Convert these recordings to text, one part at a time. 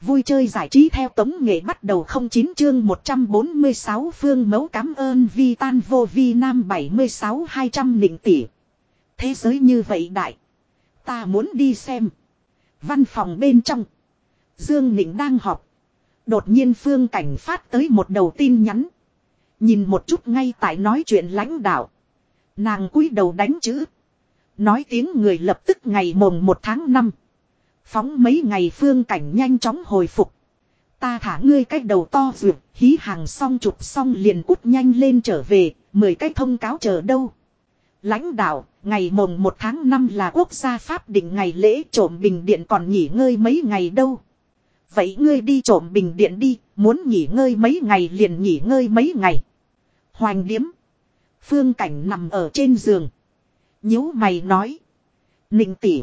Vui chơi giải trí theo tống nghệ bắt đầu không chín chương 146 phương mẫu cảm ơn vi tan vô vi nam 76 200 nịnh tỷ. Thế giới như vậy đại. Ta muốn đi xem. Văn phòng bên trong. Dương Nịnh đang họp. Đột nhiên phương cảnh phát tới một đầu tin nhắn. Nhìn một chút ngay tại nói chuyện lãnh đạo. Nàng cúi đầu đánh chữ. Nói tiếng người lập tức ngày mồng 1 tháng 5. Phóng mấy ngày phương cảnh nhanh chóng hồi phục. Ta thả ngươi cách đầu to duyệt, hí hàng xong chụp xong liền cút nhanh lên trở về, mười cách thông cáo chờ đâu. Lãnh đạo, ngày mồng 1 tháng 5 là quốc gia Pháp định ngày lễ trộm bình điện còn nghỉ ngơi mấy ngày đâu. Vậy ngươi đi trộm bình điện đi, muốn nghỉ ngơi mấy ngày liền nghỉ ngơi mấy ngày. Hoành điếm. Phương cảnh nằm ở trên giường. nhíu mày nói. Ninh tỉ.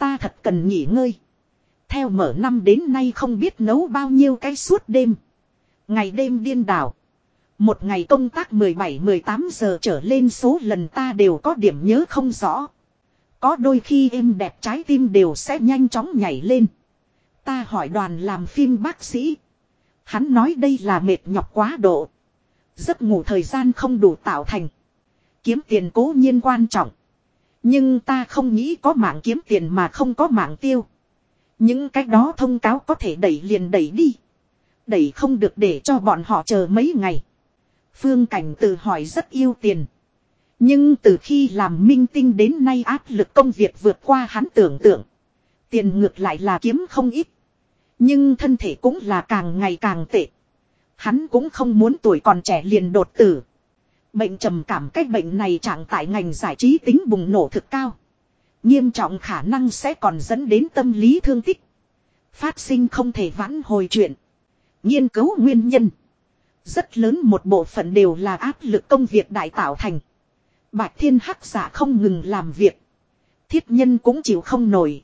Ta thật cần nghỉ ngơi. Theo mở năm đến nay không biết nấu bao nhiêu cái suốt đêm. Ngày đêm điên đảo. Một ngày công tác 17-18 giờ trở lên số lần ta đều có điểm nhớ không rõ. Có đôi khi em đẹp trái tim đều sẽ nhanh chóng nhảy lên. Ta hỏi đoàn làm phim bác sĩ. Hắn nói đây là mệt nhọc quá độ. Giấc ngủ thời gian không đủ tạo thành. Kiếm tiền cố nhiên quan trọng. Nhưng ta không nghĩ có mạng kiếm tiền mà không có mạng tiêu. Những cái đó thông cáo có thể đẩy liền đẩy đi. Đẩy không được để cho bọn họ chờ mấy ngày. Phương Cảnh tự hỏi rất yêu tiền. Nhưng từ khi làm minh tinh đến nay áp lực công việc vượt qua hắn tưởng tượng. Tiền ngược lại là kiếm không ít. Nhưng thân thể cũng là càng ngày càng tệ. Hắn cũng không muốn tuổi còn trẻ liền đột tử. Bệnh trầm cảm cách bệnh này trạng tại ngành giải trí tính bùng nổ thực cao. Nghiêm trọng khả năng sẽ còn dẫn đến tâm lý thương tích. Phát sinh không thể vãn hồi chuyện. Nghiên cứu nguyên nhân. Rất lớn một bộ phận đều là áp lực công việc đại tạo thành. Bạch thiên hắc giả không ngừng làm việc. Thiết nhân cũng chịu không nổi.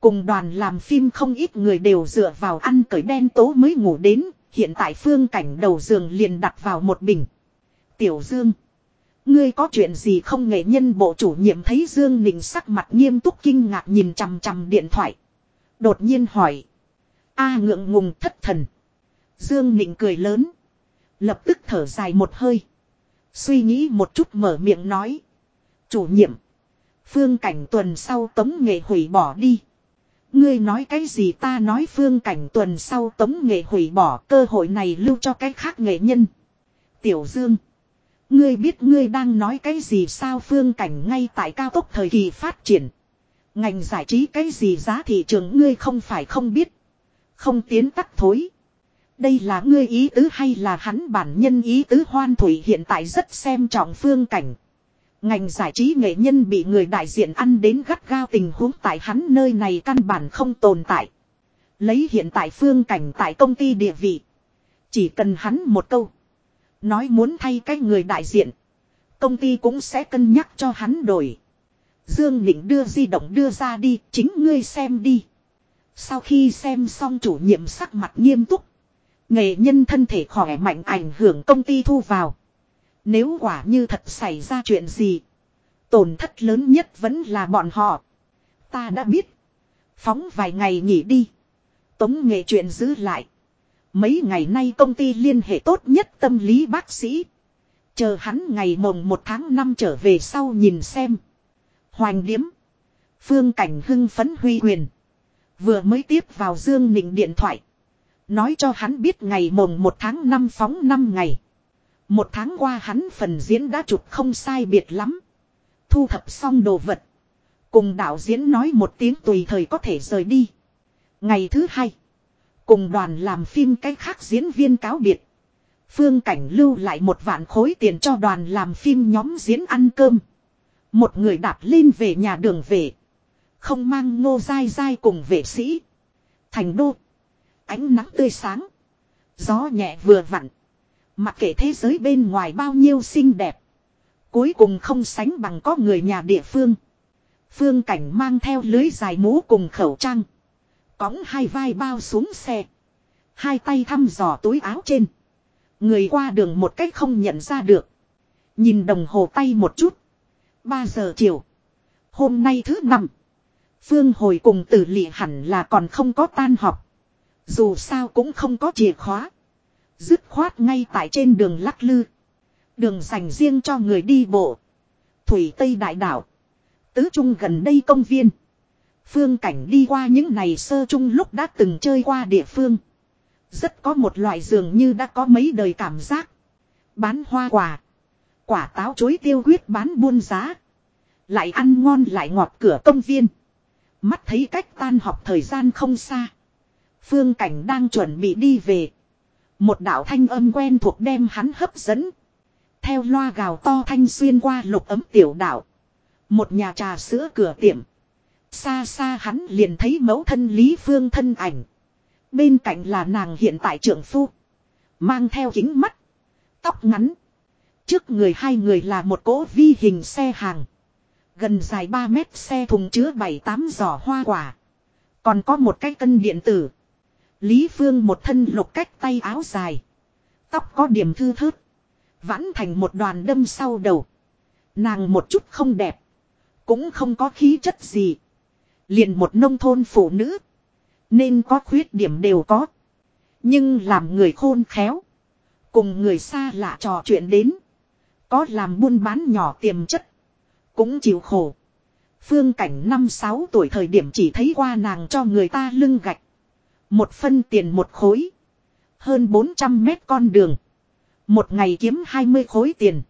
Cùng đoàn làm phim không ít người đều dựa vào ăn cởi đen tố mới ngủ đến. Hiện tại phương cảnh đầu giường liền đặt vào một bình. Tiểu Dương. Ngươi có chuyện gì không nghệ nhân bộ chủ nhiệm thấy Dương Ninh sắc mặt nghiêm túc kinh ngạc nhìn chằm chằm điện thoại. Đột nhiên hỏi. A ngượng ngùng thất thần. Dương Ninh cười lớn. Lập tức thở dài một hơi. Suy nghĩ một chút mở miệng nói. Chủ nhiệm. Phương cảnh tuần sau tống nghệ hủy bỏ đi. Ngươi nói cái gì ta nói phương cảnh tuần sau tống nghệ hủy bỏ cơ hội này lưu cho cái khác nghệ nhân. Tiểu Dương. Ngươi biết ngươi đang nói cái gì sao phương cảnh ngay tại cao tốc thời kỳ phát triển. Ngành giải trí cái gì giá thị trường ngươi không phải không biết. Không tiến tắc thối. Đây là ngươi ý tứ hay là hắn bản nhân ý tứ hoan thủy hiện tại rất xem trọng phương cảnh. Ngành giải trí nghệ nhân bị người đại diện ăn đến gắt gao tình huống tại hắn nơi này căn bản không tồn tại. Lấy hiện tại phương cảnh tại công ty địa vị. Chỉ cần hắn một câu. Nói muốn thay cái người đại diện. Công ty cũng sẽ cân nhắc cho hắn đổi. Dương Nịnh đưa di động đưa ra đi, chính ngươi xem đi. Sau khi xem xong chủ nhiệm sắc mặt nghiêm túc. Nghệ nhân thân thể khỏe mạnh ảnh hưởng công ty thu vào. Nếu quả như thật xảy ra chuyện gì. Tổn thất lớn nhất vẫn là bọn họ. Ta đã biết. Phóng vài ngày nghỉ đi. Tống nghệ chuyện giữ lại. Mấy ngày nay công ty liên hệ tốt nhất tâm lý bác sĩ. Chờ hắn ngày mồng 1 tháng 5 trở về sau nhìn xem. Hoành điếm. Phương cảnh hưng phấn huy quyền. Vừa mới tiếp vào Dương Nịnh điện thoại. Nói cho hắn biết ngày mồng 1 tháng 5 phóng 5 ngày. Một tháng qua hắn phần diễn đã chụp không sai biệt lắm. Thu thập xong đồ vật. Cùng đạo diễn nói một tiếng tùy thời có thể rời đi. Ngày thứ hai. Cùng đoàn làm phim cách khác diễn viên cáo biệt. Phương Cảnh lưu lại một vạn khối tiền cho đoàn làm phim nhóm diễn ăn cơm. Một người đạp lên về nhà đường về. Không mang ngô dai dai cùng vệ sĩ. Thành đô. Ánh nắng tươi sáng. Gió nhẹ vừa vặn. Mặc kệ thế giới bên ngoài bao nhiêu xinh đẹp. Cuối cùng không sánh bằng có người nhà địa phương. Phương Cảnh mang theo lưới dài mũ cùng khẩu trang. Cõng hai vai bao xuống xe. Hai tay thăm dò túi áo trên. Người qua đường một cách không nhận ra được. Nhìn đồng hồ tay một chút. ba giờ chiều. Hôm nay thứ năm. Phương hồi cùng tử lị hẳn là còn không có tan học. Dù sao cũng không có chìa khóa. Dứt khoát ngay tại trên đường lắc lư. Đường dành riêng cho người đi bộ. Thủy Tây Đại Đảo. Tứ Trung gần đây công viên. Phương cảnh đi qua những ngày sơ chung lúc đã từng chơi qua địa phương. Rất có một loại dường như đã có mấy đời cảm giác. Bán hoa quả. Quả táo chối tiêu quyết bán buôn giá. Lại ăn ngon lại ngọt cửa công viên. Mắt thấy cách tan học thời gian không xa. Phương Cảnh đang chuẩn bị đi về. Một đạo thanh âm quen thuộc đem hắn hấp dẫn. Theo loa gào to thanh xuyên qua lục ấm tiểu đạo. Một nhà trà sữa cửa tiệm. Xa xa hắn liền thấy mẫu thân Lý Phương thân ảnh. Bên cạnh là nàng hiện tại trưởng phu. Mang theo kính mắt. Tóc ngắn. Trước người hai người là một cỗ vi hình xe hàng. Gần dài 3 mét xe thùng chứa 7-8 giỏ hoa quả. Còn có một cái cân điện tử. Lý Phương một thân lục cách tay áo dài. Tóc có điểm thư thớt. Vãn thành một đoàn đâm sau đầu. Nàng một chút không đẹp. Cũng không có khí chất gì. Liền một nông thôn phụ nữ. Nên có khuyết điểm đều có. Nhưng làm người khôn khéo. Cùng người xa lạ trò chuyện đến. Có làm buôn bán nhỏ tiềm chất. Cũng chịu khổ. Phương cảnh năm sáu tuổi thời điểm chỉ thấy qua nàng cho người ta lưng gạch. Một phân tiền một khối. Hơn 400 mét con đường. Một ngày kiếm 20 khối tiền.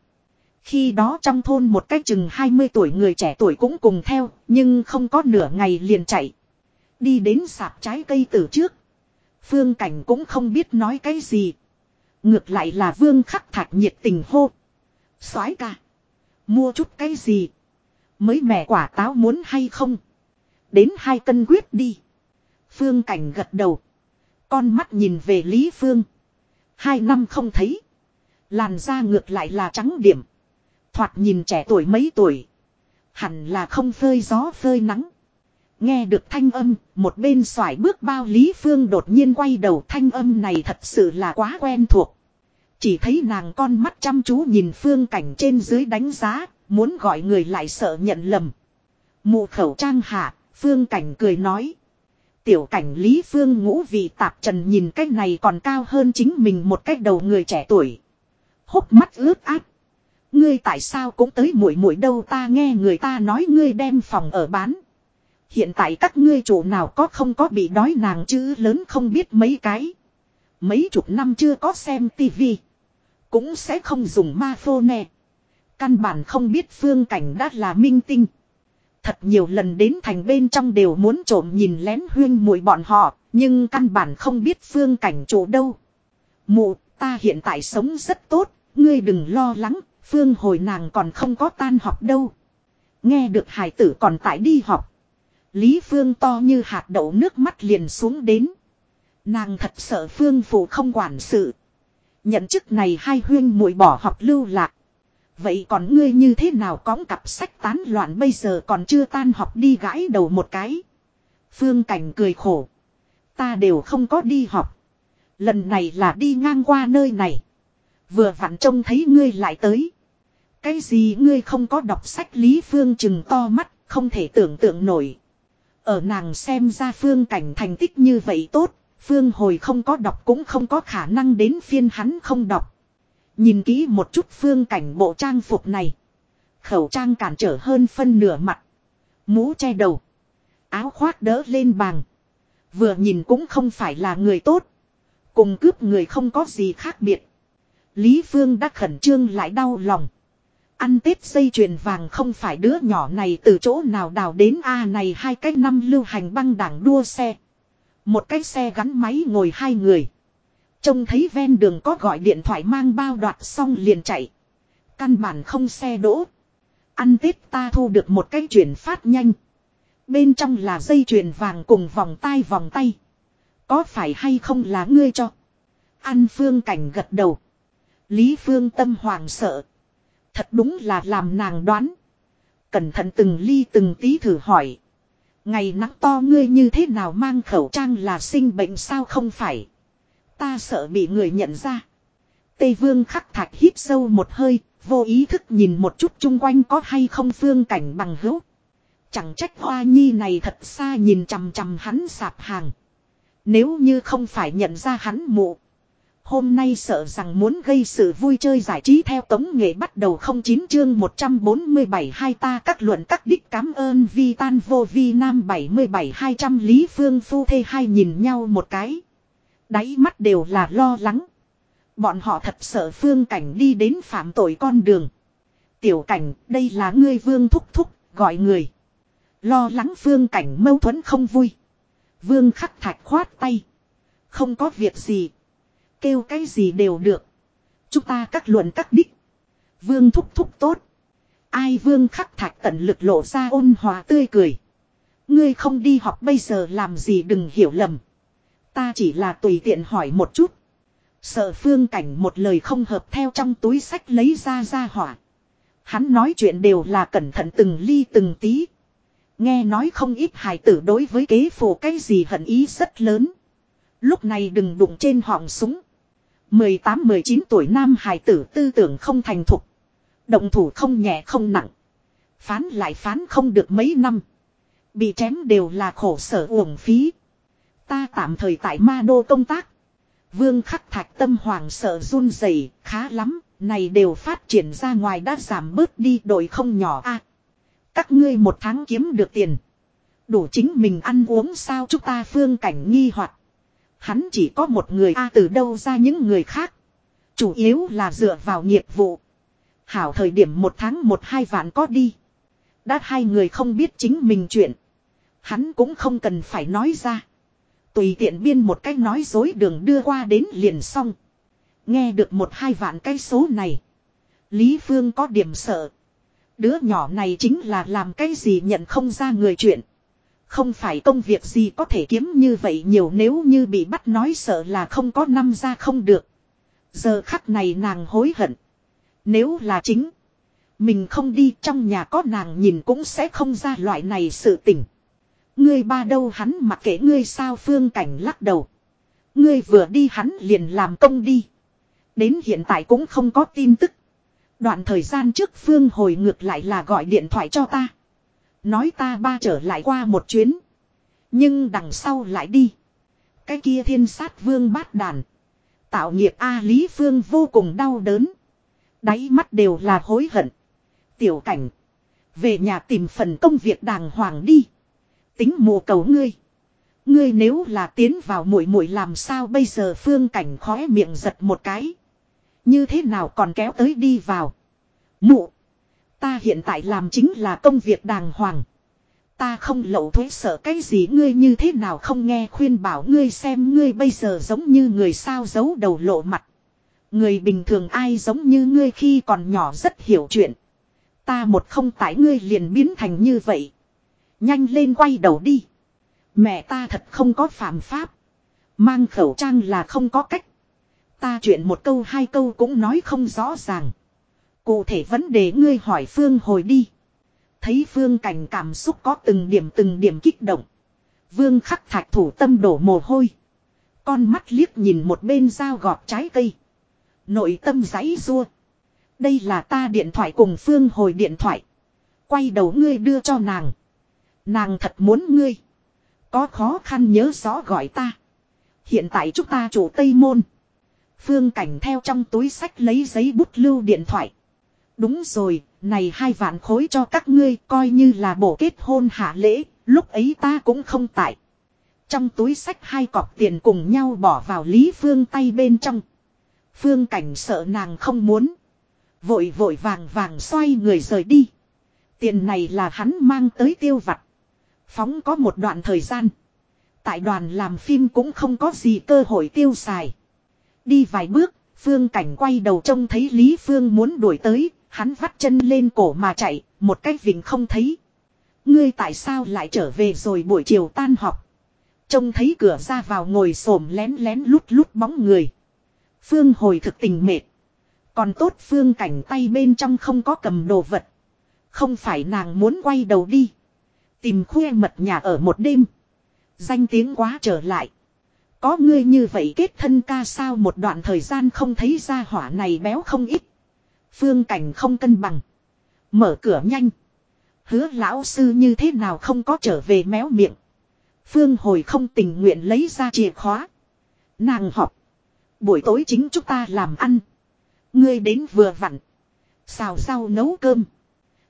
Khi đó trong thôn một cách chừng 20 tuổi người trẻ tuổi cũng cùng theo, nhưng không có nửa ngày liền chạy. Đi đến sạp trái cây từ trước. Phương Cảnh cũng không biết nói cái gì. Ngược lại là Vương khắc thạch nhiệt tình hô. soái ca. Mua chút cái gì. Mới mẻ quả táo muốn hay không. Đến hai cân quyết đi. Phương Cảnh gật đầu. Con mắt nhìn về Lý Phương. Hai năm không thấy. Làn da ngược lại là trắng điểm. Thoạt nhìn trẻ tuổi mấy tuổi. Hẳn là không phơi gió phơi nắng. Nghe được thanh âm, một bên xoải bước bao Lý Phương đột nhiên quay đầu thanh âm này thật sự là quá quen thuộc. Chỉ thấy nàng con mắt chăm chú nhìn phương cảnh trên dưới đánh giá, muốn gọi người lại sợ nhận lầm. Mụ khẩu trang hạ, phương cảnh cười nói. Tiểu cảnh Lý Phương ngũ vị tạp trần nhìn cách này còn cao hơn chính mình một cách đầu người trẻ tuổi. Hốc mắt ướt át. Ngươi tại sao cũng tới muội muội đâu ta nghe người ta nói ngươi đem phòng ở bán. Hiện tại các ngươi chủ nào có không có bị đói nàng chứ lớn không biết mấy cái. Mấy chục năm chưa có xem tivi. Cũng sẽ không dùng ma phô nè. Căn bản không biết phương cảnh đã là minh tinh. Thật nhiều lần đến thành bên trong đều muốn trộm nhìn lén huyên mùi bọn họ. Nhưng căn bản không biết phương cảnh chỗ đâu. Mụ, ta hiện tại sống rất tốt. Ngươi đừng lo lắng. Phương hồi nàng còn không có tan học đâu. Nghe được hải tử còn tại đi học. Lý Phương to như hạt đậu nước mắt liền xuống đến. Nàng thật sợ Phương phụ không quản sự. Nhận chức này hai huyên muội bỏ học lưu lạc. Vậy còn ngươi như thế nào cõng cặp sách tán loạn bây giờ còn chưa tan học đi gãi đầu một cái. Phương Cảnh cười khổ. Ta đều không có đi học. Lần này là đi ngang qua nơi này. Vừa vặn trông thấy ngươi lại tới. Cái gì ngươi không có đọc sách Lý Phương chừng to mắt, không thể tưởng tượng nổi. Ở nàng xem ra Phương Cảnh thành tích như vậy tốt, Phương hồi không có đọc cũng không có khả năng đến phiên hắn không đọc. Nhìn kỹ một chút phương cảnh bộ trang phục này. Khẩu trang cản trở hơn phân nửa mặt. Mũ che đầu. Áo khoác đỡ lên bàn. Vừa nhìn cũng không phải là người tốt. Cùng cướp người không có gì khác biệt. Lý Phương đã khẩn trương lại đau lòng. Ăn Tết dây chuyền vàng không phải đứa nhỏ này từ chỗ nào đào đến A này hai cái năm lưu hành băng đảng đua xe. Một cái xe gắn máy ngồi hai người. Trông thấy ven đường có gọi điện thoại mang bao đoạt xong liền chạy. Căn bản không xe đỗ. Ăn Tết ta thu được một cái chuyển phát nhanh. Bên trong là dây chuyền vàng cùng vòng tay vòng tay. Có phải hay không là ngươi cho? Ăn phương cảnh gật đầu. Lý phương tâm hoàng sợ. Thật đúng là làm nàng đoán. Cẩn thận từng ly từng tí thử hỏi. Ngày nắng to ngươi như thế nào mang khẩu trang là sinh bệnh sao không phải. Ta sợ bị người nhận ra. Tây vương khắc thạch hít sâu một hơi, vô ý thức nhìn một chút chung quanh có hay không phương cảnh bằng hữu. Chẳng trách hoa nhi này thật xa nhìn chằm chằm hắn sạp hàng. Nếu như không phải nhận ra hắn mụ. Hôm nay sợ rằng muốn gây sự vui chơi giải trí theo tống nghệ bắt đầu không chín chương 147 hai ta các luận các đích cảm ơn vi tan vô vi nam 77 200 lý phương phu thê hai nhìn nhau một cái. Đáy mắt đều là lo lắng. Bọn họ thật sợ phương cảnh đi đến phạm tội con đường. Tiểu cảnh, đây là ngươi vương thúc thúc, gọi người. Lo lắng phương cảnh mâu thuẫn không vui. Vương khắc thạch khoát tay. Không có việc gì. Kêu cái gì đều được. Chúng ta các luận các đích. Vương thúc thúc tốt. Ai vương khắc thạch tận lực lộ ra ôn hòa tươi cười. Ngươi không đi học bây giờ làm gì đừng hiểu lầm. Ta chỉ là tùy tiện hỏi một chút. Sợ phương cảnh một lời không hợp theo trong túi sách lấy ra ra hỏa. Hắn nói chuyện đều là cẩn thận từng ly từng tí. Nghe nói không ít hài tử đối với kế phổ cái gì hận ý rất lớn. Lúc này đừng đụng trên họng súng. 18-19 tuổi nam hài tử tư tưởng không thành thục. Động thủ không nhẹ, không nặng. Phán lại phán không được mấy năm. Bị chém đều là khổ sở uổng phí. Ta tạm thời tại ma đô công tác. Vương khắc thạch tâm hoàng sợ run rẩy, khá lắm. Này đều phát triển ra ngoài đã giảm bớt đi, đội không nhỏ a Các ngươi một tháng kiếm được tiền. Đủ chính mình ăn uống sao chúng ta phương cảnh nghi hoặc Hắn chỉ có một người a từ đâu ra những người khác. Chủ yếu là dựa vào nghiệp vụ. Hảo thời điểm một tháng một hai vạn có đi. Đã hai người không biết chính mình chuyện. Hắn cũng không cần phải nói ra. Tùy tiện biên một cách nói dối đường đưa qua đến liền xong. Nghe được một hai vạn cái số này. Lý Phương có điểm sợ. Đứa nhỏ này chính là làm cái gì nhận không ra người chuyện. Không phải công việc gì có thể kiếm như vậy nhiều nếu như bị bắt nói sợ là không có năm ra không được. Giờ khắc này nàng hối hận. Nếu là chính. Mình không đi trong nhà có nàng nhìn cũng sẽ không ra loại này sự tình. Ngươi ba đâu hắn mặc kệ ngươi sao phương cảnh lắc đầu. Ngươi vừa đi hắn liền làm công đi. Đến hiện tại cũng không có tin tức. Đoạn thời gian trước Phương hồi ngược lại là gọi điện thoại cho ta. Nói ta ba trở lại qua một chuyến. Nhưng đằng sau lại đi. Cái kia thiên sát vương bát đàn. Tạo nghiệp A Lý Phương vô cùng đau đớn. Đáy mắt đều là hối hận. Tiểu cảnh. Về nhà tìm phần công việc đàng hoàng đi. Tính mù cầu ngươi. Ngươi nếu là tiến vào muội muội làm sao bây giờ phương cảnh khóe miệng giật một cái. Như thế nào còn kéo tới đi vào. Mụ. Ta hiện tại làm chính là công việc đàng hoàng. Ta không lậu thuế sợ cái gì ngươi như thế nào không nghe khuyên bảo ngươi xem ngươi bây giờ giống như người sao giấu đầu lộ mặt. Người bình thường ai giống như ngươi khi còn nhỏ rất hiểu chuyện. Ta một không tải ngươi liền biến thành như vậy. Nhanh lên quay đầu đi. Mẹ ta thật không có phạm pháp. Mang khẩu trang là không có cách. Ta chuyện một câu hai câu cũng nói không rõ ràng. Cụ thể vấn đề ngươi hỏi Phương hồi đi. Thấy Phương cảnh cảm xúc có từng điểm từng điểm kích động. Vương khắc thạch thủ tâm đổ mồ hôi. Con mắt liếc nhìn một bên dao gọt trái cây. Nội tâm giấy rua. Đây là ta điện thoại cùng Phương hồi điện thoại. Quay đầu ngươi đưa cho nàng. Nàng thật muốn ngươi. Có khó khăn nhớ rõ gọi ta. Hiện tại chúng ta chủ Tây Môn. Phương Cảnh theo trong túi sách lấy giấy bút lưu điện thoại. Đúng rồi, này hai vạn khối cho các ngươi coi như là bổ kết hôn hạ lễ, lúc ấy ta cũng không tại. Trong túi sách hai cọc tiền cùng nhau bỏ vào Lý Phương tay bên trong. Phương Cảnh sợ nàng không muốn. Vội vội vàng vàng xoay người rời đi. Tiền này là hắn mang tới tiêu vặt. Phóng có một đoạn thời gian. Tại đoàn làm phim cũng không có gì cơ hội tiêu xài. Đi vài bước, Phương Cảnh quay đầu trông thấy Lý Phương muốn đuổi tới, hắn vắt chân lên cổ mà chạy, một cái vịnh không thấy. Ngươi tại sao lại trở về rồi buổi chiều tan học? Trông thấy cửa ra vào ngồi xổm lén lén lút lút bóng người. Phương hồi thực tình mệt. Còn tốt Phương Cảnh tay bên trong không có cầm đồ vật. Không phải nàng muốn quay đầu đi. Tìm khuê mật nhà ở một đêm. Danh tiếng quá trở lại. Có ngươi như vậy kết thân ca sao một đoạn thời gian không thấy ra hỏa này béo không ít. Phương cảnh không cân bằng. Mở cửa nhanh. Hứa lão sư như thế nào không có trở về méo miệng. Phương hồi không tình nguyện lấy ra chìa khóa. Nàng họp. Buổi tối chính chúng ta làm ăn. Ngươi đến vừa vặn. Xào rau nấu cơm.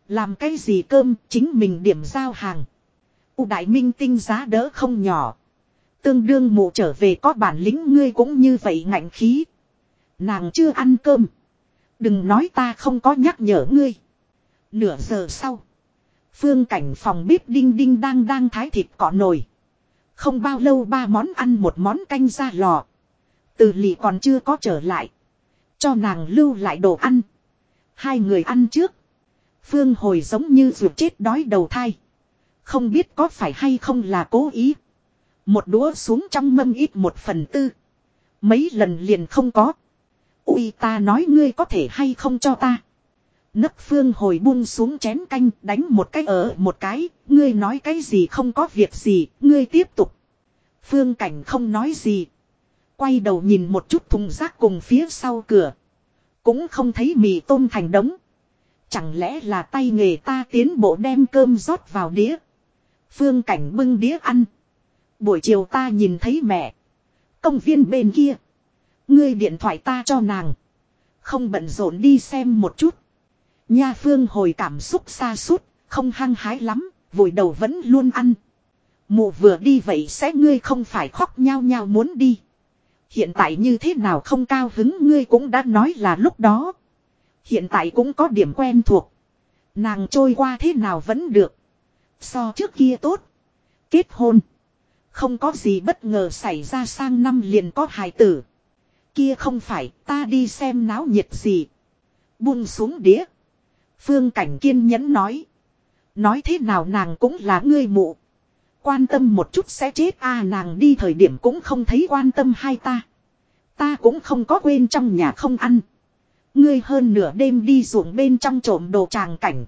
Làm cái gì cơm, chính mình điểm giao hàng. U đại minh tinh giá đỡ không nhỏ. Tương đương mụ trở về có bản lĩnh ngươi cũng như vậy ngạnh khí. Nàng chưa ăn cơm. Đừng nói ta không có nhắc nhở ngươi. Nửa giờ sau. Phương cảnh phòng bếp đinh đinh đang đang thái thịt cỏ nồi. Không bao lâu ba món ăn một món canh ra lò. Từ lì còn chưa có trở lại. Cho nàng lưu lại đồ ăn. Hai người ăn trước. Phương hồi giống như ruột chết đói đầu thai. Không biết có phải hay không là cố ý. Một đũa xuống trong mâm ít một phần tư. Mấy lần liền không có. Ui, ta nói ngươi có thể hay không cho ta. Nấc phương hồi buông xuống chén canh, đánh một cái ở một cái. Ngươi nói cái gì không có việc gì. Ngươi tiếp tục. Phương cảnh không nói gì. Quay đầu nhìn một chút thùng rác cùng phía sau cửa. Cũng không thấy mì tôm thành đống. Chẳng lẽ là tay nghề ta tiến bộ đem cơm rót vào đĩa. Phương cảnh bưng đĩa ăn. Buổi chiều ta nhìn thấy mẹ. Công viên bên kia. Ngươi điện thoại ta cho nàng. Không bận rộn đi xem một chút. Nha Phương hồi cảm xúc xa suốt, không hăng hái lắm, vội đầu vẫn luôn ăn. Mụ vừa đi vậy sẽ ngươi không phải khóc nhau nhau muốn đi. Hiện tại như thế nào không cao hứng ngươi cũng đã nói là lúc đó. Hiện tại cũng có điểm quen thuộc. Nàng trôi qua thế nào vẫn được. So trước kia tốt. Kết hôn. Không có gì bất ngờ xảy ra sang năm liền có hài tử. Kia không phải ta đi xem náo nhiệt gì. Buông xuống đĩa. Phương Cảnh kiên nhẫn nói. Nói thế nào nàng cũng là ngươi mụ. Quan tâm một chút sẽ chết a à, nàng đi thời điểm cũng không thấy quan tâm hai ta. Ta cũng không có quên trong nhà không ăn. Ngươi hơn nửa đêm đi ruộng bên trong trộm đồ tràng cảnh.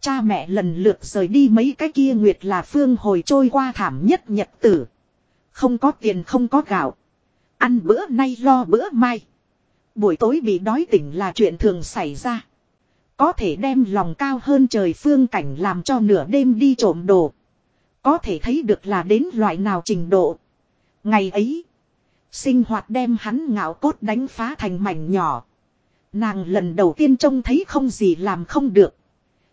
Cha mẹ lần lượt rời đi mấy cái kia nguyệt là phương hồi trôi qua thảm nhất nhật tử. Không có tiền không có gạo. Ăn bữa nay lo bữa mai. Buổi tối bị đói tỉnh là chuyện thường xảy ra. Có thể đem lòng cao hơn trời phương cảnh làm cho nửa đêm đi trộm đồ. Có thể thấy được là đến loại nào trình độ. Ngày ấy. Sinh hoạt đem hắn ngạo cốt đánh phá thành mảnh nhỏ. Nàng lần đầu tiên trông thấy không gì làm không được.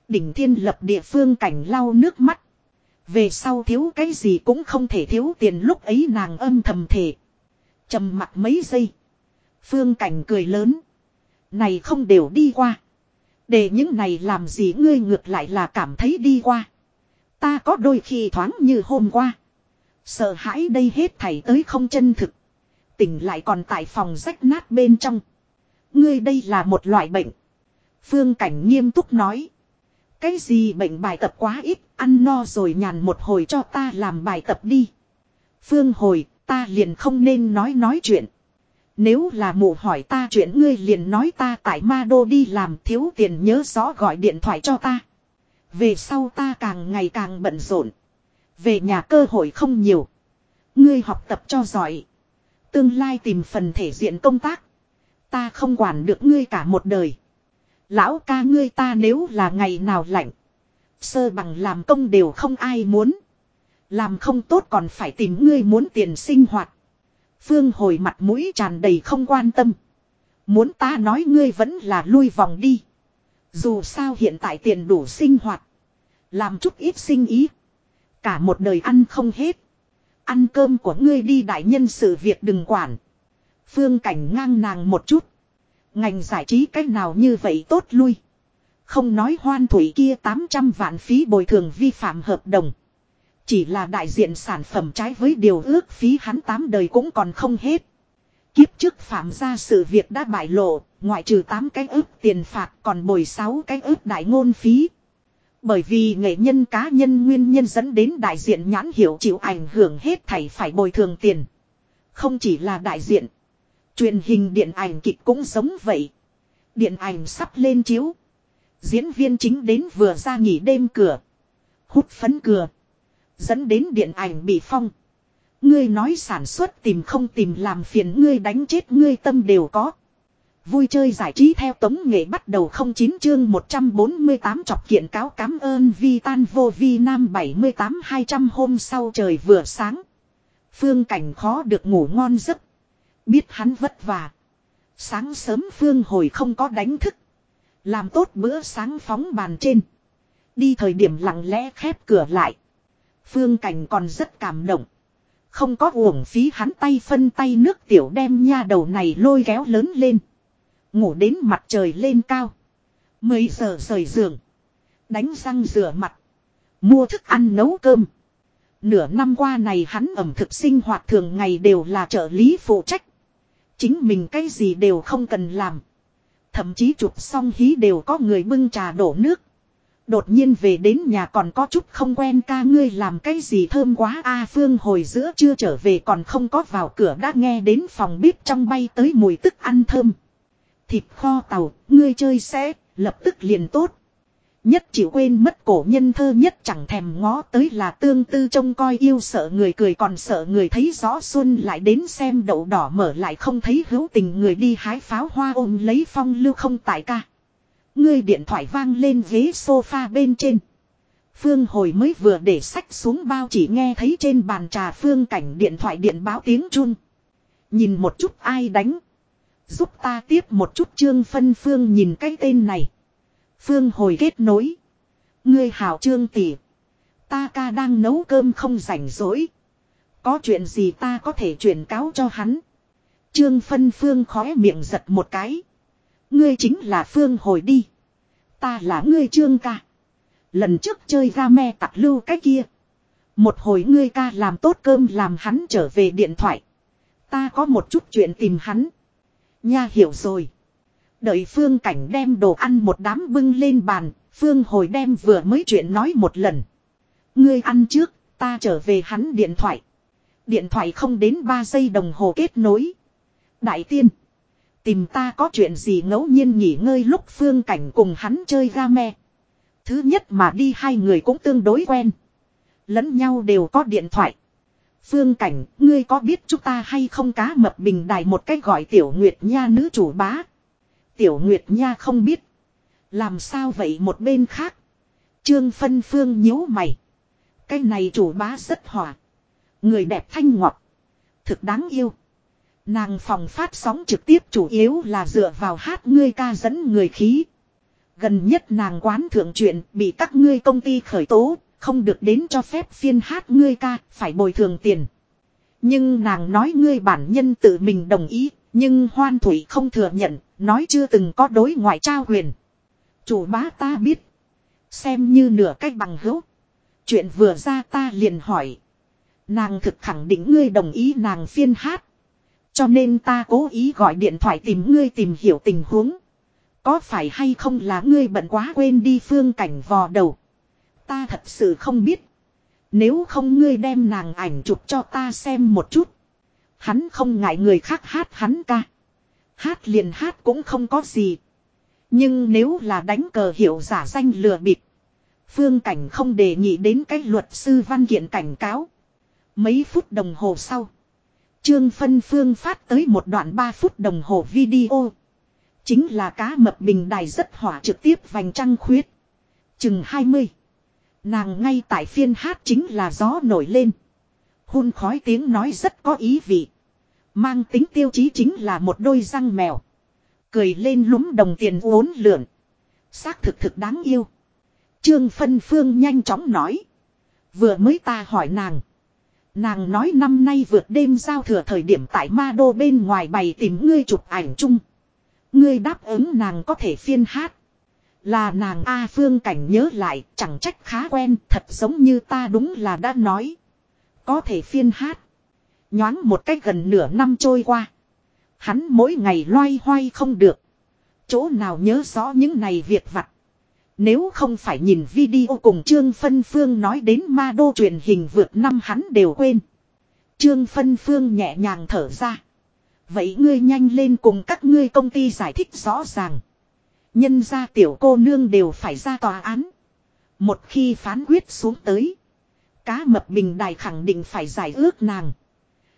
Đỉnh thiên lập địa phương cảnh lau nước mắt. Về sau thiếu cái gì cũng không thể thiếu tiền lúc ấy nàng âm thầm thể trầm mặt mấy giây. Phương cảnh cười lớn. Này không đều đi qua. Để những này làm gì ngươi ngược lại là cảm thấy đi qua. Ta có đôi khi thoáng như hôm qua. Sợ hãi đây hết thảy tới không chân thực. Tỉnh lại còn tại phòng rách nát bên trong. Ngươi đây là một loại bệnh. Phương Cảnh nghiêm túc nói. Cái gì bệnh bài tập quá ít, ăn no rồi nhàn một hồi cho ta làm bài tập đi. Phương hồi, ta liền không nên nói nói chuyện. Nếu là mụ hỏi ta chuyện ngươi liền nói ta tại ma đô đi làm thiếu tiền nhớ rõ gọi điện thoại cho ta. Về sau ta càng ngày càng bận rộn. Về nhà cơ hội không nhiều. Ngươi học tập cho giỏi. Tương lai tìm phần thể diện công tác. Ta không quản được ngươi cả một đời. Lão ca ngươi ta nếu là ngày nào lạnh. Sơ bằng làm công đều không ai muốn. Làm không tốt còn phải tìm ngươi muốn tiền sinh hoạt. Phương hồi mặt mũi tràn đầy không quan tâm. Muốn ta nói ngươi vẫn là lui vòng đi. Dù sao hiện tại tiền đủ sinh hoạt. Làm chút ít sinh ý. Cả một đời ăn không hết. Ăn cơm của ngươi đi đại nhân sự việc đừng quản. Phương cảnh ngang nàng một chút. Ngành giải trí cách nào như vậy tốt lui. Không nói hoan thủy kia 800 vạn phí bồi thường vi phạm hợp đồng. Chỉ là đại diện sản phẩm trái với điều ước phí hắn tám đời cũng còn không hết. Kiếp trước phạm ra sự việc đã bại lộ, ngoại trừ 8 cái ước tiền phạt còn bồi 6 cái ước đại ngôn phí. Bởi vì nghệ nhân cá nhân nguyên nhân dẫn đến đại diện nhãn hiệu chịu ảnh hưởng hết thảy phải bồi thường tiền. Không chỉ là đại diện. Truyền hình điện ảnh kịch cũng giống vậy. Điện ảnh sắp lên chiếu. Diễn viên chính đến vừa ra nghỉ đêm cửa. Hút phấn cửa. Dẫn đến điện ảnh bị phong. Ngươi nói sản xuất tìm không tìm làm phiền ngươi đánh chết ngươi tâm đều có. Vui chơi giải trí theo tống nghệ bắt đầu không chín chương 148 chọc kiện cáo cám ơn vi tan vô vi nam 78 200 hôm sau trời vừa sáng. Phương cảnh khó được ngủ ngon giấc. Biết hắn vất vả. Sáng sớm Phương hồi không có đánh thức. Làm tốt bữa sáng phóng bàn trên. Đi thời điểm lặng lẽ khép cửa lại. Phương cảnh còn rất cảm động. Không có uổng phí hắn tay phân tay nước tiểu đem nha đầu này lôi kéo lớn lên. Ngủ đến mặt trời lên cao. Mấy giờ rời giường. Đánh răng rửa mặt. Mua thức ăn nấu cơm. Nửa năm qua này hắn ẩm thực sinh hoạt thường ngày đều là trợ lý phụ trách. Chính mình cái gì đều không cần làm. Thậm chí chụp xong hí đều có người bưng trà đổ nước. Đột nhiên về đến nhà còn có chút không quen ca ngươi làm cái gì thơm quá a Phương hồi giữa chưa trở về còn không có vào cửa đã nghe đến phòng bếp trong bay tới mùi tức ăn thơm. Thịt kho tàu, ngươi chơi sẽ, lập tức liền tốt. Nhất chỉ quên mất cổ nhân thơ nhất chẳng thèm ngó tới là tương tư trông coi yêu sợ người cười còn sợ người thấy rõ xuân lại đến xem đậu đỏ mở lại không thấy hữu tình người đi hái pháo hoa ôm lấy phong lưu không tại ca. Ngươi điện thoại vang lên ghế sofa bên trên. Phương hồi mới vừa để sách xuống bao chỉ nghe thấy trên bàn trà phương cảnh điện thoại điện báo tiếng chun. Nhìn một chút ai đánh. Giúp ta tiếp một chút trương phân phương nhìn cái tên này. Phương hồi kết nối. Ngươi hảo trương tỷ. Ta ca đang nấu cơm không rảnh rỗi. Có chuyện gì ta có thể chuyển cáo cho hắn. Trương phân phương khóe miệng giật một cái. Ngươi chính là phương hồi đi. Ta là ngươi trương ca. Lần trước chơi ra me tặc lưu cái kia. Một hồi ngươi ca làm tốt cơm làm hắn trở về điện thoại. Ta có một chút chuyện tìm hắn. Nha hiểu rồi. Đợi Phương Cảnh đem đồ ăn một đám bưng lên bàn, Phương hồi đem vừa mới chuyện nói một lần. Ngươi ăn trước, ta trở về hắn điện thoại. Điện thoại không đến 3 giây đồng hồ kết nối. Đại tiên. Tìm ta có chuyện gì ngẫu nhiên nghỉ ngơi lúc Phương Cảnh cùng hắn chơi game. Thứ nhất mà đi hai người cũng tương đối quen. Lẫn nhau đều có điện thoại. Phương Cảnh, ngươi có biết chúng ta hay không cá mập bình đài một cách gọi Tiểu Nguyệt Nha nữ chủ bá. Tiểu Nguyệt Nha không biết. Làm sao vậy một bên khác. Trương Phân Phương nhíu mày. Cái này chủ bá rất hòa Người đẹp thanh ngọt. Thực đáng yêu. Nàng phòng phát sóng trực tiếp chủ yếu là dựa vào hát ngươi ca dẫn người khí. Gần nhất nàng quán thượng chuyện bị các ngươi công ty khởi tố, không được đến cho phép phiên hát ngươi ca, phải bồi thường tiền. Nhưng nàng nói ngươi bản nhân tự mình đồng ý, nhưng hoan thủy không thừa nhận, nói chưa từng có đối ngoại trao huyền. Chủ bá ta biết. Xem như nửa cách bằng hữu. Chuyện vừa ra ta liền hỏi. Nàng thực khẳng định ngươi đồng ý nàng phiên hát. Cho nên ta cố ý gọi điện thoại tìm ngươi tìm hiểu tình huống. Có phải hay không là ngươi bận quá quên đi phương cảnh vò đầu. Ta thật sự không biết. Nếu không ngươi đem nàng ảnh chụp cho ta xem một chút. Hắn không ngại người khác hát hắn ca. Hát liền hát cũng không có gì. Nhưng nếu là đánh cờ hiệu giả danh lừa bịp. Phương cảnh không đề nghị đến cách luật sư văn kiện cảnh cáo. Mấy phút đồng hồ sau. Trương Phân Phương phát tới một đoạn 3 phút đồng hồ video. Chính là cá mập bình đài rất hỏa trực tiếp vành trăng khuyết. Chừng 20. Nàng ngay tại phiên hát chính là gió nổi lên. Hun khói tiếng nói rất có ý vị. Mang tính tiêu chí chính là một đôi răng mèo. Cười lên lúm đồng tiền uốn lượn. Xác thực thực đáng yêu. Trương Phân Phương nhanh chóng nói. Vừa mới ta hỏi nàng. Nàng nói năm nay vượt đêm giao thừa thời điểm tại ma đô bên ngoài bày tìm ngươi chụp ảnh chung. Ngươi đáp ứng nàng có thể phiên hát. Là nàng A Phương Cảnh nhớ lại, chẳng trách khá quen, thật giống như ta đúng là đã nói. Có thể phiên hát. Nhoáng một cách gần nửa năm trôi qua. Hắn mỗi ngày loay hoay không được. Chỗ nào nhớ rõ những này việc vặt. Nếu không phải nhìn video cùng Trương Phân Phương nói đến ma đô truyền hình vượt năm hắn đều quên. Trương Phân Phương nhẹ nhàng thở ra. Vậy ngươi nhanh lên cùng các ngươi công ty giải thích rõ ràng. Nhân ra tiểu cô nương đều phải ra tòa án. Một khi phán quyết xuống tới. Cá mập bình đài khẳng định phải giải ước nàng.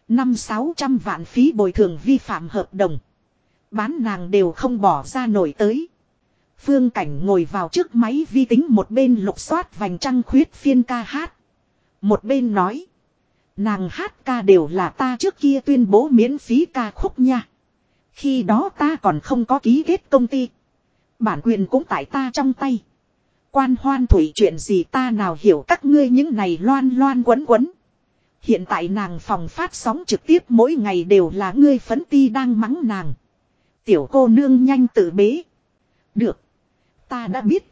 Năm sáu trăm vạn phí bồi thường vi phạm hợp đồng. Bán nàng đều không bỏ ra nổi tới. Phương Cảnh ngồi vào trước máy vi tính một bên lục soát vành trăng khuyết phiên ca hát. Một bên nói. Nàng hát ca đều là ta trước kia tuyên bố miễn phí ca khúc nha. Khi đó ta còn không có ký kết công ty. Bản quyền cũng tại ta trong tay. Quan hoan thủy chuyện gì ta nào hiểu các ngươi những này loan loan quấn quấn. Hiện tại nàng phòng phát sóng trực tiếp mỗi ngày đều là ngươi phấn ti đang mắng nàng. Tiểu cô nương nhanh tự bế. Được. Ta đã biết.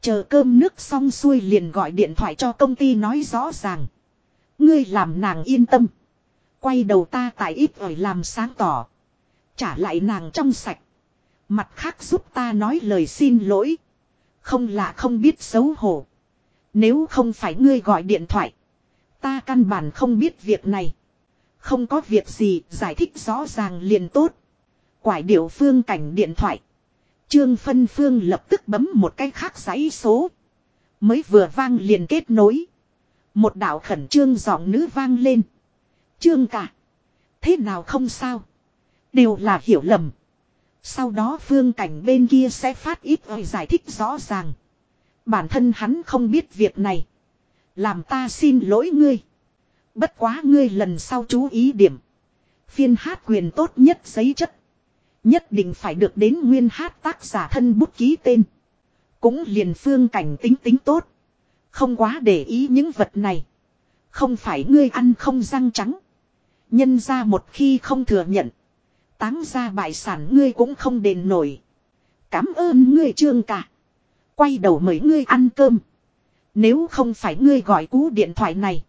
Chờ cơm nước xong xuôi liền gọi điện thoại cho công ty nói rõ ràng. Ngươi làm nàng yên tâm. Quay đầu ta tại ít ỏi làm sáng tỏ. Trả lại nàng trong sạch. Mặt khác giúp ta nói lời xin lỗi. Không là không biết xấu hổ. Nếu không phải ngươi gọi điện thoại. Ta căn bản không biết việc này. Không có việc gì, giải thích rõ ràng liền tốt. Quải điệu phương cảnh điện thoại. Trương Phân Phương lập tức bấm một cái khác giấy số. Mới vừa vang liền kết nối. Một đạo khẩn trương giọng nữ vang lên. Trương cả. Thế nào không sao. Đều là hiểu lầm. Sau đó phương cảnh bên kia sẽ phát ít giải thích rõ ràng. Bản thân hắn không biết việc này. Làm ta xin lỗi ngươi. Bất quá ngươi lần sau chú ý điểm. Phiên hát quyền tốt nhất giấy chất. Nhất định phải được đến nguyên hát tác giả thân bút ký tên. Cũng liền phương cảnh tính tính tốt. Không quá để ý những vật này. Không phải ngươi ăn không răng trắng. Nhân ra một khi không thừa nhận. Táng ra bại sản ngươi cũng không đền nổi. Cảm ơn ngươi trương cả. Quay đầu mời ngươi ăn cơm. Nếu không phải ngươi gọi cú điện thoại này.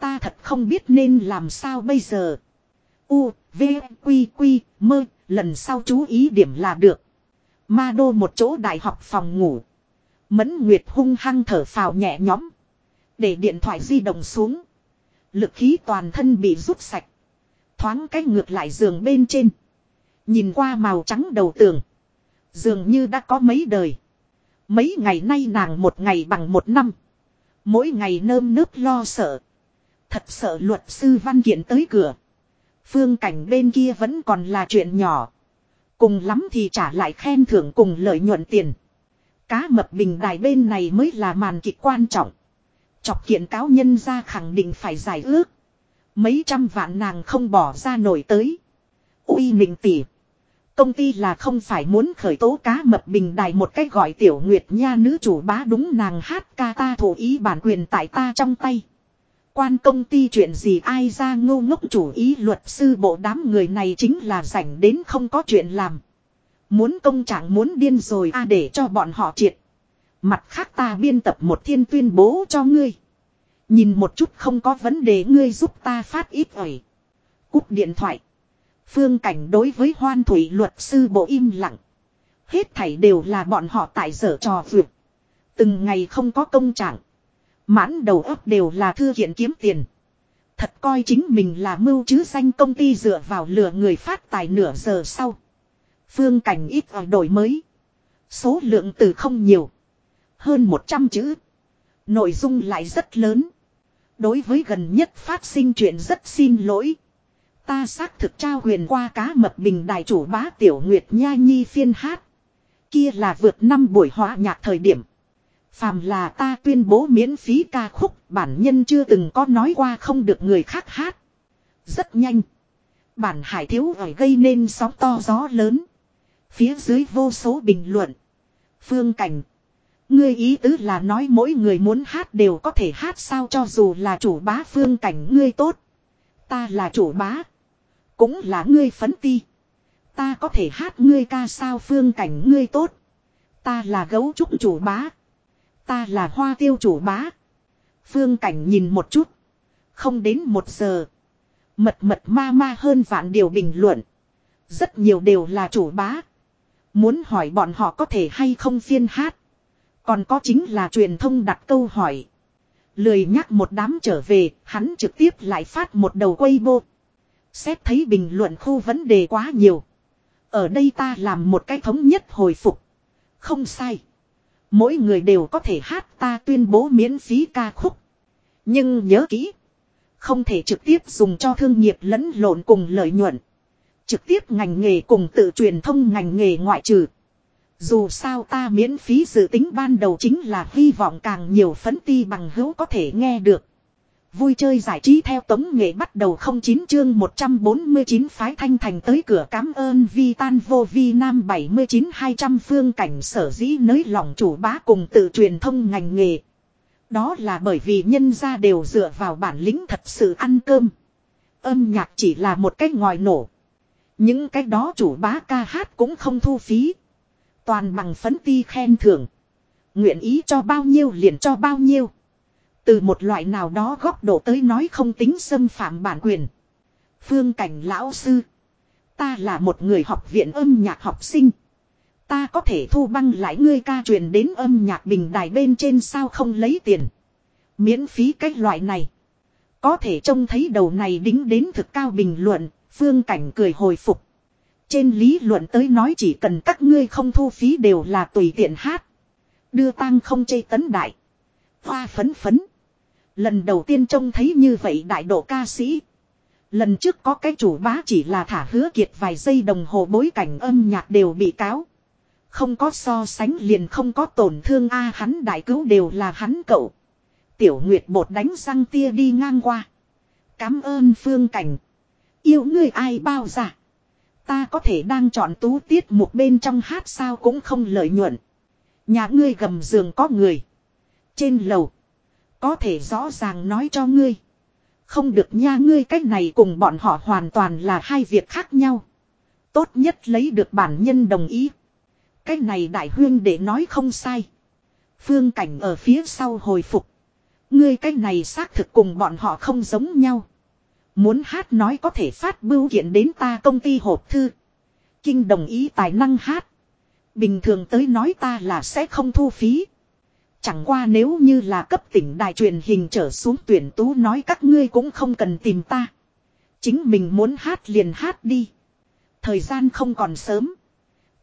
Ta thật không biết nên làm sao bây giờ. U, V, Quy, Quy, mơ, lần sau chú ý điểm là được. Ma đô một chỗ đại học phòng ngủ. Mẫn Nguyệt hung hăng thở phào nhẹ nhõm. Để điện thoại di động xuống. Lực khí toàn thân bị rút sạch. Thoáng cách ngược lại giường bên trên. Nhìn qua màu trắng đầu tường. Dường như đã có mấy đời. Mấy ngày nay nàng một ngày bằng một năm. Mỗi ngày nơm nớp lo sợ. Thật sợ luật sư văn kiện tới cửa. Phương cảnh bên kia vẫn còn là chuyện nhỏ. Cùng lắm thì trả lại khen thưởng cùng lợi nhuận tiền. Cá mập bình đài bên này mới là màn kịch quan trọng. Chọc kiện cáo nhân ra khẳng định phải giải ước. Mấy trăm vạn nàng không bỏ ra nổi tới. Uy nịnh tỉ. Công ty là không phải muốn khởi tố cá mập bình đài một cách gọi tiểu nguyệt nha nữ chủ bá đúng nàng hát ca ta thủ ý bản quyền tại ta trong tay. Quan công ty chuyện gì ai ra ngô ngốc chủ ý luật sư bộ đám người này chính là rảnh đến không có chuyện làm. Muốn công trạng muốn điên rồi a để cho bọn họ triệt. Mặt khác ta biên tập một thiên tuyên bố cho ngươi. Nhìn một chút không có vấn đề ngươi giúp ta phát ít ỏi. Cúp điện thoại. Phương cảnh đối với hoan thủy luật sư bộ im lặng. Hết thảy đều là bọn họ tại dở trò vượt. Từng ngày không có công trạng. Mãn đầu óc đều là thư kiện kiếm tiền. Thật coi chính mình là mưu chứ danh công ty dựa vào lừa người phát tài nửa giờ sau. Phương cảnh ít ở đổi mới. Số lượng từ không nhiều. Hơn 100 chữ. Nội dung lại rất lớn. Đối với gần nhất phát sinh chuyện rất xin lỗi. Ta xác thực trao huyền qua cá mập bình đại chủ bá tiểu nguyệt nha nhi phiên hát. Kia là vượt năm buổi hóa nhạc thời điểm. Phàm là ta tuyên bố miễn phí ca khúc, bản nhân chưa từng có nói qua không được người khác hát. Rất nhanh. Bản hải thiếu ỏi gây nên sóng to gió lớn. Phía dưới vô số bình luận. Phương cảnh. Ngươi ý tứ là nói mỗi người muốn hát đều có thể hát sao cho dù là chủ bá phương cảnh ngươi tốt. Ta là chủ bá. Cũng là ngươi phấn ti. Ta có thể hát ngươi ca sao phương cảnh ngươi tốt. Ta là gấu trúc chủ bá. Ta là hoa tiêu chủ bá. Phương cảnh nhìn một chút. Không đến một giờ. Mật mật ma ma hơn vạn điều bình luận. Rất nhiều đều là chủ bá. Muốn hỏi bọn họ có thể hay không phiên hát. Còn có chính là truyền thông đặt câu hỏi. Lười nhắc một đám trở về, hắn trực tiếp lại phát một đầu quay bô. Xét thấy bình luận khu vấn đề quá nhiều. Ở đây ta làm một cái thống nhất hồi phục. Không sai. Mỗi người đều có thể hát ta tuyên bố miễn phí ca khúc. Nhưng nhớ kỹ. Không thể trực tiếp dùng cho thương nghiệp lẫn lộn cùng lợi nhuận. Trực tiếp ngành nghề cùng tự truyền thông ngành nghề ngoại trừ. Dù sao ta miễn phí dự tính ban đầu chính là hy vọng càng nhiều phấn ti bằng hữu có thể nghe được. Vui chơi giải trí theo tống nghệ bắt đầu không chín chương 149 phái thanh thành tới cửa cảm ơn vi tan vô vi nam 79 200 phương cảnh sở dĩ nới lỏng chủ bá cùng tự truyền thông ngành nghề. Đó là bởi vì nhân gia đều dựa vào bản lĩnh thật sự ăn cơm. Âm nhạc chỉ là một cách ngòi nổ. Những cái đó chủ bá ca hát cũng không thu phí. Toàn bằng phấn ti khen thưởng. Nguyện ý cho bao nhiêu liền cho bao nhiêu. Từ một loại nào đó góc độ tới nói không tính xâm phạm bản quyền. Phương cảnh lão sư. Ta là một người học viện âm nhạc học sinh. Ta có thể thu băng lại ngươi ca truyền đến âm nhạc bình đài bên trên sao không lấy tiền. Miễn phí cách loại này. Có thể trông thấy đầu này đính đến thực cao bình luận, phương cảnh cười hồi phục. Trên lý luận tới nói chỉ cần các ngươi không thu phí đều là tùy tiện hát. Đưa tang không chê tấn đại. Hoa phấn phấn. Lần đầu tiên trông thấy như vậy đại độ ca sĩ. Lần trước có cái chủ bá chỉ là thả hứa kiệt vài giây đồng hồ bối cảnh âm nhạc đều bị cáo. Không có so sánh liền không có tổn thương a hắn đại cứu đều là hắn cậu. Tiểu Nguyệt bột đánh răng tia đi ngang qua. Cám ơn phương cảnh. Yêu người ai bao giả. Ta có thể đang chọn tú tiết một bên trong hát sao cũng không lợi nhuận. Nhà ngươi gầm giường có người. Trên lầu. Có thể rõ ràng nói cho ngươi. Không được nha, ngươi cách này cùng bọn họ hoàn toàn là hai việc khác nhau. Tốt nhất lấy được bản nhân đồng ý. Cái này đại huyên để nói không sai. Phương cảnh ở phía sau hồi phục. Ngươi cách này xác thực cùng bọn họ không giống nhau. Muốn hát nói có thể phát bưu kiện đến ta công ty hộp thư. Kinh đồng ý tài năng hát. Bình thường tới nói ta là sẽ không thu phí. Chẳng qua nếu như là cấp tỉnh đài truyền hình trở xuống tuyển tú nói các ngươi cũng không cần tìm ta. Chính mình muốn hát liền hát đi. Thời gian không còn sớm.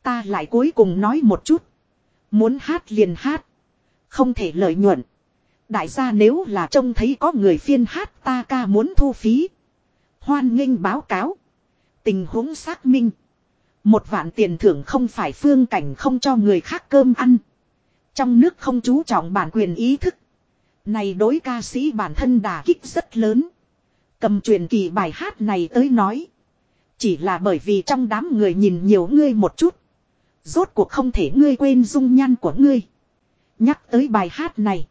Ta lại cuối cùng nói một chút. Muốn hát liền hát. Không thể lợi nhuận. Đại gia nếu là trông thấy có người phiên hát ta ca muốn thu phí. Hoan nghênh báo cáo. Tình huống xác minh. Một vạn tiền thưởng không phải phương cảnh không cho người khác cơm ăn. Trong nước không chú trọng bản quyền ý thức. Này đối ca sĩ bản thân đà kích rất lớn. Cầm truyền kỳ bài hát này tới nói. Chỉ là bởi vì trong đám người nhìn nhiều ngươi một chút. Rốt cuộc không thể ngươi quên dung nhan của ngươi. Nhắc tới bài hát này.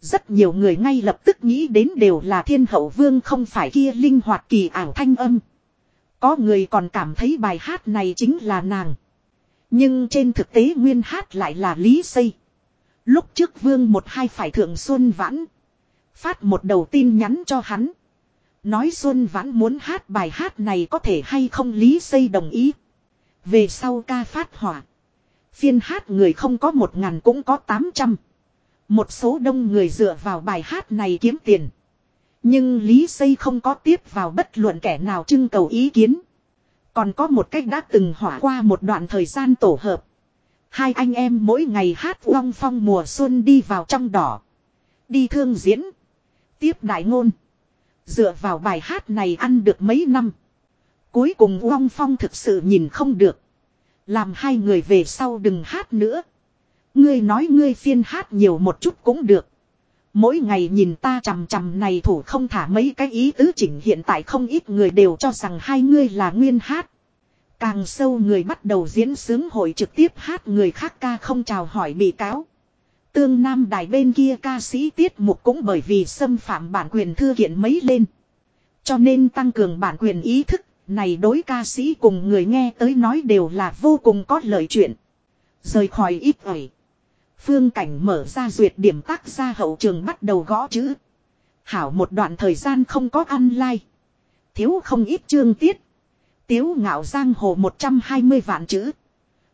Rất nhiều người ngay lập tức nghĩ đến đều là thiên hậu vương không phải kia linh hoạt kỳ ảo thanh âm. Có người còn cảm thấy bài hát này chính là nàng. Nhưng trên thực tế nguyên hát lại là Lý Xây. Lúc trước vương một hai phải thượng Xuân Vãn. Phát một đầu tin nhắn cho hắn. Nói Xuân Vãn muốn hát bài hát này có thể hay không Lý Xây đồng ý. Về sau ca phát hỏa. Phiên hát người không có một ngàn cũng có tám trăm. Một số đông người dựa vào bài hát này kiếm tiền. Nhưng Lý Xây không có tiếp vào bất luận kẻ nào trưng cầu ý kiến. Còn có một cách đã từng hỏa qua một đoạn thời gian tổ hợp. Hai anh em mỗi ngày hát uong phong mùa xuân đi vào trong đỏ. Đi thương diễn. Tiếp đại ngôn. Dựa vào bài hát này ăn được mấy năm. Cuối cùng uong phong thực sự nhìn không được. Làm hai người về sau đừng hát nữa. Ngươi nói ngươi phiên hát nhiều một chút cũng được. Mỗi ngày nhìn ta chằm chằm này thủ không thả mấy cái ý tứ chỉnh hiện tại không ít người đều cho rằng hai ngươi là nguyên hát. Càng sâu người bắt đầu diễn sướng hội trực tiếp hát người khác ca không chào hỏi bị cáo. Tương Nam đài bên kia ca sĩ tiết mục cũng bởi vì xâm phạm bản quyền thư kiện mấy lên. Cho nên tăng cường bản quyền ý thức, này đối ca sĩ cùng người nghe tới nói đều là vô cùng có lợi chuyện. Rời khỏi ít ỏi. Phương cảnh mở ra duyệt điểm tác ra hậu trường bắt đầu gõ chữ. Hảo một đoạn thời gian không có ăn like. Thiếu không ít chương tiết. Tiếu ngạo giang hồ 120 vạn chữ.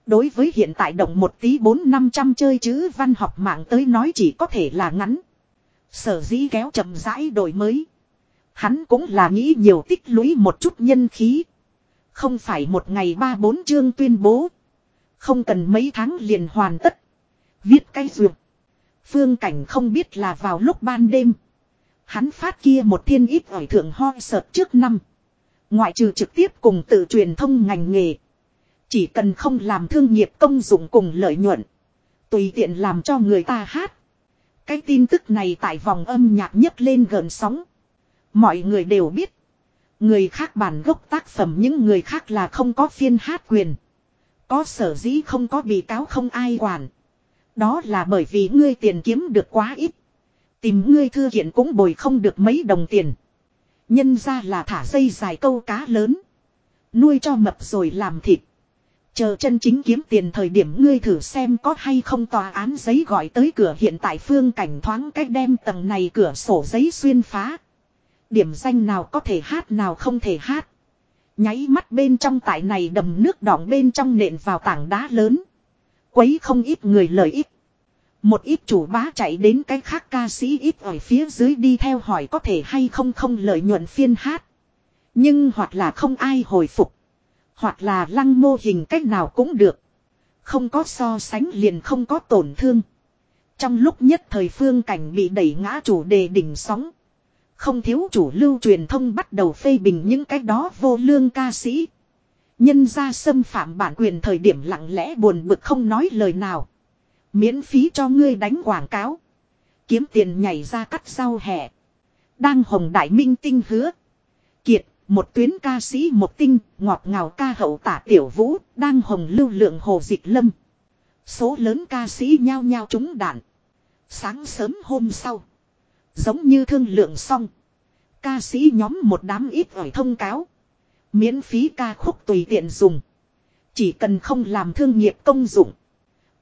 Đối với hiện tại động một tí 4-500 chơi chữ văn học mạng tới nói chỉ có thể là ngắn. Sở dĩ kéo chậm rãi đổi mới. Hắn cũng là nghĩ nhiều tích lũy một chút nhân khí. Không phải một ngày ba bốn chương tuyên bố. Không cần mấy tháng liền hoàn tất. Viết cái duyệt. Phương cảnh không biết là vào lúc ban đêm. Hắn phát kia một thiên ít ỏi thượng ho sợt trước năm. Ngoại trừ trực tiếp cùng tự truyền thông ngành nghề. Chỉ cần không làm thương nghiệp công dụng cùng lợi nhuận. Tùy tiện làm cho người ta hát. Cái tin tức này tại vòng âm nhạc nhất lên gần sóng. Mọi người đều biết. Người khác bản gốc tác phẩm những người khác là không có phiên hát quyền. Có sở dĩ không có bị cáo không ai quản. Đó là bởi vì ngươi tiền kiếm được quá ít. Tìm ngươi thư kiện cũng bồi không được mấy đồng tiền. Nhân ra là thả dây dài câu cá lớn. Nuôi cho mập rồi làm thịt. Chờ chân chính kiếm tiền thời điểm ngươi thử xem có hay không tòa án giấy gọi tới cửa hiện tại phương cảnh thoáng cách đem tầng này cửa sổ giấy xuyên phá. Điểm danh nào có thể hát nào không thể hát. Nháy mắt bên trong tại này đầm nước đỏng bên trong nện vào tảng đá lớn. Quấy không ít người lợi ích. Một ít chủ bá chạy đến cái khác ca sĩ ít ở phía dưới đi theo hỏi có thể hay không không lợi nhuận phiên hát. Nhưng hoặc là không ai hồi phục. Hoặc là lăng mô hình cách nào cũng được. Không có so sánh liền không có tổn thương. Trong lúc nhất thời phương cảnh bị đẩy ngã chủ đề đỉnh sóng. Không thiếu chủ lưu truyền thông bắt đầu phê bình những cái đó vô lương ca sĩ. Nhân ra xâm phạm bản quyền thời điểm lặng lẽ buồn bực không nói lời nào. Miễn phí cho ngươi đánh quảng cáo. Kiếm tiền nhảy ra cắt sau hè Đang hồng đại minh tinh hứa. Kiệt, một tuyến ca sĩ một tinh, ngọt ngào ca hậu tả tiểu vũ, đang hồng lưu lượng hồ dịch lâm. Số lớn ca sĩ nhao nhao trúng đạn. Sáng sớm hôm sau. Giống như thương lượng xong. Ca sĩ nhóm một đám ít ỏi thông cáo. Miễn phí ca khúc tùy tiện dùng. Chỉ cần không làm thương nghiệp công dụng.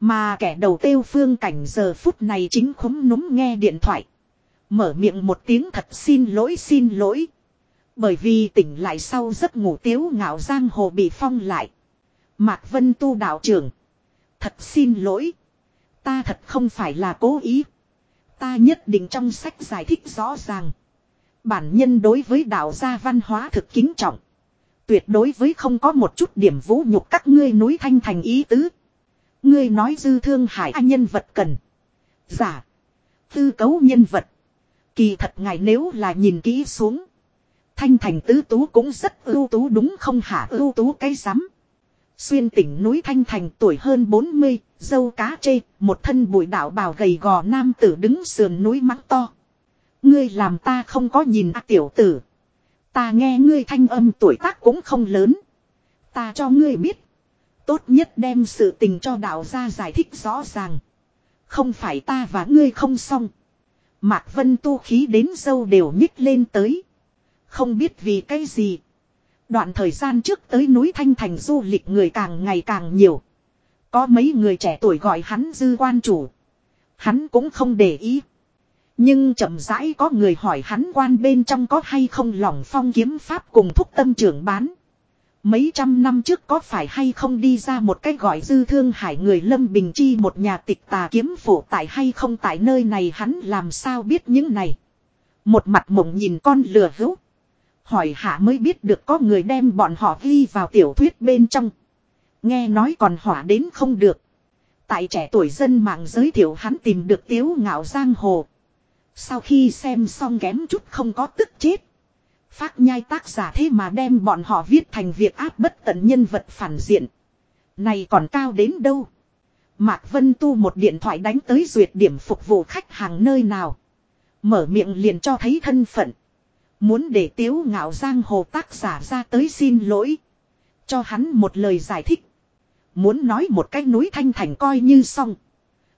Mà kẻ đầu tiêu phương cảnh giờ phút này chính khúm núm nghe điện thoại. Mở miệng một tiếng thật xin lỗi xin lỗi. Bởi vì tỉnh lại sau giấc ngủ tiếu ngạo giang hồ bị phong lại. Mạc Vân Tu đạo trưởng. Thật xin lỗi. Ta thật không phải là cố ý. Ta nhất định trong sách giải thích rõ ràng. Bản nhân đối với đạo gia văn hóa thực kính trọng. Tuyệt đối với không có một chút điểm vũ nhục các ngươi núi thanh thành ý tứ. Ngươi nói dư thương hải anh nhân vật cần. Giả. Tư cấu nhân vật. Kỳ thật ngài nếu là nhìn kỹ xuống. Thanh thành tứ tú cũng rất ưu tú đúng không hả ưu tú cái rắm Xuyên tỉnh núi Thanh Thành tuổi hơn 40, dâu cá chê, một thân bụi đạo bào gầy gò nam tử đứng sườn núi mắng to. Ngươi làm ta không có nhìn à, tiểu tử. Ta nghe ngươi thanh âm tuổi tác cũng không lớn. Ta cho ngươi biết. Tốt nhất đem sự tình cho đạo gia giải thích rõ ràng. Không phải ta và ngươi không xong. Mạc Vân tu khí đến dâu đều nhích lên tới. Không biết vì cái gì. Đoạn thời gian trước tới núi Thanh Thành du lịch người càng ngày càng nhiều. Có mấy người trẻ tuổi gọi hắn dư quan chủ. Hắn cũng không để ý. Nhưng chậm rãi có người hỏi hắn quan bên trong có hay không lòng phong kiếm pháp cùng thúc tâm trưởng bán. Mấy trăm năm trước có phải hay không đi ra một cái gọi dư thương hải người Lâm Bình Chi một nhà tịch tà kiếm phổ tại hay không tại nơi này hắn làm sao biết những này. Một mặt mộng nhìn con lừa hữu. Hỏi hạ mới biết được có người đem bọn họ ghi vào tiểu thuyết bên trong. Nghe nói còn hỏa đến không được. Tại trẻ tuổi dân mạng giới thiệu hắn tìm được tiếu ngạo giang hồ. Sau khi xem xong kém chút không có tức chết. Phát nhai tác giả thế mà đem bọn họ viết thành việc áp bất tận nhân vật phản diện. Này còn cao đến đâu. Mạc Vân Tu một điện thoại đánh tới duyệt điểm phục vụ khách hàng nơi nào. Mở miệng liền cho thấy thân phận. Muốn để tiếu ngạo giang hồ tác giả ra tới xin lỗi. Cho hắn một lời giải thích. Muốn nói một cái núi thanh thành coi như xong.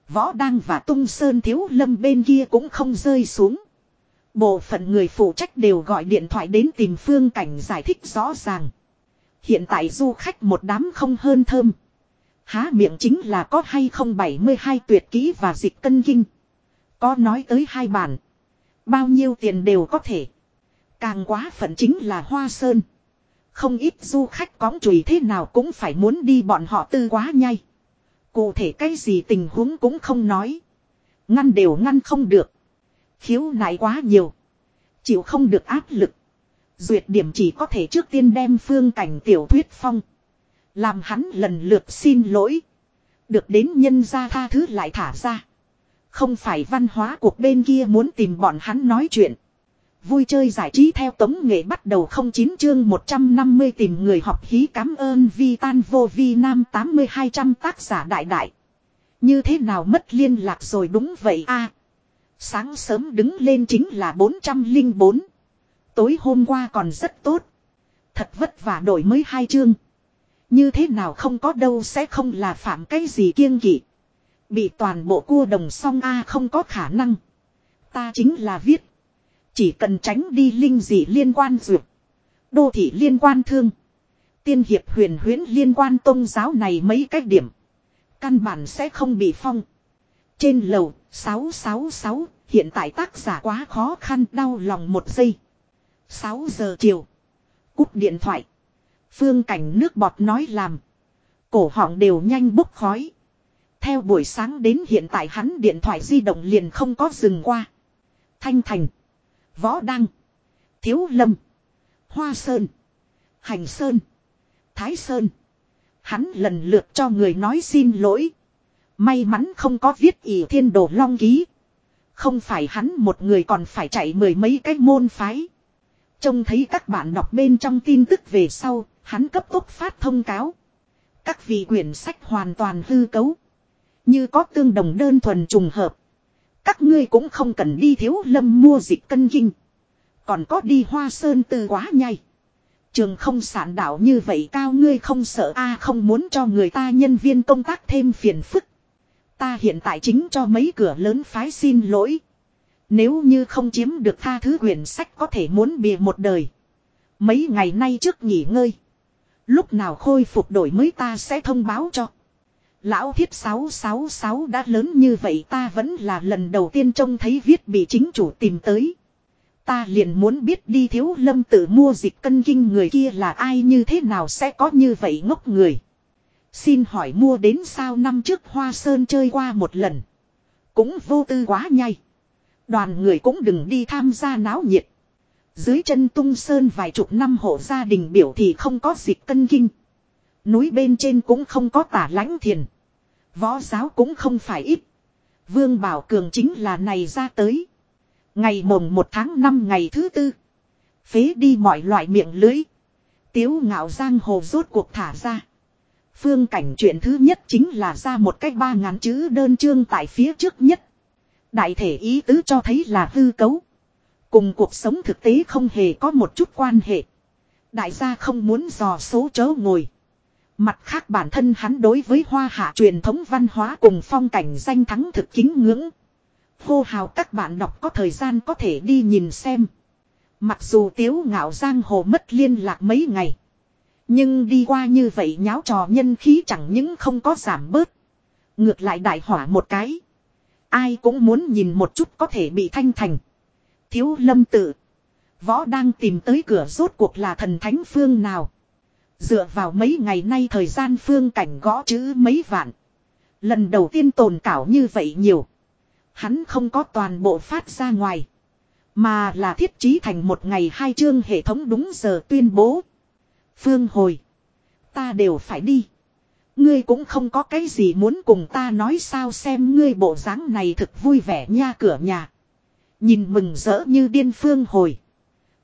Võ Đăng và Tung Sơn Thiếu Lâm bên kia cũng không rơi xuống. Bộ phận người phụ trách đều gọi điện thoại đến tìm phương cảnh giải thích rõ ràng. Hiện tại du khách một đám không hơn thơm. Há miệng chính là có hay không 72 tuyệt kỹ và dịch cân kinh. Có nói tới hai bản. Bao nhiêu tiền đều có thể. Càng quá phận chính là hoa sơn. Không ít du khách cóng chùi thế nào cũng phải muốn đi bọn họ tư quá nhai. Cụ thể cái gì tình huống cũng không nói. Ngăn đều ngăn không được. Khiếu nại quá nhiều. Chịu không được áp lực. Duyệt điểm chỉ có thể trước tiên đem phương cảnh tiểu thuyết phong. Làm hắn lần lượt xin lỗi. Được đến nhân gia tha thứ lại thả ra. Không phải văn hóa cuộc bên kia muốn tìm bọn hắn nói chuyện. vui chơi giải trí theo tống nghệ bắt đầu không chín chương 150 tìm người học hí cảm ơn vi tan vô vi nam 8200 tác giả đại đại. Như thế nào mất liên lạc rồi đúng vậy a Sáng sớm đứng lên chính là 404. Tối hôm qua còn rất tốt. Thật vất vả đổi mới hai chương. Như thế nào không có đâu sẽ không là phạm cái gì kiêng kỵ. Bị toàn bộ cua đồng song A không có khả năng. Ta chính là viết. Chỉ cần tránh đi linh dị liên quan dược. Đô thị liên quan thương. Tiên hiệp huyền huyến liên quan tôn giáo này mấy cách điểm. Căn bản sẽ không bị phong. Trên lầu 666 hiện tại tác giả quá khó khăn, đau lòng một giây. 6 giờ chiều. Cúp điện thoại. Phương cảnh nước bọt nói làm. Cổ họng đều nhanh bốc khói. Theo buổi sáng đến hiện tại hắn điện thoại di động liền không có dừng qua. Thanh Thành. Võ Đăng. Thiếu Lâm. Hoa Sơn. Hành Sơn. Thái Sơn. Hắn lần lượt cho người nói xin lỗi. May mắn không có viết ỷ thiên đồ long ký. Không phải hắn một người còn phải chạy mười mấy cái môn phái. Trông thấy các bạn đọc bên trong tin tức về sau, hắn cấp tốc phát thông cáo. Các vị quyển sách hoàn toàn hư cấu. Như có tương đồng đơn thuần trùng hợp. Các ngươi cũng không cần đi thiếu lâm mua dịch cân kinh. Còn có đi hoa sơn tư quá nhai. Trường không sản đạo như vậy cao ngươi không sợ a không muốn cho người ta nhân viên công tác thêm phiền phức. Ta hiện tại chính cho mấy cửa lớn phái xin lỗi. Nếu như không chiếm được tha thứ quyển sách có thể muốn bìa một đời. Mấy ngày nay trước nghỉ ngơi. Lúc nào khôi phục đổi mới ta sẽ thông báo cho. Lão thiết 666 đã lớn như vậy ta vẫn là lần đầu tiên trông thấy viết bị chính chủ tìm tới. Ta liền muốn biết đi thiếu lâm tự mua dịch cân kinh người kia là ai như thế nào sẽ có như vậy ngốc người. Xin hỏi mua đến sao năm trước Hoa Sơn chơi qua một lần. Cũng vô tư quá nhai. Đoàn người cũng đừng đi tham gia náo nhiệt. Dưới chân tung sơn vài chục năm hộ gia đình biểu thì không có dịch cân kinh. Núi bên trên cũng không có tả lãnh thiền. Võ giáo cũng không phải ít. Vương Bảo Cường chính là này ra tới. Ngày mồng một tháng năm ngày thứ tư. Phế đi mọi loại miệng lưới. Tiếu ngạo giang hồ rốt cuộc thả ra. Phương cảnh chuyện thứ nhất chính là ra một cách ba ngàn chữ đơn chương tại phía trước nhất. Đại thể ý tứ cho thấy là hư cấu. Cùng cuộc sống thực tế không hề có một chút quan hệ. Đại gia không muốn dò số chớ ngồi. Mặt khác bản thân hắn đối với hoa hạ truyền thống văn hóa cùng phong cảnh danh thắng thực kính ngưỡng. Hô hào các bạn đọc có thời gian có thể đi nhìn xem. Mặc dù tiếu ngạo giang hồ mất liên lạc mấy ngày. Nhưng đi qua như vậy nháo trò nhân khí chẳng những không có giảm bớt. Ngược lại đại hỏa một cái. Ai cũng muốn nhìn một chút có thể bị thanh thành. Thiếu lâm tự. Võ đang tìm tới cửa rốt cuộc là thần thánh phương nào. Dựa vào mấy ngày nay thời gian phương cảnh gõ chữ mấy vạn. Lần đầu tiên tồn cảo như vậy nhiều. Hắn không có toàn bộ phát ra ngoài. Mà là thiết trí thành một ngày hai chương hệ thống đúng giờ tuyên bố. Phương hồi. Ta đều phải đi. Ngươi cũng không có cái gì muốn cùng ta nói sao xem ngươi bộ dáng này thực vui vẻ nha cửa nhà. Nhìn mừng rỡ như điên phương hồi.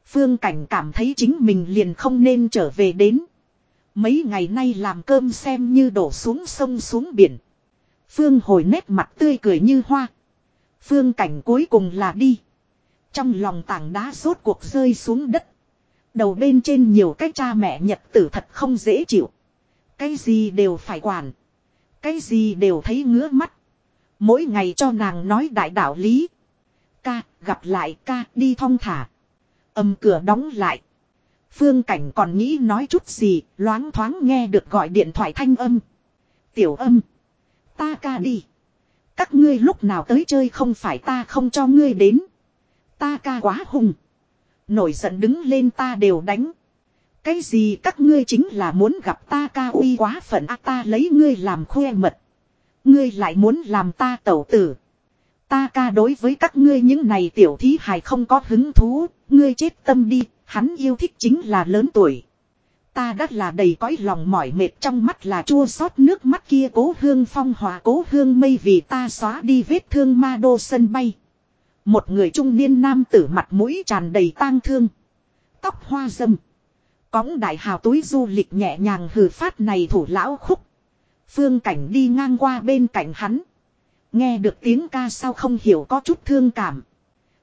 Phương cảnh cảm thấy chính mình liền không nên trở về đến. Mấy ngày nay làm cơm xem như đổ xuống sông xuống biển. Phương hồi nét mặt tươi cười như hoa. Phương cảnh cuối cùng là đi. Trong lòng tảng đá rốt cuộc rơi xuống đất. Đầu bên trên nhiều cái cha mẹ nhật tử thật không dễ chịu. Cái gì đều phải quản. Cái gì đều thấy ngứa mắt. Mỗi ngày cho nàng nói đại đạo lý. Ca, gặp lại ca, đi thong thả. Âm cửa đóng lại. Phương Cảnh còn nghĩ nói chút gì, loáng thoáng nghe được gọi điện thoại thanh âm. Tiểu âm. Ta ca đi. Các ngươi lúc nào tới chơi không phải ta không cho ngươi đến. Ta ca quá hùng. Nổi giận đứng lên ta đều đánh. Cái gì các ngươi chính là muốn gặp ta ca uy quá phận a ta lấy ngươi làm khoe mật. Ngươi lại muốn làm ta tẩu tử. Ta ca đối với các ngươi những này tiểu thí hài không có hứng thú, ngươi chết tâm đi, hắn yêu thích chính là lớn tuổi. Ta đã là đầy cõi lòng mỏi mệt trong mắt là chua xót nước mắt kia cố hương phong hòa cố hương mây vì ta xóa đi vết thương ma đô sân bay. Một người trung niên nam tử mặt mũi tràn đầy tang thương. Tóc hoa dâm. Cóng đại hào túi du lịch nhẹ nhàng hừ phát này thủ lão khúc. Phương cảnh đi ngang qua bên cạnh hắn. Nghe được tiếng ca sao không hiểu có chút thương cảm.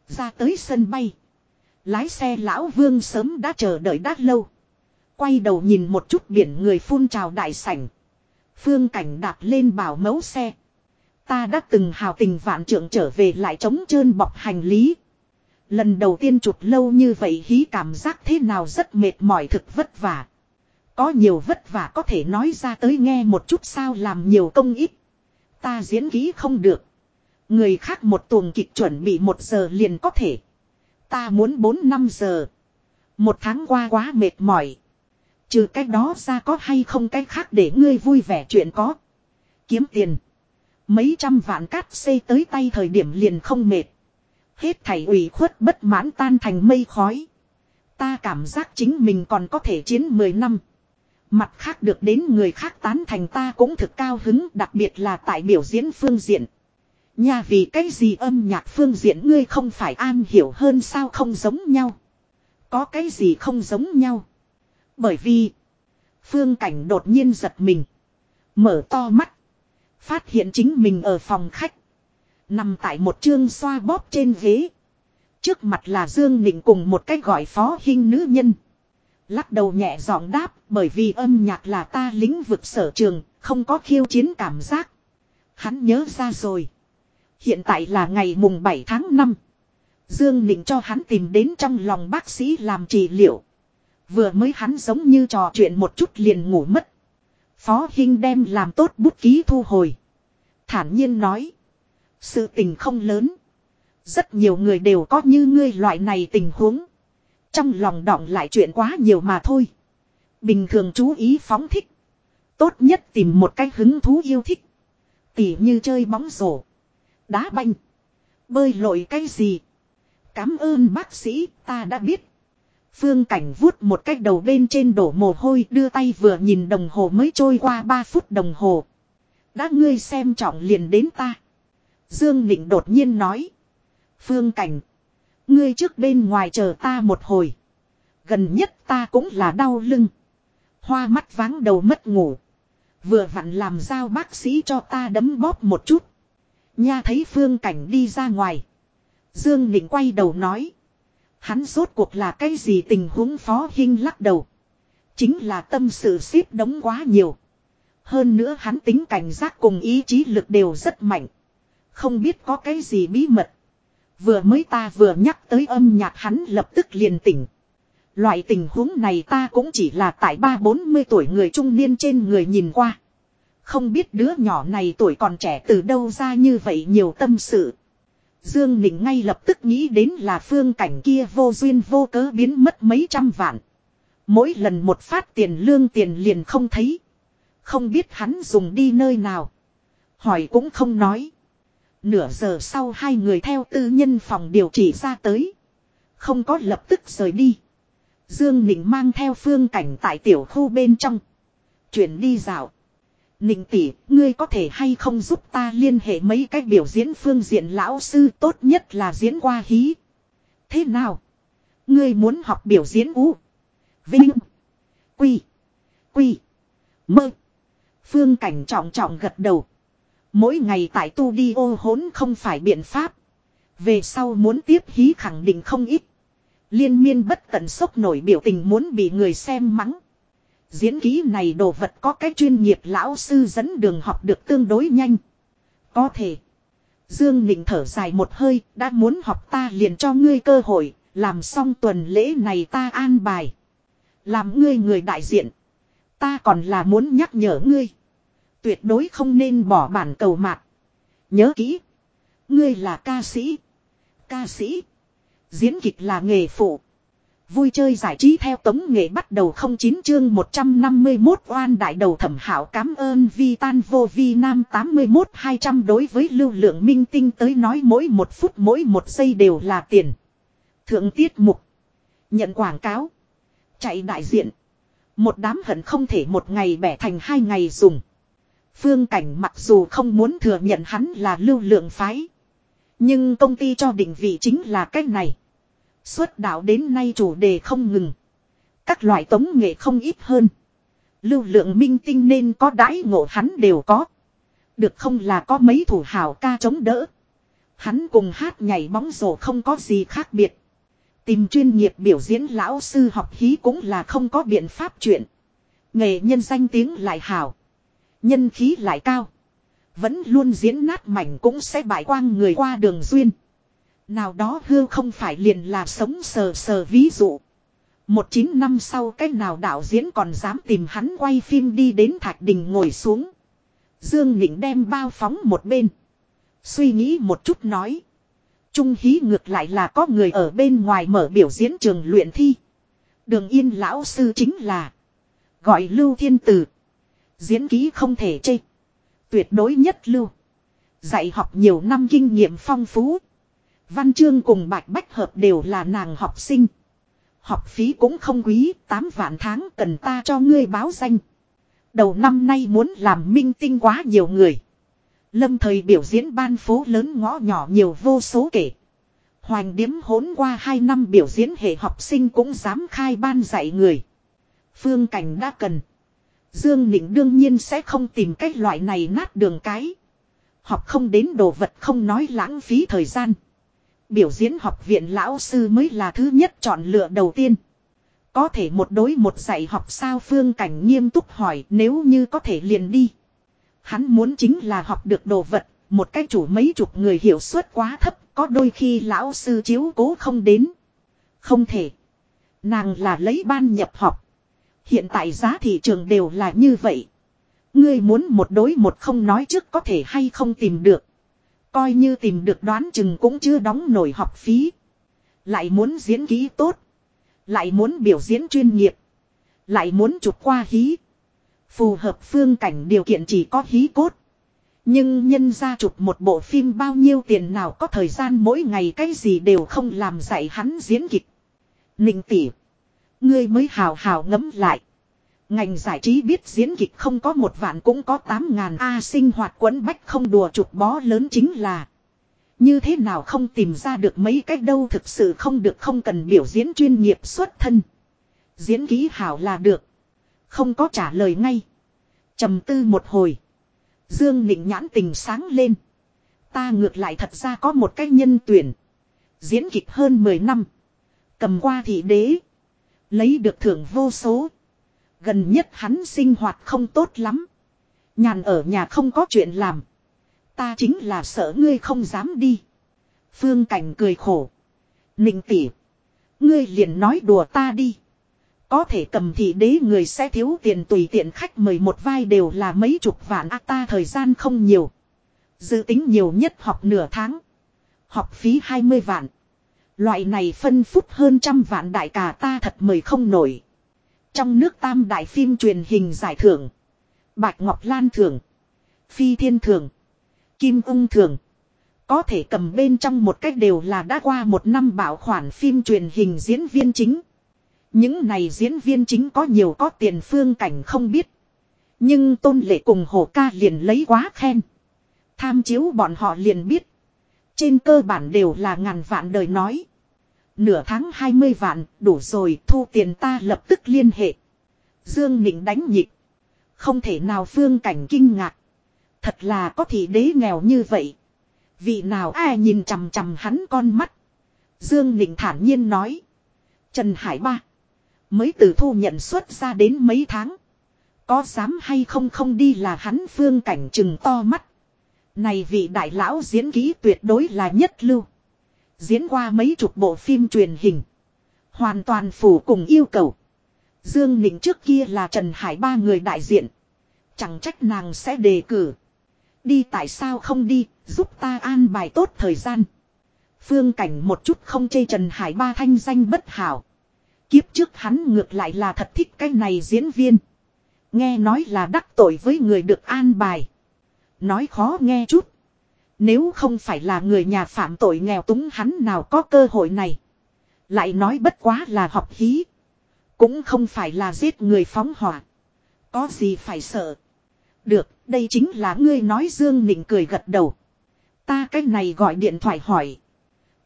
Ra tới sân bay. Lái xe lão vương sớm đã chờ đợi đã lâu. Quay đầu nhìn một chút biển người phun trào đại sảnh. Phương cảnh đạp lên bảo mẫu xe. Ta đã từng hào tình vạn trượng trở về lại trống trơn bọc hành lý. Lần đầu tiên chụp lâu như vậy hí cảm giác thế nào rất mệt mỏi thực vất vả. Có nhiều vất vả có thể nói ra tới nghe một chút sao làm nhiều công ít. Ta diễn ký không được. Người khác một tuồng kịch chuẩn bị một giờ liền có thể. Ta muốn bốn năm giờ. Một tháng qua quá mệt mỏi. Trừ cách đó ra có hay không cách khác để ngươi vui vẻ chuyện có. Kiếm tiền. Mấy trăm vạn cát xây tới tay thời điểm liền không mệt. Hết thảy ủy khuất bất mãn tan thành mây khói. Ta cảm giác chính mình còn có thể chiến 10 năm. Mặt khác được đến người khác tán thành ta cũng thực cao hứng, đặc biệt là tại biểu diễn phương diện. Nhà vì cái gì âm nhạc phương diện ngươi không phải an hiểu hơn sao không giống nhau. Có cái gì không giống nhau. Bởi vì, phương cảnh đột nhiên giật mình. Mở to mắt. Phát hiện chính mình ở phòng khách. Nằm tại một chương xoa bóp trên ghế. Trước mặt là Dương Nịnh cùng một cái gọi phó hình nữ nhân. Lắc đầu nhẹ giọng đáp bởi vì âm nhạc là ta lĩnh vực sở trường, không có khiêu chiến cảm giác. Hắn nhớ ra rồi. Hiện tại là ngày mùng 7 tháng 5. Dương Nịnh cho hắn tìm đến trong lòng bác sĩ làm trị liệu. Vừa mới hắn giống như trò chuyện một chút liền ngủ mất. Phó Hinh đem làm tốt bút ký thu hồi. Thản nhiên nói. Sự tình không lớn. Rất nhiều người đều có như ngươi loại này tình huống. Trong lòng đọng lại chuyện quá nhiều mà thôi. Bình thường chú ý phóng thích. Tốt nhất tìm một cái hứng thú yêu thích. Tỉ như chơi bóng rổ. Đá banh. Bơi lội cái gì. Cảm ơn bác sĩ, ta đã biết. Phương Cảnh vuốt một cách đầu bên trên đổ mồ hôi, đưa tay vừa nhìn đồng hồ mới trôi qua 3 phút đồng hồ. Đã ngươi xem trọng liền đến ta. Dương Nịnh đột nhiên nói. Phương Cảnh. Ngươi trước bên ngoài chờ ta một hồi. Gần nhất ta cũng là đau lưng. Hoa mắt váng đầu mất ngủ. Vừa vặn làm giao bác sĩ cho ta đấm bóp một chút. Nha thấy phương cảnh đi ra ngoài. Dương Nịnh quay đầu nói. Hắn rốt cuộc là cái gì tình huống phó hình lắc đầu. Chính là tâm sự xếp đống quá nhiều. Hơn nữa hắn tính cảnh giác cùng ý chí lực đều rất mạnh. Không biết có cái gì bí mật. Vừa mới ta vừa nhắc tới âm nhạc hắn lập tức liền tỉnh. Loại tình huống này ta cũng chỉ là tại ba bốn mươi tuổi người trung niên trên người nhìn qua. Không biết đứa nhỏ này tuổi còn trẻ từ đâu ra như vậy nhiều tâm sự. Dương Nịnh ngay lập tức nghĩ đến là phương cảnh kia vô duyên vô cớ biến mất mấy trăm vạn. Mỗi lần một phát tiền lương tiền liền không thấy. Không biết hắn dùng đi nơi nào. Hỏi cũng không nói. Nửa giờ sau hai người theo tư nhân phòng điều trị ra tới. Không có lập tức rời đi. Dương Nịnh mang theo phương cảnh tại tiểu khu bên trong. Chuyển đi dạo. Nịnh tỷ, ngươi có thể hay không giúp ta liên hệ mấy cách biểu diễn phương diện lão sư tốt nhất là diễn qua hí. Thế nào? Ngươi muốn học biểu diễn ú. Vinh. Quy. Quy. Mơ. Phương cảnh trọng trọng gật đầu. Mỗi ngày tại tu đi ô hốn không phải biện pháp. Về sau muốn tiếp hí khẳng định không ít. Liên miên bất tận sốc nổi biểu tình muốn bị người xem mắng. Diễn ký này đồ vật có cái chuyên nghiệp lão sư dẫn đường học được tương đối nhanh. Có thể. Dương Nịnh thở dài một hơi, đã muốn học ta liền cho ngươi cơ hội, làm xong tuần lễ này ta an bài. Làm ngươi người đại diện. Ta còn là muốn nhắc nhở ngươi. Tuyệt đối không nên bỏ bản cầu mạc. Nhớ kỹ. Ngươi là ca sĩ. Ca sĩ. Diễn kịch là nghề phụ. Vui chơi giải trí theo tống nghệ bắt đầu không chín chương 151 oan đại đầu thẩm hảo cảm ơn vi tan vô vi nam 81 200 đối với lưu lượng minh tinh tới nói mỗi một phút mỗi một giây đều là tiền. Thượng tiết mục. Nhận quảng cáo. Chạy đại diện. Một đám hận không thể một ngày bẻ thành hai ngày dùng. Phương cảnh mặc dù không muốn thừa nhận hắn là lưu lượng phái. Nhưng công ty cho định vị chính là cách này. Xuất đạo đến nay chủ đề không ngừng. Các loại tống nghệ không ít hơn. Lưu lượng minh tinh nên có đãi ngộ hắn đều có. Được không là có mấy thủ hảo ca chống đỡ. Hắn cùng hát nhảy bóng rổ không có gì khác biệt. Tìm chuyên nghiệp biểu diễn lão sư học hí cũng là không có biện pháp chuyện. Nghề nhân danh tiếng lại hảo. Nhân khí lại cao. Vẫn luôn diễn nát mảnh cũng sẽ bại quang người qua đường duyên. Nào đó hư không phải liền là sống sờ sờ ví dụ. Một chín năm sau cái nào đạo diễn còn dám tìm hắn quay phim đi đến Thạch Đình ngồi xuống. Dương Nịnh đem bao phóng một bên. Suy nghĩ một chút nói. Trung hí ngược lại là có người ở bên ngoài mở biểu diễn trường luyện thi. Đường yên lão sư chính là. Gọi Lưu Thiên Tử. Diễn ký không thể chê. Tuyệt đối nhất lưu. Dạy học nhiều năm kinh nghiệm phong phú. Văn chương cùng bạch bách hợp đều là nàng học sinh. Học phí cũng không quý, 8 vạn tháng cần ta cho ngươi báo danh. Đầu năm nay muốn làm minh tinh quá nhiều người. Lâm thời biểu diễn ban phố lớn ngõ nhỏ nhiều vô số kể. Hoành điếm hốn qua 2 năm biểu diễn hệ học sinh cũng dám khai ban dạy người. Phương cảnh đã cần. Dương Nịnh đương nhiên sẽ không tìm cách loại này nát đường cái. Học không đến đồ vật không nói lãng phí thời gian. Biểu diễn học viện lão sư mới là thứ nhất chọn lựa đầu tiên. Có thể một đối một dạy học sao phương cảnh nghiêm túc hỏi nếu như có thể liền đi. Hắn muốn chính là học được đồ vật, một cách chủ mấy chục người hiểu suất quá thấp, có đôi khi lão sư chiếu cố không đến. Không thể. Nàng là lấy ban nhập học. Hiện tại giá thị trường đều là như vậy. Ngươi muốn một đối một không nói trước có thể hay không tìm được. Coi như tìm được đoán chừng cũng chưa đóng nổi học phí. Lại muốn diễn kỹ tốt. Lại muốn biểu diễn chuyên nghiệp. Lại muốn chụp qua hí. Phù hợp phương cảnh điều kiện chỉ có hí cốt. Nhưng nhân ra chụp một bộ phim bao nhiêu tiền nào có thời gian mỗi ngày cái gì đều không làm dạy hắn diễn kịch. Ninh tỉ. Ngươi mới hào hào ngấm lại. Ngành giải trí biết diễn kịch không có một vạn cũng có tám ngàn A sinh hoạt quấn bách không đùa chụp bó lớn chính là. Như thế nào không tìm ra được mấy cách đâu thực sự không được, không cần biểu diễn chuyên nghiệp xuất thân. Diễn ký hảo là được. Không có trả lời ngay. trầm tư một hồi. Dương Nịnh nhãn tình sáng lên. Ta ngược lại thật ra có một cái nhân tuyển. Diễn kịch hơn 10 năm. Cầm qua thị đế. Lấy được thưởng vô số. Gần nhất hắn sinh hoạt không tốt lắm. Nhàn ở nhà không có chuyện làm. Ta chính là sợ ngươi không dám đi. Phương Cảnh cười khổ. Ninh tỉ. Ngươi liền nói đùa ta đi. Có thể cầm thị đế người sẽ thiếu tiền tùy tiện khách mời một vai đều là mấy chục vạn a ta thời gian không nhiều. Dự tính nhiều nhất học nửa tháng. Học phí 20 vạn. Loại này phân phút hơn trăm vạn đại cả ta thật mời không nổi. Trong nước tam đại phim truyền hình giải thưởng. Bạch Ngọc Lan thưởng. Phi Thiên thưởng. Kim ung thưởng. Có thể cầm bên trong một cách đều là đã qua một năm bảo khoản phim truyền hình diễn viên chính. Những này diễn viên chính có nhiều có tiền phương cảnh không biết. Nhưng tôn lệ cùng hồ ca liền lấy quá khen. Tham chiếu bọn họ liền biết. Trên cơ bản đều là ngàn vạn đời nói. Nửa tháng 20 vạn, đủ rồi, thu tiền ta lập tức liên hệ. Dương Nịnh đánh nhịp. Không thể nào phương cảnh kinh ngạc. Thật là có thị đế nghèo như vậy. Vị nào ai nhìn chằm chằm hắn con mắt. Dương Nịnh thản nhiên nói. Trần Hải Ba. Mới từ thu nhận xuất ra đến mấy tháng. Có dám hay không không đi là hắn phương cảnh chừng to mắt. Này vị đại lão diễn ký tuyệt đối là nhất lưu. Diễn qua mấy chục bộ phim truyền hình. Hoàn toàn phủ cùng yêu cầu. Dương Nịnh trước kia là Trần Hải ba người đại diện. Chẳng trách nàng sẽ đề cử. Đi tại sao không đi, giúp ta an bài tốt thời gian. Phương cảnh một chút không chê Trần Hải ba thanh danh bất hảo. Kiếp trước hắn ngược lại là thật thích cái này diễn viên. Nghe nói là đắc tội với người được an bài. Nói khó nghe chút. Nếu không phải là người nhà phạm tội nghèo túng hắn nào có cơ hội này. Lại nói bất quá là học hí. Cũng không phải là giết người phóng hỏa. Có gì phải sợ. Được, đây chính là ngươi nói Dương Nịnh cười gật đầu. Ta cái này gọi điện thoại hỏi.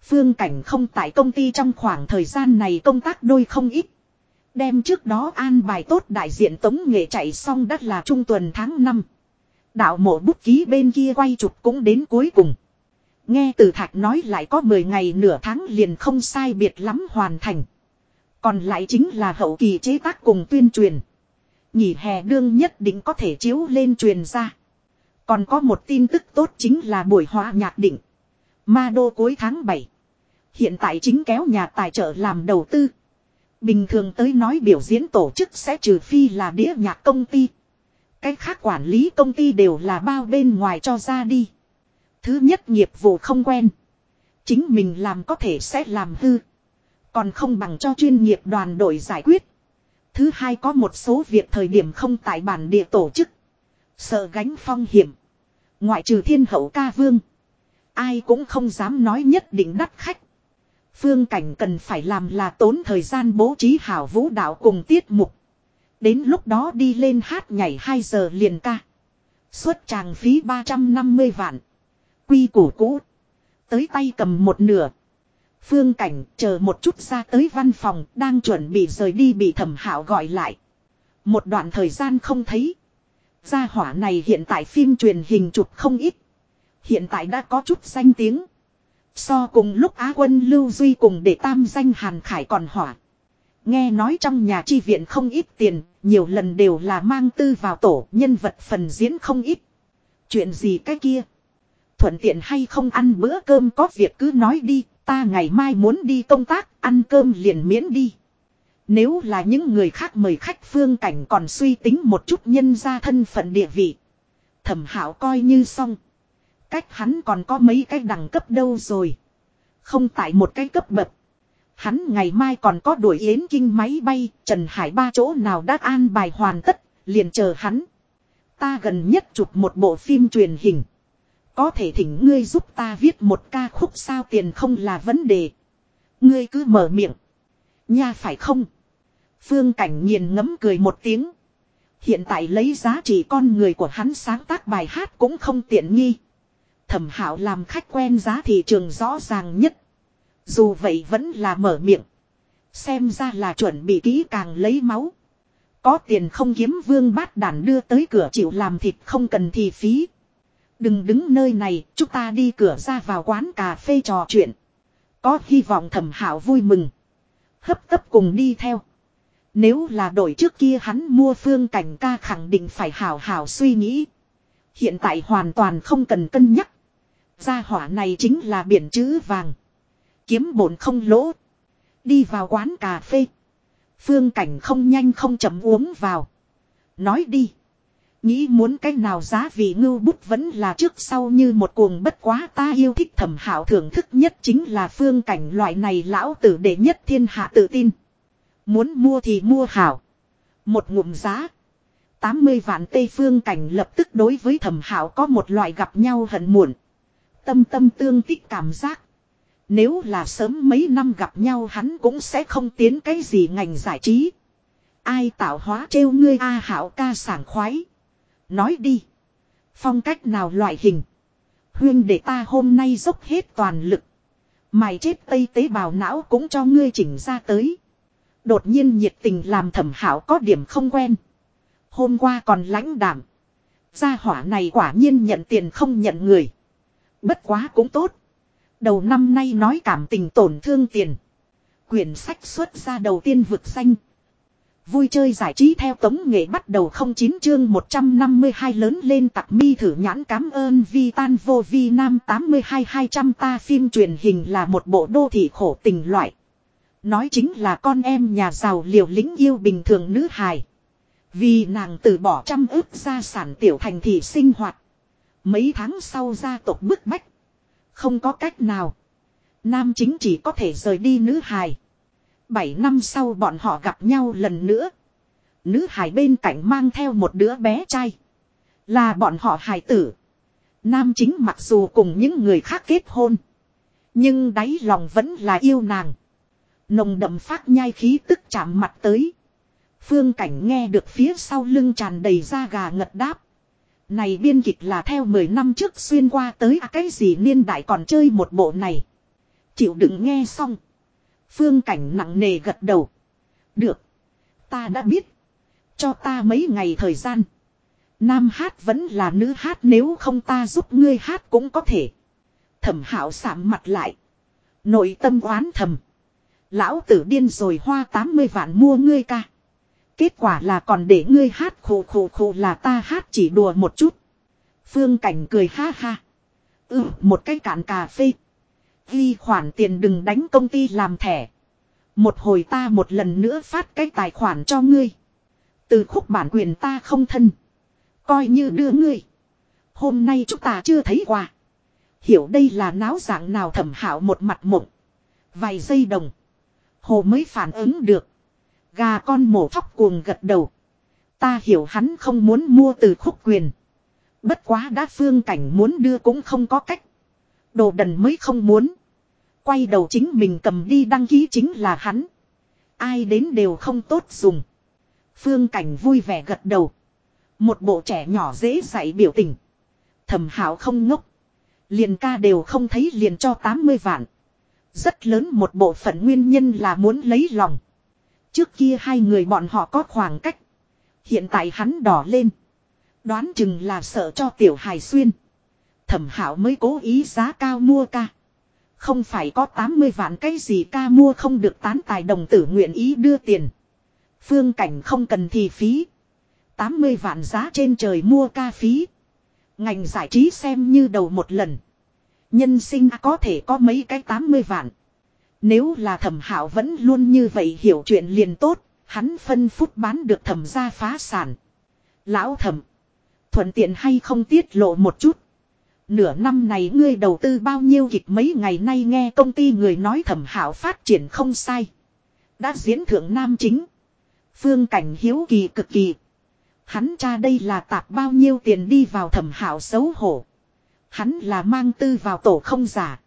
Phương Cảnh không tại công ty trong khoảng thời gian này công tác đôi không ít. Đem trước đó an bài tốt đại diện tống nghệ chạy xong đất là trung tuần tháng 5. Đạo mộ bút ký bên kia quay chụp cũng đến cuối cùng. Nghe từ thạch nói lại có 10 ngày nửa tháng liền không sai biệt lắm hoàn thành. Còn lại chính là hậu kỳ chế tác cùng tuyên truyền. Nhỉ hè đương nhất định có thể chiếu lên truyền ra. Còn có một tin tức tốt chính là buổi hòa nhạc định. Ma đô cuối tháng 7. Hiện tại chính kéo nhà tài trợ làm đầu tư. Bình thường tới nói biểu diễn tổ chức sẽ trừ phi là đĩa nhạc công ty. Cái khác quản lý công ty đều là bao bên ngoài cho ra đi. Thứ nhất nghiệp vụ không quen. Chính mình làm có thể sẽ làm hư. Còn không bằng cho chuyên nghiệp đoàn đội giải quyết. Thứ hai có một số việc thời điểm không tại bản địa tổ chức. Sợ gánh phong hiểm. Ngoại trừ thiên hậu ca vương. Ai cũng không dám nói nhất định đắt khách. Phương cảnh cần phải làm là tốn thời gian bố trí hảo vũ đạo cùng tiết mục. Đến lúc đó đi lên hát nhảy 2 giờ liền ca. Xuất tràng phí 350 vạn. Quy củ cũ. Tới tay cầm một nửa. Phương cảnh chờ một chút ra tới văn phòng, đang chuẩn bị rời đi bị thẩm hảo gọi lại. Một đoạn thời gian không thấy. Gia hỏa này hiện tại phim truyền hình chụp không ít. Hiện tại đã có chút danh tiếng. So cùng lúc Á quân Lưu Duy cùng để tam danh Hàn Khải còn hỏa. Nghe nói trong nhà chi viện không ít tiền, nhiều lần đều là mang tư vào tổ, nhân vật phần diễn không ít. Chuyện gì cái kia? Thuận tiện hay không ăn bữa cơm có việc cứ nói đi, ta ngày mai muốn đi công tác, ăn cơm liền miễn đi. Nếu là những người khác mời khách phương cảnh còn suy tính một chút nhân ra thân phận địa vị. Thẩm hảo coi như xong. Cách hắn còn có mấy cái đẳng cấp đâu rồi. Không tại một cái cấp bậc. Hắn ngày mai còn có đuổi yến kinh máy bay, Trần Hải ba chỗ nào đã an bài hoàn tất, liền chờ hắn. Ta gần nhất chụp một bộ phim truyền hình. Có thể thỉnh ngươi giúp ta viết một ca khúc sao tiền không là vấn đề. Ngươi cứ mở miệng. Nha phải không? Phương Cảnh nghiền ngấm cười một tiếng. Hiện tại lấy giá trị con người của hắn sáng tác bài hát cũng không tiện nghi. Thẩm hảo làm khách quen giá thị trường rõ ràng nhất. Dù vậy vẫn là mở miệng. Xem ra là chuẩn bị kỹ càng lấy máu. Có tiền không kiếm vương bát đàn đưa tới cửa chịu làm thịt không cần thì phí. Đừng đứng nơi này, chúng ta đi cửa ra vào quán cà phê trò chuyện. Có hy vọng thẩm hảo vui mừng. Hấp tấp cùng đi theo. Nếu là đổi trước kia hắn mua phương cảnh ca khẳng định phải hảo hảo suy nghĩ. Hiện tại hoàn toàn không cần cân nhắc. Gia hỏa này chính là biển chữ vàng. Kiếm bổn không lỗ. Đi vào quán cà phê. Phương cảnh không nhanh không chậm uống vào. Nói đi. Nghĩ muốn cái nào giá vị ngưu bút vẫn là trước sau như một cuồng bất quá ta yêu thích thẩm hảo thưởng thức nhất chính là phương cảnh loại này lão tử đệ nhất thiên hạ tự tin. Muốn mua thì mua hảo. Một ngụm giá. 80 vạn Tây phương cảnh lập tức đối với thẩm hảo có một loại gặp nhau hận muộn. Tâm tâm tương tích cảm giác. Nếu là sớm mấy năm gặp nhau hắn cũng sẽ không tiến cái gì ngành giải trí. Ai tạo hóa trêu ngươi A hảo ca sảng khoái. Nói đi. Phong cách nào loại hình. Huyên để ta hôm nay dốc hết toàn lực. Mày chết tây tế bào não cũng cho ngươi chỉnh ra tới. Đột nhiên nhiệt tình làm thẩm hảo có điểm không quen. Hôm qua còn lãnh đảm. Gia hỏa này quả nhiên nhận tiền không nhận người. Bất quá cũng tốt. Đầu năm nay nói cảm tình tổn thương tiền. Quyển sách xuất ra đầu tiên vực danh. Vui chơi giải trí theo tống nghệ bắt đầu không chín chương 152 lớn lên tặc mi thử nhãn cảm ơn vi tan vô vi nam 82 200 ta phim truyền hình là một bộ đô thị khổ tình loại. Nói chính là con em nhà giàu liều lĩnh yêu bình thường nữ hài. Vì nàng từ bỏ trăm ước gia sản tiểu thành thị sinh hoạt. Mấy tháng sau gia tộc bức bách. Không có cách nào. Nam chính chỉ có thể rời đi nữ hài. Bảy năm sau bọn họ gặp nhau lần nữa. Nữ hài bên cạnh mang theo một đứa bé trai. Là bọn họ hài tử. Nam chính mặc dù cùng những người khác kết hôn. Nhưng đáy lòng vẫn là yêu nàng. Nồng đậm phát nhai khí tức chạm mặt tới. Phương cảnh nghe được phía sau lưng tràn đầy da gà ngật đáp. Này biên kịch là theo 10 năm trước xuyên qua tới à cái gì niên đại còn chơi một bộ này. Chịu đựng nghe xong. Phương cảnh nặng nề gật đầu. Được. Ta đã biết. Cho ta mấy ngày thời gian. Nam hát vẫn là nữ hát, nếu không ta giúp ngươi hát cũng có thể. Thẩm hảo sạm mặt lại. Nội tâm oán thầm. Lão tử điên rồi, hoa 80 vạn mua ngươi ca. Kết quả là còn để ngươi hát khổ khổ khổ là ta hát chỉ đùa một chút. Phương Cảnh cười ha ha. Ừ, một cái cạn cà phê. Ghi khoản tiền đừng đánh công ty làm thẻ. Một hồi ta một lần nữa phát cái tài khoản cho ngươi. Từ khúc bản quyền ta không thân. Coi như đưa ngươi. Hôm nay chúng ta chưa thấy quà. Hiểu đây là náo dạng nào thẩm hảo một mặt mộng. Vài giây đồng. Hồ mới phản ứng được. Gà con mổ thóc cuồng gật đầu. Ta hiểu hắn không muốn mua từ khúc quyền. Bất quá đã phương cảnh muốn đưa cũng không có cách. Đồ đần mới không muốn. Quay đầu chính mình cầm đi đăng ký chính là hắn. Ai đến đều không tốt dùng. Phương cảnh vui vẻ gật đầu. Một bộ trẻ nhỏ dễ dạy biểu tình. Thẩm hảo không ngốc. Liền ca đều không thấy liền cho 80 vạn. Rất lớn một bộ phận nguyên nhân là muốn lấy lòng. Trước kia hai người bọn họ có khoảng cách. Hiện tại hắn đỏ lên. Đoán chừng là sợ cho tiểu hài xuyên. Thẩm hảo mới cố ý giá cao mua ca. Không phải có 80 vạn cái gì ca mua không được tán tài đồng tử nguyện ý đưa tiền. Phương cảnh không cần thì phí. 80 vạn giá trên trời mua ca phí. Ngành giải trí xem như đầu một lần. Nhân sinh có thể có mấy cái 80 vạn. Nếu là thẩm hảo vẫn luôn như vậy hiểu chuyện liền tốt, hắn phân phút bán được thẩm ra phá sản. Lão thẩm, thuận tiện hay không tiết lộ một chút. Nửa năm này ngươi đầu tư bao nhiêu kịch mấy ngày nay nghe công ty người nói thẩm hảo phát triển không sai. Đã diễn thượng nam chính. Phương cảnh hiếu kỳ cực kỳ. Hắn cha đây là tạp bao nhiêu tiền đi vào thẩm hảo xấu hổ. Hắn là mang tư vào tổ không giả.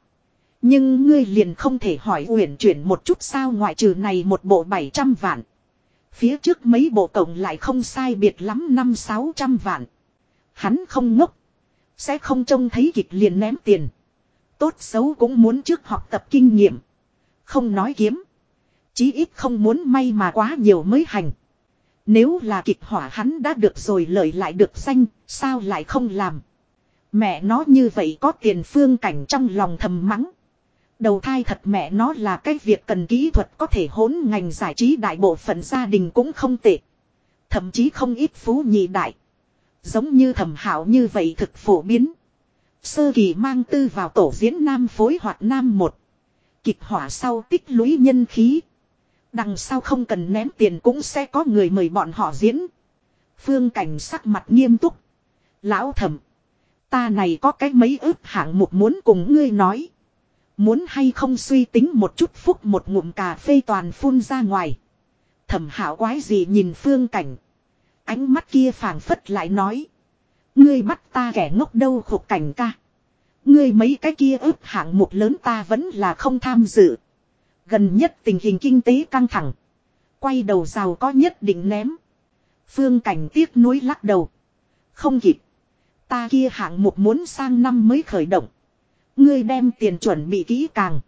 Nhưng ngươi liền không thể hỏi uyển chuyển một chút sao ngoại trừ này một bộ 700 vạn. Phía trước mấy bộ cộng lại không sai biệt lắm năm sáu trăm vạn. Hắn không ngốc. Sẽ không trông thấy kịch liền ném tiền. Tốt xấu cũng muốn trước học tập kinh nghiệm. Không nói kiếm. Chí ít không muốn may mà quá nhiều mới hành. Nếu là kịch hỏa hắn đã được rồi lợi lại được danh, sao lại không làm. Mẹ nó như vậy có tiền phương cảnh trong lòng thầm mắng. Đầu thai thật mẹ nó là cái việc cần kỹ thuật có thể hỗn ngành giải trí đại bộ phận gia đình cũng không tệ. Thậm chí không ít phú nhị đại. Giống như thẩm hảo như vậy thực phổ biến. Sơ kỳ mang tư vào tổ diễn nam phối hoạt nam một. Kịch hỏa sau tích lũy nhân khí. Đằng sau không cần ném tiền cũng sẽ có người mời bọn họ diễn. Phương cảnh sắc mặt nghiêm túc. Lão thẩm. Ta này có cái mấy ước hạng mục muốn cùng ngươi nói. Muốn hay không suy tính một chút phúc một ngụm cà phê toàn phun ra ngoài. Thẩm hảo quái gì nhìn phương cảnh. Ánh mắt kia phảng phất lại nói. Ngươi bắt ta kẻ ngốc đâu khục cảnh ca. Ngươi mấy cái kia ước hạng mục lớn ta vẫn là không tham dự. Gần nhất tình hình kinh tế căng thẳng. Quay đầu giàu có nhất định ném. Phương cảnh tiếc nuối lắc đầu. Không kịp. Ta kia hạng mục muốn sang năm mới khởi động. Ngươi đem tiền chuẩn bị kỹ càng.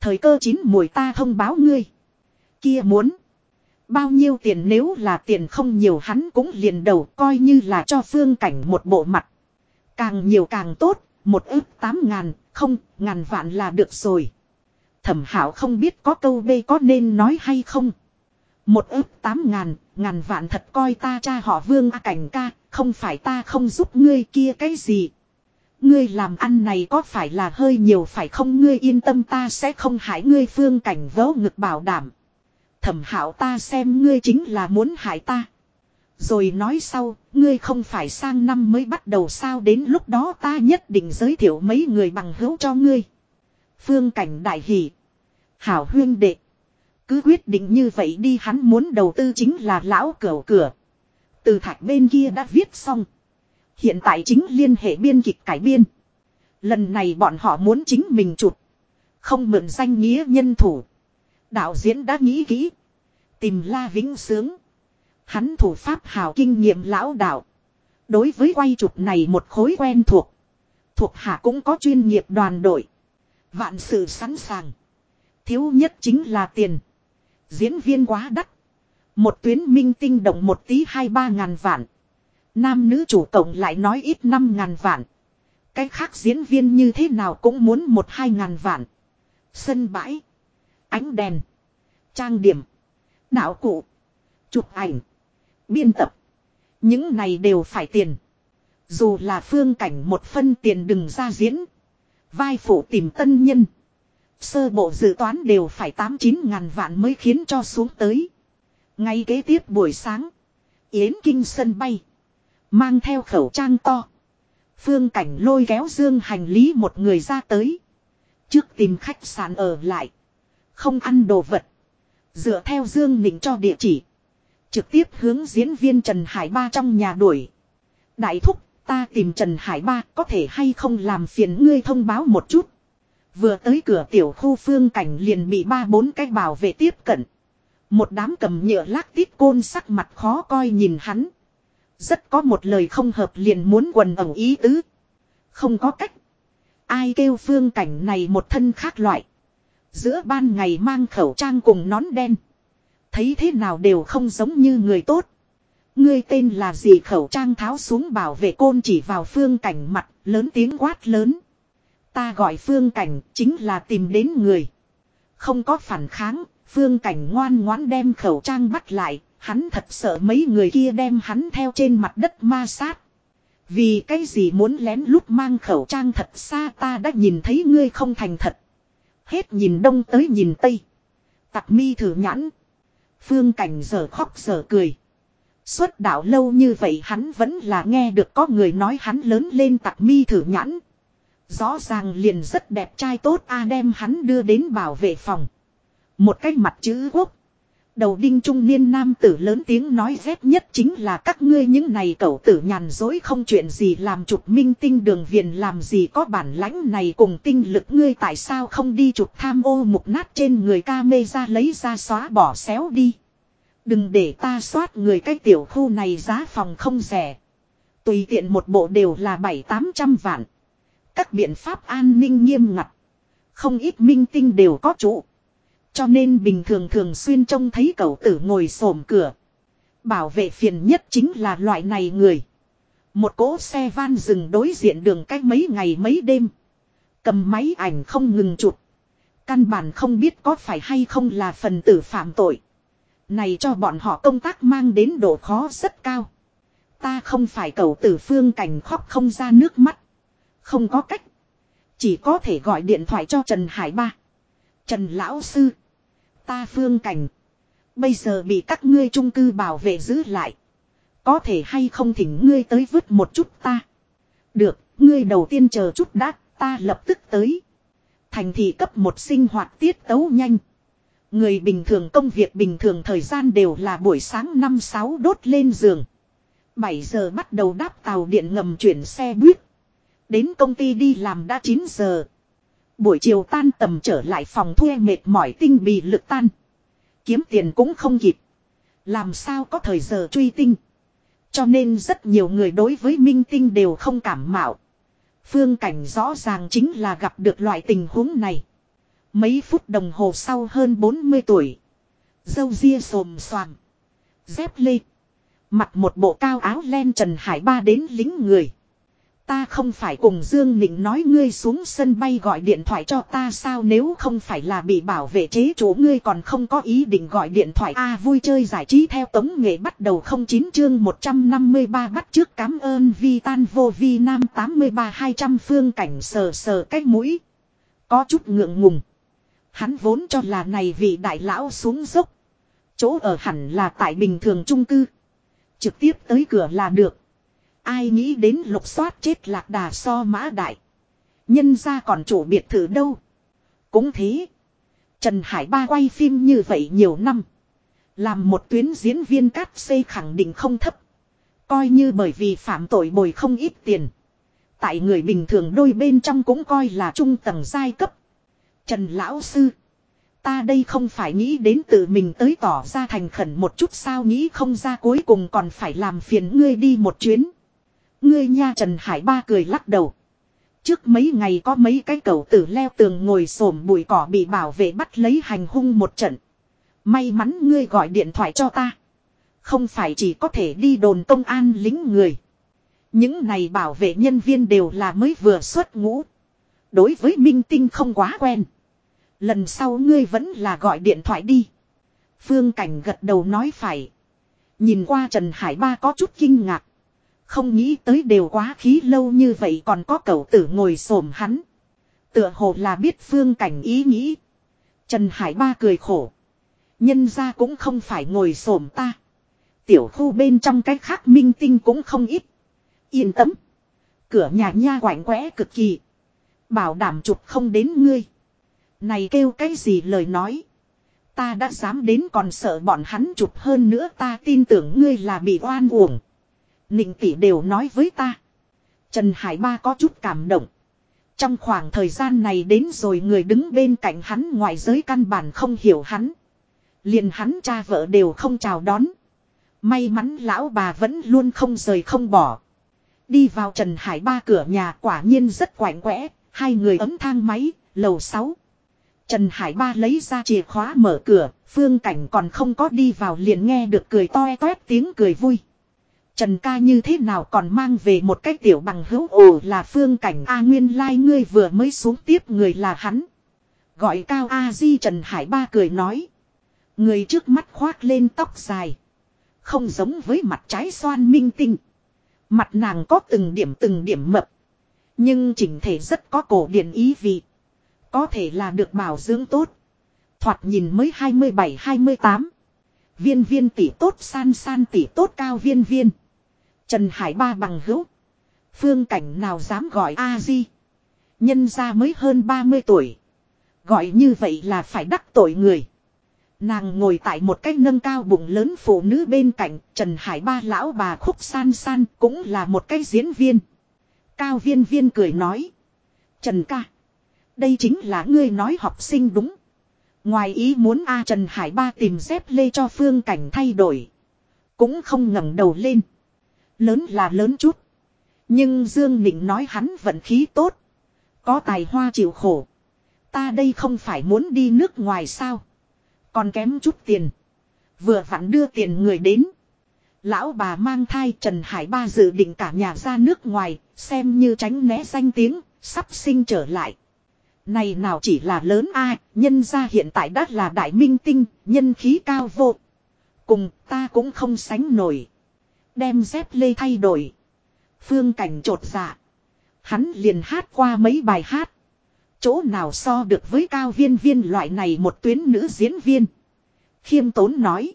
Thời cơ chín mùi ta thông báo ngươi. Kia muốn. Bao nhiêu tiền nếu là tiền không nhiều hắn cũng liền đầu coi như là cho phương cảnh một bộ mặt. Càng nhiều càng tốt, một ức tám ngàn, không, ngàn vạn là được rồi. Thẩm hảo không biết có câu bê có nên nói hay không. Một ức tám ngàn, ngàn vạn thật coi ta cha họ vương A cảnh ca, không phải ta không giúp ngươi kia cái gì. Ngươi làm ăn này có phải là hơi nhiều phải không ngươi yên tâm ta sẽ không hại ngươi phương cảnh vớ ngực bảo đảm. Thẩm hảo ta xem ngươi chính là muốn hại ta. Rồi nói sau, ngươi không phải sang năm mới bắt đầu sao đến lúc đó ta nhất định giới thiệu mấy người bằng hữu cho ngươi. Phương cảnh đại hỷ. Hảo huyên đệ. Cứ quyết định như vậy đi hắn muốn đầu tư chính là lão cửa cửa. Từ thạch bên kia đã viết xong. Hiện tại chính liên hệ biên kịch cải biên. Lần này bọn họ muốn chính mình chụp. Không mượn danh nghĩa nhân thủ. Đạo diễn đã nghĩ kỹ. Tìm La Vĩnh Sướng. Hắn thủ pháp hào kinh nghiệm lão đạo. Đối với quay chụp này một khối quen thuộc. Thuộc hạ cũng có chuyên nghiệp đoàn đội. Vạn sự sẵn sàng. Thiếu nhất chính là tiền. Diễn viên quá đắt. Một tuyến minh tinh động một tí hai ba ngàn vạn. Nam nữ chủ tổng lại nói ít năm ngàn vạn. Cái khác diễn viên như thế nào cũng muốn một hai ngàn vạn. Sân bãi. Ánh đèn. Trang điểm. Đạo cụ. Chụp ảnh. Biên tập. Những này đều phải tiền. Dù là phương cảnh một phân tiền đừng ra diễn. Vai phụ tìm tân nhân. Sơ bộ dự toán đều phải 8-9 ngàn vạn mới khiến cho xuống tới. Ngay kế tiếp buổi sáng. Yến Kinh sân bay. Mang theo khẩu trang to. Phương cảnh lôi kéo dương hành lý một người ra tới. Trước tìm khách sạn ở lại. Không ăn đồ vật. Dựa theo dương nịnh cho địa chỉ. Trực tiếp hướng diễn viên Trần Hải Ba trong nhà đuổi. Đại thúc, ta tìm Trần Hải Ba có thể hay không làm phiền ngươi thông báo một chút. Vừa tới cửa tiểu khu phương cảnh liền bị ba bốn cái bảo vệ tiếp cận. Một đám cầm nhựa lác tít côn sắc mặt khó coi nhìn hắn. Rất có một lời không hợp liền muốn quần ẩu ý tứ. Không có cách. Ai kêu phương cảnh này một thân khác loại. Giữa ban ngày mang khẩu trang cùng nón đen. Thấy thế nào đều không giống như người tốt. Ngươi tên là gì khẩu trang tháo xuống bảo vệ côn chỉ vào phương cảnh mặt, lớn tiếng quát lớn. Ta gọi phương cảnh, chính là tìm đến người. Không có phản kháng, phương cảnh ngoan ngoãn đem khẩu trang bắt lại, hắn thật sợ mấy người kia đem hắn theo trên mặt đất ma sát. Vì cái gì muốn lén lút mang khẩu trang thật xa ta đã nhìn thấy ngươi không thành thật. Hết nhìn đông tới nhìn tây. Tặc mi thử nhãn. Phương cảnh giờ khóc giờ cười. Xuất đạo lâu như vậy hắn vẫn là nghe được có người nói hắn lớn lên tặc mi thử nhãn. Rõ ràng liền rất đẹp trai tốt a đem hắn đưa đến bảo vệ phòng. Một cái mặt chữ quốc. Đầu đinh trung niên nam tử lớn tiếng nói rét nhất chính là các ngươi những này cậu tử nhàn dối không chuyện gì làm chụp minh tinh đường viền làm gì có bản lãnh này cùng tinh lực ngươi tại sao không đi chụp tham ô mục nát trên người ca mê ra lấy ra xóa bỏ xéo đi. Đừng để ta soát người cái tiểu khu này giá phòng không rẻ. Tùy tiện một bộ đều là bảy tám trăm vạn. Các biện pháp an ninh nghiêm ngặt. Không ít minh tinh đều có trụ. Cho nên bình thường thường xuyên trông thấy cậu tử ngồi xổm cửa. Bảo vệ phiền nhất chính là loại này người. Một cỗ xe van dừng đối diện đường cách mấy ngày mấy đêm. Cầm máy ảnh không ngừng chụp. Căn bản không biết có phải hay không là phần tử phạm tội. Này cho bọn họ công tác mang đến độ khó rất cao. Ta không phải cầu tử phương cảnh khóc không ra nước mắt. Không có cách. Chỉ có thể gọi điện thoại cho Trần Hải Ba. Trần Lão Sư. Ta phương cảnh. Bây giờ bị các ngươi trung cư bảo vệ giữ lại. Có thể hay không thỉnh ngươi tới vứt một chút ta. Được, ngươi đầu tiên chờ chút đã, ta lập tức tới. Thành thị cấp một sinh hoạt tiết tấu nhanh. Người bình thường công việc bình thường thời gian đều là buổi sáng 5-6 đốt lên giường. 7 giờ bắt đầu đáp tàu điện ngầm chuyển xe buýt. Đến công ty đi làm đã 9 giờ. Buổi chiều tan tầm trở lại phòng thuê mệt mỏi tinh bị lực tan. Kiếm tiền cũng không kịp. Làm sao có thời giờ truy tinh. Cho nên rất nhiều người đối với minh tinh đều không cảm mạo. Phương cảnh rõ ràng chính là gặp được loại tình huống này. Mấy phút đồng hồ sau hơn 40 tuổi. Dâu ria xồm xoàm. Dép lê. Mặc một bộ cao áo len Trần Hải Ba đến lính người. Ta không phải cùng Dương Nịnh nói ngươi xuống sân bay gọi điện thoại cho ta sao nếu không phải là bị bảo vệ chế chủ ngươi còn không có ý định gọi điện thoại a, vui chơi giải trí theo tống nghệ bắt đầu không chín chương 153 bắt trước cảm ơn vi tan vô vi nam 83 200 phương cảnh sờ sờ cái mũi. Có chút ngượng ngùng. Hắn vốn cho là này vị đại lão xuống dốc. Chỗ ở hẳn là tại bình thường trung cư. Trực tiếp tới cửa là được. Ai nghĩ đến lục soát chết lạc đà so mã đại. Nhân ra còn chủ biệt thự đâu. Cũng thế. Trần Hải Ba quay phim như vậy nhiều năm. Làm một tuyến diễn viên cát xây khẳng định không thấp. Coi như bởi vì phạm tội bồi không ít tiền. Tại người bình thường đôi bên trong cũng coi là trung tầng giai cấp. Trần Lão Sư. Ta đây không phải nghĩ đến tự mình tới tỏ ra thành khẩn một chút sao nghĩ không ra cuối cùng còn phải làm phiền ngươi đi một chuyến. Ngươi nha Trần Hải Ba cười lắc đầu. Trước mấy ngày có mấy cái cậu tử leo tường ngồi xổm bụi cỏ bị bảo vệ bắt lấy hành hung một trận. May mắn ngươi gọi điện thoại cho ta. Không phải chỉ có thể đi đồn công an lính người. Những này bảo vệ nhân viên đều là mới vừa xuất ngũ. Đối với minh tinh không quá quen. Lần sau ngươi vẫn là gọi điện thoại đi. Phương Cảnh gật đầu nói phải. Nhìn qua Trần Hải Ba có chút kinh ngạc. Không nghĩ tới đều quá khí lâu như vậy còn có cậu tử ngồi xổm hắn. Tựa hồ là biết Phương Cảnh ý nghĩ. Trần Hải Ba cười khổ. Nhân ra cũng không phải ngồi xổm ta. Tiểu khu bên trong cái khác minh tinh cũng không ít. Yên tâm. Cửa nhà nha quảnh quẽ cực kỳ. Bảo đảm chụp không đến ngươi. Này kêu cái gì lời nói. Ta đã dám đến còn sợ bọn hắn chụp hơn nữa ta tin tưởng ngươi là bị oan uổng. Nịnh tỷ đều nói với ta. Trần Hải Ba có chút cảm động. Trong khoảng thời gian này đến rồi người đứng bên cạnh hắn ngoài giới căn bản không hiểu hắn. Liền hắn cha vợ đều không chào đón. May mắn lão bà vẫn luôn không rời không bỏ. Đi vào Trần Hải Ba cửa nhà quả nhiên rất quạnh quẽ, hai người ấm thang máy, lầu 6. Trần Hải Ba lấy ra chìa khóa mở cửa, phương cảnh còn không có đi vào liền nghe được cười toe toét tiếng cười vui. Trần ca như thế nào còn mang về một cái tiểu bằng hữu ồ, là phương cảnh A, nguyên lai like ngươi vừa mới xuống tiếp người là hắn. Gọi cao A di Trần Hải Ba cười nói. Người trước mắt khoác lên tóc dài. Không giống với mặt trái xoan minh tinh. Mặt nàng có từng điểm từng điểm mập. Nhưng chỉnh thể rất có cổ điển ý vị. Có thể là được bảo dưỡng tốt. Thoạt nhìn mới 27-28. Viên viên tỷ tốt, san san tỷ tốt, cao viên viên. Trần Hải Ba bằng hữu. Phương cảnh nào dám gọi A-di. Nhân ra mới hơn 30 tuổi. Gọi như vậy là phải đắc tội người. Nàng ngồi tại một cái nâng cao bụng lớn phụ nữ bên cạnh, Trần Hải ba lão bà khúc san san cũng là một cái diễn viên. Cao viên viên cười nói. Trần ca. Đây chính là ngươi nói học sinh đúng. Ngoài ý muốn A Trần Hải ba tìm dép lê cho phương cảnh thay đổi. Cũng không ngẩng đầu lên. Lớn là lớn chút. Nhưng Dương Nịnh nói hắn vận khí tốt. Có tài hoa chịu khổ. Ta đây không phải muốn đi nước ngoài sao. Còn kém chút tiền. Vừa vặn đưa tiền người đến. Lão bà mang thai Trần Hải Ba dự định cả nhà ra nước ngoài, xem như tránh né danh tiếng, sắp sinh trở lại. Này nào chỉ là lớn a nhân ra hiện tại đã là đại minh tinh, nhân khí cao vô. Cùng ta cũng không sánh nổi. Đem dép lê thay đổi. Phương cảnh trột dạ. Hắn liền hát qua mấy bài hát. Chỗ nào so được với cao viên viên loại này một tuyến nữ diễn viên. Khiêm tốn nói.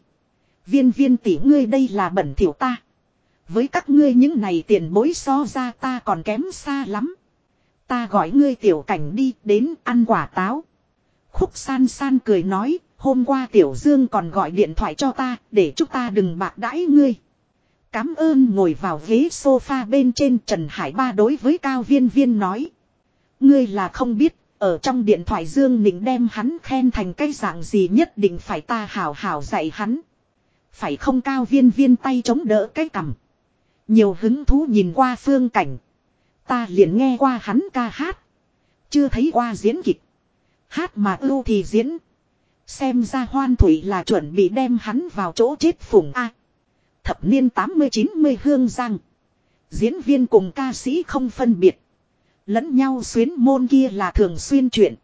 Viên viên tỷ ngươi đây là bẩn thiểu ta. Với các ngươi những này tiền bối so ra ta còn kém xa lắm. Ta gọi ngươi tiểu cảnh đi, đến ăn quả táo. Khúc san san cười nói. Hôm qua tiểu dương còn gọi điện thoại cho ta, để chúng ta đừng bạc đãi ngươi. Cám ơn ngồi vào ghế sofa bên trên Trần Hải Ba đối với Cao Viên Viên nói. Ngươi là không biết, ở trong điện thoại Dương Nịnh đem hắn khen thành cái dạng gì nhất định phải ta hào hào dạy hắn. Phải không Cao Viên Viên tay chống đỡ cái cằm. Nhiều hứng thú nhìn qua phương cảnh. Ta liền nghe qua hắn ca hát. Chưa thấy qua diễn kịch. Hát mà ưu thì diễn. Xem ra hoan thủy là chuẩn bị đem hắn vào chỗ chết phủng A. Thập niên 80-90 hương giang. Diễn viên cùng ca sĩ không phân biệt. Lẫn nhau xuyến môn kia là thường xuyên chuyện.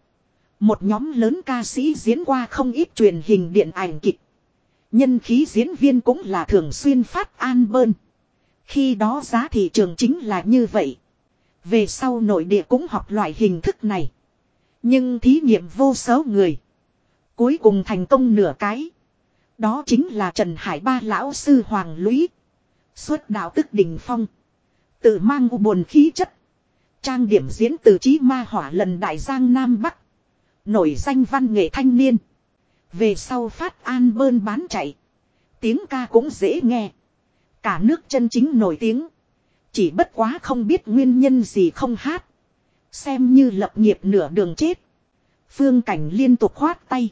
Một nhóm lớn ca sĩ diễn qua không ít truyền hình điện ảnh kịch. Nhân khí diễn viên cũng là thường xuyên phát an bơn. Khi đó giá thị trường chính là như vậy. Về sau nội địa cũng học loại hình thức này. Nhưng thí nghiệm vô số người. Cuối cùng thành công nửa cái. Đó chính là Trần Hải Ba Lão Sư Hoàng Lũy. Xuất đạo tức đỉnh phong. Tự mang u buồn khí chất. Trang điểm diễn từ trí ma hỏa lần đại giang Nam Bắc. Nổi danh văn nghệ thanh niên. Về sau phát an bơn bán chạy. Tiếng ca cũng dễ nghe. Cả nước chân chính nổi tiếng. Chỉ bất quá không biết nguyên nhân gì không hát. Xem như lập nghiệp nửa đường chết. Phương cảnh liên tục khoát tay.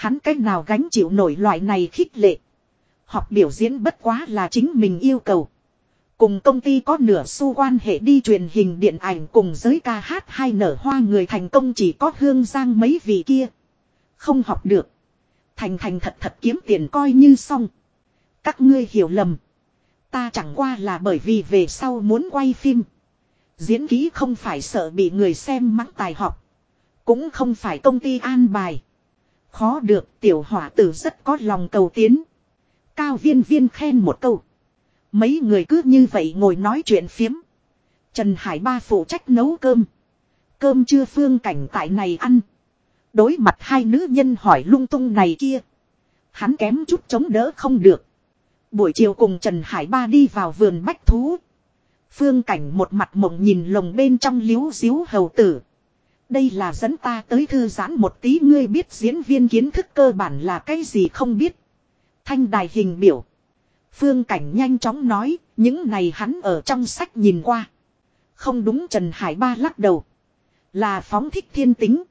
Hắn cách nào gánh chịu nổi loại này khích lệ. Học biểu diễn bất quá là chính mình yêu cầu. Cùng công ty có nửa xu quan hệ đi truyền hình điện ảnh cùng giới ca hát hai nở hoa người thành công chỉ có hương giang mấy vị kia. Không học được. Thành thành thật thật kiếm tiền coi như xong. Các ngươi hiểu lầm. Ta chẳng qua là bởi vì về sau muốn quay phim. Diễn ký không phải sợ bị người xem mắng tài học. Cũng không phải công ty an bài. Khó được, tiểu hỏa tử rất có lòng cầu tiến. Cao viên viên khen một câu. Mấy người cứ như vậy ngồi nói chuyện phiếm. Trần Hải Ba phụ trách nấu cơm. Cơm chưa phương cảnh tại này ăn. Đối mặt hai nữ nhân hỏi lung tung này kia. Hắn kém chút chống đỡ không được. Buổi chiều cùng Trần Hải Ba đi vào vườn bách thú. Phương cảnh một mặt mộng nhìn lồng bên trong liếu diếu hầu tử. Đây là dẫn ta tới thư giãn một tí ngươi biết diễn viên kiến thức cơ bản là cái gì không biết. Thanh đài hình biểu. Phương Cảnh nhanh chóng nói, những này hắn ở trong sách nhìn qua. Không đúng Trần Hải Ba lắc đầu. Là phóng thích thiên tính.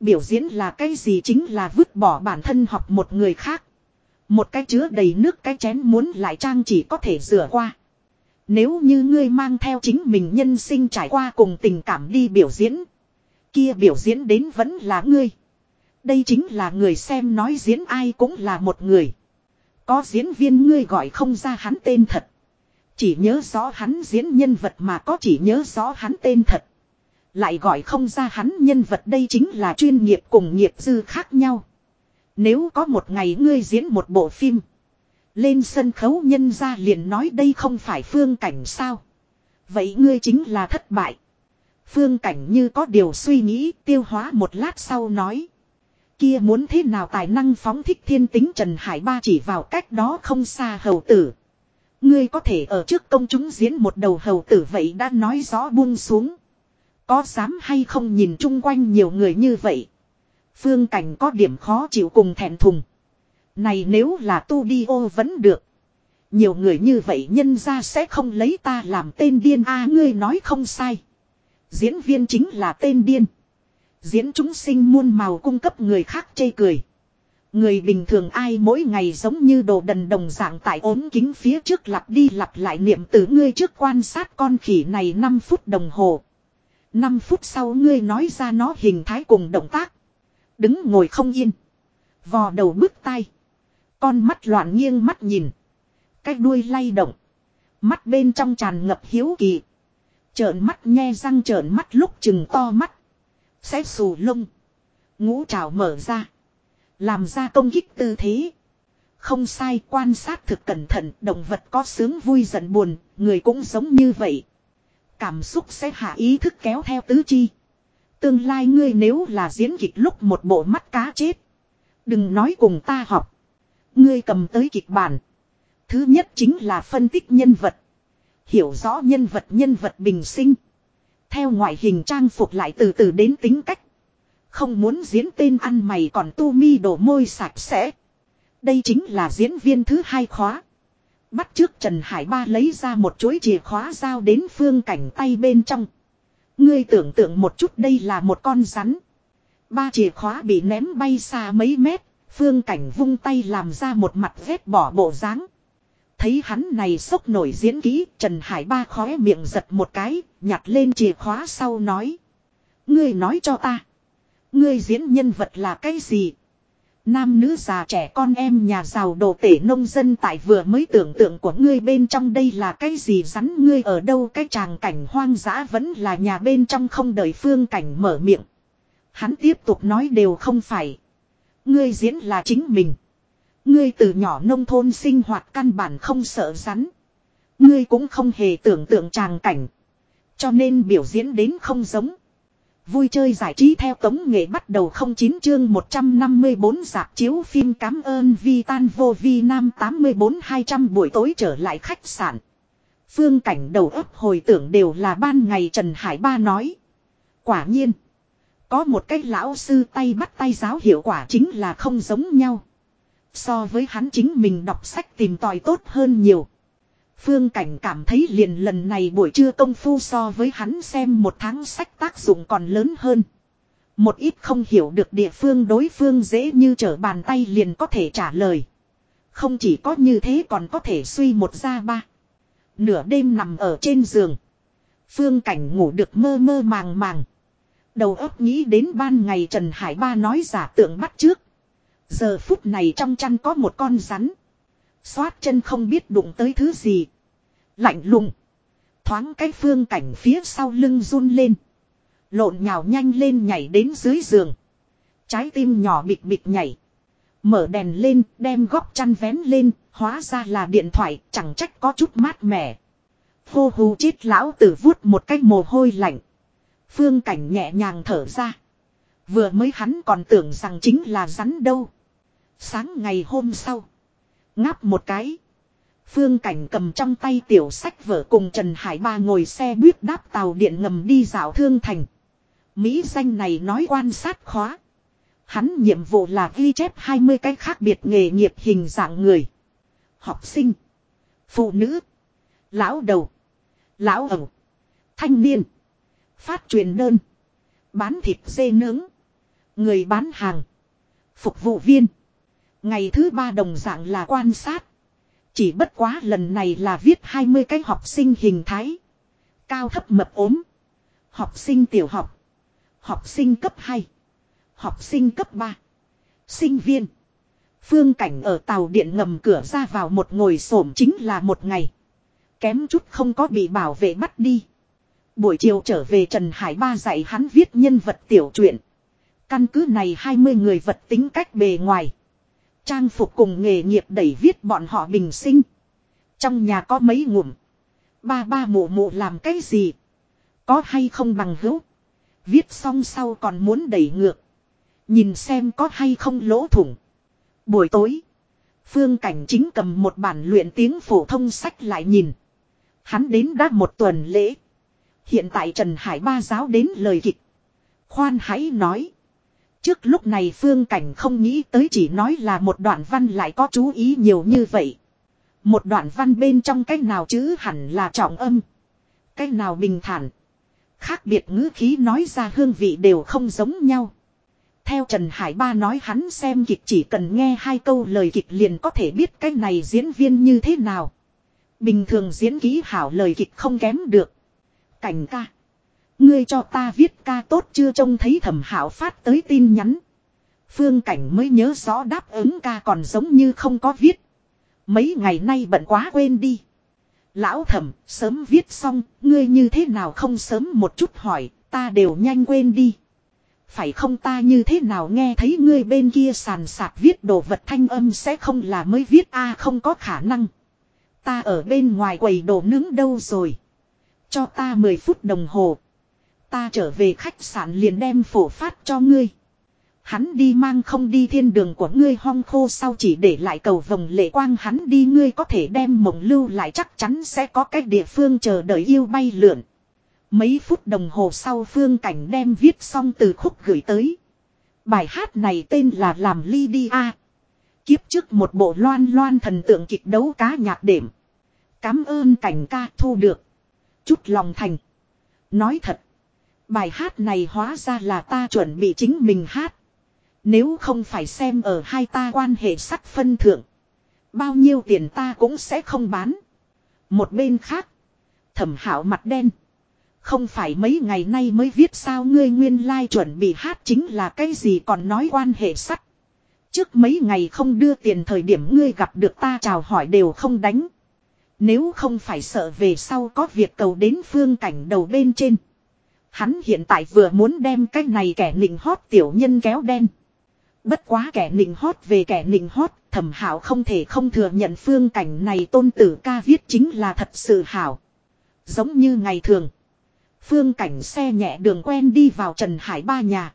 Biểu diễn là cái gì chính là vứt bỏ bản thân học một người khác. Một cái chứa đầy nước cái chén muốn lại trang chỉ có thể rửa qua. Nếu như ngươi mang theo chính mình nhân sinh trải qua cùng tình cảm đi biểu diễn. Kia biểu diễn đến vẫn là ngươi. Đây chính là người xem nói diễn ai cũng là một người. Có diễn viên ngươi gọi không ra hắn tên thật. Chỉ nhớ rõ hắn diễn nhân vật mà có chỉ nhớ rõ hắn tên thật. Lại gọi không ra hắn nhân vật đây chính là chuyên nghiệp cùng nghiệp dư khác nhau. Nếu có một ngày ngươi diễn một bộ phim. Lên sân khấu nhân ra liền nói đây không phải phương cảnh sao. Vậy ngươi chính là thất bại. Phương cảnh như có điều suy nghĩ, tiêu hóa một lát sau nói. Kia muốn thế nào tài năng phóng thích thiên tính Trần Hải Ba chỉ vào cách đó không xa hầu tử. Ngươi có thể ở trước công chúng diễn một đầu hầu tử vậy đã nói rõ buông xuống. Có dám hay không nhìn chung quanh nhiều người như vậy. Phương cảnh có điểm khó chịu cùng thẹn thùng. Này nếu là tu đi ô vẫn được. Nhiều người như vậy nhân ra sẽ không lấy ta làm tên điên a, ngươi nói không sai. Diễn viên chính là tên điên. Diễn chúng sinh muôn màu cung cấp người khác chê cười. Người bình thường ai mỗi ngày giống như đồ đần đồng dạng tại ốm kính phía trước lặp đi lặp lại niệm từ ngươi trước quan sát con khỉ này 5 phút đồng hồ. 5 phút sau ngươi nói ra nó hình thái cùng động tác. Đứng ngồi không yên. Vò đầu bước tay. Con mắt loạn nghiêng mắt nhìn. Cái đuôi lay động. Mắt bên trong tràn ngập hiếu kỳ. Trợn mắt nghe răng trợn mắt lúc chừng to mắt. Xếp xù lông. Ngũ trào mở ra. Làm ra công kích tư thế. Không sai, quan sát thực cẩn thận. Động vật có sướng vui giận buồn. Người cũng giống như vậy. Cảm xúc sẽ hạ ý thức kéo theo tứ chi. Tương lai ngươi nếu là diễn kịch lúc một bộ mắt cá chết. Đừng nói cùng ta học. Ngươi cầm tới kịch bản. Thứ nhất chính là phân tích nhân vật. Hiểu rõ nhân vật nhân vật bình sinh. Theo ngoại hình trang phục lại từ từ đến tính cách. Không muốn diễn tên ăn mày còn tu mi đổ môi sạch sẽ. Đây chính là diễn viên thứ hai khóa. Bắt trước Trần Hải Ba lấy ra một chuỗi chìa khóa giao đến phương cảnh tay bên trong. Ngươi tưởng tượng một chút đây là một con rắn. Ba chìa khóa bị ném bay xa mấy mét, phương cảnh vung tay làm ra một mặt vết bỏ bộ dáng. Thấy hắn này sốc nổi diễn kỹ, Trần Hải Ba khóe miệng giật một cái, nhặt lên chìa khóa sau nói. Ngươi nói cho ta. Ngươi diễn nhân vật là cái gì? Nam nữ già trẻ con em nhà giàu đồ tể nông dân tại vừa mới tưởng tượng của ngươi bên trong đây là cái gì rắn ngươi ở đâu cái tràng cảnh hoang dã vẫn là nhà bên trong không đợi phương cảnh mở miệng. Hắn tiếp tục nói đều không phải. Ngươi diễn là chính mình. Ngươi từ nhỏ nông thôn sinh hoạt căn bản không sợ rắn. Ngươi cũng không hề tưởng tượng tràng cảnh. Cho nên biểu diễn đến không giống. Vui chơi giải trí theo tống nghệ bắt đầu không chín chương 154 giạc chiếu phim cảm ơn vi tan vô vi nam 84 200 buổi tối trở lại khách sạn. Phương cảnh đầu ấp hồi tưởng đều là ban ngày Trần Hải Ba nói. Quả nhiên. Có một cách lão sư tay bắt tay giáo hiệu quả chính là không giống nhau. So với hắn chính mình đọc sách tìm tòi tốt hơn nhiều. Phương Cảnh cảm thấy liền lần này buổi trưa công phu so với hắn xem một tháng sách tác dụng còn lớn hơn. Một ít không hiểu được địa phương đối phương dễ như trở bàn tay liền có thể trả lời. Không chỉ có như thế còn có thể suy một ra ba. Nửa đêm nằm ở trên giường. Phương cảnh ngủ được mơ mơ màng màng. Đầu óc nghĩ đến ban ngày Trần Hải Ba nói giả tượng bắt trước. Giờ phút này trong chăn có một con rắn. Xoát chân không biết đụng tới thứ gì. Lạnh lùng. Thoáng cái phương cảnh phía sau lưng run lên. Lộn nhào nhanh lên nhảy đến dưới giường. Trái tim nhỏ bịch bịch nhảy. Mở đèn lên, đem góc chăn vén lên, hóa ra là điện thoại, chẳng trách có chút mát mẻ. Hô hù chết lão tử vuốt một cái mồ hôi lạnh. Phương cảnh nhẹ nhàng thở ra. Vừa mới hắn còn tưởng rằng chính là rắn đâu. Sáng ngày hôm sau. Ngáp một cái. Phương cảnh cầm trong tay tiểu sách vở cùng Trần Hải Ba ngồi xe buýt đáp tàu điện ngầm đi dạo thương thành. Mỹ danh này nói quan sát khóa. Hắn nhiệm vụ là ghi chép 20 cái khác biệt nghề nghiệp hình dạng người. Học sinh. Phụ nữ. Lão đầu. Lão ẩu. Thanh niên. Phát truyền đơn. Bán thịt dê nướng. Người bán hàng. Phục vụ viên. Ngày thứ ba đồng dạng là quan sát. Chỉ bất quá lần này là viết 20 cái học sinh hình thái. Cao thấp mập ốm. Học sinh tiểu học. Học sinh cấp 2. Học sinh cấp 3. Sinh viên. Phương cảnh ở tàu điện ngầm cửa ra vào một ngồi xổm chính là một ngày. Kém chút không có bị bảo vệ bắt đi. Buổi chiều trở về Trần Hải Ba dạy hắn viết nhân vật tiểu truyện. Căn cứ này 20 người vật tính cách bề ngoài. Trang phục cùng nghề nghiệp đẩy viết bọn họ bình sinh. Trong nhà có mấy ngụm. Ba ba mụ mụ làm cái gì? Có hay không bằng hữu? Viết xong sau còn muốn đẩy ngược. Nhìn xem có hay không lỗ thủng. Buổi tối. Phương Cảnh chính cầm một bản luyện tiếng phổ thông sách lại nhìn. Hắn đến đã một tuần lễ. Hiện tại Trần Hải Ba giáo đến lời kịch. Khoan hãy nói. Trước lúc này Phương Cảnh không nghĩ tới chỉ nói là một đoạn văn lại có chú ý nhiều như vậy. Một đoạn văn bên trong cách nào chứ hẳn là trọng âm. Cách nào bình thản. Khác biệt ngữ khí nói ra hương vị đều không giống nhau. Theo Trần Hải Ba nói hắn xem kịch chỉ cần nghe hai câu lời kịch liền có thể biết cái này diễn viên như thế nào. Bình thường diễn ký hảo lời kịch không kém được. Cảnh ca. Ngươi cho ta viết ca tốt chưa trông thấy thẩm hảo phát tới tin nhắn. Phương cảnh mới nhớ rõ đáp ứng ca còn giống như không có viết. Mấy ngày nay bận quá quên đi. Lão thẩm, sớm viết xong, ngươi như thế nào không sớm một chút hỏi, ta đều nhanh quên đi. Phải không ta như thế nào nghe thấy ngươi bên kia sàn sạp viết đồ vật thanh âm sẽ không là mới viết a không có khả năng. Ta ở bên ngoài quầy đồ nướng đâu rồi. Cho ta 10 phút đồng hồ. Ta trở về khách sạn liền đem phổ phát cho ngươi. Hắn đi mang không đi thiên đường của ngươi hong khô sau chỉ để lại cầu vòng lệ quang hắn đi ngươi có thể đem mộng lưu lại chắc chắn sẽ có cách địa phương chờ đợi yêu bay lượn. Mấy phút đồng hồ sau phương cảnh đem viết xong từ khúc gửi tới. Bài hát này tên là Làm ly đi a Kiếp trước một bộ loan loan thần tượng kịch đấu cá nhạc đệm. Cám ơn cảnh ca thu được. Chút lòng thành. Nói thật. Bài hát này hóa ra là ta chuẩn bị chính mình hát. Nếu không phải xem ở hai ta quan hệ sắc phân thượng. Bao nhiêu tiền ta cũng sẽ không bán. Một bên khác. Thẩm hảo mặt đen. Không phải mấy ngày nay mới viết sao ngươi nguyên lai like chuẩn bị hát chính là cái gì còn nói quan hệ sắt. Trước mấy ngày không đưa tiền thời điểm ngươi gặp được ta chào hỏi đều không đánh. Nếu không phải sợ về sau có việc cầu đến phương cảnh đầu bên trên. Hắn hiện tại vừa muốn đem cái này kẻ nịnh hót tiểu nhân kéo đen. Bất quá kẻ nịnh hót về kẻ nịnh hót, thẩm hảo không thể không thừa nhận phương cảnh này tôn tử ca viết chính là thật sự hảo. Giống như ngày thường. Phương cảnh xe nhẹ đường quen đi vào Trần Hải Ba nhà.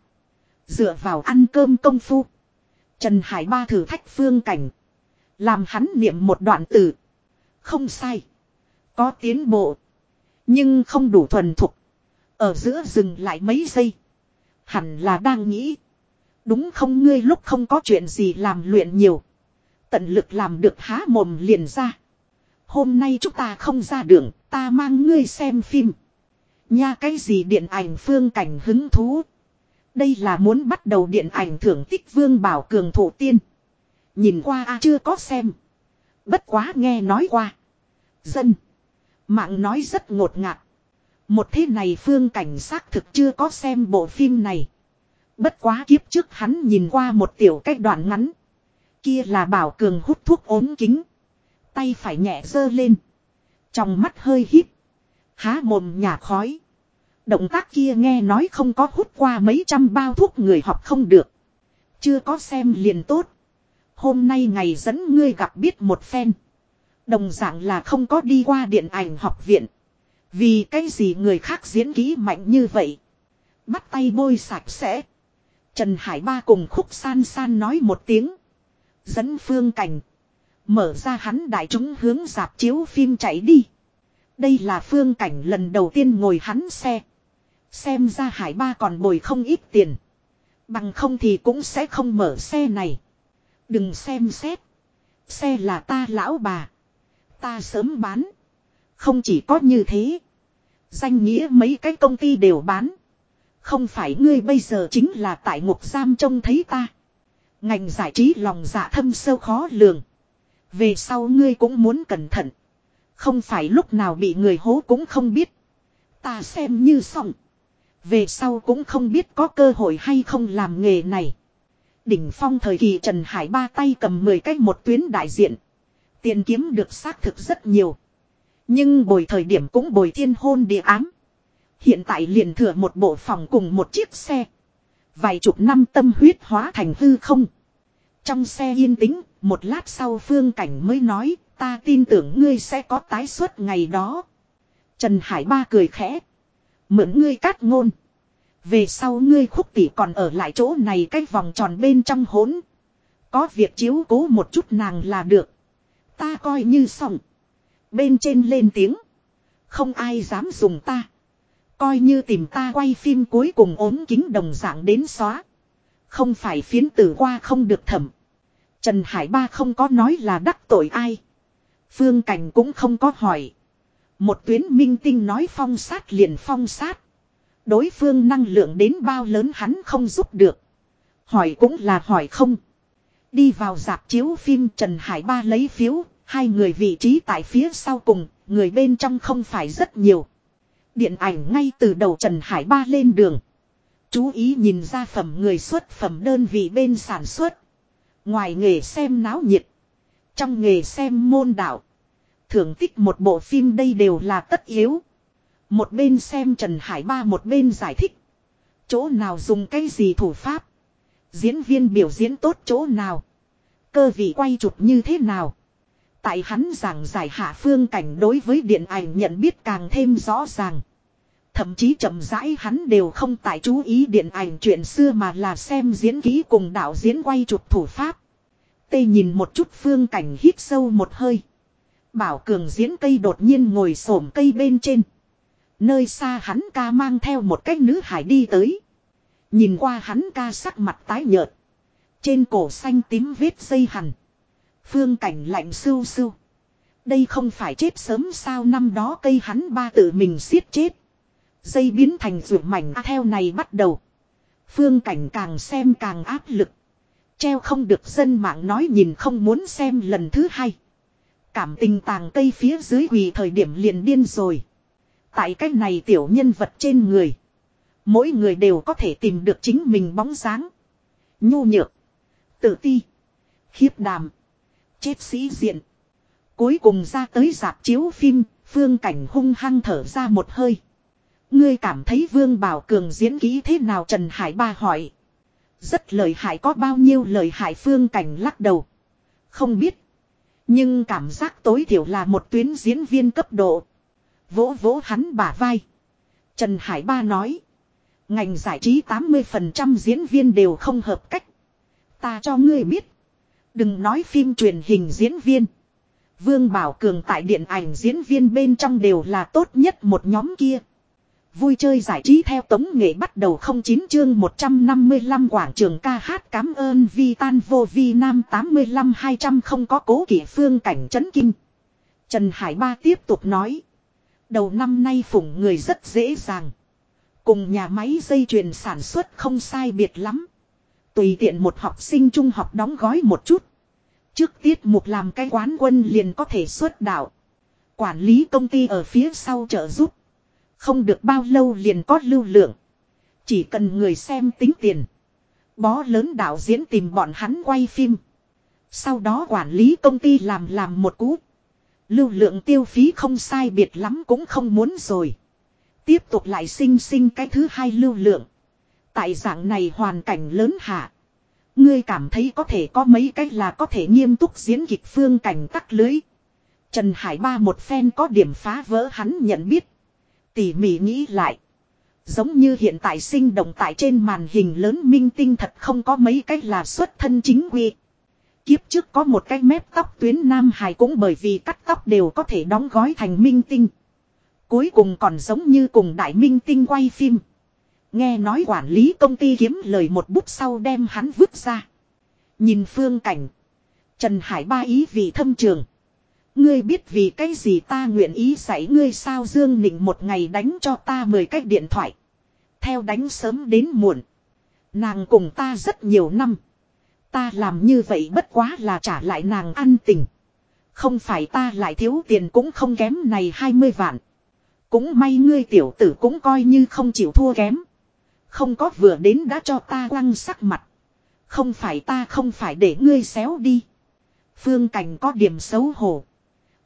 Dựa vào ăn cơm công phu. Trần Hải Ba thử thách phương cảnh. Làm hắn niệm một đoạn từ. Không sai. Có tiến bộ. Nhưng không đủ thuần thục. Ở giữa dừng lại mấy giây. Hẳn là đang nghĩ. Đúng không ngươi lúc không có chuyện gì làm luyện nhiều. Tận lực làm được há mồm liền ra. Hôm nay chúng ta không ra đường, ta mang ngươi xem phim. Nha cái gì điện ảnh phương cảnh hứng thú. Đây là muốn bắt đầu điện ảnh thưởng tích vương bảo cường thủ tiên. Nhìn qua a chưa có xem. Bất quá nghe nói qua. Dân. Mạng nói rất ngột ngạt. Một thế này phương cảnh sát thực chưa có xem bộ phim này. Bất quá kiếp trước hắn nhìn qua một tiểu cách đoạn ngắn. Kia là bảo cường hút thuốc ốm kính. Tay phải nhẹ dơ lên. Trong mắt hơi hít. Há mồm nhả khói. Động tác kia nghe nói không có hút qua mấy trăm bao thuốc người học không được. Chưa có xem liền tốt. Hôm nay ngày dẫn ngươi gặp biết một phen. Đồng dạng là không có đi qua điện ảnh học viện. Vì cái gì người khác diễn kỹ mạnh như vậy. Bắt tay bôi sạch sẽ. Trần Hải Ba cùng khúc san san nói một tiếng. Dẫn phương cảnh. Mở ra hắn đại chúng hướng dạp chiếu phim chạy đi. Đây là phương cảnh lần đầu tiên ngồi hắn xe. Xem ra Hải Ba còn bồi không ít tiền. Bằng không thì cũng sẽ không mở xe này. Đừng xem xét. Xe là ta lão bà. Ta sớm bán. Không chỉ có như thế. Danh nghĩa mấy cái công ty đều bán. Không phải ngươi bây giờ chính là tại ngục giam trông thấy ta. Ngành giải trí lòng dạ thâm sâu khó lường. Về sau ngươi cũng muốn cẩn thận. Không phải lúc nào bị người hố cũng không biết. Ta xem như xong. Về sau cũng không biết có cơ hội hay không làm nghề này. Đỉnh phong thời kỳ Trần Hải ba tay cầm 10 cách một tuyến đại diện. Tiền kiếm được xác thực rất nhiều. Nhưng bồi thời điểm cũng bồi thiên hôn địa ám. Hiện tại liền thừa một bộ phòng cùng một chiếc xe. Vài chục năm tâm huyết hóa thành hư không. Trong xe yên tĩnh, một lát sau phương cảnh mới nói, ta tin tưởng ngươi sẽ có tái xuất ngày đó. Trần Hải Ba cười khẽ. Mượn ngươi cát ngôn. Về sau ngươi khúc tỷ còn ở lại chỗ này cái vòng tròn bên trong hỗn. Có việc chiếu cố một chút nàng là được. Ta coi như xong. Bên trên lên tiếng. Không ai dám dùng ta. Coi như tìm ta quay phim cuối cùng ốm kính đồng dạng đến xóa. Không phải phiến tử qua không được thẩm. Trần Hải Ba không có nói là đắc tội ai. Phương Cảnh cũng không có hỏi. Một tuyến minh tinh nói phong sát liền phong sát. Đối phương năng lượng đến bao lớn hắn không giúp được. Hỏi cũng là hỏi không. Đi vào dạp chiếu phim Trần Hải Ba lấy phiếu, hai người vị trí tại phía sau cùng, người bên trong không phải rất nhiều. Điện ảnh ngay từ đầu Trần Hải Ba lên đường. Chú ý nhìn ra phẩm người xuất phẩm đơn vị bên sản xuất. Ngoài nghề xem náo nhiệt. Trong nghề xem môn đạo. Thưởng tích một bộ phim đây đều là tất yếu. Một bên xem Trần Hải Ba một bên giải thích. Chỗ nào dùng cái gì thủ pháp. Diễn viên biểu diễn tốt chỗ nào. Cơ vị quay chụp như thế nào. Tại hắn giảng giải hạ phương cảnh đối với điện ảnh nhận biết càng thêm rõ ràng. Thậm chí chậm rãi hắn đều không tại chú ý điện ảnh chuyện xưa mà là xem diễn ký cùng đạo diễn quay chụp thủ pháp. Tê nhìn một chút phương cảnh hít sâu một hơi. Bảo cường diễn cây đột nhiên ngồi xổm cây bên trên. Nơi xa hắn ca mang theo một cách nữ hải đi tới. Nhìn qua hắn ca sắc mặt tái nhợt. Trên cổ xanh tím vết dây hằn. Phương cảnh lạnh sưu sưu. Đây không phải chết sớm sao năm đó cây hắn ba tự mình siết chết. Dây biến thành ruột mảnh à, theo này bắt đầu. Phương cảnh càng xem càng áp lực. Treo không được dân mạng nói nhìn không muốn xem lần thứ hai. Cảm tình tàng cây phía dưới quỳ thời điểm liền điên rồi. Tại cách này tiểu nhân vật trên người. Mỗi người đều có thể tìm được chính mình bóng dáng. Nhu nhược. Tự ti. Khiếp đàm. Chết sĩ diện. Cuối cùng ra tới dạp chiếu phim, phương cảnh hung hăng thở ra một hơi. Ngươi cảm thấy Vương Bảo Cường diễn kỹ thế nào Trần Hải Ba hỏi. Rất lời hại có bao nhiêu lời hại phương cảnh lắc đầu. Không biết. Nhưng cảm giác tối thiểu là một tuyến diễn viên cấp độ. Vỗ vỗ hắn bả vai. Trần Hải Ba nói. Ngành giải trí 80% diễn viên đều không hợp cách. Ta cho ngươi biết. Đừng nói phim truyền hình diễn viên. Vương Bảo Cường tại điện ảnh diễn viên bên trong đều là tốt nhất một nhóm kia. Vui chơi giải trí theo tống nghệ bắt đầu không chín chương 155 quảng trường ca hát cảm ơn vi tan vô vi nam 85 200 không có cố kỷ phương cảnh chấn kinh. Trần Hải Ba tiếp tục nói. Đầu năm nay phủng người rất dễ dàng. Cùng nhà máy dây chuyền sản xuất không sai biệt lắm. Tùy tiện một học sinh trung học đóng gói một chút. Trước tiết mục làm cái quán quân liền có thể xuất đạo. Quản lý công ty ở phía sau trợ giúp. Không được bao lâu liền có lưu lượng. Chỉ cần người xem tính tiền. Bó lớn đạo diễn tìm bọn hắn quay phim. Sau đó quản lý công ty làm làm một cú. Lưu lượng tiêu phí không sai biệt lắm cũng không muốn rồi. Tiếp tục lại sinh sinh cái thứ hai lưu lượng. Tại dạng này hoàn cảnh lớn hạ. Ngươi cảm thấy có thể có mấy cách là có thể nghiêm túc diễn kịch phương cảnh tắc lưới. Trần Hải Ba một phen có điểm phá vỡ hắn nhận biết. Tỉ mỉ nghĩ lại. Giống như hiện tại sinh động tại trên màn hình lớn minh tinh thật không có mấy cách là xuất thân chính quy. Kiếp trước có một cái mép tóc tuyến Nam Hải cũng bởi vì cắt tóc đều có thể đóng gói thành minh tinh. Cuối cùng còn giống như cùng đại minh tinh quay phim. Nghe nói quản lý công ty kiếm lời một bút sau đem hắn vứt ra. Nhìn phương cảnh. Trần Hải ba ý vì thâm trường. Ngươi biết vì cái gì ta nguyện ý dạy ngươi sao Dương Nịnh một ngày đánh cho ta mười cách điện thoại. Theo đánh sớm đến muộn. Nàng cùng ta rất nhiều năm. Ta làm như vậy bất quá là trả lại nàng ăn tình. Không phải ta lại thiếu tiền cũng không kém này 20 vạn. Cũng may ngươi tiểu tử cũng coi như không chịu thua kém. Không có vừa đến đã cho ta quăng sắc mặt. Không phải ta không phải để ngươi xéo đi. Phương Cảnh có điểm xấu hổ.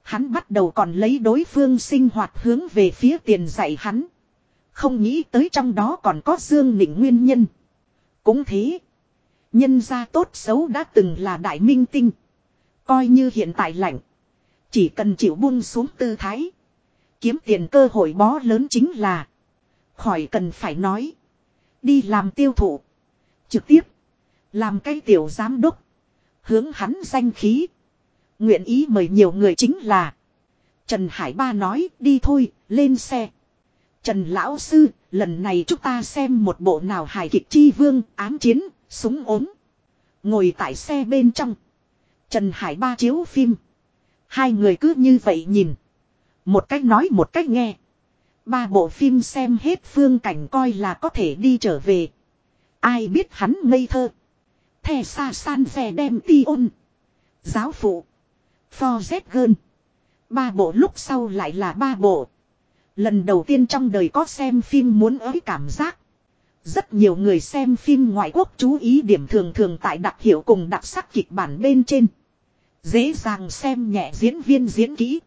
Hắn bắt đầu còn lấy đối phương sinh hoạt hướng về phía tiền dạy hắn. Không nghĩ tới trong đó còn có Dương Nịnh nguyên nhân. Cũng thế. Nhân gia tốt xấu đã từng là đại minh tinh. Coi như hiện tại lạnh. Chỉ cần chịu buông xuống tư thái. Kiếm tiền cơ hội bó lớn chính là. Khỏi cần phải nói. Đi làm tiêu thụ. Trực tiếp. Làm cái tiểu giám đốc. Hướng hắn danh khí. Nguyện ý mời nhiều người chính là. Trần Hải Ba nói đi thôi, lên xe. Trần Lão Sư, lần này chúng ta xem một bộ nào hài kịch chi vương, ám chiến, súng ốm. Ngồi tại xe bên trong. Trần Hải Ba chiếu phim. Hai người cứ như vậy nhìn. Một cách nói một cách nghe. Ba bộ phim xem hết phương cảnh coi là có thể đi trở về. Ai biết hắn ngây thơ. Thè xa san phè đem ti ôn. Giáo phụ. For Z gơn. Ba bộ lúc sau lại là ba bộ. Lần đầu tiên trong đời có xem phim muốn ới cảm giác. Rất nhiều người xem phim ngoại quốc chú ý điểm thường thường tại đặc hiệu cùng đặc sắc kịch bản bên trên. Dễ dàng xem nhẹ diễn viên diễn kỹ.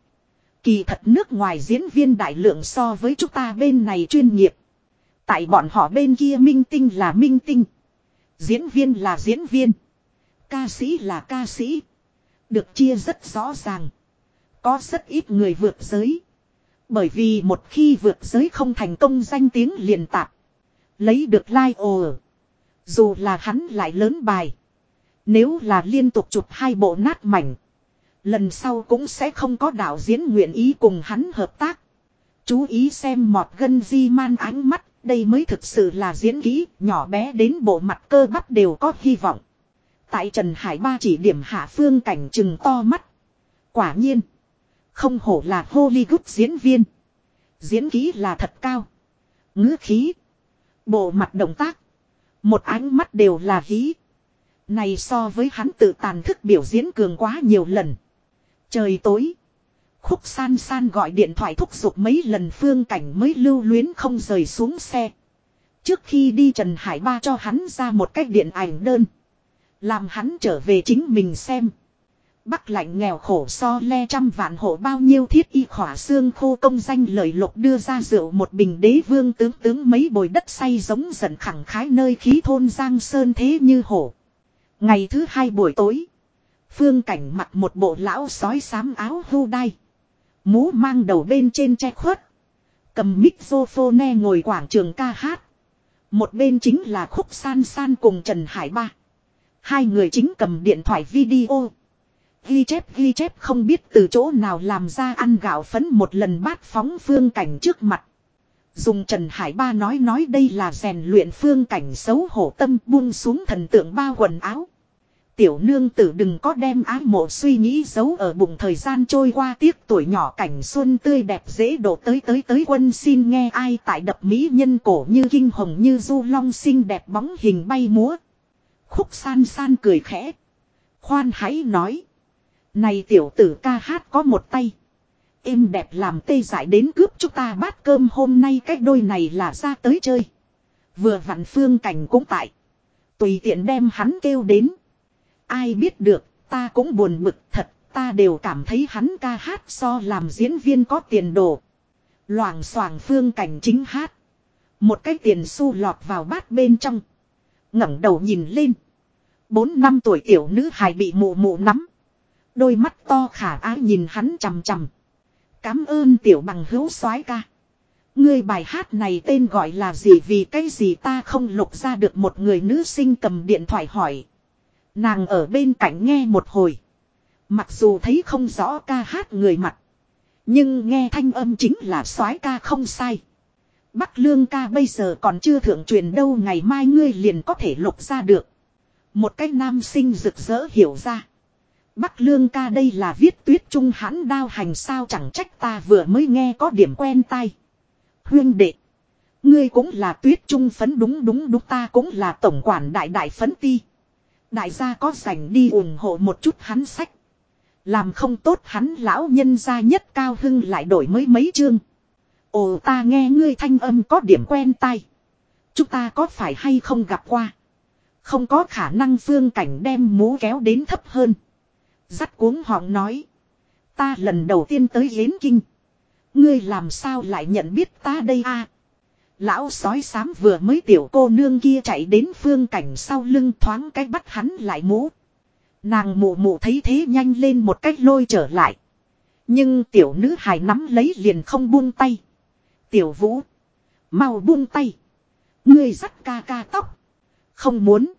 Kỳ thật nước ngoài diễn viên đại lượng so với chúng ta bên này chuyên nghiệp. Tại bọn họ bên kia minh tinh là minh tinh. Diễn viên là diễn viên. Ca sĩ là ca sĩ. Được chia rất rõ ràng. Có rất ít người vượt giới. Bởi vì một khi vượt giới không thành công danh tiếng liền tạp. Lấy được like ồ. Dù là hắn lại lớn bài. Nếu là liên tục chụp hai bộ nát mảnh. Lần sau cũng sẽ không có đạo diễn nguyện ý cùng hắn hợp tác. Chú ý xem mọt gân di man ánh mắt. Đây mới thực sự là diễn kỹ. Nhỏ bé đến bộ mặt cơ bắp đều có hy vọng. Tại Trần Hải Ba chỉ điểm hạ phương cảnh trừng to mắt. Quả nhiên. Không hổ là Hollywood diễn viên. Diễn kỹ là thật cao. ngữ khí. Bộ mặt động tác. Một ánh mắt đều là hí. Này so với hắn tự tàn thức biểu diễn cường quá nhiều lần. Trời tối. Khúc san san gọi điện thoại thúc giục mấy lần phương cảnh mới lưu luyến không rời xuống xe. Trước khi đi Trần Hải Ba cho hắn ra một cách điện ảnh đơn. Làm hắn trở về chính mình xem. Bắc lạnh nghèo khổ so le trăm vạn hộ bao nhiêu thiết y khỏa xương khô công danh lời lục đưa ra rượu một bình đế vương tướng tướng mấy bồi đất say giống dần khẳng khái nơi khí thôn giang sơn thế như hổ. Ngày thứ hai buổi tối. Phương cảnh mặc một bộ lão sói xám áo hưu đai. Mũ mang đầu bên trên che khuất. Cầm mixophone ngồi quảng trường ca hát. Một bên chính là khúc san san cùng Trần Hải Ba. Hai người chính cầm điện thoại video. Ghi chép ghi chép không biết từ chỗ nào làm ra ăn gạo phấn một lần bát phóng phương cảnh trước mặt. Dùng Trần Hải Ba nói nói đây là rèn luyện phương cảnh xấu hổ tâm buông xuống thần tượng ba quần áo. Tiểu nương tử đừng có đem ái mộ suy nghĩ giấu ở bụng thời gian trôi qua tiếc tuổi nhỏ cảnh xuân tươi đẹp dễ đổ tới tới tới quân xin nghe ai tại đập mỹ nhân cổ như kinh hồng như du long xinh đẹp bóng hình bay múa. Khúc san san cười khẽ. Khoan hãy nói. Này tiểu tử ca hát có một tay. Êm đẹp làm tê giải đến cướp chúng ta bát cơm hôm nay cái đôi này là ra tới chơi. Vừa vặn phương cảnh cũng tại. Tùy tiện đem hắn kêu đến. Ai biết được, ta cũng buồn bực thật, ta đều cảm thấy hắn ca hát so làm diễn viên có tiền đồ. Loảng xoảng phương cảnh chính hát. Một cái tiền xu lọt vào bát bên trong. ngẩng đầu nhìn lên. Bốn năm tuổi tiểu nữ hài bị mụ mụ nắm. Đôi mắt to khả ái nhìn hắn chằm chằm. Cám ơn tiểu bằng hữu soái ca. Người bài hát này tên gọi là gì vì cái gì ta không lục ra được một người nữ sinh cầm điện thoại hỏi. Nàng ở bên cạnh nghe một hồi. Mặc dù thấy không rõ ca hát người mặt. Nhưng nghe thanh âm chính là soái ca không sai. Bắc lương ca bây giờ còn chưa thượng truyền đâu, ngày mai ngươi liền có thể lục ra được. Một cái nam sinh rực rỡ hiểu ra. Bắc lương ca đây là viết tuyết trung hãn đao hành sao chẳng trách ta vừa mới nghe có điểm quen tai. Huyên đệ. Ngươi cũng là tuyết trung phấn đúng đúng đúng, ta cũng là tổng quản đại đại phấn ti. Đại gia có dành đi ủng hộ một chút hắn sách. Làm không tốt hắn lão nhân gia nhất cao hưng lại đổi mới mấy chương. Ồ, ta nghe ngươi thanh âm có điểm quen tai. Chúng ta có phải hay không gặp qua. Không có khả năng phương cảnh đem mũ kéo đến thấp hơn. Dắt cuống họng nói. Ta lần đầu tiên tới Yến Kinh. Ngươi làm sao lại nhận biết ta đây a? Lão sói xám vừa mới tiểu cô nương kia chạy đến phương cảnh sau lưng thoáng cái bắt hắn lại mũ. Nàng mụ mụ thấy thế nhanh lên một cách lôi trở lại. Nhưng tiểu nữ hài nắm lấy liền không buông tay. Tiểu vũ. Mau buông tay. Ngươi dắt ca ca tóc. Không muốn.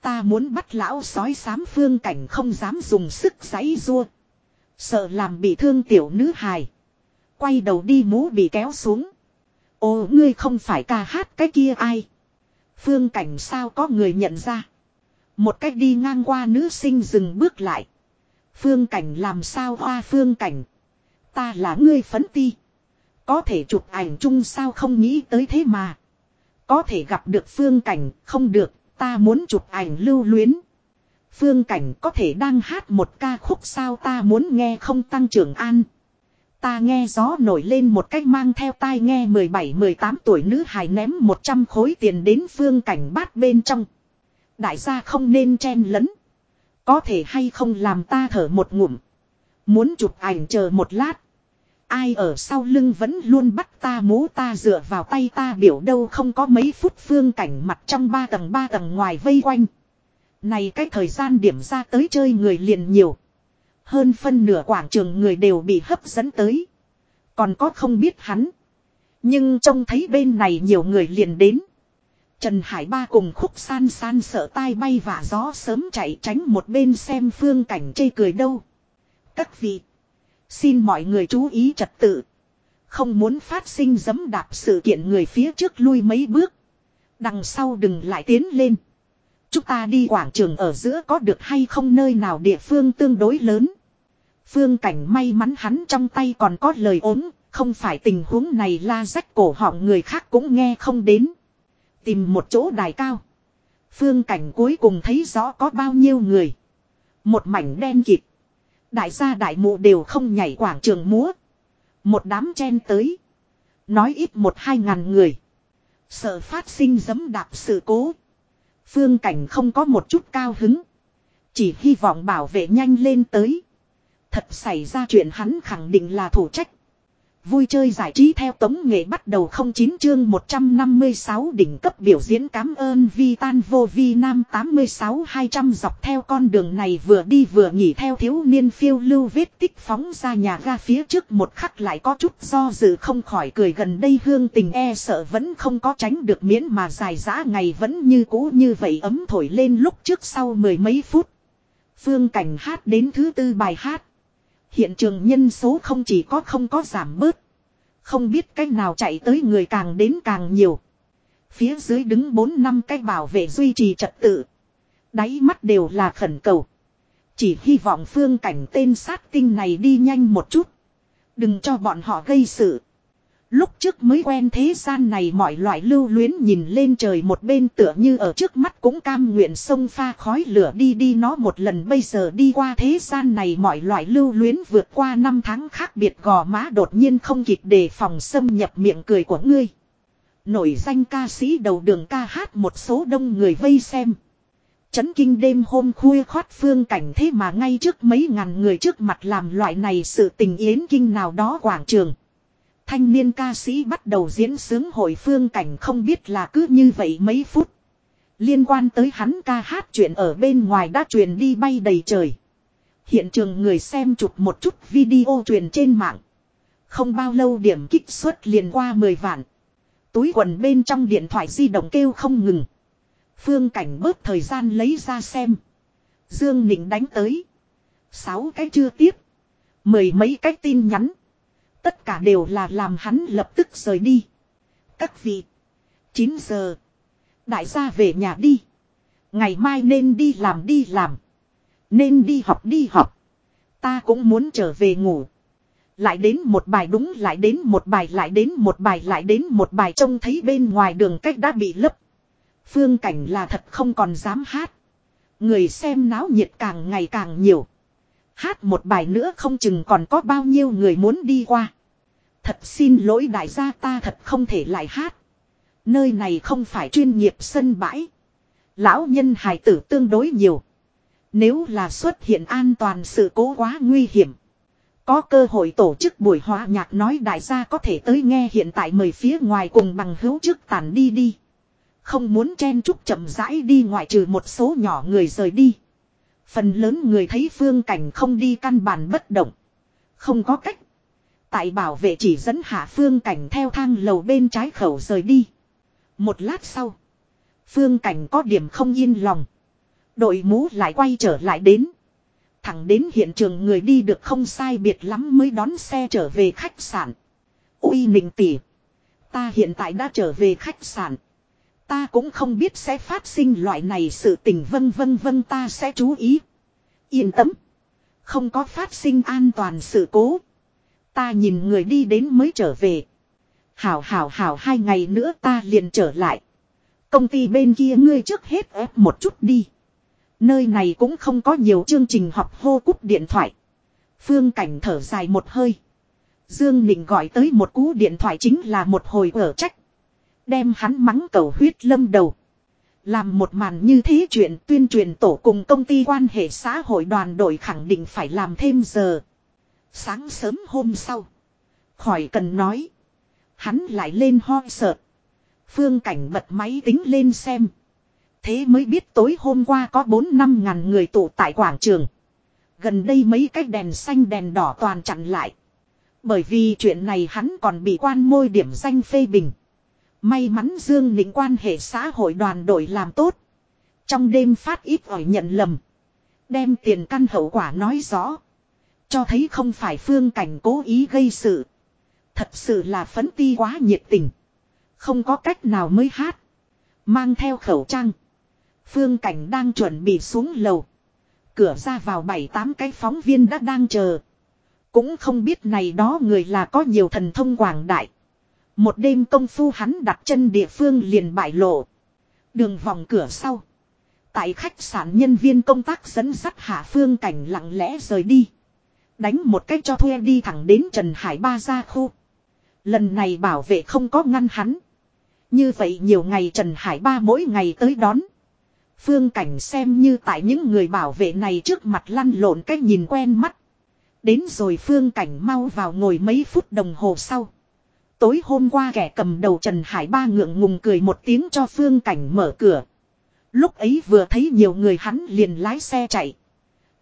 Ta muốn bắt lão sói xám phương cảnh không dám dùng sức giấy rua. Sợ làm bị thương tiểu nữ hài. Quay đầu đi mũ bị kéo xuống. Ồ ngươi không phải ca hát cái kia ai. Phương cảnh sao có người nhận ra. Một cách đi ngang qua nữ sinh dừng bước lại. Phương cảnh làm sao hoa phương cảnh. Ta là ngươi phấn ti. Có thể chụp ảnh chung sao không nghĩ tới thế mà. Có thể gặp được phương cảnh, không được, ta muốn chụp ảnh lưu luyến. Phương cảnh có thể đang hát một ca khúc sao ta muốn nghe không tăng trưởng an. Ta nghe gió nổi lên một cách mang theo tai nghe 17-18 tuổi nữ hài ném 100 khối tiền đến phương cảnh bát bên trong. Đại gia không nên chen lấn. Có thể hay không làm ta thở một ngụm. Muốn chụp ảnh chờ một lát. Ai ở sau lưng vẫn luôn bắt ta mú ta dựa vào tay ta biểu đâu không có mấy phút phương cảnh mặt trong ba tầng ba tầng ngoài vây quanh. Này cái thời gian điểm ra tới chơi người liền nhiều. Hơn phân nửa quảng trường người đều bị hấp dẫn tới. Còn có không biết hắn. Nhưng trông thấy bên này nhiều người liền đến. Trần Hải Ba cùng khúc san san sợ tai bay và gió sớm chạy tránh một bên xem phương cảnh chê cười đâu. Các vị. Xin mọi người chú ý trật tự. Không muốn phát sinh dấm đạp sự kiện người phía trước lui mấy bước. Đằng sau đừng lại tiến lên. Chúng ta đi quảng trường ở giữa có được hay không nơi nào địa phương tương đối lớn. Phương cảnh may mắn hắn trong tay còn có lời ốm, không phải tình huống này la rách cổ họng người khác cũng nghe không đến. Tìm một chỗ đài cao. Phương cảnh cuối cùng thấy rõ có bao nhiêu người. Một mảnh đen kịt. Đại gia đại mụ đều không nhảy quảng trường múa. Một đám chen tới. Nói ít một hai ngàn người. Sợ phát sinh dấm đạp sự cố. Phương cảnh không có một chút cao hứng. Chỉ hy vọng bảo vệ nhanh lên tới. Thật xảy ra chuyện hắn khẳng định là thủ trách. Vui chơi giải trí theo tống nghệ bắt đầu 09 chương 156 đỉnh cấp biểu diễn cảm ơn Vi Tan Vô Vi Nam 86 200 dọc theo con đường này vừa đi vừa nghỉ theo thiếu niên phiêu lưu vết tích phóng ra nhà ga phía trước một khắc lại có chút do dự không khỏi cười gần đây hương tình e sợ vẫn không có tránh được miễn mà dài dã ngày vẫn như cũ như vậy ấm thổi lên lúc trước sau mười mấy phút. Phương cảnh hát đến thứ tư bài hát. Hiện trường nhân số không chỉ có không có giảm bớt. Không biết cách nào chạy tới người càng đến càng nhiều. Phía dưới đứng 4 năm cách bảo vệ duy trì trật tự. Đáy mắt đều là khẩn cầu. Chỉ hy vọng phương cảnh tên sát tinh này đi nhanh một chút. Đừng cho bọn họ gây sự. Lúc trước mới quen thế gian này mọi loại lưu luyến nhìn lên trời một bên tựa như ở trước mắt cũng cam nguyện sông pha khói lửa đi đi nó một lần bây giờ đi qua thế gian này mọi loại lưu luyến vượt qua năm tháng khác biệt gò má đột nhiên không kịp đề phòng xâm nhập miệng cười của ngươi. Nổi danh ca sĩ đầu đường ca hát một số đông người vây xem. Chấn kinh đêm hôm khuya khoát phương cảnh thế mà ngay trước mấy ngàn người trước mặt làm loại này sự tình yến kinh nào đó quảng trường. Thanh niên ca sĩ bắt đầu diễn sướng hội phương cảnh không biết là cứ như vậy mấy phút. Liên quan tới hắn ca hát chuyện ở bên ngoài đã truyền đi bay đầy trời. Hiện trường người xem chụp một chút video truyền trên mạng. Không bao lâu điểm kích xuất liền qua 10 vạn. Túi quần bên trong điện thoại di động kêu không ngừng. Phương cảnh bớt thời gian lấy ra xem. Dương Nịnh đánh tới. Sáu cái chưa tiếp. Mười mấy cái tin nhắn. Tất cả đều là làm hắn lập tức rời đi. Các vị. 9 giờ. Đại gia về nhà đi. Ngày mai nên đi làm đi làm. Nên đi học đi học. Ta cũng muốn trở về ngủ. Lại đến một bài đúng, lại đến một bài, lại đến một bài, lại đến một bài trông thấy bên ngoài đường cách đã bị lấp. Phương cảnh là thật không còn dám hát. Người xem náo nhiệt càng ngày càng nhiều. Hát một bài nữa không chừng còn có bao nhiêu người muốn đi qua. Thật xin lỗi đại gia ta thật không thể lại hát. Nơi này không phải chuyên nghiệp sân bãi. Lão nhân hài tử tương đối nhiều. Nếu là xuất hiện an toàn sự cố quá nguy hiểm. Có cơ hội tổ chức buổi hòa nhạc nói đại gia có thể tới nghe hiện tại mời phía ngoài cùng bằng hữu trước tàn đi đi. Không muốn chen chúc chậm rãi đi ngoại trừ một số nhỏ người rời đi. Phần lớn người thấy phương cảnh không đi căn bản bất động. Không có cách. Tại bảo vệ chỉ dẫn hạ phương cảnh theo thang lầu bên trái khẩu rời đi. Một lát sau. Phương cảnh có điểm không yên lòng. Đội mũ lại quay trở lại đến. Thẳng đến hiện trường người đi được không sai biệt lắm mới đón xe trở về khách sạn. Ui nịnh tỉ. Ta hiện tại đã trở về khách sạn. Ta cũng không biết sẽ phát sinh loại này sự tình vân vân vân ta sẽ chú ý. Yên tâm. Không có phát sinh an toàn sự cố. Ta nhìn người đi đến mới trở về. Hảo hảo hảo, hai ngày nữa ta liền trở lại. Công ty bên kia ngươi trước hết ép một chút đi. Nơi này cũng không có nhiều chương trình học hô cúp điện thoại. Phương Cảnh thở dài một hơi. Dương Nịnh gọi tới một cú điện thoại chính là một hồi ở trách. Đem hắn mắng cầu huyết lâm đầu. Làm một màn như thế chuyện tuyên truyền tổ cùng công ty quan hệ xã hội đoàn đội khẳng định phải làm thêm giờ. Sáng sớm hôm sau. Khỏi cần nói. Hắn lại lên ho sợ. Phương cảnh bật máy tính lên xem. Thế mới biết tối hôm qua có 4 năm ngàn người tụ tại quảng trường. Gần đây mấy cái đèn xanh đèn đỏ toàn chặn lại. Bởi vì chuyện này hắn còn bị quan môi điểm danh phê bình. May mắn Dương Lĩnh quan hệ xã hội đoàn đội làm tốt. Trong đêm phát ít ỏi nhận lầm. Đem tiền căn hậu quả nói rõ. Cho thấy không phải phương cảnh cố ý gây sự. Thật sự là phấn ti quá nhiệt tình. Không có cách nào mới hát. Mang theo khẩu trang. Phương cảnh đang chuẩn bị xuống lầu. Cửa ra vào bảy tám cái phóng viên đã đang chờ. Cũng không biết này đó người là có nhiều thần thông quảng đại. Một đêm công phu hắn đặt chân địa phương liền bại lộ. Đường vòng cửa sau. Tại khách sạn nhân viên công tác dẫn dắt hạ phương cảnh lặng lẽ rời đi. Đánh một cách cho thuê đi thẳng đến Trần Hải Ba ra khu. Lần này bảo vệ không có ngăn hắn. Như vậy nhiều ngày Trần Hải Ba mỗi ngày tới đón. Phương cảnh xem như tại những người bảo vệ này trước mặt lăn lộn cách nhìn quen mắt. Đến rồi phương cảnh mau vào ngồi mấy phút đồng hồ sau. Tối hôm qua kẻ cầm đầu Trần Hải Ba ngượng ngùng cười một tiếng cho phương cảnh mở cửa. Lúc ấy vừa thấy nhiều người hắn liền lái xe chạy.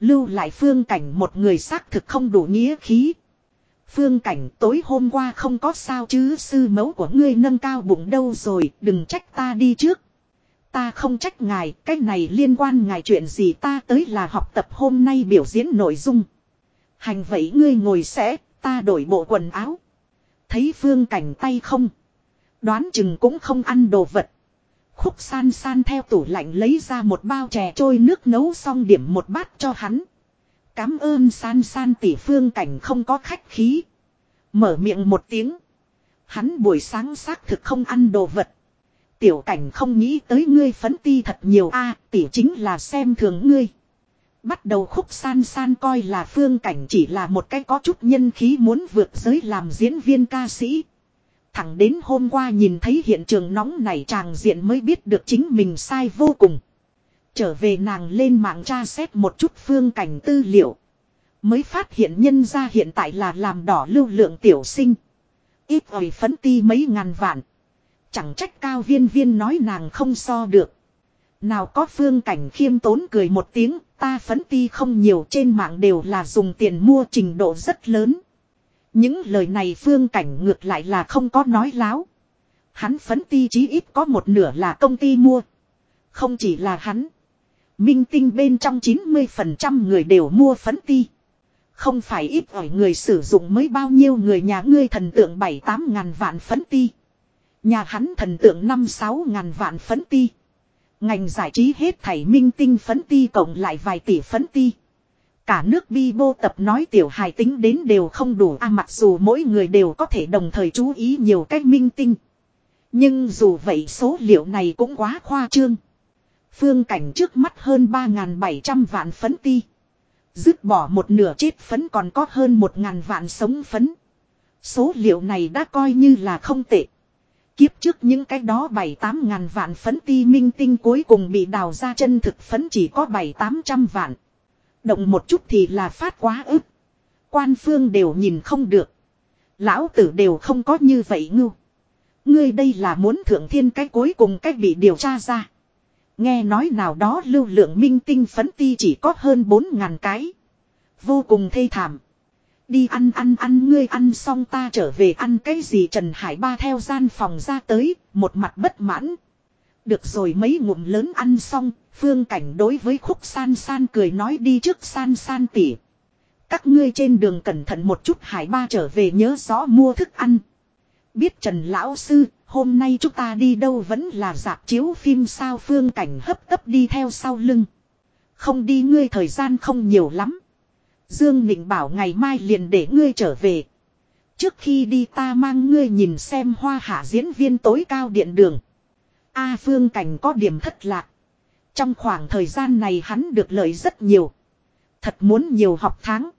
Lưu lại phương cảnh một người xác thực không đủ nghĩa khí. Phương cảnh tối hôm qua không có sao chứ sư mẫu của ngươi nâng cao bụng đâu rồi, đừng trách ta đi trước. Ta không trách ngài, cái này liên quan ngài chuyện gì ta tới là học tập hôm nay biểu diễn nội dung. Hành vậy ngươi ngồi sẽ, ta đổi bộ quần áo. Thấy phương cảnh tay không. Đoán chừng cũng không ăn đồ vật. Khúc san san theo tủ lạnh lấy ra một bao chè trôi nước nấu xong điểm một bát cho hắn. Cám ơn san san tỷ phương cảnh không có khách khí. Mở miệng một tiếng. Hắn buổi sáng xác thực không ăn đồ vật. Tiểu cảnh không nghĩ tới ngươi phấn ti thật nhiều a, tỷ chính là xem thường ngươi. Bắt đầu khúc san san coi là phương cảnh chỉ là một cái có chút nhân khí muốn vượt giới làm diễn viên ca sĩ. Thẳng đến hôm qua nhìn thấy hiện trường nóng này tràng diện mới biết được chính mình sai vô cùng. Trở về nàng lên mạng tra xét một chút phương cảnh tư liệu. Mới phát hiện nhân ra hiện tại là làm đỏ lưu lượng tiểu sinh. Ít ỏi phấn ti mấy ngàn vạn. Chẳng trách cao viên viên nói nàng không so được. Nào có phương cảnh khiêm tốn cười một tiếng, ta phấn ti không nhiều trên mạng đều là dùng tiền mua trình độ rất lớn. Những lời này phương cảnh ngược lại là không có nói láo. Hắn phấn ti chí ít có một nửa là công ty mua. Không chỉ là hắn. Minh tinh bên trong 90% người đều mua phấn ti. Không phải ít ỏi người sử dụng mới bao nhiêu người nhà ngươi thần tượng 7-8 ngàn vạn phấn ti. Nhà hắn thần tượng 5-6 ngàn vạn phấn ti. Ngành giải trí hết thảy minh tinh phấn ti cộng lại vài tỷ phấn ti. Cả nước bi bô tập nói tiểu hài tính đến đều không đủ à mặc dù mỗi người đều có thể đồng thời chú ý nhiều cách minh tinh. Nhưng dù vậy số liệu này cũng quá khoa trương. Phương cảnh trước mắt hơn 3.700 vạn phấn ti. Dứt bỏ một nửa chết phấn còn có hơn 1.000 vạn sống phấn. Số liệu này đã coi như là không tệ. Kiếp trước những cái đó 7-8 ngàn vạn phấn ti minh tinh cuối cùng bị đào ra chân thực phấn chỉ có 7-800 vạn. Động một chút thì là phát quá ức. Quan phương đều nhìn không được. Lão tử đều không có như vậy ngưu. Ngươi đây là muốn thượng thiên cái cuối cùng cách bị điều tra ra. Nghe nói nào đó lưu lượng minh tinh phấn ti chỉ có hơn 4 ngàn cái. Vô cùng thê thảm. Đi ăn ăn ăn ngươi ăn xong ta trở về ăn cái gì Trần Hải Ba theo gian phòng ra tới, một mặt bất mãn. Được rồi mấy ngụm lớn ăn xong, phương cảnh đối với khúc san san cười nói đi trước san san tỉ. Các ngươi trên đường cẩn thận một chút Hải Ba trở về nhớ rõ mua thức ăn. Biết Trần Lão Sư, hôm nay chúng ta đi đâu vẫn là dạp chiếu phim sao phương cảnh hấp tấp đi theo sau lưng. Không đi ngươi thời gian không nhiều lắm. Dương Nịnh bảo ngày mai liền để ngươi trở về. Trước khi đi ta mang ngươi nhìn xem hoa hạ diễn viên tối cao điện đường. A phương cảnh có điểm thất lạc. Trong khoảng thời gian này hắn được lợi rất nhiều. Thật muốn nhiều học tháng.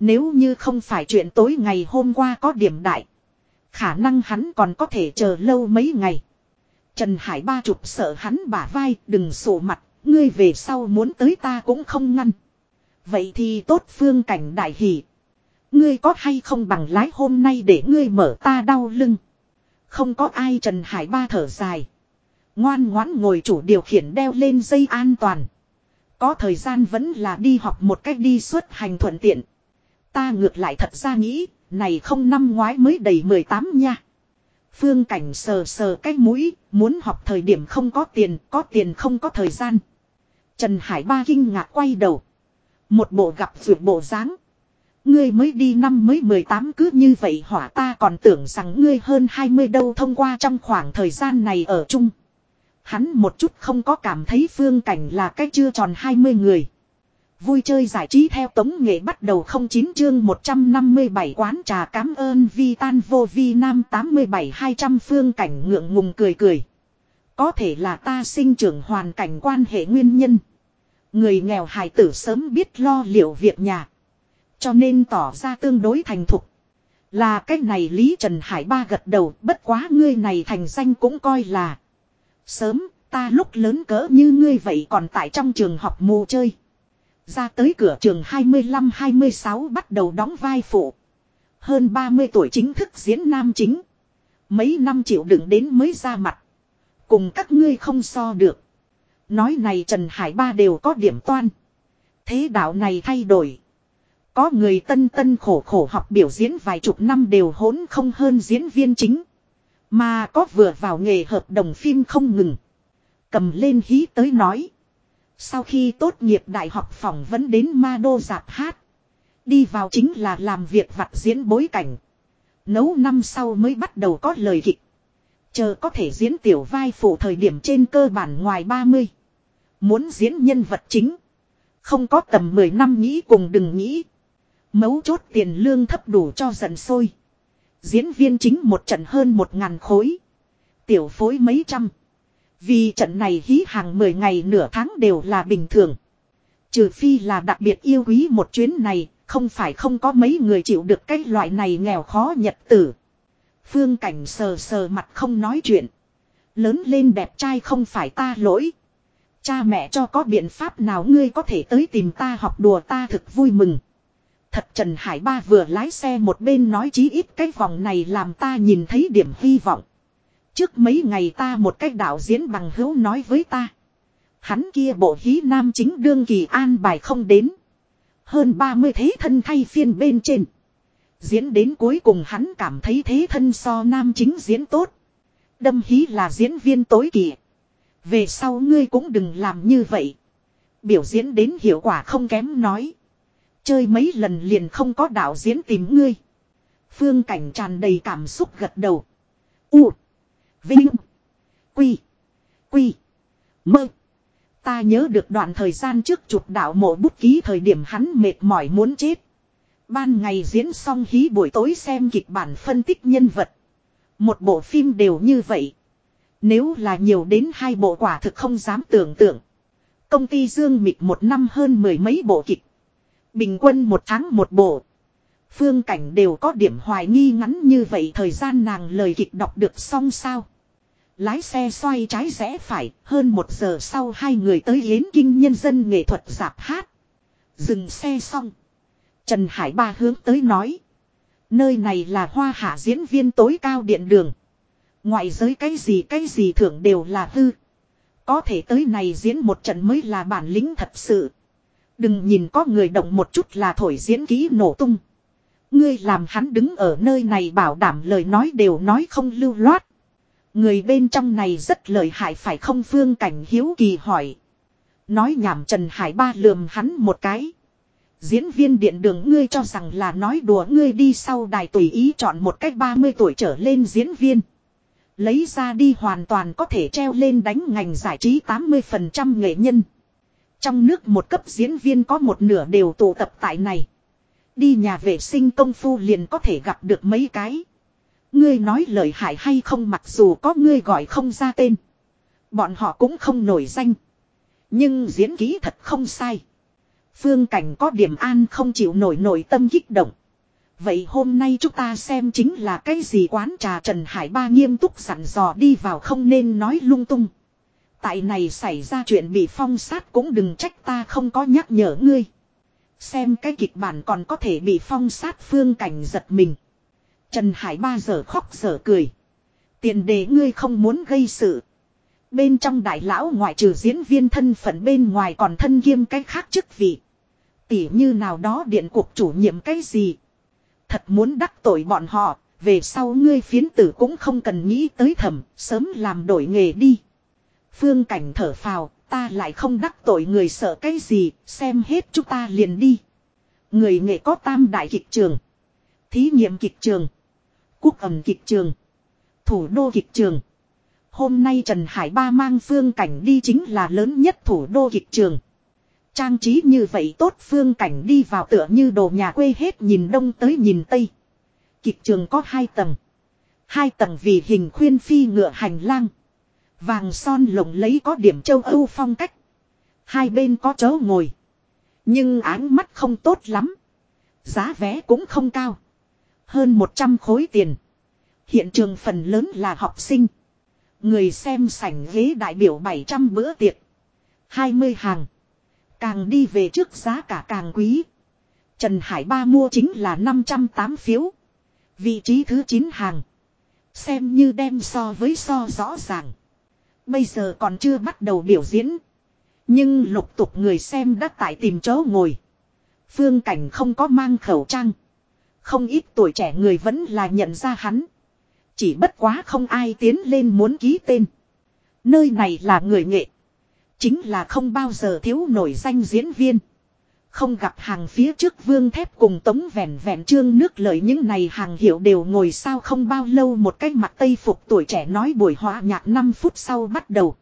Nếu như không phải chuyện tối ngày hôm qua có điểm đại. Khả năng hắn còn có thể chờ lâu mấy ngày. Trần Hải ba chụp sợ hắn bả vai, đừng sổ mặt. Ngươi về sau muốn tới ta cũng không ngăn. Vậy thì tốt phương cảnh đại hỷ. Ngươi có hay không bằng lái hôm nay để ngươi mở ta đau lưng. Không có ai Trần Hải ba thở dài. Ngoan ngoãn ngồi chủ điều khiển đeo lên dây an toàn. Có thời gian vẫn là đi học một cách đi xuất hành thuận tiện. Ta ngược lại thật ra nghĩ, này không năm ngoái mới đầy 18 nha. Phương cảnh sờ sờ cái mũi, muốn học thời điểm không có tiền, có tiền không có thời gian. Trần Hải Ba kinh ngạc quay đầu. Một bộ gặp vượt bộ dáng Ngươi mới đi năm mới 18 cứ như vậy hỏa ta còn tưởng rằng ngươi hơn 20 đâu thông qua trong khoảng thời gian này ở chung. Hắn một chút không có cảm thấy phương cảnh là cái chưa tròn 20 người. Vui chơi giải trí theo tống nghệ bắt đầu không chín chương 157 quán trà cám ơn vi tan vô vi nam 87 200 phương cảnh ngượng ngùng cười cười. Có thể là ta sinh trưởng hoàn cảnh quan hệ nguyên nhân. Người nghèo hài tử sớm biết lo liệu việc nhà. Cho nên tỏ ra tương đối thành thục. Là cách này Lý Trần Hải Ba gật đầu, bất quá ngươi này thành danh cũng coi là. Sớm, ta lúc lớn cỡ như ngươi vậy còn tại trong trường học mù chơi. Ra tới cửa trường 25-26 bắt đầu đóng vai phụ. Hơn 30 tuổi chính thức diễn nam chính. Mấy năm chịu đựng đến mới ra mặt. Cùng các ngươi không so được. Nói này Trần Hải Ba đều có điểm toan. Thế đạo này thay đổi. Có người tân tân khổ khổ học biểu diễn vài chục năm đều hỗn không hơn diễn viên chính. Mà có vừa vào nghề hợp đồng phim không ngừng. Cầm lên hí tới nói. Sau khi tốt nghiệp đại học phỏng vấn đến ma đô giạp hát. Đi vào chính là làm việc vặt diễn bối cảnh. Nấu năm sau mới bắt đầu có lời kịch. Chờ có thể diễn tiểu vai phụ thời điểm trên cơ bản ngoài 30. Muốn diễn nhân vật chính. Không có tầm 10 năm nghĩ cùng đừng nghĩ. Mấu chốt tiền lương thấp đủ cho giận sôi. Diễn viên chính một trận hơn một ngàn khối. Tiểu phối mấy trăm. Vì trận này hí hàng 10 ngày nửa tháng đều là bình thường. Trừ phi là đặc biệt yêu quý một chuyến này, không phải không có mấy người chịu được cái loại này nghèo khó nhật tử. Phương cảnh sờ sờ mặt không nói chuyện. Lớn lên đẹp trai không phải ta lỗi. Cha mẹ cho có biện pháp nào ngươi có thể tới tìm ta học đùa ta thực vui mừng. Thật Trần Hải Ba vừa lái xe một bên nói chí ít cái vòng này làm ta nhìn thấy điểm hy vọng. Trước mấy ngày ta một cách đạo diễn bằng hữu nói với ta. Hắn kia bộ hí nam chính đương kỳ an bài không đến. Hơn 30 thế thân thay phiên bên trên. Diễn đến cuối cùng hắn cảm thấy thế thân so nam chính diễn tốt. Đâm hí là diễn viên tối kỳ. Về sau ngươi cũng đừng làm như vậy. Biểu diễn đến hiệu quả không kém nói. Chơi mấy lần liền không có đạo diễn tìm ngươi. Phương cảnh tràn đầy cảm xúc gật đầu. U. Vinh. Quy. Quy. Mơ. Ta nhớ được đoạn thời gian trước chụp đạo mộ bút ký thời điểm hắn mệt mỏi muốn chết. Ban ngày diễn xong hí buổi tối xem kịch bản phân tích nhân vật. Một bộ phim đều như vậy. Nếu là nhiều đến hai bộ quả thực không dám tưởng tượng. Công ty Dương Mịch một năm hơn mười mấy bộ kịch. Bình quân một tháng một bộ. Phương cảnh đều có điểm hoài nghi ngắn như vậy thời gian nàng lời kịch đọc được xong sao. Lái xe xoay trái rẽ phải, hơn một giờ sau hai người tới Yến Kinh Nhân dân nghệ thuật giạp hát. Dừng xe xong. Trần Hải Ba hướng tới nói. Nơi này là hoa hạ diễn viên tối cao điện đường. Ngoại giới cái gì cái gì thưởng đều là hư. Có thể tới này diễn một trận mới là bản lĩnh thật sự. Đừng nhìn có người động một chút là thổi diễn ký nổ tung. Ngươi làm hắn đứng ở nơi này bảo đảm lời nói đều nói không lưu loát. Người bên trong này rất lợi hại phải không phương cảnh hiếu kỳ hỏi. Nói nhảm Trần Hải Ba lườm hắn một cái. Diễn viên điện đường ngươi cho rằng là nói đùa ngươi đi sau đài tùy ý chọn một cách 30 tuổi trở lên diễn viên. Lấy ra đi hoàn toàn có thể treo lên đánh ngành giải trí 80% nghệ nhân. Trong nước một cấp diễn viên có một nửa đều tụ tập tại này. Đi nhà vệ sinh công phu liền có thể gặp được mấy cái. Ngươi nói lời hại hay không mặc dù có ngươi gọi không ra tên. Bọn họ cũng không nổi danh. Nhưng diễn kỹ thật không sai. Phương cảnh có điểm an không chịu nổi nổi tâm kích động. Vậy hôm nay chúng ta xem chính là cái gì quán trà Trần Hải Ba nghiêm túc sẵn dò đi vào không nên nói lung tung. Tại này xảy ra chuyện bị phong sát cũng đừng trách ta không có nhắc nhở ngươi. Xem cái kịch bản còn có thể bị phong sát phương cảnh giật mình. Trần Hải ba giờ khóc giờ cười. Tiền đề ngươi không muốn gây sự. Bên trong đại lão ngoại trừ diễn viên thân phận bên ngoài còn thân kiêm cái khác chức vị. Tỉ như nào đó điện cuộc chủ nhiệm cái gì. Thật muốn đắc tội bọn họ, về sau ngươi phiến tử cũng không cần nghĩ tới thầm, sớm làm đổi nghề đi. Phương cảnh thở phào, ta lại không đắc tội người sợ cái gì, xem hết chúng ta liền đi. Người nghệ có tam đại kịch trường. Thí nghiệm kịch trường. Quốc ẩm kịch trường. Thủ đô kịch trường. Hôm nay Trần Hải Ba mang phương cảnh đi chính là lớn nhất thủ đô kịch trường. Trang trí như vậy tốt phương cảnh đi vào tựa như đồ nhà quê hết nhìn đông tới nhìn tây. Kịch trường có hai tầng. Hai tầng vì hình khuyên phi ngựa hành lang. Vàng son lộng lấy có điểm châu Âu phong cách. Hai bên có chỗ ngồi. Nhưng áng mắt không tốt lắm. Giá vé cũng không cao. Hơn 100 khối tiền. Hiện trường phần lớn là học sinh. Người xem sảnh ghế đại biểu 700 bữa tiệc. 20 hàng. Càng đi về trước giá cả càng quý. Trần Hải Ba mua chính là 508 phiếu. Vị trí thứ 9 hàng. Xem như đem so với so rõ ràng. Bây giờ còn chưa bắt đầu biểu diễn. Nhưng lục tục người xem đã tại tìm chỗ ngồi. Phương cảnh không có mang khẩu trang. Không ít tuổi trẻ người vẫn là nhận ra hắn. Chỉ bất quá không ai tiến lên muốn ký tên. Nơi này là người nghệ. Chính là không bao giờ thiếu nổi danh diễn viên. Không gặp hàng phía trước vương thép cùng tống vẹn vẹn trương nước lợi những này hàng hiệu đều ngồi sao không bao lâu một cái mặt tây phục tuổi trẻ nói buổi hòa nhạc 5 phút sau bắt đầu.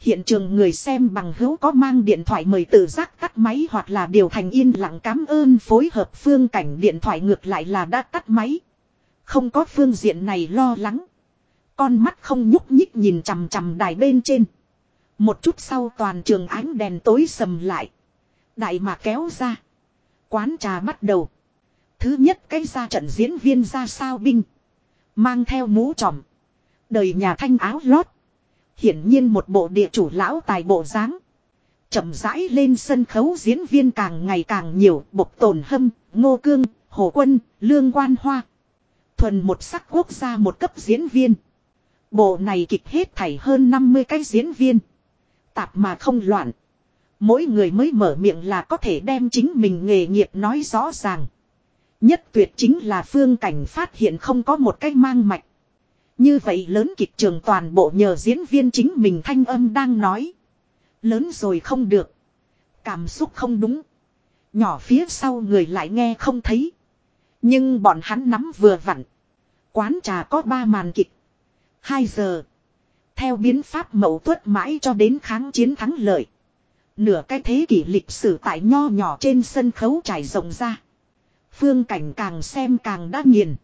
Hiện trường người xem bằng hữu có mang điện thoại mời tự giác tắt máy hoặc là điều thành yên lặng cảm ơn phối hợp phương cảnh điện thoại ngược lại là đã tắt máy. Không có phương diện này lo lắng. Con mắt không nhúc nhích nhìn chằm chằm đài bên trên. Một chút sau toàn trường ánh đèn tối sầm lại. Đại mà kéo ra. Quán trà bắt đầu. Thứ nhất cái ra trận diễn viên ra sao binh. Mang theo mũ tròm. Đời nhà thanh áo lót. Hiển nhiên một bộ địa chủ lão tài bộ dáng chậm rãi lên sân khấu diễn viên càng ngày càng nhiều, bộc tồn hâm, ngô cương, hồ quân, lương quan hoa. Thuần một sắc quốc gia một cấp diễn viên. Bộ này kịch hết thảy hơn 50 cái diễn viên. Tạp mà không loạn. Mỗi người mới mở miệng là có thể đem chính mình nghề nghiệp nói rõ ràng. Nhất tuyệt chính là phương cảnh phát hiện không có một cách mang mạch. Như vậy lớn kịch trường toàn bộ nhờ diễn viên chính mình thanh âm đang nói. Lớn rồi không được. Cảm xúc không đúng. Nhỏ phía sau người lại nghe không thấy. Nhưng bọn hắn nắm vừa vặn. Quán trà có ba màn kịch. Hai giờ. Theo biến pháp mẫu tuất mãi cho đến kháng chiến thắng lợi. Nửa cái thế kỷ lịch sử tại nho nhỏ trên sân khấu trải rộng ra. Phương cảnh càng xem càng đã nghiền.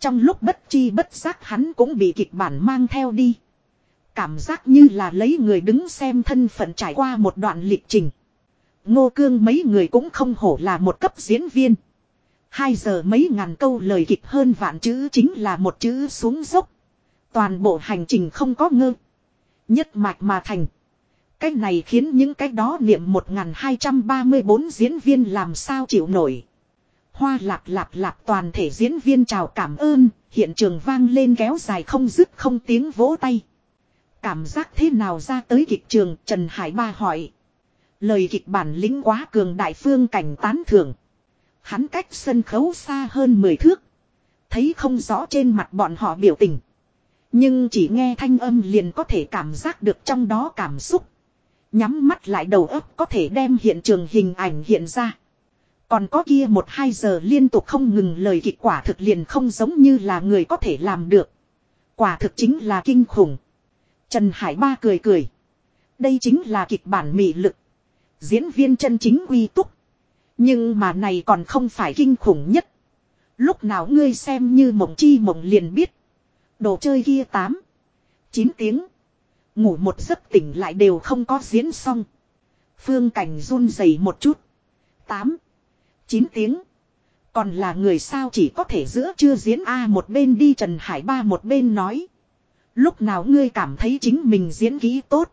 Trong lúc bất chi bất giác hắn cũng bị kịch bản mang theo đi. Cảm giác như là lấy người đứng xem thân phận trải qua một đoạn lịch trình. Ngô cương mấy người cũng không hổ là một cấp diễn viên. Hai giờ mấy ngàn câu lời kịch hơn vạn chữ chính là một chữ xuống dốc. Toàn bộ hành trình không có ngơ. Nhất mạch mà thành. Cái này khiến những cái đó niệm 1234 diễn viên làm sao chịu nổi. Hoa lạp lạp lạp toàn thể diễn viên chào cảm ơn, hiện trường vang lên kéo dài không dứt không tiếng vỗ tay. Cảm giác thế nào ra tới kịch trường Trần Hải Ba hỏi. Lời kịch bản lĩnh quá cường đại phương cảnh tán thưởng. Hắn cách sân khấu xa hơn 10 thước. Thấy không rõ trên mặt bọn họ biểu tình. Nhưng chỉ nghe thanh âm liền có thể cảm giác được trong đó cảm xúc. Nhắm mắt lại đầu óc có thể đem hiện trường hình ảnh hiện ra. Còn có kia một hai giờ liên tục không ngừng lời kịch quả thực liền không giống như là người có thể làm được. Quả thực chính là kinh khủng. Trần Hải Ba cười cười. Đây chính là kịch bản mị lực. Diễn viên chân chính uy túc. Nhưng mà này còn không phải kinh khủng nhất. Lúc nào ngươi xem như mộng chi mộng liền biết. Đồ chơi kia 8. 9 tiếng. Ngủ một giấc tỉnh lại đều không có diễn xong. Phương cảnh run rẩy một chút. 8. 9 tiếng. Còn là người sao chỉ có thể giữa chưa diễn A một bên đi Trần Hải Ba một bên nói. Lúc nào ngươi cảm thấy chính mình diễn kỹ tốt.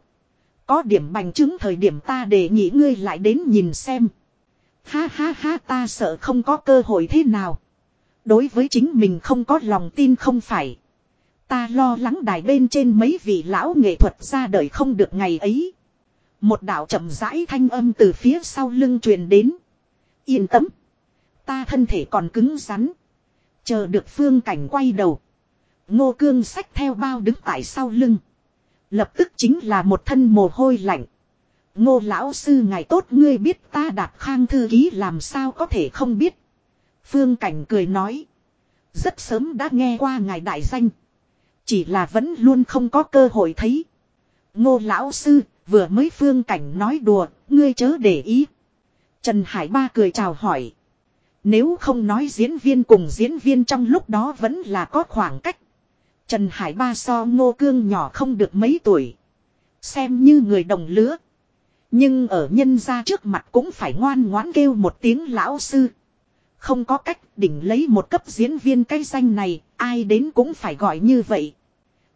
Có điểm bành chứng thời điểm ta để nghĩ ngươi lại đến nhìn xem. Ha ha ha ta sợ không có cơ hội thế nào. Đối với chính mình không có lòng tin không phải. Ta lo lắng đài bên trên mấy vị lão nghệ thuật ra đời không được ngày ấy. Một đạo chậm rãi thanh âm từ phía sau lưng truyền đến. Yên tâm. Ta thân thể còn cứng rắn. Chờ được phương cảnh quay đầu. Ngô cương sách theo bao đứng tại sau lưng. Lập tức chính là một thân mồ hôi lạnh. Ngô lão sư ngài tốt ngươi biết ta đạt khang thư ký làm sao có thể không biết. Phương Cảnh cười nói. Rất sớm đã nghe qua ngài đại danh. Chỉ là vẫn luôn không có cơ hội thấy. Ngô lão sư vừa mới Phương Cảnh nói đùa, ngươi chớ để ý. Trần Hải Ba cười chào hỏi. Nếu không nói diễn viên cùng diễn viên trong lúc đó vẫn là có khoảng cách. Trần Hải Ba so ngô cương nhỏ không được mấy tuổi. Xem như người đồng lứa. Nhưng ở nhân gia trước mặt cũng phải ngoan ngoãn kêu một tiếng lão sư. Không có cách đỉnh lấy một cấp diễn viên cây danh này, ai đến cũng phải gọi như vậy.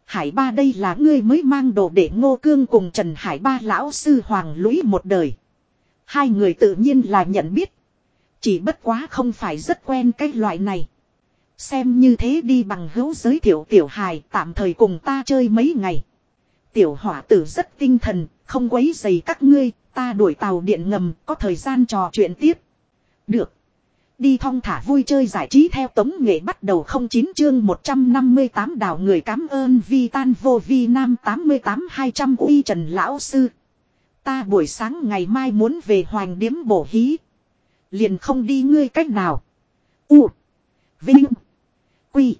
Hải ba đây là ngươi mới mang đồ để ngô cương cùng Trần Hải ba lão sư hoàng lũy một đời. Hai người tự nhiên là nhận biết. Chỉ bất quá không phải rất quen cái loại này. Xem như thế đi bằng hữu giới thiệu tiểu hài tạm thời cùng ta chơi mấy ngày. Tiểu hỏa tử rất tinh thần, không quấy dày các ngươi, ta đuổi tàu điện ngầm, có thời gian trò chuyện tiếp. Được. Đi thong thả vui chơi giải trí theo tống nghệ bắt đầu không chín chương 158 đào người cảm ơn vi tan vô vi nam 88 200 uy trần lão sư. Ta buổi sáng ngày mai muốn về hoàng điếm bổ hí. Liền không đi ngươi cách nào. U. Vinh. Quy.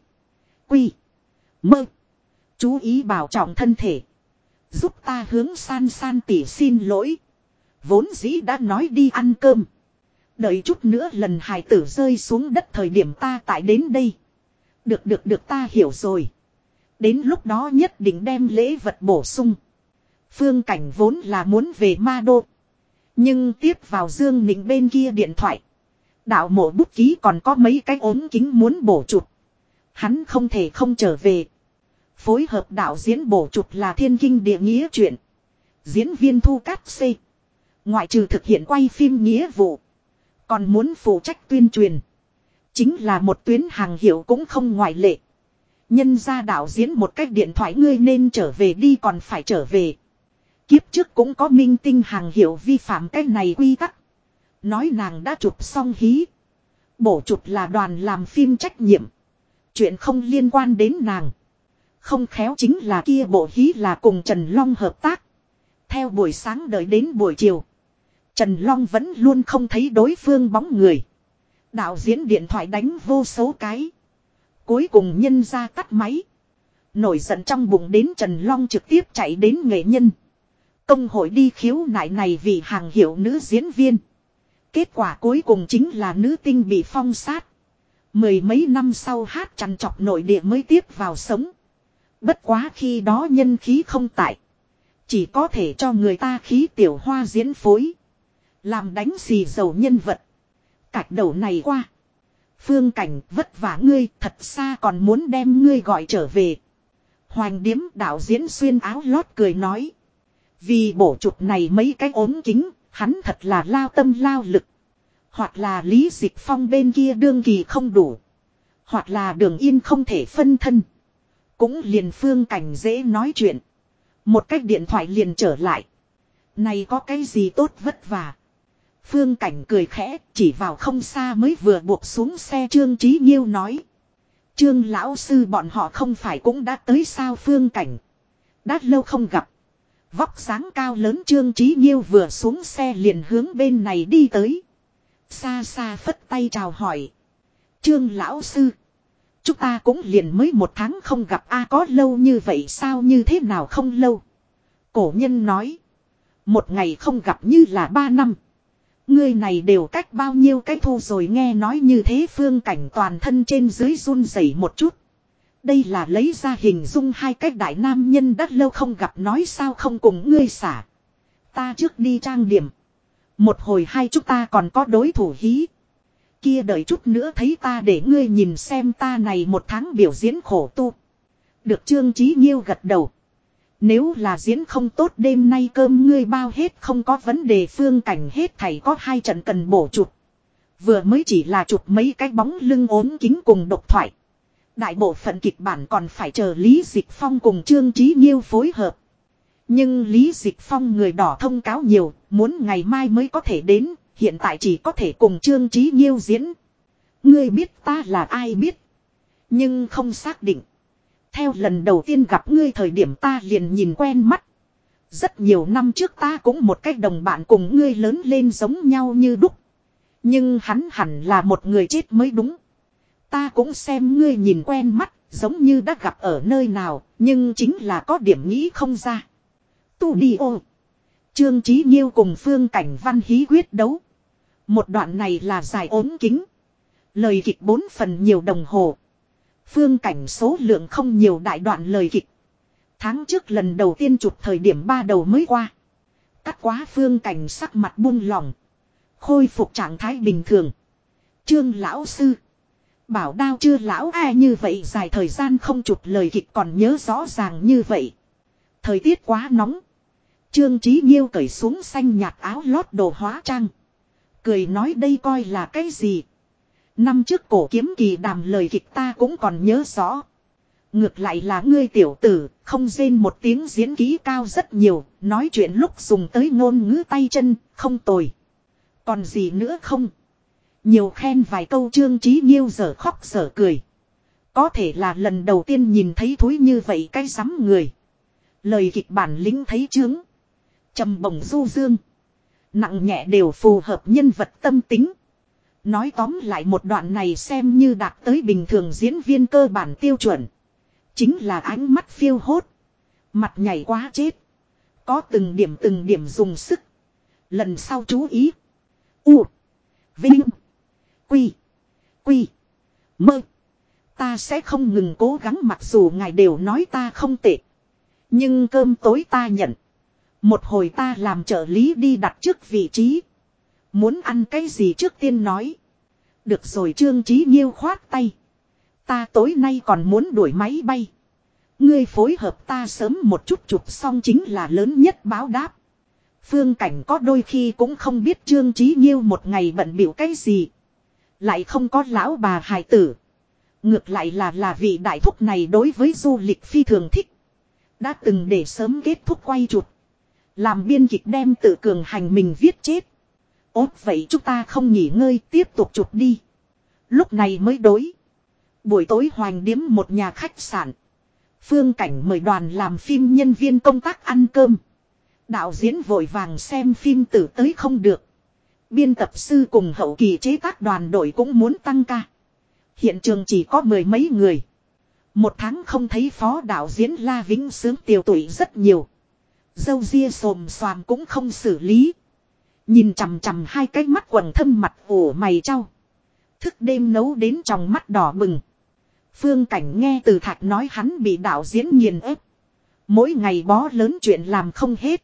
Quy. Mơ. Chú ý bảo trọng thân thể. Giúp ta hướng san san tỉ xin lỗi. Vốn dĩ đã nói đi ăn cơm. Đợi chút nữa lần hài tử rơi xuống đất thời điểm ta tại đến đây. Được được được, ta hiểu rồi. Đến lúc đó nhất định đem lễ vật bổ sung. Phương Cảnh vốn là muốn về ma đô. Nhưng tiếp vào Dương Nịnh bên kia điện thoại. Đạo mộ bút ký còn có mấy cái ốm kính muốn bổ chụp. Hắn không thể không trở về. Phối hợp đạo diễn bổ chụp là thiên kinh địa nghĩa chuyện. Diễn viên thu cát xê. Ngoại trừ thực hiện quay phim nghĩa vụ. Còn muốn phụ trách tuyên truyền. Chính là một tuyến hàng hiệu cũng không ngoại lệ. Nhân ra đạo diễn một cách điện thoại ngươi nên trở về đi còn phải trở về. Kiếp trước cũng có minh tinh hàng hiệu vi phạm cái này quy tắc. Nói nàng đã chụp xong hí. Bổ chụp là đoàn làm phim trách nhiệm. Chuyện không liên quan đến nàng. Không khéo chính là kia bộ hí là cùng Trần Long hợp tác. Theo buổi sáng đợi đến buổi chiều. Trần Long vẫn luôn không thấy đối phương bóng người. Đạo diễn điện thoại đánh vô số cái. Cuối cùng nhân ra tắt máy. Nổi giận trong bụng đến Trần Long trực tiếp chạy đến nghệ nhân. Công hội đi khiếu nại này vì hàng hiệu nữ diễn viên. Kết quả cuối cùng chính là nữ tinh bị phong sát. Mười mấy năm sau hát chăn chọc nội địa mới tiếp vào sống. Bất quá khi đó nhân khí không tại. Chỉ có thể cho người ta khí tiểu hoa diễn phối. Làm đánh xì dầu nhân vật. Cạch đầu này qua. Phương cảnh vất vả ngươi thật xa còn muốn đem ngươi gọi trở về. Hoành điếm đạo diễn xuyên áo lót cười nói. Vì bổ trục này mấy cái ốm kính, hắn thật là lao tâm lao lực. Hoặc là Lý Dịch Phong bên kia đương kỳ không đủ. Hoặc là đường yên không thể phân thân. Cũng liền phương cảnh dễ nói chuyện. Một cách điện thoại liền trở lại. Này có cái gì tốt vất vả. Phương cảnh cười khẽ, chỉ vào không xa mới vừa buộc xuống xe Trương Trí Nhiêu nói. Trương lão sư bọn họ không phải cũng đã tới sao phương cảnh. Đã lâu không gặp. Vóc sáng cao lớn Trương Trí Nhiêu vừa xuống xe liền hướng bên này đi tới. Xa xa phất tay chào hỏi. Trương lão sư. Chúng ta cũng liền mới một tháng không gặp a, có lâu như vậy sao như thế nào không lâu. Cổ nhân nói. Một ngày không gặp như là ba năm. Ngươi này đều cách bao nhiêu cái thu rồi nghe nói như thế phương cảnh toàn thân trên dưới run rẩy một chút. Đây là lấy ra hình dung hai cách đại nam nhân đã lâu không gặp nói sao không cùng ngươi xả. Ta trước đi trang điểm. Một hồi hai chúng ta còn có đối thủ hí. Kia đợi chút nữa thấy ta để ngươi nhìn xem ta này một tháng biểu diễn khổ tu. Được trương trí nghiêu gật đầu. Nếu là diễn không tốt đêm nay cơm ngươi bao hết không có vấn đề phương cảnh hết thầy có hai trận cần bổ chụp. Vừa mới chỉ là chụp mấy cái bóng lưng ốm kính cùng độc thoại. Đại bộ phận kịch bản còn phải chờ Lý Dịch Phong cùng Trương Trí Nhiêu phối hợp. Nhưng Lý Dịch Phong người đỏ thông cáo nhiều, muốn ngày mai mới có thể đến, hiện tại chỉ có thể cùng Trương Trí Nhiêu diễn. Ngươi biết ta là ai biết. Nhưng không xác định. Theo lần đầu tiên gặp ngươi thời điểm ta liền nhìn quen mắt. Rất nhiều năm trước ta cũng một cách đồng bạn cùng ngươi lớn lên giống nhau như đúc. Nhưng hắn hẳn là một người chết mới đúng. Ta cũng xem ngươi nhìn quen mắt, giống như đã gặp ở nơi nào, nhưng chính là có điểm nghĩ không ra. Tu đi ô. Trương Trí Nhiêu cùng Phương Cảnh Văn hí quyết đấu. Một đoạn này là dài ốm kính. Lời kịch bốn phần nhiều đồng hồ. Phương Cảnh số lượng không nhiều đại đoạn lời kịch. Tháng trước lần đầu tiên chụp thời điểm ba đầu mới qua. Cắt quá Phương Cảnh sắc mặt buông lỏng. Khôi phục trạng thái bình thường. Trương Lão Sư. Bảo đao chưa lão ai như vậy dài thời gian không chụp lời kịch còn nhớ rõ ràng như vậy. Thời tiết quá nóng. Trương Trí Nhiêu cởi xuống xanh nhạt áo lót đồ hóa trang. Cười nói đây coi là cái gì. Năm trước cổ kiếm kỳ đàm lời kịch ta cũng còn nhớ rõ. Ngược lại là ngươi tiểu tử, không rên một tiếng diễn ký cao rất nhiều, nói chuyện lúc dùng tới ngôn ngữ tay chân, không tồi. Còn gì nữa không? Nhiều khen vài câu trương trí nghiêu giờ khóc giờ cười. Có thể là lần đầu tiên nhìn thấy thúi như vậy cái sắm người. Lời kịch bản lính thấy chướng. trầm bổng du dương. Nặng nhẹ đều phù hợp nhân vật tâm tính. Nói tóm lại một đoạn này xem như đạt tới bình thường diễn viên cơ bản tiêu chuẩn. Chính là ánh mắt phiêu hốt. Mặt nhảy quá chết. Có từng điểm từng điểm dùng sức. Lần sau chú ý. U. Vinh. Quy. Quy. Mơ. Ta sẽ không ngừng cố gắng mặc dù ngài đều nói ta không tệ. Nhưng cơm tối ta nhận. Một hồi ta làm trợ lý đi đặt trước vị trí. Muốn ăn cái gì trước tiên nói. Được rồi Trương Chí Nhiêu khoát tay. Ta tối nay còn muốn đuổi máy bay. Ngươi phối hợp ta sớm một chút chụp xong chính là lớn nhất báo đáp. Phương cảnh có đôi khi cũng không biết Trương Chí Nhiêu một ngày bận biểu cái gì. Lại không có lão bà hài tử. Ngược lại là là vị đại thúc này đối với du lịch phi thường thích. Đã từng để sớm kết thúc quay chụp. Làm biên kịch đem tự cường hành mình viết chết. Ốt vậy chúng ta không nghỉ ngơi, tiếp tục chụp đi. Lúc này mới đối. Buổi tối hoành điếm một nhà khách sạn. Phương cảnh mời đoàn làm phim nhân viên công tác ăn cơm. Đạo diễn vội vàng xem phim tử tới không được. Biên tập sư cùng hậu kỳ chế tác đoàn đội cũng muốn tăng ca. Hiện trường chỉ có mười mấy người. Một tháng không thấy phó đạo diễn La Vĩnh Sướng tiểu tuổi rất nhiều. Dâu ria xồm xoàm cũng không xử lý. Nhìn chằm chằm hai cái mắt quần thâm mặt ổ mày trao. Thức đêm nấu đến trong mắt đỏ bừng. Phương Cảnh nghe từ thạch nói hắn bị đạo diễn nghiền ép. Mỗi ngày bó lớn chuyện làm không hết.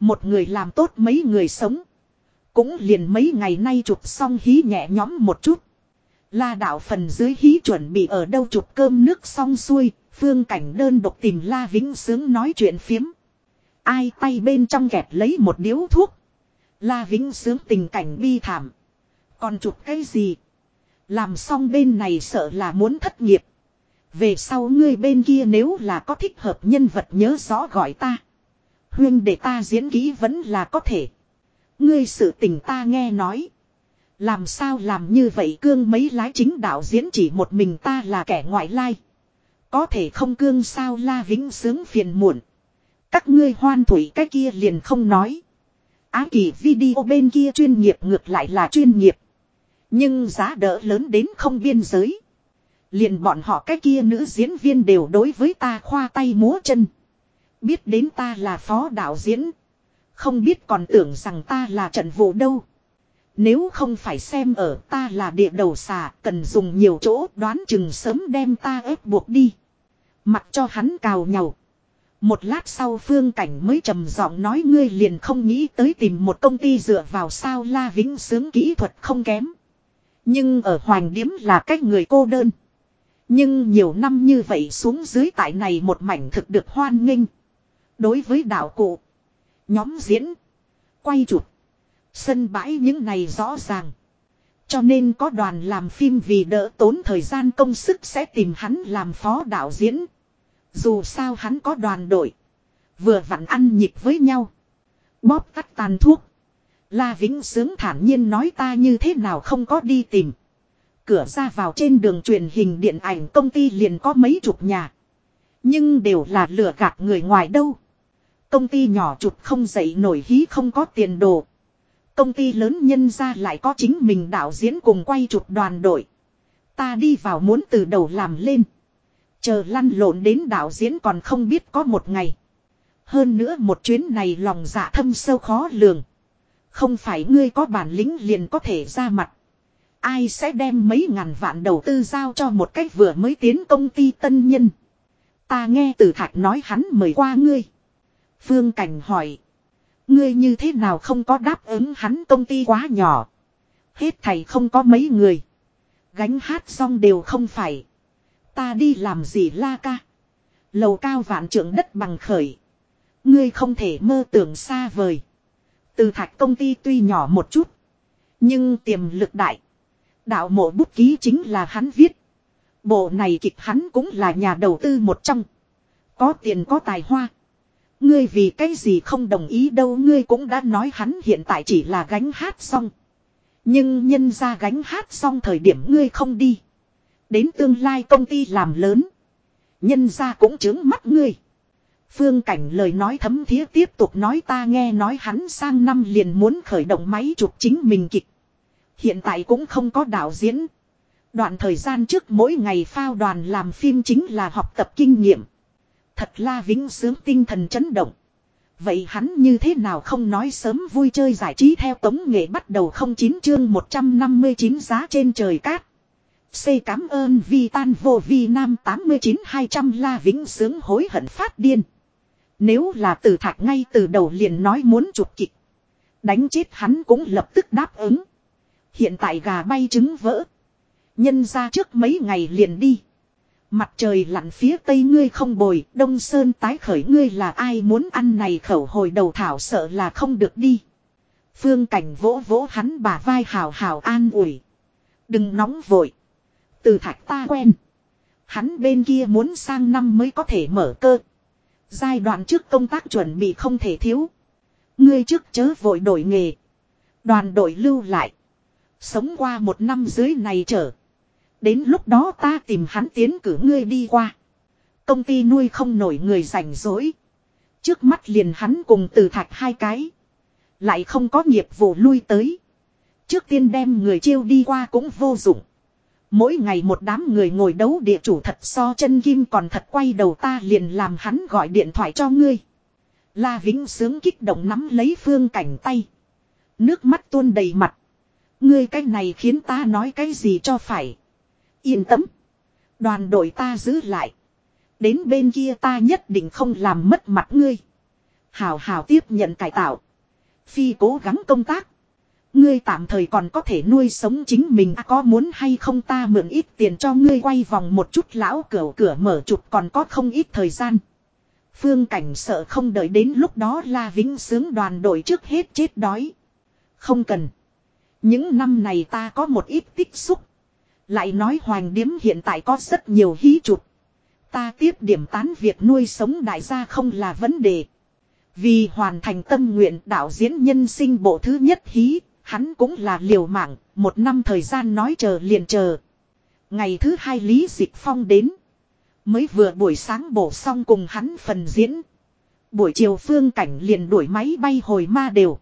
Một người làm tốt mấy người sống. Cũng liền mấy ngày nay chụp xong hí nhẹ nhõm một chút. La đạo phần dưới hí chuẩn bị ở đâu chụp cơm nước xong xuôi. Phương Cảnh đơn độc tìm La Vĩnh Sướng nói chuyện phiếm. Ai tay bên trong kẹp lấy một điếu thuốc. La Vĩnh Sướng tình cảnh bi thảm. Còn chụp cái gì? Làm xong bên này sợ là muốn thất nghiệp. Về sau ngươi bên kia nếu là có thích hợp nhân vật nhớ rõ gọi ta. Huyên để ta diễn kỹ vẫn là có thể. Ngươi sự tình ta nghe nói. Làm sao làm như vậy cương mấy lái chính đạo diễn chỉ một mình ta là kẻ ngoại lai. Có thể không cương sao la vĩnh sướng phiền muộn. Các ngươi hoan thủy cái kia liền không nói. Á kỳ video bên kia chuyên nghiệp ngược lại là chuyên nghiệp. Nhưng giá đỡ lớn đến không biên giới. Liền bọn họ cái kia nữ diễn viên đều đối với ta khoa tay múa chân. Biết đến ta là phó đạo diễn. Không biết còn tưởng rằng ta là trận vụ đâu. Nếu không phải xem ở ta là địa đầu xà, cần dùng nhiều chỗ đoán chừng sớm đem ta ép buộc đi. Mặc cho hắn cào nhau. Một lát sau phương cảnh mới trầm giọng nói ngươi liền không nghĩ tới tìm một công ty dựa vào sao la vĩnh sướng kỹ thuật không kém. Nhưng ở hoàng Điếm là cách người cô đơn. Nhưng nhiều năm như vậy xuống dưới tại này một mảnh thực được hoan nghênh. Đối với đạo cụ, nhóm diễn, quay chụp, sân bãi những này rõ ràng. Cho nên có đoàn làm phim vì đỡ tốn thời gian công sức sẽ tìm hắn làm phó đạo diễn. Dù sao hắn có đoàn đội. Vừa vặn ăn nhịp với nhau. Bóp tắt tàn thuốc. La Vĩnh Sướng thản nhiên nói ta như thế nào không có đi tìm. Cửa ra vào trên đường truyền hình điện ảnh công ty liền có mấy chục nhà. Nhưng đều là lừa gạt người ngoài đâu. Công ty nhỏ chụp không dậy nổi hí không có tiền đồ. Công ty lớn nhân ra lại có chính mình đạo diễn cùng quay chụp đoàn đội. Ta đi vào muốn từ đầu làm lên. Chờ lăn lộn đến đạo diễn còn không biết có một ngày. Hơn nữa một chuyến này lòng dạ thâm sâu khó lường. Không phải ngươi có bản lĩnh liền có thể ra mặt. Ai sẽ đem mấy ngàn vạn đầu tư giao cho một cách vừa mới tiến công ty tân nhân. Ta nghe từ thạch nói hắn mời qua ngươi. Phương Cảnh hỏi. Ngươi như thế nào không có đáp ứng hắn công ty quá nhỏ. Hết thầy không có mấy người. Gánh hát xong đều không phải. Ta đi làm gì la ca. Lầu cao vạn trượng đất bằng khởi. Ngươi không thể mơ tưởng xa vời. Từ thạch công ty tuy nhỏ một chút. Nhưng tiềm lực đại. Đạo mộ bút ký chính là hắn viết. Bộ này kịch hắn cũng là nhà đầu tư một trong. Có tiền có tài hoa. Ngươi vì cái gì không đồng ý đâu, ngươi cũng đã nói hắn hiện tại chỉ là gánh hát xong. Nhưng nhân ra gánh hát xong thời điểm ngươi không đi. Đến tương lai công ty làm lớn. Nhân ra cũng chứng mắt ngươi. Phương Cảnh lời nói thấm thía tiếp tục nói ta nghe nói hắn sang năm liền muốn khởi động máy chụp chính mình kịch. Hiện tại cũng không có đạo diễn. Đoạn thời gian trước mỗi ngày phao đoàn làm phim chính là học tập kinh nghiệm. Thật là vĩnh sướng tinh thần chấn động. Vậy hắn như thế nào không nói sớm vui chơi giải trí theo tống nghệ bắt đầu không chín chương 159 giá trên trời cát. C cảm ơn vi tan vô vi nam 89-200 la vĩnh sướng hối hận phát điên. Nếu là từ thạch ngay từ đầu liền nói muốn chụp kịch. Đánh chết hắn cũng lập tức đáp ứng. Hiện tại gà bay trứng vỡ. Nhân ra trước mấy ngày liền đi. Mặt trời lặn phía tây ngươi không bồi, đông sơn tái khởi ngươi là ai muốn ăn này khẩu hồi đầu thảo sợ là không được đi. Phương cảnh vỗ vỗ hắn bà vai hào hào an ủi. Đừng nóng vội. Từ thạch ta quen. Hắn bên kia muốn sang năm mới có thể mở cơ. Giai đoạn trước công tác chuẩn bị không thể thiếu. Ngươi trước chớ vội đổi nghề. Đoàn đội lưu lại. Sống qua một năm dưới này trở. Đến lúc đó ta tìm hắn tiến cử ngươi đi qua. Công ty nuôi không nổi người rảnh rỗi. Trước mắt liền hắn cùng từ thạch hai cái. Lại không có nghiệp vụ lui tới. Trước tiên đem người chiêu đi qua cũng vô dụng. Mỗi ngày một đám người ngồi đấu địa chủ thật so chân kim còn thật quay đầu ta liền làm hắn gọi điện thoại cho ngươi. La Vĩnh sướng kích động nắm lấy phương cảnh tay. Nước mắt tuôn đầy mặt. Ngươi cái này khiến ta nói cái gì cho phải. Yên tâm. Đoàn đội ta giữ lại. Đến bên kia ta nhất định không làm mất mặt ngươi. Hào hào tiếp nhận cải tạo. Phi cố gắng công tác. Ngươi tạm thời còn có thể nuôi sống chính mình à, có muốn hay không ta mượn ít tiền cho ngươi quay vòng một chút lão cửa cửa mở chụp còn có không ít thời gian. Phương cảnh sợ không đợi đến lúc đó la vĩnh sướng đoàn đội trước hết chết đói. Không cần. Những năm này ta có một ít tích xúc. Lại nói hoàng điếm hiện tại có rất nhiều hí chụp. Ta tiếp điểm tán việc nuôi sống đại gia không là vấn đề. Vì hoàn thành tâm nguyện đạo diễn nhân sinh bộ thứ nhất hí, hắn cũng là liều mạng, một năm thời gian nói chờ liền chờ. Ngày thứ hai Lý Dịch Phong đến. Mới vừa buổi sáng bổ xong cùng hắn phần diễn. Buổi chiều phương cảnh liền đuổi máy bay hồi ma đều.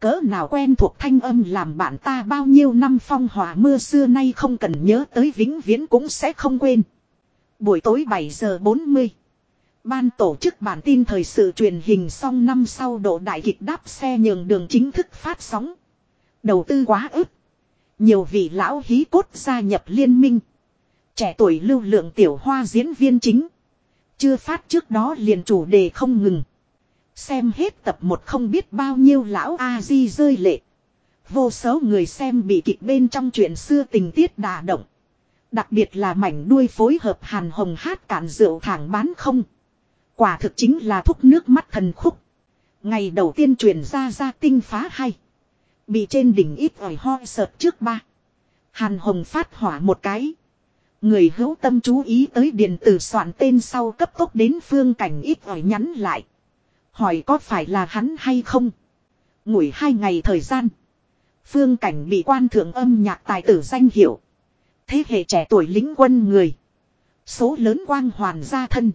Cỡ nào quen thuộc thanh âm làm bạn ta bao nhiêu năm phong hỏa mưa xưa nay không cần nhớ tới vĩnh viễn cũng sẽ không quên. Buổi tối 7 giờ 40. Ban tổ chức bản tin thời sự truyền hình xong năm sau độ đại kịch đáp xe nhường đường chính thức phát sóng. Đầu tư quá ức. Nhiều vị lão hí cốt gia nhập liên minh. Trẻ tuổi lưu lượng tiểu hoa diễn viên chính. Chưa phát trước đó liền chủ đề không ngừng. Xem hết tập một không biết bao nhiêu lão A-di rơi lệ. Vô số người xem bị kịch bên trong chuyện xưa tình tiết đà động. Đặc biệt là mảnh đuôi phối hợp hàn hồng hát cạn rượu thẳng bán không. Quả thực chính là thúc nước mắt thần khúc. Ngày đầu tiên truyền ra ra tinh phá hay. Bị trên đỉnh ít ỏi ho sợt trước ba. Hàn hồng phát hỏa một cái. Người hữu tâm chú ý tới điện tử soạn tên sau cấp tốc đến phương cảnh ít ỏi nhắn lại. Hỏi có phải là hắn hay không? Ngủi hai ngày thời gian. Phương cảnh bị quan thượng âm nhạc tài tử danh hiệu. Thế hệ trẻ tuổi lính quân người. Số lớn quang hoàn gia thân.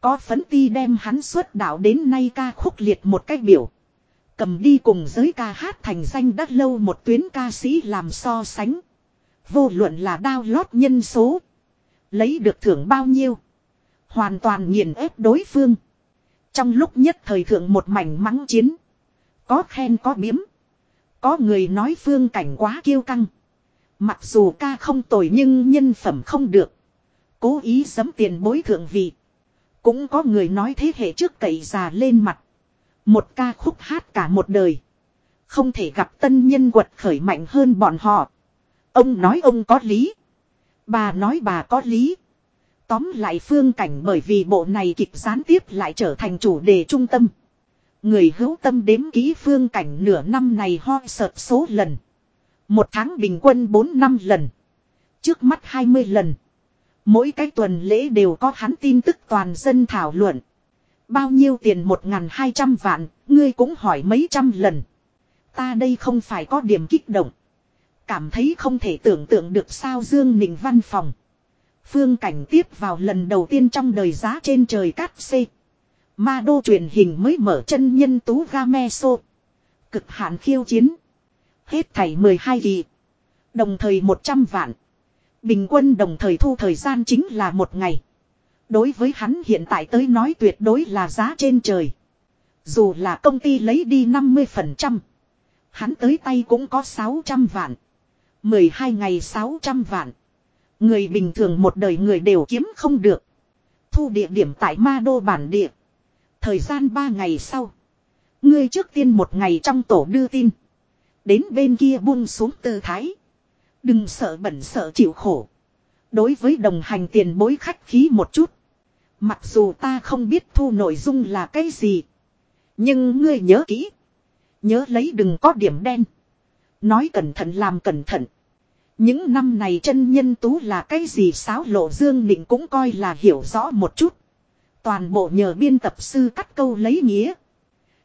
Có phấn ti đem hắn xuất đạo đến nay ca khúc liệt một cách biểu. Cầm đi cùng giới ca hát thành danh đắt lâu một tuyến ca sĩ làm so sánh. Vô luận là đao lót nhân số. Lấy được thưởng bao nhiêu. Hoàn toàn nghiền ép đối phương. Trong lúc nhất thời thượng một mảnh mắng chiến. Có khen có biếm. Có người nói phương cảnh quá kiêu căng. Mặc dù ca không tồi nhưng nhân phẩm không được. Cố ý sấm tiền bối thượng vị. Cũng có người nói thế hệ trước cậy già lên mặt. Một ca khúc hát cả một đời. Không thể gặp tân nhân quật khởi mạnh hơn bọn họ. Ông nói ông có lý. Bà nói bà có lý. Tóm lại phương cảnh bởi vì bộ này kịch gián tiếp lại trở thành chủ đề trung tâm. Người hữu tâm đếm ký phương cảnh nửa năm này ho sợt số lần. Một tháng bình quân 4 năm lần. Trước mắt 20 lần. Mỗi cái tuần lễ đều có hắn tin tức toàn dân thảo luận. Bao nhiêu tiền 1.200 vạn, ngươi cũng hỏi mấy trăm lần. Ta đây không phải có điểm kích động. Cảm thấy không thể tưởng tượng được sao Dương Ninh văn phòng. Phương cảnh tiếp vào lần đầu tiên trong đời giá trên trời cát xê. Ma đô truyền hình mới mở chân nhân tú ga me sô. Cực hạn khiêu chiến. Hết thảy 12 kỳ. Đồng thời 100 vạn. Bình quân đồng thời thu thời gian chính là một ngày. Đối với hắn hiện tại tới nói tuyệt đối là giá trên trời. Dù là công ty lấy đi 50%. Hắn tới tay cũng có 600 vạn. 12 ngày 600 vạn. Người bình thường một đời người đều kiếm không được. Thu địa điểm tại ma đô bản địa. Thời gian ba ngày sau. Ngươi trước tiên một ngày trong tổ đưa tin. Đến bên kia buông xuống tư thái. Đừng sợ bẩn sợ chịu khổ. Đối với đồng hành tiền bối khách khí một chút. Mặc dù ta không biết thu nội dung là cái gì. Nhưng ngươi nhớ kỹ. Nhớ lấy đừng có điểm đen. Nói cẩn thận làm cẩn thận. Những năm này chân nhân tú là cái gì sáo lộ dương định cũng coi là hiểu rõ một chút. Toàn bộ nhờ biên tập sư cắt câu lấy nghĩa.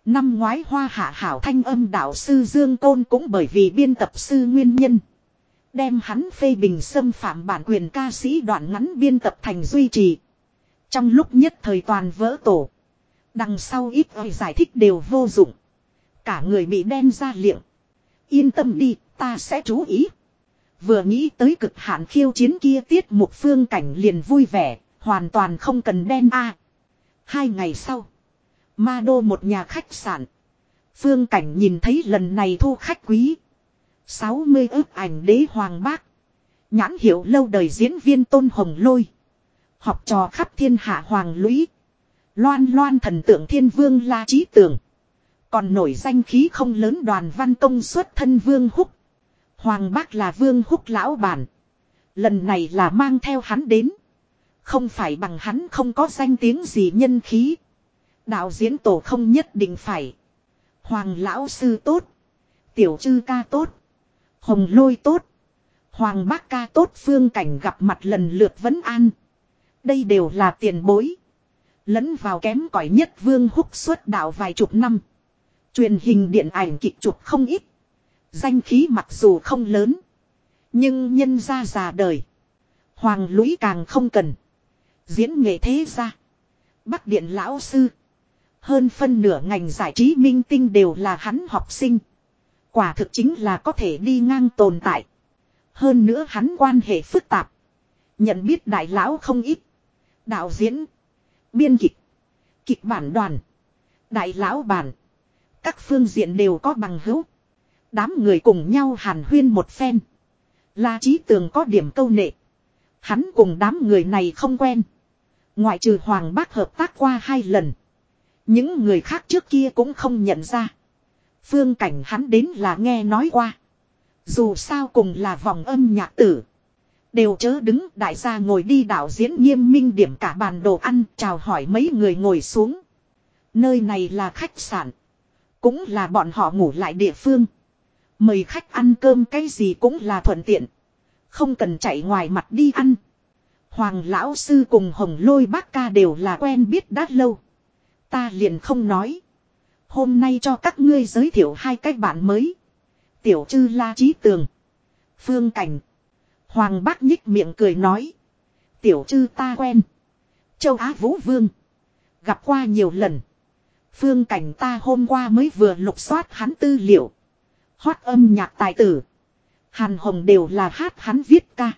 Năm ngoái hoa hạ hảo thanh âm đạo sư Dương Côn cũng bởi vì biên tập sư nguyên nhân. Đem hắn phê bình xâm phạm bản quyền ca sĩ đoạn ngắn biên tập thành duy trì. Trong lúc nhất thời toàn vỡ tổ. Đằng sau ít ỏi giải thích đều vô dụng. Cả người bị đen ra liệng. Yên tâm đi, ta sẽ chú ý. Vừa nghĩ tới cực hạn khiêu chiến kia tiết mục phương cảnh liền vui vẻ, hoàn toàn không cần đen a. Hai ngày sau, ma đô một nhà khách sạn. Phương cảnh nhìn thấy lần này thu khách quý. 60 ức ảnh đế hoàng bác. Nhãn hiệu lâu đời diễn viên tôn hồng lôi. Học trò khắp thiên hạ hoàng lũy. Loan loan thần tượng thiên vương la trí tường. Còn nổi danh khí không lớn đoàn văn công xuất thân vương húc. Hoàng bác là vương húc lão bản. Lần này là mang theo hắn đến. Không phải bằng hắn không có danh tiếng gì nhân khí. Đạo diễn tổ không nhất định phải. Hoàng lão sư tốt. Tiểu chư ca tốt. Hồng lôi tốt. Hoàng bác ca tốt phương cảnh gặp mặt lần lượt vấn an. Đây đều là tiền bối. Lẫn vào kém cỏi nhất vương húc suốt đạo vài chục năm. Truyền hình điện ảnh kịch chụp không ít. Danh khí mặc dù không lớn. Nhưng nhân ra già đời. Hoàng lũy càng không cần. Diễn nghệ thế ra. Bắc điện lão sư. Hơn phân nửa ngành giải trí minh tinh đều là hắn học sinh. Quả thực chính là có thể đi ngang tồn tại. Hơn nữa hắn quan hệ phức tạp. Nhận biết đại lão không ít. Đạo diễn. Biên kịch. Kịch bản đoàn. Đại lão bản. Các phương diện đều có bằng hữu. Đám người cùng nhau hàn huyên một phen. La Chí Tường có điểm câu nệ. Hắn cùng đám người này không quen. Ngoại trừ Hoàng Bác hợp tác qua hai lần. Những người khác trước kia cũng không nhận ra. Phương cảnh hắn đến là nghe nói qua. Dù sao cùng là vòng âm nhạc tử. Đều chớ đứng, đại gia ngồi đi đạo diễn nghiêm minh điểm cả bàn đồ ăn, chào hỏi mấy người ngồi xuống. Nơi này là khách sạn. Cũng là bọn họ ngủ lại địa phương. Mời khách ăn cơm cái gì cũng là thuận tiện. Không cần chạy ngoài mặt đi ăn. Hoàng lão sư cùng hồng lôi bác ca đều là quen biết đã lâu. Ta liền không nói. Hôm nay cho các ngươi giới thiệu hai cách bạn mới. Tiểu chư la trí tường. Phương cảnh. Hoàng bác nhích miệng cười nói. Tiểu chư ta quen. Châu Á Vũ Vương. Gặp qua nhiều lần. Phương cảnh ta hôm qua mới vừa lục soát hắn tư liệu. Hoát âm nhạc tài tử. Hàn Hồng đều là hát hắn viết ca.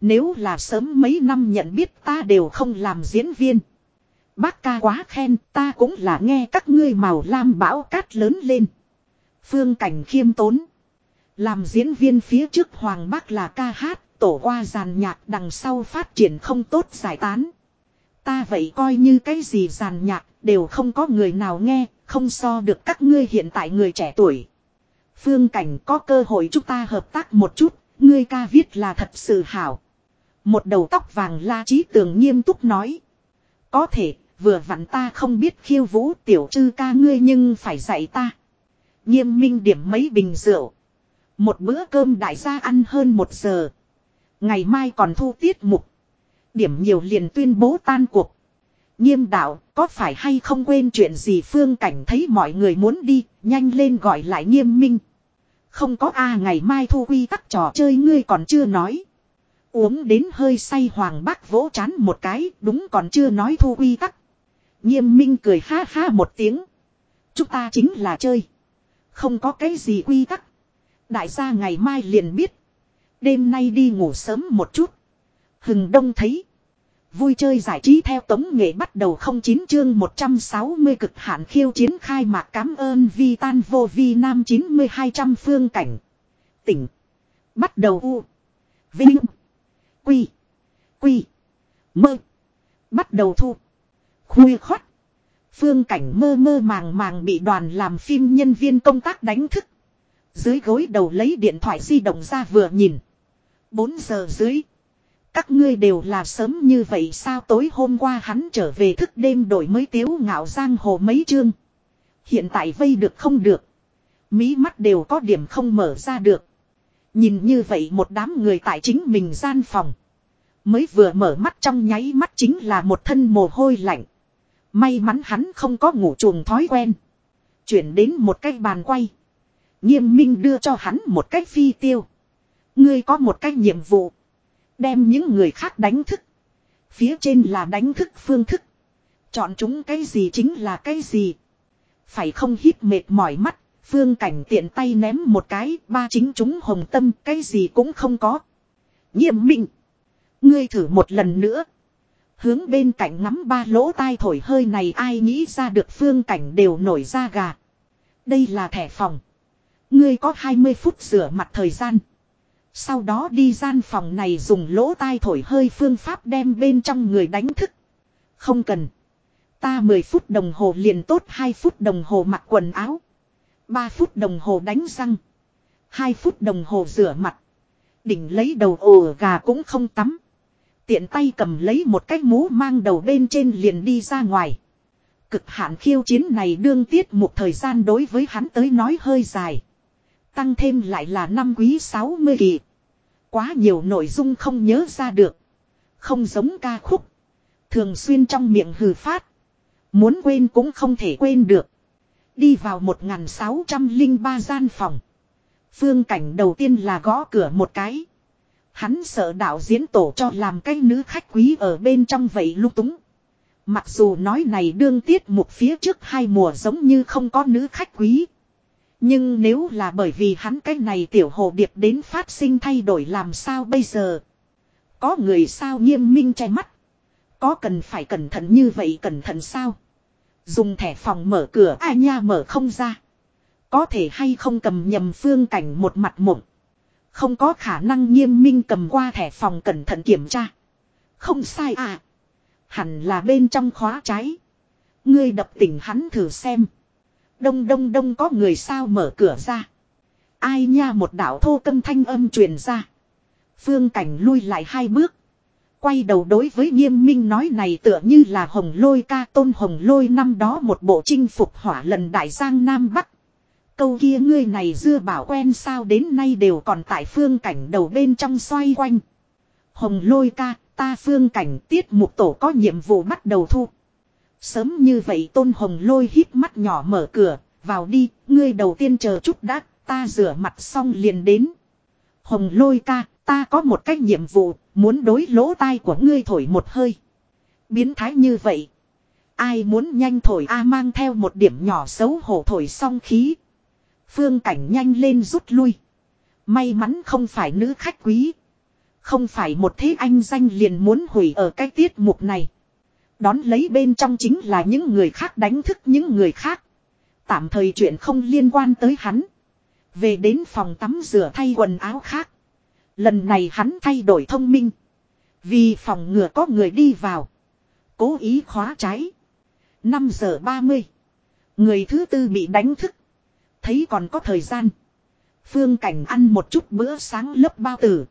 Nếu là sớm mấy năm nhận biết ta đều không làm diễn viên. Bác ca quá khen, ta cũng là nghe các ngươi màu lam bão cát lớn lên. Phương cảnh khiêm tốn. Làm diễn viên phía trước Hoàng Bác là ca hát, tổ qua giàn nhạc đằng sau phát triển không tốt giải tán. Ta vậy coi như cái gì giàn nhạc, đều không có người nào nghe, không so được các ngươi hiện tại người trẻ tuổi. Phương Cảnh có cơ hội chúng ta hợp tác một chút, ngươi ca viết là thật sự hảo. Một đầu tóc vàng la trí tường nghiêm túc nói. Có thể, vừa vặn ta không biết khiêu vũ tiểu trư ca ngươi nhưng phải dạy ta. Nghiêm minh điểm mấy bình rượu. Một bữa cơm đại gia ăn hơn một giờ. Ngày mai còn thu tiết mục. Điểm nhiều liền tuyên bố tan cuộc. Nghiêm đạo, có phải hay không quên chuyện gì phương cảnh thấy mọi người muốn đi, nhanh lên gọi lại nghiêm minh. Không có a ngày mai thu quy tắc trò chơi ngươi còn chưa nói. Uống đến hơi say hoàng bác vỗ chán một cái, đúng còn chưa nói thu quy tắc. Nghiêm minh cười ha ha một tiếng. Chúng ta chính là chơi. Không có cái gì quy tắc. Đại gia ngày mai liền biết. Đêm nay đi ngủ sớm một chút. Hừng đông thấy. Vui chơi giải trí theo tống nghệ bắt đầu không chín chương 160 cực hạn khiêu chiến khai mạc cảm ơn vi tan vô vi nam 9200 phương cảnh. Tỉnh. Bắt đầu u. Vinh. Quy. Quy. Mơ. Bắt đầu thu. Khuya khoắt. Phương cảnh mơ mơ màng màng bị đoàn làm phim nhân viên công tác đánh thức. Dưới gối đầu lấy điện thoại di động ra vừa nhìn. 4 giờ dưới. Các ngươi đều là sớm như vậy sao tối hôm qua hắn trở về thức đêm đổi mới tiếu ngạo giang hồ mấy chương. Hiện tại vây được không được. Mí mắt đều có điểm không mở ra được. Nhìn như vậy một đám người tại chính mình gian phòng. Mới vừa mở mắt trong nháy mắt chính là một thân mồ hôi lạnh. May mắn hắn không có ngủ chuồng thói quen. Chuyển đến một cái bàn quay. Nghiêm minh đưa cho hắn một cách phi tiêu. Ngươi có một cách nhiệm vụ. Đem những người khác đánh thức. Phía trên là đánh thức phương thức. Chọn chúng cái gì chính là cái gì. Phải không hít mệt mỏi mắt. Phương cảnh tiện tay ném một cái. Ba chính chúng hồng tâm, cái gì cũng không có. Nghiêm minh. Ngươi thử một lần nữa. Hướng bên cạnh ngắm ba lỗ tai thổi hơi này ai nghĩ ra được phương cảnh đều nổi ra gà. Đây là thẻ phòng. Ngươi có 20 phút rửa mặt thời gian. Sau đó đi gian phòng này dùng lỗ tai thổi hơi phương pháp đem bên trong người đánh thức. Không cần. Ta 10 phút đồng hồ liền tốt 2 phút đồng hồ mặc quần áo. 3 phút đồng hồ đánh răng. 2 phút đồng hồ rửa mặt. Đỉnh lấy đầu ổ gà cũng không tắm. Tiện tay cầm lấy một cái mũ mang đầu bên trên liền đi ra ngoài. Cực hạn khiêu chiến này đương tiết một thời gian đối với hắn tới nói hơi dài. Tăng thêm lại là năm quý 60 kỳ. Quá nhiều nội dung không nhớ ra được. Không giống ca khúc. Thường xuyên trong miệng hừ phát. Muốn quên cũng không thể quên được. Đi vào 1603 gian phòng. Phương cảnh đầu tiên là gõ cửa một cái. Hắn sợ đạo diễn tổ cho làm cái nữ khách quý ở bên trong vậy lúc túng. Mặc dù nói này đương tiết một phía trước hai mùa giống như không có nữ khách quý. Nhưng nếu là bởi vì hắn cái này tiểu hồ điệp đến phát sinh thay đổi làm sao bây giờ. Có người sao nghiêm minh che mắt. Có cần phải cẩn thận như vậy cẩn thận sao. Dùng thẻ phòng mở cửa ai nha mở không ra. Có thể hay không cầm nhầm phương cảnh một mặt mộng. Không có khả năng nghiêm minh cầm qua thẻ phòng cẩn thận kiểm tra. Không sai à. Hẳn là bên trong khóa trái. Ngươi đập tỉnh hắn thử xem. Đông đông đông có người sao mở cửa ra. Ai nha một đạo thô câm thanh âm truyền ra. Phương cảnh lui lại hai bước. Quay đầu đối với nghiêm minh nói này tựa như là hồng lôi ca tôn hồng lôi năm đó một bộ chinh phục hỏa lần đại giang Nam Bắc. Câu kia ngươi này dưa bảo quen sao đến nay đều còn tại phương cảnh đầu bên trong xoay quanh. Hồng lôi ca, ta phương cảnh tiết mục tổ có nhiệm vụ bắt đầu thu. Sớm như vậy tôn hồng lôi hít mắt nhỏ mở cửa, vào đi, ngươi đầu tiên chờ chút đã, ta rửa mặt xong liền đến. Hồng lôi ca, ta có một cách nhiệm vụ, muốn đối lỗ tai của ngươi thổi một hơi. Biến thái như vậy. Ai muốn nhanh thổi A mang theo một điểm nhỏ xấu hổ thổi xong khí. Phương cảnh nhanh lên rút lui. May mắn không phải nữ khách quý. Không phải một thế anh danh liền muốn hủy ở cái tiết mục này. Đón lấy bên trong chính là những người khác đánh thức những người khác. Tạm thời chuyện không liên quan tới hắn. Về đến phòng tắm rửa thay quần áo khác. Lần này hắn thay đổi thông minh. Vì phòng ngừa có người đi vào. Cố ý khóa trái. 5 giờ 30. Người thứ tư bị đánh thức. Thấy còn có thời gian. Phương cảnh ăn một chút bữa sáng lớp bao tử.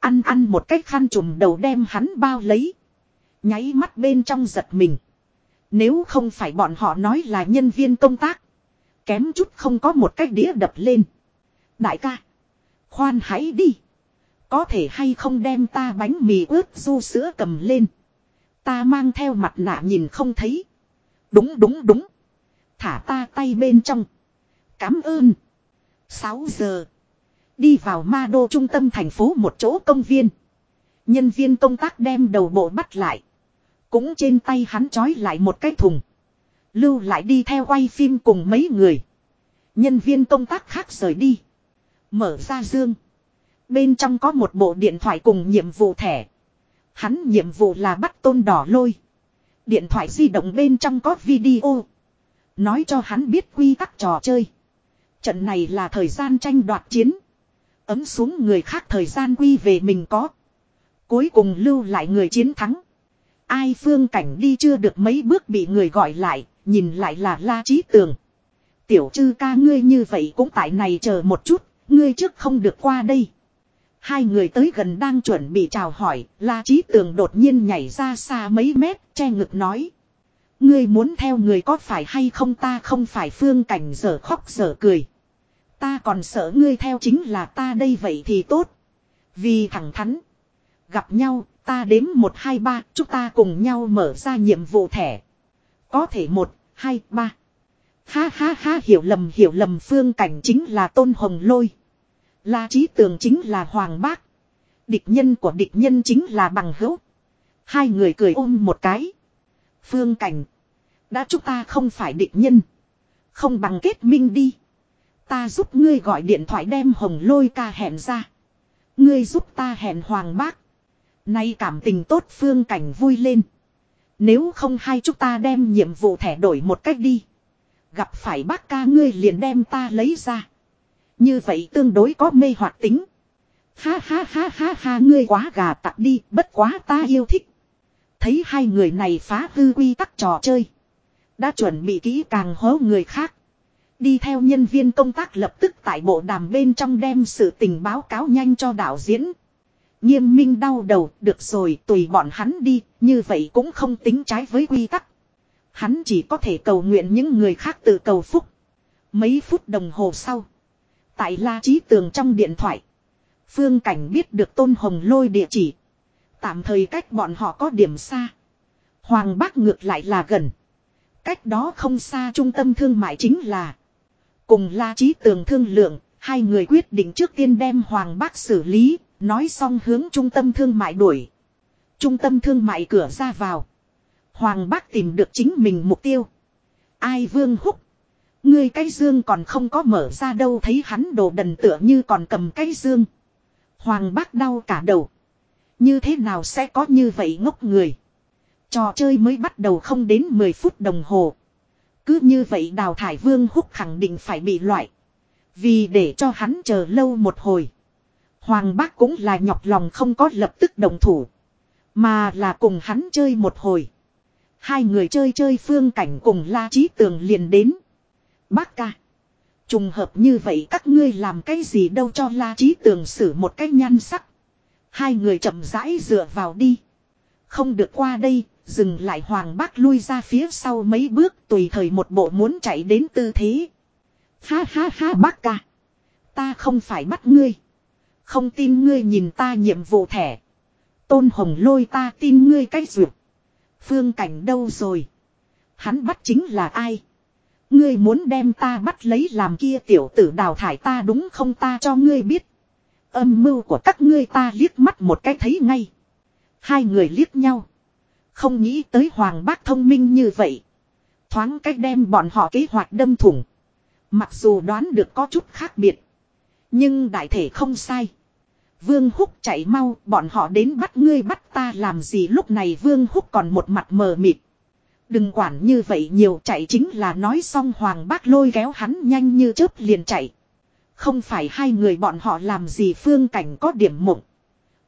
Ăn ăn một cách khăn trùm đầu đem hắn bao lấy. Nháy mắt bên trong giật mình. Nếu không phải bọn họ nói là nhân viên công tác. Kém chút không có một cái đĩa đập lên. Đại ca. Khoan hãy đi. Có thể hay không đem ta bánh mì ướt du sữa cầm lên. Ta mang theo mặt nạ nhìn không thấy. Đúng đúng đúng. Thả ta tay bên trong. Cám ơn. 6 giờ. Đi vào ma đô trung tâm thành phố một chỗ công viên. Nhân viên công tác đem đầu bộ bắt lại. Cũng trên tay hắn trói lại một cái thùng. Lưu lại đi theo quay phim cùng mấy người. Nhân viên công tác khác rời đi. Mở ra dương. Bên trong có một bộ điện thoại cùng nhiệm vụ thẻ. Hắn nhiệm vụ là bắt tôn đỏ lôi. Điện thoại di động bên trong có video. Nói cho hắn biết quy tắc trò chơi. Trận này là thời gian tranh đoạt chiến. Ấm xuống người khác thời gian quy về mình có. Cuối cùng lưu lại người chiến thắng. Ai phương cảnh đi chưa được mấy bước bị người gọi lại, nhìn lại là La Trí Tường. Tiểu chư ca ngươi như vậy cũng tại này chờ một chút, ngươi trước không được qua đây. Hai người tới gần đang chuẩn bị chào hỏi, La Trí Tường đột nhiên nhảy ra xa mấy mét, che ngực nói. Ngươi muốn theo người có phải hay không ta không phải phương cảnh giờ khóc giờ cười. Ta còn sợ ngươi theo chính là ta đây vậy thì tốt. Vì thẳng thắn. Gặp nhau, ta đếm một hai ba, chúng ta cùng nhau mở ra nhiệm vụ thẻ. Có thể một, hai, ba. Ha ha ha hiểu lầm hiểu lầm phương cảnh chính là tôn hồng lôi. là trí tường chính là hoàng bác. Địch nhân của địch nhân chính là bằng hữu. Hai người cười ôm một cái. Phương cảnh. Đã chúng ta không phải địch nhân. Không bằng kết minh đi. Ta giúp ngươi gọi điện thoại đem hồng lôi ca hẹn ra. Ngươi giúp ta hẹn hoàng bác. Nay cảm tình tốt phương cảnh vui lên. Nếu không hai chúng ta đem nhiệm vụ thẻ đổi một cách đi. Gặp phải bác ca ngươi liền đem ta lấy ra. Như vậy tương đối có mê hoạt tính. Ha ha ha ha ha ngươi quá gà tặc đi, bất quá ta yêu thích. Thấy hai người này phá hư quy tắc trò chơi. Đã chuẩn bị kỹ càng hố người khác. Đi theo nhân viên công tác lập tức tại bộ đàm bên trong đem sự tình báo cáo nhanh cho đạo diễn. Nghiêm minh đau đầu, được rồi, tùy bọn hắn đi, như vậy cũng không tính trái với quy tắc. Hắn chỉ có thể cầu nguyện những người khác tự cầu phúc. Mấy phút đồng hồ sau. Tại La Trí Tường trong điện thoại. Phương Cảnh biết được Tôn Hồng lôi địa chỉ. Tạm thời cách bọn họ có điểm xa. Hoàng Bác ngược lại là gần. Cách đó không xa trung tâm thương mại chính là. Cùng La Trí Tường thương lượng, hai người quyết định trước tiên đem Hoàng Bác xử lý, nói xong hướng trung tâm thương mại đuổi. Trung tâm thương mại cửa ra vào. Hoàng Bác tìm được chính mình mục tiêu. Ai Vương Húc. Ngươi cái dương còn không có mở ra đâu thấy hắn đồ đần tựa như còn cầm cái dương. Hoàng Bác đau cả đầu. Như thế nào sẽ có như vậy ngốc người. Trò chơi mới bắt đầu không đến 10 phút đồng hồ. Cứ như vậy đào thải vương húc khẳng định phải bị loại. Vì để cho hắn chờ lâu một hồi. Hoàng bác cũng là nhọc lòng không có lập tức đồng thủ. Mà là cùng hắn chơi một hồi. Hai người chơi chơi phương cảnh cùng la trí tường liền đến. Bác ca. Trùng hợp như vậy các ngươi làm cái gì đâu cho la trí tường xử một cái nhan sắc. Hai người chậm rãi dựa vào đi. Không được qua đây, dừng lại hoàng bác lui ra phía sau mấy bước tùy thời một bộ muốn chạy đến tư thế. Ha ha ha bác ca. Ta không phải bắt ngươi. Không tin ngươi nhìn ta nhiệm vụ thẻ. Tôn hồng lôi ta tin ngươi cách duyệt. Phương cảnh đâu rồi? Hắn bắt chính là ai? Ngươi muốn đem ta bắt lấy làm kia tiểu tử đào thải ta đúng không ta cho ngươi biết. Âm mưu của các ngươi ta liếc mắt một cái thấy ngay. Hai người liếc nhau. Không nghĩ tới Hoàng Bác thông minh như vậy. Thoáng cách đem bọn họ kế hoạch đâm thủng. Mặc dù đoán được có chút khác biệt. Nhưng đại thể không sai. Vương Húc chạy mau, bọn họ đến bắt ngươi bắt ta làm gì lúc này Vương Húc còn một mặt mờ mịt. Đừng quản như vậy nhiều chạy chính là nói xong Hoàng Bác lôi kéo hắn nhanh như chớp liền chạy. Không phải hai người bọn họ làm gì phương cảnh có điểm mộng.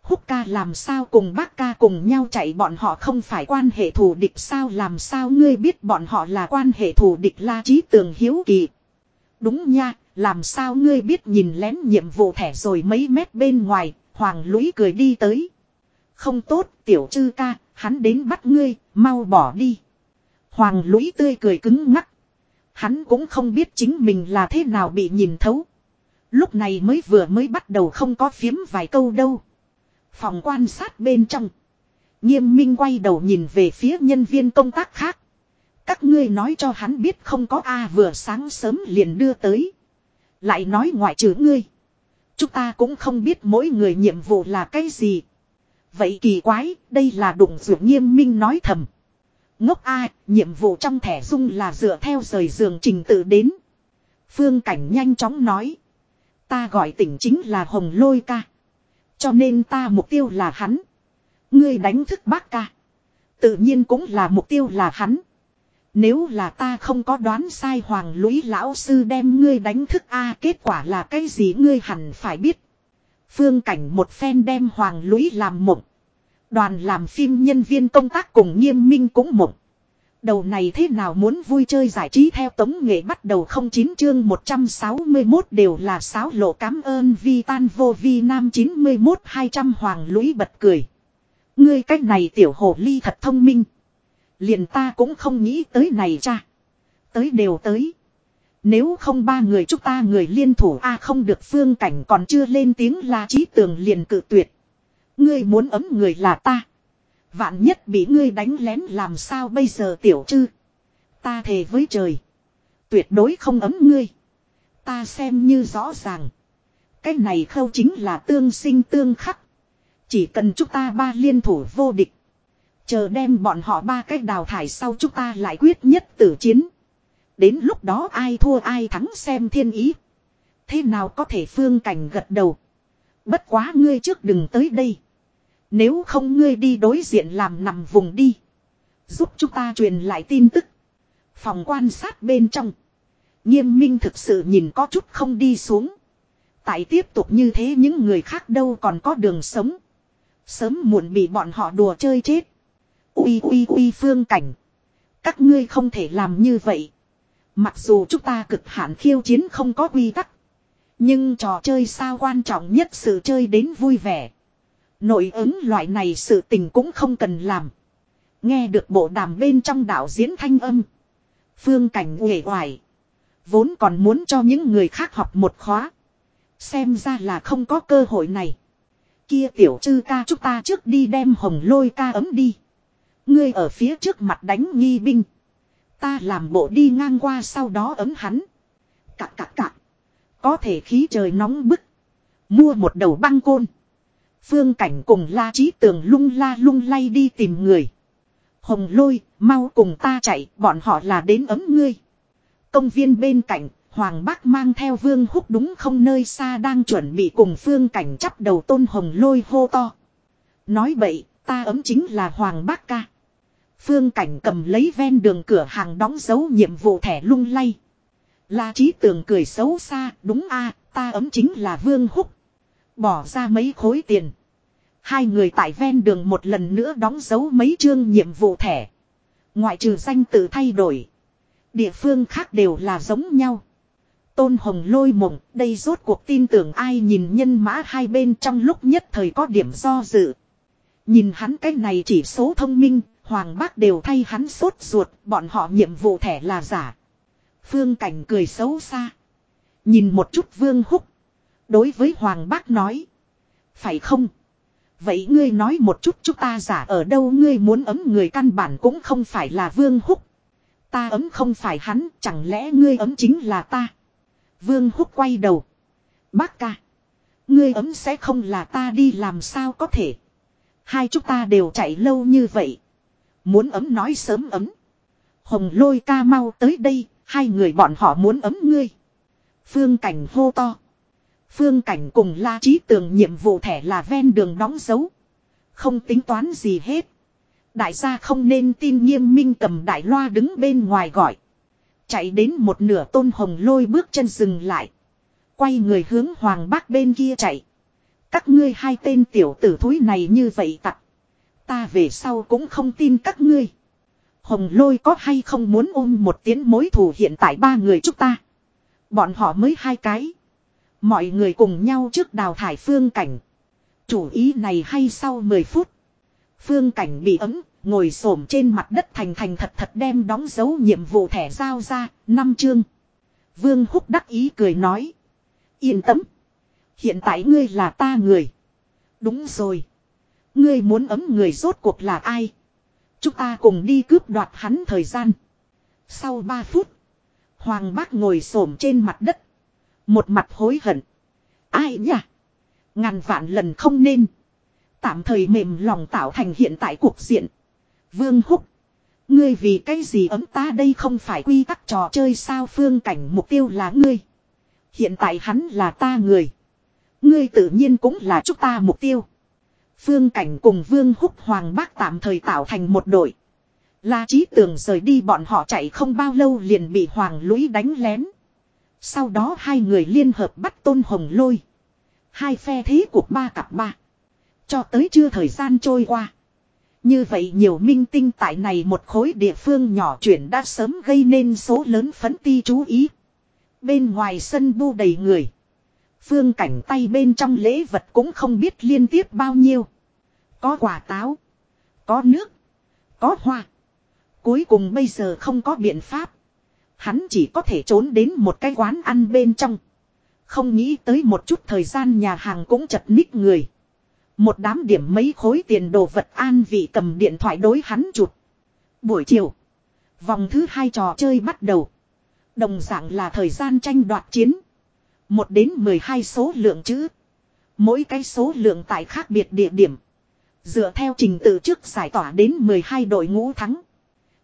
Húc ca làm sao cùng bác ca cùng nhau chạy bọn họ không phải quan hệ thù địch sao làm sao ngươi biết bọn họ là quan hệ thù địch la trí tường hiếu kỳ. Đúng nha, làm sao ngươi biết nhìn lén nhiệm vụ thẻ rồi mấy mét bên ngoài, hoàng lũy cười đi tới. Không tốt, tiểu chư ca, hắn đến bắt ngươi, mau bỏ đi. Hoàng lũy tươi cười cứng ngắc. Hắn cũng không biết chính mình là thế nào bị nhìn thấu. Lúc này mới vừa mới bắt đầu không có phiếm vài câu đâu. Phòng quan sát bên trong. Nghiêm minh quay đầu nhìn về phía nhân viên công tác khác. Các ngươi nói cho hắn biết không có A vừa sáng sớm liền đưa tới. Lại nói ngoại trừ ngươi. Chúng ta cũng không biết mỗi người nhiệm vụ là cái gì. Vậy kỳ quái, đây là đụng dược nghiêm minh nói thầm. Ngốc A, nhiệm vụ trong thẻ dung là dựa theo rời giường trình tự đến. Phương Cảnh nhanh chóng nói. Ta gọi tỉnh chính là Hồng Lôi ca. Cho nên ta mục tiêu là hắn. Ngươi đánh thức bác ca. Tự nhiên cũng là mục tiêu là hắn. Nếu là ta không có đoán sai hoàng lũy lão sư đem ngươi đánh thức a, kết quả là cái gì ngươi hẳn phải biết. Phương cảnh một phen đem hoàng lũy làm mộng. Đoàn làm phim nhân viên công tác cùng nghiêm minh cũng mộng. Đầu này thế nào muốn vui chơi giải trí theo tống nghệ bắt đầu không chín chương 161 đều là sáo lộ cảm ơn vi tan vô vi nam 91 200 hoàng lũy bật cười. Ngươi cách này tiểu hồ ly thật thông minh. Liền ta cũng không nghĩ tới này cha. Tới đều tới. Nếu không ba người chúng ta người liên thủ, a, không được phương cảnh còn chưa lên tiếng la trí tường liền cự tuyệt. Ngươi muốn ấm người là ta. Vạn nhất bị ngươi đánh lén làm sao bây giờ tiểu chư. Ta thề với trời. Tuyệt đối không ấm ngươi. Ta xem như rõ ràng. Cái này khâu chính là tương sinh tương khắc. Chỉ cần chúng ta ba liên thủ vô địch. Chờ đem bọn họ ba cách đào thải sau chúng ta lại quyết nhất tử chiến. Đến lúc đó ai thua ai thắng xem thiên ý. Thế nào có thể phương cảnh gật đầu. Bất quá ngươi trước đừng tới đây. Nếu không ngươi đi đối diện làm nằm vùng đi. Giúp chúng ta truyền lại tin tức. Phòng quan sát bên trong. Nghiêm minh thực sự nhìn có chút không đi xuống. Tại tiếp tục như thế những người khác đâu còn có đường sống. Sớm muộn bị bọn họ đùa chơi chết. Ui ui ui phương cảnh. Các ngươi không thể làm như vậy. Mặc dù chúng ta cực hạn khiêu chiến không có quy tắc. Nhưng trò chơi sao quan trọng nhất sự chơi đến vui vẻ. Nội ứng loại này sự tình cũng không cần làm. Nghe được bộ đàm bên trong đạo diễn thanh âm. Phương cảnh uể oải. Vốn còn muốn cho những người khác học một khóa. Xem ra là không có cơ hội này. Kia tiểu chư ca, chúng ta trước đi đem hồng lôi ca ấm đi. Ngươi ở phía trước mặt đánh nghi binh. Ta làm bộ đi ngang qua sau đó ấm hắn. Cạc cạc cạc. Có thể khí trời nóng bức. Mua một đầu băng côn. Phương cảnh cùng la trí tường lung la lung lay đi tìm người. Hồng lôi, mau cùng ta chạy, bọn họ là đến ấm ngươi. Công viên bên cạnh, Hoàng Bác mang theo Vương Húc đúng không nơi xa đang chuẩn bị cùng Phương Cảnh chắp đầu tôn hồng lôi hô to. Nói bậy, ta ấm chính là Hoàng Bác ca. Phương Cảnh cầm lấy ven đường cửa hàng đóng dấu nhiệm vụ thẻ lung lay. La Trí Tường cười xấu xa, đúng a, ta ấm chính là Vương Húc. Bỏ ra mấy khối tiền. Hai người tại ven đường một lần nữa đóng dấu mấy chương nhiệm vụ thẻ. Ngoại trừ danh tự thay đổi. Địa phương khác đều là giống nhau. Tôn Hồng lôi mộng, đây rốt cuộc tin tưởng ai nhìn nhân mã hai bên trong lúc nhất thời có điểm do dự. Nhìn hắn cái này chỉ số thông minh, Hoàng bác đều thay hắn sốt ruột, bọn họ nhiệm vụ thẻ là giả. Phương Cảnh cười xấu xa. Nhìn một chút Vương Húc. Đối với Hoàng bác nói. Phải không? Vậy ngươi nói một chút chúng ta giả ở đâu ngươi muốn ấm người căn bản cũng không phải là Vương Húc. Ta ấm không phải hắn, chẳng lẽ ngươi ấm chính là ta? Vương Húc quay đầu. Bác ca. Ngươi ấm sẽ không là ta đi làm sao có thể. Hai chúng ta đều chạy lâu như vậy. Muốn ấm nói sớm ấm. Hồng lôi ca mau tới đây, hai người bọn họ muốn ấm ngươi. Phương cảnh hô to. Phương cảnh cùng la trí tường nhiệm vụ thẻ là ven đường đóng dấu. Không tính toán gì hết. Đại gia không nên tin nghiêm minh cầm đại loa đứng bên ngoài gọi. Chạy đến một nửa tôn hồng lôi bước chân dừng lại. Quay người hướng hoàng bác bên kia chạy. Các ngươi hai tên tiểu tử thúi này như vậy tặc. Ta về sau cũng không tin các ngươi. Hồng lôi có hay không muốn ôm một tiếng mối thù hiện tại ba người chúng ta. Bọn họ mới hai cái. Mọi người cùng nhau trước đào thải phương cảnh. Chủ ý này hay sau 10 phút. Phương cảnh bị ấm, ngồi xổm trên mặt đất thành thành thật thật đem đóng dấu nhiệm vụ thẻ giao ra, năm chương. Vương Húc đắc ý cười nói. Yên tâm. Hiện tại ngươi là ta người. Đúng rồi. Ngươi muốn ấm người rốt cuộc là ai? Chúng ta cùng đi cướp đoạt hắn thời gian. Sau 3 phút. Hoàng bác ngồi xổm trên mặt đất. Một mặt hối hận. Ai nhỉ? Ngàn vạn lần không nên. Tạm thời mềm lòng tạo thành hiện tại cuộc diện. Vương Húc. Ngươi vì cái gì ấm ta đây không phải quy tắc trò chơi sao phương cảnh mục tiêu là ngươi. Hiện tại hắn là ta người. Ngươi tự nhiên cũng là chúng ta mục tiêu. Phương cảnh cùng Vương Húc Hoàng Bác tạm thời tạo thành một đội. La Chí Tường rời đi bọn họ chạy không bao lâu liền bị Hoàng Lũy đánh lén. Sau đó hai người liên hợp bắt Tôn Hồng Lôi. Hai phe thế cuộc ba cặp ba. Cho tới chưa thời gian trôi qua. Như vậy nhiều minh tinh tại này một khối địa phương nhỏ chuyển đã sớm gây nên số lớn phấn ti chú ý. Bên ngoài sân bu đầy người. Phương cảnh tay bên trong lễ vật cũng không biết liên tiếp bao nhiêu. Có quả táo. Có nước. Có hoa. Cuối cùng bây giờ không có biện pháp. Hắn chỉ có thể trốn đến một cái quán ăn bên trong. Không nghĩ tới một chút thời gian nhà hàng cũng chật ních người. Một đám điểm mấy khối tiền đồ vật an vị cầm điện thoại đối hắn chụp. Buổi chiều. Vòng thứ hai trò chơi bắt đầu. Đồng dạng là thời gian tranh đoạt chiến. một đến 12 số lượng chữ. Mỗi cái số lượng tại khác biệt địa điểm. Dựa theo trình tự trước giải tỏa đến 12 đội ngũ thắng.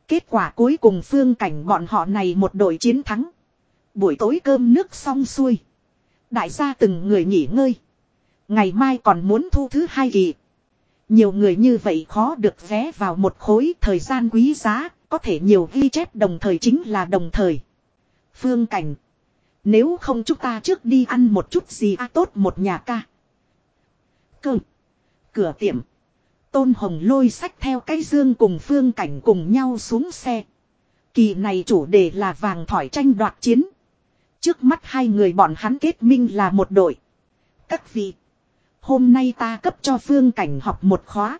Kết quả cuối cùng phương cảnh bọn họ này một đội chiến thắng. Buổi tối cơm nước xong xuôi. Đại gia từng người nghỉ ngơi. Ngày mai còn muốn thu thứ hai kỳ. Nhiều người như vậy khó được vé vào một khối thời gian quý giá, có thể nhiều ghi chép đồng thời chính là đồng thời. Phương Cảnh. Nếu không chúng ta trước đi ăn một chút gì à tốt một nhà ca. Cơ. Cửa tiệm. Tôn Hồng lôi sách theo cái dương cùng Phương Cảnh cùng nhau xuống xe. Kỳ này chủ đề là vàng thỏi tranh đoạt chiến. Trước mắt hai người bọn hắn kết minh là một đội. Các vị. Hôm nay ta cấp cho Phương Cảnh học một khóa.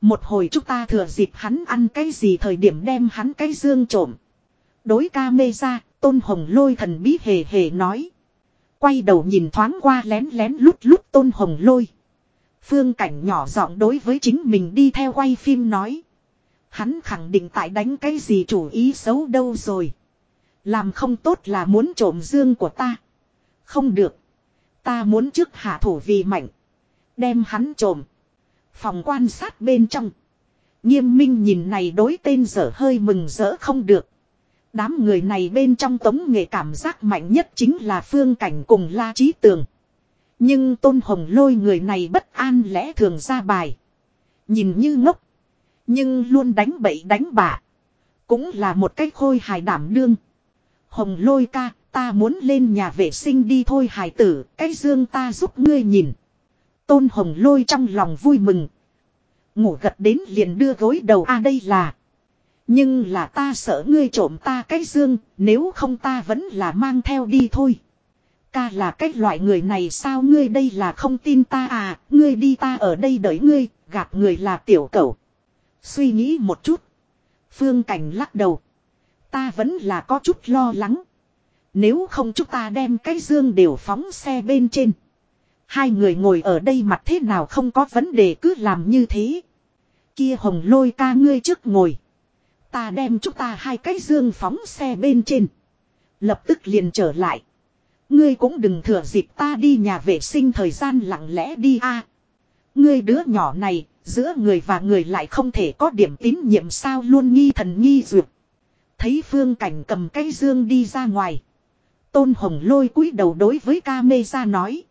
Một hồi chúng ta thừa dịp hắn ăn cái gì thời điểm đem hắn cái dương trộm. Đối ca mê ra, Tôn Hồng lôi thần bí hề hề nói. Quay đầu nhìn thoáng qua lén lén lút lút Tôn Hồng lôi. Phương cảnh nhỏ giọng đối với chính mình đi theo quay phim nói. Hắn khẳng định tại đánh cái gì chủ ý xấu đâu rồi. Làm không tốt là muốn trộm dương của ta. Không được. Ta muốn trước hạ thủ vì mạnh. Đem hắn trộm. Phòng quan sát bên trong. Nghiêm minh nhìn này đối tên dở hơi mừng rỡ không được. Đám người này bên trong tống nghệ cảm giác mạnh nhất chính là phương cảnh cùng la trí tường. Nhưng tôn hồng lôi người này bất an lẽ thường ra bài. Nhìn như ngốc. Nhưng luôn đánh bậy đánh bạ. Cũng là một cái khôi hài đảm đương. Hồng lôi ca, ta muốn lên nhà vệ sinh đi thôi hài tử, cái dương ta giúp ngươi nhìn. Tôn hồng lôi trong lòng vui mừng. Ngủ gật đến liền đưa gối đầu a đây là. Nhưng là ta sợ ngươi trộm ta cái dương, nếu không ta vẫn là mang theo đi thôi. Ca là cái loại người này sao ngươi đây là không tin ta à, ngươi đi ta ở đây đợi ngươi, gạt người là tiểu cẩu. Suy nghĩ một chút. Phương Cảnh lắc đầu. Ta vẫn là có chút lo lắng. Nếu không chúng ta đem cái dương đều phóng xe bên trên. Hai người ngồi ở đây mặt thế nào không có vấn đề cứ làm như thế. Kia hồng lôi ca ngươi trước ngồi. Ta đem chúng ta hai cái dương phóng xe bên trên. Lập tức liền trở lại. Ngươi cũng đừng thừa dịp ta đi nhà vệ sinh thời gian lặng lẽ đi a. Ngươi đứa nhỏ này, giữa người và người lại không thể có điểm tín nhiệm sao luôn nghi thần nghi duyệt. Thấy phương cảnh cầm cây dương đi ra ngoài. Tôn Hồng lôi cúi đầu đối với ca mê ra nói.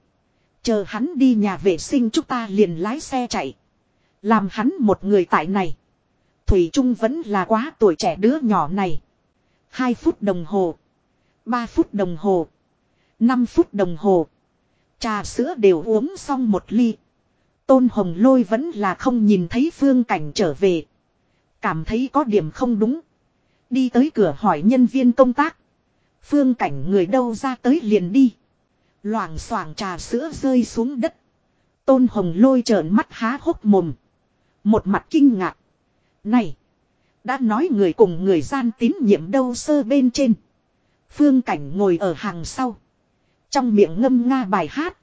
Chờ hắn đi nhà vệ sinh chúng ta liền lái xe chạy. Làm hắn một người tại này. Thủy Trung vẫn là quá tuổi trẻ đứa nhỏ này. Hai phút đồng hồ. ba phút đồng hồ. 5 phút đồng hồ. Trà sữa đều uống xong một ly. Tôn Hồng Lôi vẫn là không nhìn thấy phương cảnh trở về. Cảm thấy có điểm không đúng. Đi tới cửa hỏi nhân viên công tác. Phương cảnh người đâu ra tới liền đi. Loảng xoảng trà sữa rơi xuống đất. Tôn Hồng Lôi trợn mắt há hốc mồm. Một mặt kinh ngạc. Này. Đã nói người cùng người gian tín nhiệm đâu sơ bên trên. Phương cảnh ngồi ở hàng sau. Trong miệng ngâm nga bài hát.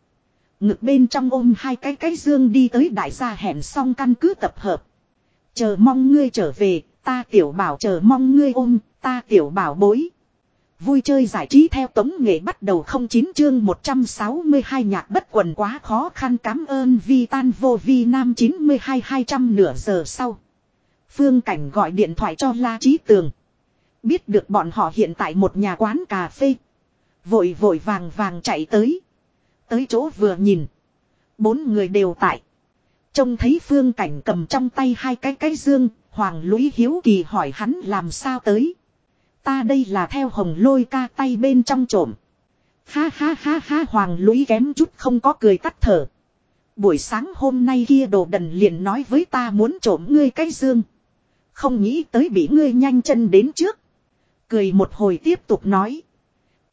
Ngực bên trong ôm hai cái cái dương đi tới đại gia hẹn xong căn cứ tập hợp. Chờ mong ngươi trở về, ta tiểu bảo chờ mong ngươi ôm, ta tiểu bảo bối. Vui chơi giải trí theo tống nghệ bắt đầu không chín chương 162 nhạc bất quần quá khó khăn cảm ơn vi tan vô vi nam 92 200 nửa giờ sau. Phương Cảnh gọi điện thoại cho La Trí Tường. Biết được bọn họ hiện tại một nhà quán cà phê. Vội vội vàng vàng chạy tới. Tới chỗ vừa nhìn. Bốn người đều tại. Trông thấy phương cảnh cầm trong tay hai cái cái dương. Hoàng lũy hiếu kỳ hỏi hắn làm sao tới. Ta đây là theo hồng lôi ca tay bên trong trộm. Ha ha ha ha, hoàng lũy kém chút không có cười tắt thở. Buổi sáng hôm nay kia đồ đần liền nói với ta muốn trộm ngươi cái dương. Không nghĩ tới bị ngươi nhanh chân đến trước. Cười một hồi tiếp tục nói.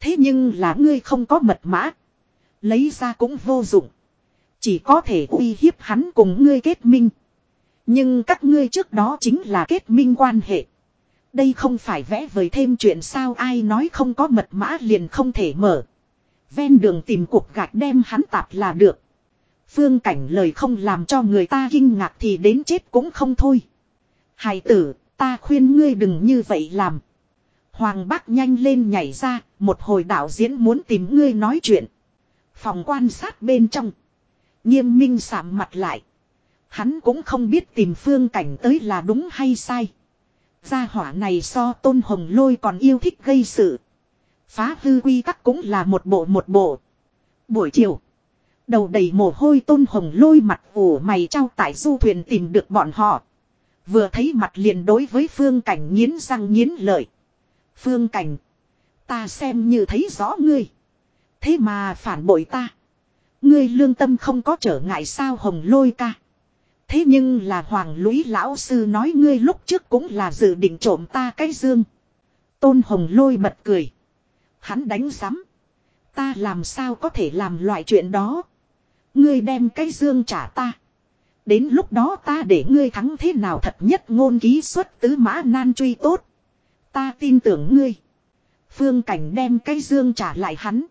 Thế nhưng là ngươi không có mật mã. Lấy ra cũng vô dụng. Chỉ có thể uy hiếp hắn cùng ngươi kết minh. Nhưng các ngươi trước đó chính là kết minh quan hệ. Đây không phải vẽ vời thêm chuyện sao ai nói không có mật mã liền không thể mở. Ven đường tìm cục gạch đem hắn tạp là được. Phương cảnh lời không làm cho người ta kinh ngạc thì đến chết cũng không thôi. Hài tử, ta khuyên ngươi đừng như vậy làm. Hoàng bác nhanh lên nhảy ra, một hồi đạo diễn muốn tìm ngươi nói chuyện. Phòng quan sát bên trong. Nghiêm minh sạm mặt lại. Hắn cũng không biết tìm phương cảnh tới là đúng hay sai. Gia hỏa này so tôn hồng lôi còn yêu thích gây sự. Phá hư quy tắc cũng là một bộ một bộ. Buổi chiều. Đầu đầy mồ hôi tôn hồng lôi mặt ủ mày trao tại du thuyền tìm được bọn họ. Vừa thấy mặt liền đối với phương cảnh nghiến răng nghiến lợi. Phương cảnh. Ta xem như thấy rõ ngươi. Thế mà phản bội ta. Ngươi lương tâm không có trở ngại sao hồng lôi ca. Thế nhưng là hoàng lũy lão sư nói ngươi lúc trước cũng là dự định trộm ta cái dương. Tôn hồng lôi bật cười. Hắn đánh giám. Ta làm sao có thể làm loại chuyện đó. Ngươi đem cái dương trả ta. Đến lúc đó ta để ngươi thắng thế nào thật nhất ngôn ký xuất tứ mã nan truy tốt. Ta tin tưởng ngươi. Phương cảnh đem cái dương trả lại hắn.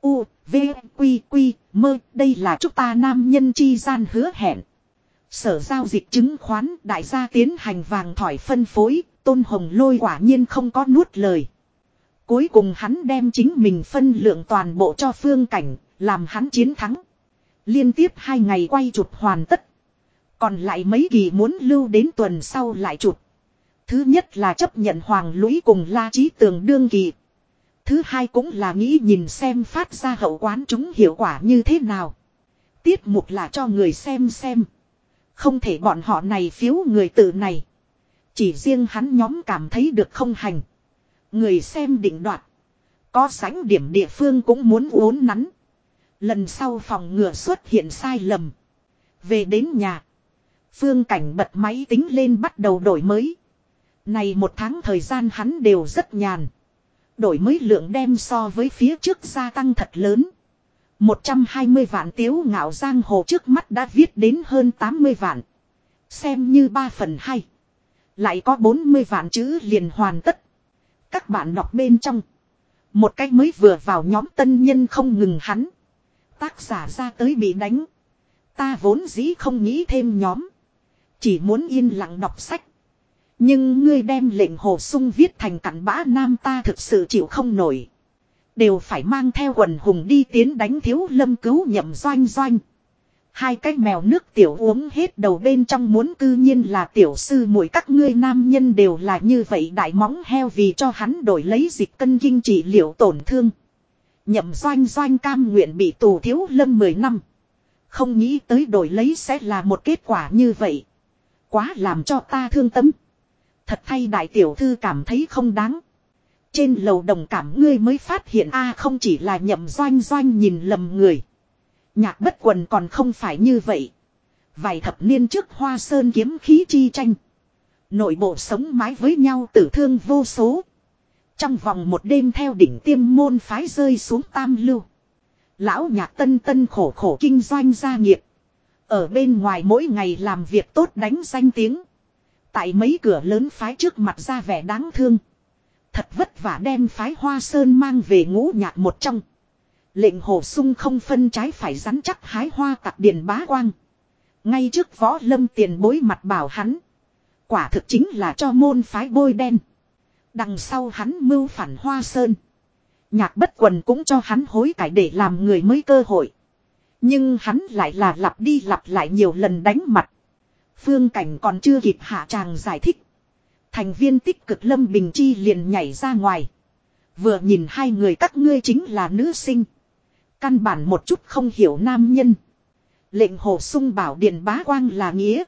U, V, Quy, Quy, mơ, đây là chúc ta nam nhân chi gian hứa hẹn. Sở giao dịch chứng khoán đại gia tiến hành vàng thỏi phân phối, tôn hồng lôi quả nhiên không có nuốt lời. Cuối cùng hắn đem chính mình phân lượng toàn bộ cho phương cảnh, làm hắn chiến thắng. Liên tiếp hai ngày quay chụp hoàn tất. Còn lại mấy kỳ muốn lưu đến tuần sau lại chụp. Thứ nhất là chấp nhận hoàng lũy cùng la trí tường đương kỳ. Thứ hai cũng là nghĩ nhìn xem phát ra hậu quán chúng hiệu quả như thế nào. Tiết mục là cho người xem xem. Không thể bọn họ này phiếu người tự này. Chỉ riêng hắn nhóm cảm thấy được không hành. Người xem định đoạt. Có sánh điểm địa phương cũng muốn uốn nắn. Lần sau phòng ngừa xuất hiện sai lầm. Về đến nhà. Phương cảnh bật máy tính lên bắt đầu đổi mới. Này một tháng thời gian hắn đều rất nhàn. Đổi mới lượng đem so với phía trước gia tăng thật lớn. 120 vạn tiếu ngạo giang hồ trước mắt đã viết đến hơn 80 vạn. Xem như 3 phần 2. Lại có 40 vạn chữ liền hoàn tất. Các bạn đọc bên trong. Một cách mới vừa vào nhóm tân nhân không ngừng hắn. Tác giả ra tới bị đánh. Ta vốn dĩ không nghĩ thêm nhóm. Chỉ muốn yên lặng đọc sách. Nhưng ngươi đem lệnh hồ sung viết thành cặn bã nam ta thực sự chịu không nổi. Đều phải mang theo quần hùng đi tiến đánh thiếu lâm cứu nhậm doanh doanh. Hai cái mèo nước tiểu uống hết đầu bên trong muốn cư nhiên là tiểu sư muội các ngươi nam nhân đều là như vậy đại móng heo vì cho hắn đổi lấy dịch cân kinh trị liệu tổn thương. Nhậm doanh doanh cam nguyện bị tù thiếu lâm 10 năm. Không nghĩ tới đổi lấy sẽ là một kết quả như vậy. Quá làm cho ta thương tâm. Thật thay đại tiểu thư cảm thấy không đáng. Trên lầu đồng cảm ngươi mới phát hiện a không chỉ là nhậm doanh doanh nhìn lầm người. Nhạc bất quần còn không phải như vậy. Vài thập niên trước hoa sơn kiếm khí chi tranh. Nội bộ sống mái với nhau tử thương vô số. Trong vòng một đêm theo đỉnh tiêm môn phái rơi xuống tam lưu. Lão nhạc tân tân khổ khổ kinh doanh gia nghiệp. Ở bên ngoài mỗi ngày làm việc tốt đánh danh tiếng. Tại mấy cửa lớn phái trước mặt ra vẻ đáng thương. Thật vất vả đem phái hoa sơn mang về ngũ nhạc một trong. Lệnh hồ sung không phân trái phải rắn chắc hái hoa tặc điền bá quang. Ngay trước võ lâm tiền bối mặt bảo hắn. Quả thực chính là cho môn phái bôi đen. Đằng sau hắn mưu phản hoa sơn. Nhạc bất quần cũng cho hắn hối cải để làm người mới cơ hội. Nhưng hắn lại là lặp đi lặp lại nhiều lần đánh mặt. Phương cảnh còn chưa kịp hạ tràng giải thích. Thành viên tích cực Lâm Bình Chi liền nhảy ra ngoài. Vừa nhìn hai người các ngươi chính là nữ sinh. Căn bản một chút không hiểu nam nhân. Lệnh hồ sung bảo điện bá quang là nghĩa.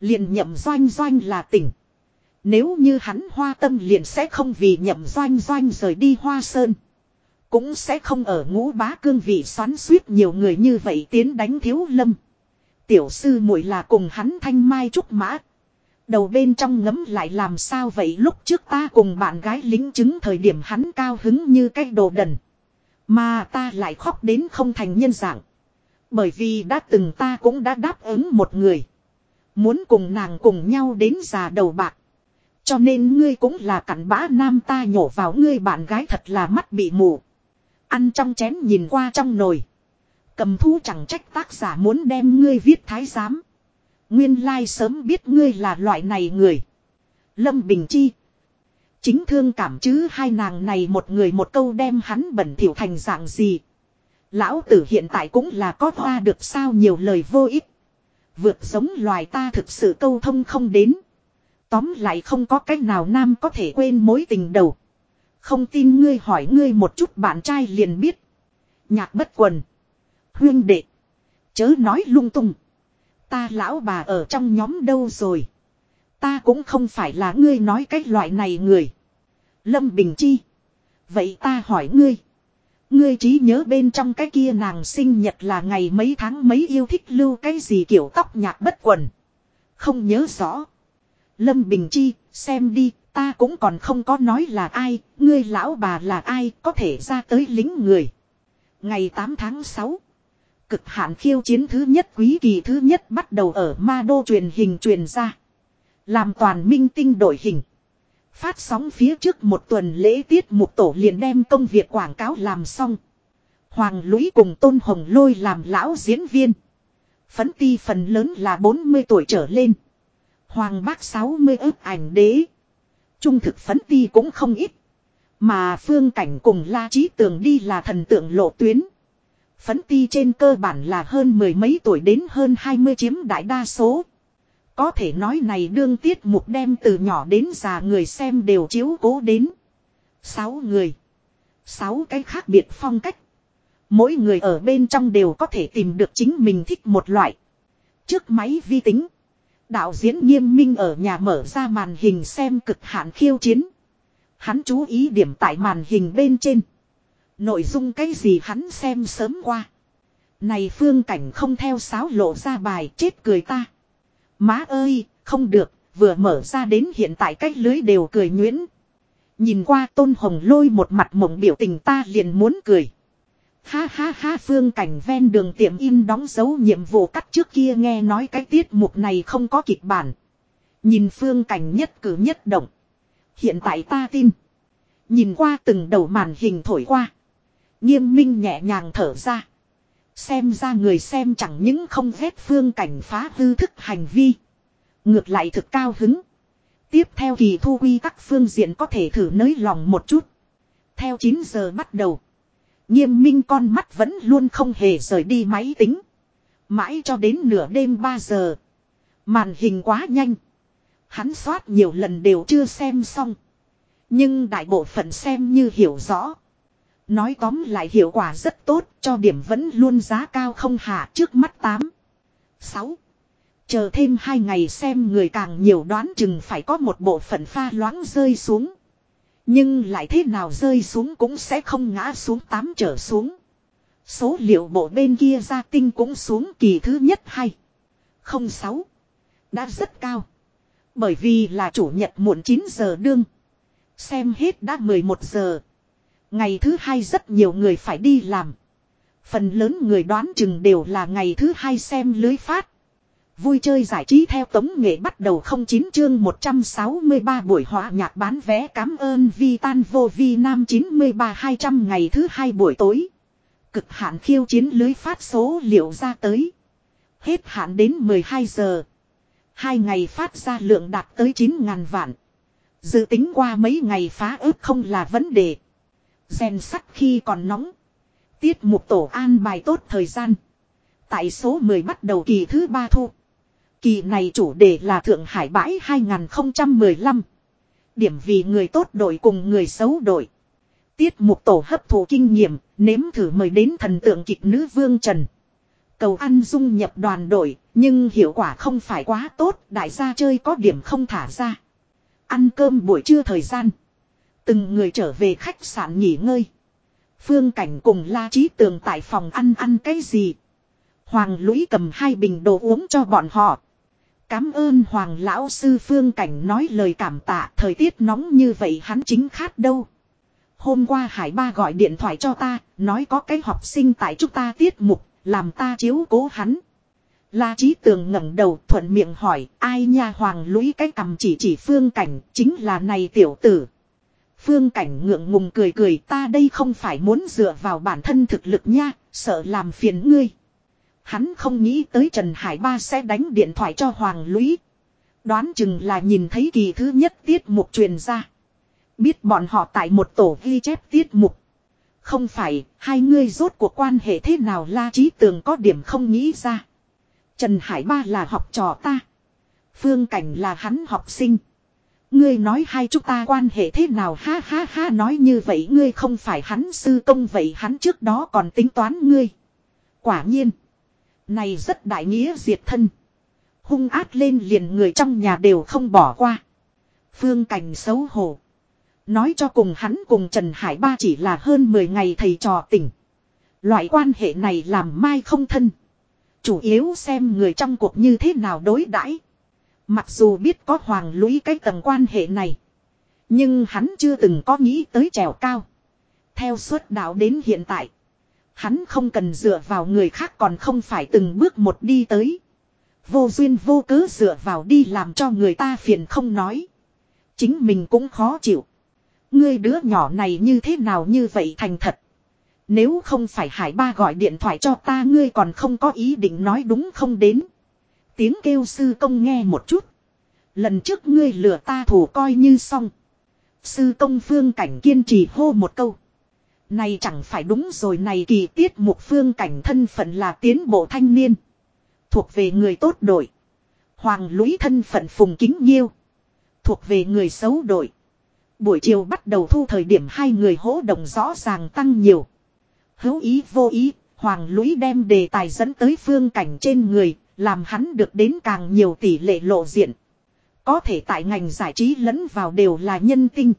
Liền nhậm doanh doanh là tỉnh. Nếu như hắn hoa tâm liền sẽ không vì nhậm doanh doanh rời đi hoa sơn. Cũng sẽ không ở ngũ bá cương vị xoắn suýt nhiều người như vậy tiến đánh thiếu lâm. Tiểu sư muội là cùng hắn thanh mai trúc mã. Đầu bên trong ngấm lại làm sao vậy lúc trước ta cùng bạn gái lính chứng thời điểm hắn cao hứng như cái đồ đần. Mà ta lại khóc đến không thành nhân dạng. Bởi vì đã từng ta cũng đã đáp ứng một người. Muốn cùng nàng cùng nhau đến già đầu bạc. Cho nên ngươi cũng là cặn bã nam ta nhổ vào ngươi bạn gái thật là mắt bị mù. Ăn trong chén nhìn qua trong nồi. Cầm thu chẳng trách tác giả muốn đem ngươi viết thái giám. Nguyên lai sớm biết ngươi là loại này người. Lâm Bình Chi. Chính thương cảm chứ hai nàng này một người một câu đem hắn bẩn thỉu thành dạng gì. Lão tử hiện tại cũng là có hoa được sao nhiều lời vô ích. Vượt giống loài ta thực sự câu thông không đến. Tóm lại không có cách nào nam có thể quên mối tình đầu. Không tin ngươi hỏi ngươi một chút bạn trai liền biết. Nhạc bất quần. Huyên đệ. Chớ nói lung tung. Ta lão bà ở trong nhóm đâu rồi. Ta cũng không phải là ngươi nói cái loại này người. Lâm Bình Chi. Vậy ta hỏi ngươi. Ngươi trí nhớ bên trong cái kia nàng sinh nhật là ngày mấy tháng mấy yêu thích lưu cái gì kiểu tóc nhạc bất quần. Không nhớ rõ. Lâm Bình Chi, xem đi, ta cũng còn không có nói là ai, ngươi lão bà là ai, có thể ra tới lính người. Ngày 8 tháng 6, cực hạn khiêu chiến thứ nhất quý kỳ thứ nhất bắt đầu ở ma đô truyền hình truyền ra. Làm toàn minh tinh đổi hình. Phát sóng phía trước một tuần lễ tiết mục tổ liền đem công việc quảng cáo làm xong. Hoàng Lũy cùng Tôn Hồng Lôi làm lão diễn viên. Phấn ti phần lớn là 40 tuổi trở lên. Hoàng bác 60 ức ảnh đế. Trung thực phấn ti cũng không ít. Mà phương cảnh cùng La Trí Tường đi là thần tượng lộ tuyến. Phấn ti trên cơ bản là hơn mười mấy tuổi đến hơn 20 chiếm đại đa số. Có thể nói này đương tiết mục đem từ nhỏ đến già người xem đều chiếu cố đến. Sáu người. Sáu cái khác biệt phong cách. Mỗi người ở bên trong đều có thể tìm được chính mình thích một loại. Trước máy vi tính. Đạo diễn nghiêm minh ở nhà mở ra màn hình xem cực hạn khiêu chiến. Hắn chú ý điểm tại màn hình bên trên. Nội dung cái gì hắn xem sớm qua. Này phương cảnh không theo sáo lộ ra bài chết cười ta. Má ơi, không được, vừa mở ra đến hiện tại cách lưới đều cười nhuyễn. Nhìn qua tôn hồng lôi một mặt mộng biểu tình ta liền muốn cười. Ha ha ha phương cảnh ven đường tiệm in đóng dấu nhiệm vụ cắt trước kia nghe nói cái tiết mục này không có kịch bản. Nhìn phương cảnh nhất cử nhất động. Hiện tại ta tin. Nhìn qua từng đầu màn hình thổi qua. Nghiêm minh nhẹ nhàng thở ra. Xem ra người xem chẳng những không ghét phương cảnh phá hư thức hành vi. Ngược lại thực cao hứng. Tiếp theo kỳ thu quy các phương diện có thể thử nới lòng một chút. Theo 9 giờ bắt đầu. Nghiêm minh con mắt vẫn luôn không hề rời đi máy tính. Mãi cho đến nửa đêm 3 giờ. Màn hình quá nhanh. Hắn soát nhiều lần đều chưa xem xong. Nhưng đại bộ phận xem như hiểu rõ. Nói tóm lại hiệu quả rất tốt, cho điểm vẫn luôn giá cao không hạ trước mắt 8. 6. Chờ thêm hai ngày xem người càng nhiều đoán chừng phải có một bộ phận pha loãng rơi xuống. Nhưng lại thế nào rơi xuống cũng sẽ không ngã xuống 8 trở xuống. Số liệu bộ bên kia ra tinh cũng xuống kỳ thứ nhất hay. 06. Đã rất cao. Bởi vì là chủ nhật muộn 9 giờ đương. Xem hết đã 11 giờ. Ngày thứ hai rất nhiều người phải đi làm. Phần lớn người đoán chừng đều là ngày thứ hai xem lưới phát. Vui chơi giải trí theo tống nghệ bắt đầu không chín chương 163 buổi họa nhạc bán vé cảm ơn vi tan vô vi nam 93 200 ngày thứ hai buổi tối. Cực hạn khiêu chiến lưới phát số liệu ra tới. Hết hạn đến 12 giờ. Hai ngày phát ra lượng đạt tới 9.000 vạn. Dự tính qua mấy ngày phá ước không là vấn đề. Rèn sắt khi còn nóng. Tiết mục tổ an bài tốt thời gian. Tại số 10 bắt đầu kỳ thứ ba thu. Kỳ này chủ đề là Thượng Hải bãi 2015. Điểm vì người tốt đội cùng người xấu đội. Tiết mục tổ hấp thụ kinh nghiệm, nếm thử mời đến thần tượng kịch nữ Vương Trần. Cầu ăn dung nhập đoàn đội, nhưng hiệu quả không phải quá tốt, đại gia chơi có điểm không thả ra. Ăn cơm buổi trưa thời gian. Từng người trở về khách sạn nghỉ ngơi. Phương Cảnh cùng La Trí Tường tại phòng ăn ăn cái gì. Hoàng lũy cầm hai bình đồ uống cho bọn họ. Cám ơn Hoàng lão sư phương cảnh nói lời cảm tạ thời tiết nóng như vậy hắn chính khát đâu. Hôm qua Hải Ba gọi điện thoại cho ta, nói có cái học sinh tại chúng ta tiết mục, làm ta chiếu cố hắn. La Chí Tường ngẩng đầu thuận miệng hỏi, ai nha Hoàng lũy cái cầm chỉ chỉ phương cảnh, chính là này tiểu tử. Phương cảnh ngượng ngùng cười cười ta đây không phải muốn dựa vào bản thân thực lực nha, sợ làm phiền ngươi. Hắn không nghĩ tới Trần Hải Ba sẽ đánh điện thoại cho Hoàng Lũy. Đoán chừng là nhìn thấy kỳ thứ nhất tiết mục truyền ra. Biết bọn họ tại một tổ ghi chép tiết mục. Không phải, hai ngươi rốt cuộc quan hệ thế nào la trí tường có điểm không nghĩ ra. Trần Hải Ba là học trò ta. Phương Cảnh là hắn học sinh. Ngươi nói hai chúng ta quan hệ thế nào ha ha ha, nói như vậy ngươi không phải hắn sư công vậy hắn trước đó còn tính toán ngươi. Quả nhiên. Này rất đại nghĩa diệt thân. Hung ác lên liền người trong nhà đều không bỏ qua. Phương Cảnh xấu hổ. Nói cho cùng hắn cùng Trần Hải Ba chỉ là hơn 10 ngày thầy trò tỉnh Loại quan hệ này làm mai không thân. Chủ yếu xem người trong cuộc như thế nào đối đãi. Mặc dù biết có hoàng lũy cái tầng quan hệ này. Nhưng hắn chưa từng có nghĩ tới trèo cao. Theo suốt đạo đến hiện tại. Hắn không cần dựa vào người khác còn không phải từng bước một đi tới. Vô duyên vô cớ dựa vào đi làm cho người ta phiền không nói. Chính mình cũng khó chịu. Ngươi đứa nhỏ này như thế nào như vậy thành thật. Nếu không phải Hải Ba gọi điện thoại cho ta, ngươi còn không có ý định nói đúng không đến. Tiếng kêu sư công nghe một chút. Lần trước ngươi lừa ta thủ coi như xong. Sư công phương cảnh kiên trì hô một câu. Này chẳng phải đúng rồi này kỳ tiết một phương cảnh thân phận là tiến bộ thanh niên. Thuộc về người tốt đội. Hoàng lũy thân phận phùng kính nhiêu. Thuộc về người xấu đội. Buổi chiều bắt đầu thu thời điểm hai người hỗ động rõ ràng tăng nhiều. Hữu ý vô ý, Hoàng lũy đem đề tài dẫn tới phương cảnh trên người, làm hắn được đến càng nhiều tỷ lệ lộ diện. Có thể tại ngành giải trí lẫn vào đều là nhân tinh.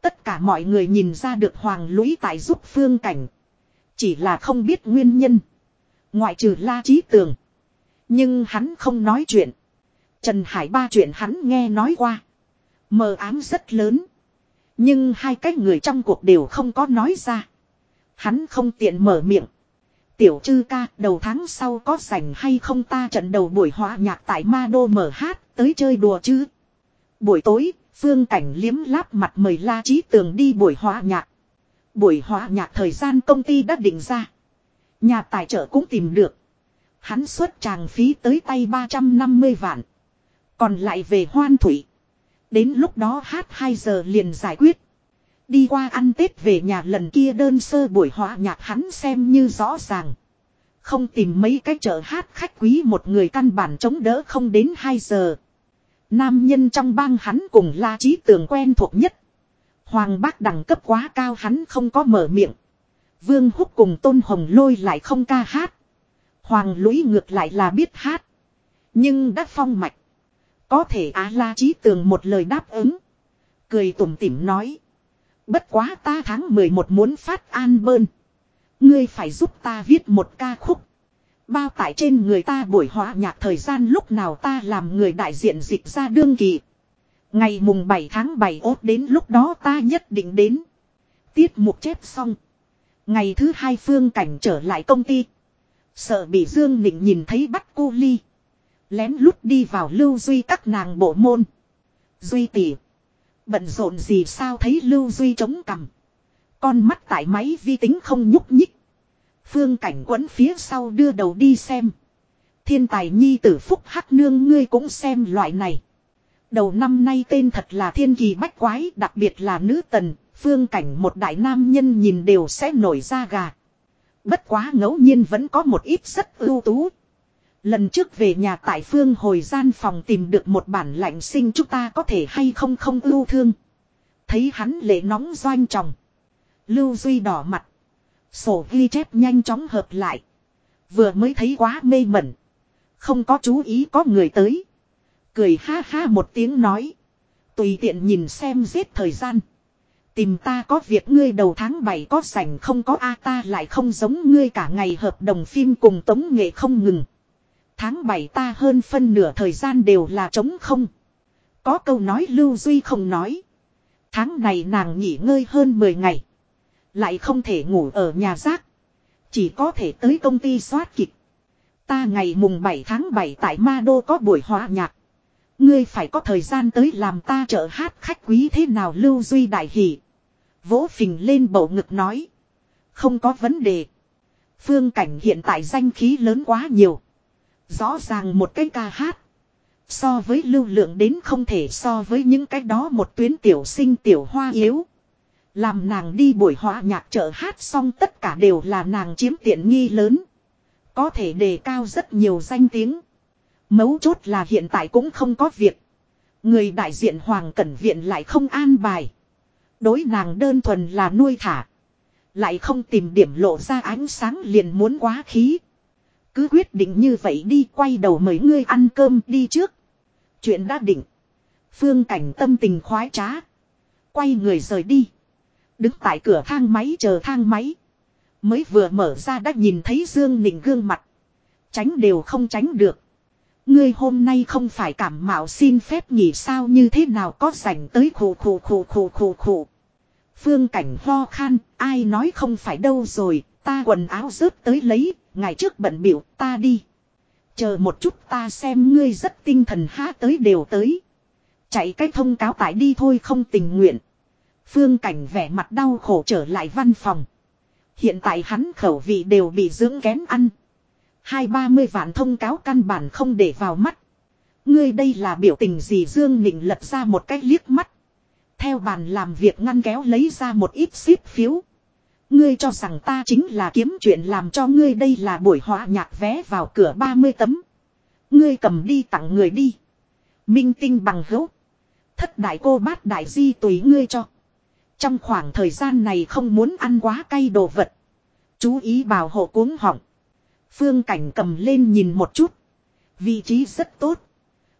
Tất cả mọi người nhìn ra được Hoàng lũy tại giúp phương cảnh. Chỉ là không biết nguyên nhân. Ngoại trừ la trí tường. Nhưng hắn không nói chuyện. Trần Hải ba chuyện hắn nghe nói qua. Mờ ám rất lớn. Nhưng hai cái người trong cuộc đều không có nói ra. Hắn không tiện mở miệng. Tiểu chư ca đầu tháng sau có rảnh hay không ta trận đầu buổi hòa nhạc tại ma đô mở hát tới chơi đùa chứ. Buổi tối, phương cảnh liếm láp mặt mời la trí tường đi buổi hòa nhạc. Buổi hòa nhạc thời gian công ty đã định ra. Nhà tài trợ cũng tìm được. Hắn xuất tràng phí tới tay 350 vạn. Còn lại về hoan thủy. Đến lúc đó hát 2 giờ liền giải quyết. Đi qua ăn Tết về nhà lần kia đơn sơ buổi hòa nhạc hắn xem như rõ ràng. Không tìm mấy cái chợ hát khách quý một người căn bản chống đỡ không đến 2 giờ. Nam nhân trong bang hắn cùng La Trí Tường quen thuộc nhất. Hoàng bác đẳng cấp quá cao hắn không có mở miệng. Vương Húc cùng Tôn Hồng Lôi lại không ca hát. Hoàng lũy ngược lại là biết hát. Nhưng đã phong mạch. Có thể Á La Trí Tường một lời đáp ứng. Cười tủm tỉm nói. Bất quá ta tháng 11 muốn phát an bơn. Ngươi phải giúp ta viết một ca khúc. Bao tải trên người ta buổi hóa nhạc thời gian lúc nào ta làm người đại diện dịch ra đương kỳ. Ngày mùng 7 tháng 7 ốt đến lúc đó ta nhất định đến. Tiết mục chép xong. Ngày thứ hai phương cảnh trở lại công ty. Sợ bị Dương Nịnh nhìn thấy bắt cô ly. Lén lút đi vào lưu duy các nàng bộ môn. Duy tỷ Bận rộn gì sao thấy Lưu Duy chống cằm. Con mắt tại máy vi tính không nhúc nhích. Phương cảnh quấn phía sau đưa đầu đi xem. Thiên tài nhi tử phúc hắc nương ngươi cũng xem loại này. Đầu năm nay tên thật là thiên kỳ bách quái, đặc biệt là nữ tần. Phương cảnh một đại nam nhân nhìn đều sẽ nổi da gà. Bất quá ngẫu nhiên vẫn có một ít rất ưu tú. Lần trước về nhà tại phương hồi gian phòng tìm được một bản lạnh sinh chúng ta có thể hay không không ưu thương. Thấy hắn lệ nóng doanh tròng. Lưu Duy đỏ mặt. Sổ ghi chép nhanh chóng hợp lại. Vừa mới thấy quá mê mẩn. Không có chú ý có người tới. Cười ha ha một tiếng nói. Tùy tiện nhìn xem giết thời gian. Tìm ta có việc ngươi đầu tháng 7 có sảnh không có A ta lại không giống ngươi cả ngày hợp đồng phim cùng tống nghệ không ngừng. Tháng 7 ta hơn phân nửa thời gian đều là trống không. Có câu nói Lưu Duy không nói. Tháng này nàng nghỉ ngơi hơn 10 ngày. Lại không thể ngủ ở nhà rác. Chỉ có thể tới công ty soát kịch. Ta ngày mùng 7 tháng 7 tại Ma Đô có buổi hòa nhạc. Ngươi phải có thời gian tới làm ta trợ hát khách quý thế nào Lưu Duy đại hỷ. Vỗ phình lên bầu ngực nói. Không có vấn đề. Phương cảnh hiện tại danh khí lớn quá nhiều. Rõ ràng một cái ca hát. So với lưu lượng đến không thể so với những cái đó một tuyến tiểu sinh tiểu hoa yếu. Làm nàng đi buổi họa nhạc trợ hát xong tất cả đều là nàng chiếm tiện nghi lớn. Có thể đề cao rất nhiều danh tiếng. Mấu chốt là hiện tại cũng không có việc. Người đại diện Hoàng Cẩn Viện lại không an bài. Đối nàng đơn thuần là nuôi thả. Lại không tìm điểm lộ ra ánh sáng liền muốn quá khí. Cứ quyết định như vậy đi quay đầu mời ngươi ăn cơm đi trước. Chuyện đã định. Phương cảnh tâm tình khoái trá. Quay người rời đi. Đứng tại cửa thang máy chờ thang máy. Mới vừa mở ra đã nhìn thấy Dương Nịnh gương mặt. Tránh đều không tránh được. Ngươi hôm nay không phải cảm mạo xin phép nghỉ sao như thế nào có rảnh tới khổ khổ khổ khổ khổ khổ. Phương cảnh ho khan, ai nói không phải đâu rồi, ta quần áo rớt tới lấy, ngày trước bận biểu ta đi. Chờ một chút ta xem ngươi rất tinh thần há tới đều tới. Chạy cái thông cáo tại đi thôi không tình nguyện. Phương cảnh vẻ mặt đau khổ trở lại văn phòng. Hiện tại hắn khẩu vị đều bị dưỡng kém ăn. Hai ba mươi vạn thông cáo căn bản không để vào mắt. Ngươi đây là biểu tình gì Dương Nịnh lật ra một cái liếc mắt. Theo bàn làm việc ngăn kéo lấy ra một ít ship phiếu. Ngươi cho rằng ta chính là kiếm chuyện làm cho ngươi đây là buổi họa nhạc vé vào cửa 30 tấm. Ngươi cầm đi tặng người đi. Minh tinh bằng hữu. Thất đại cô bát đại di tùy ngươi cho. Trong khoảng thời gian này không muốn ăn quá cay đồ vật. Chú ý bảo hộ cuống họng. Phương cảnh cầm lên nhìn một chút. Vị trí rất tốt.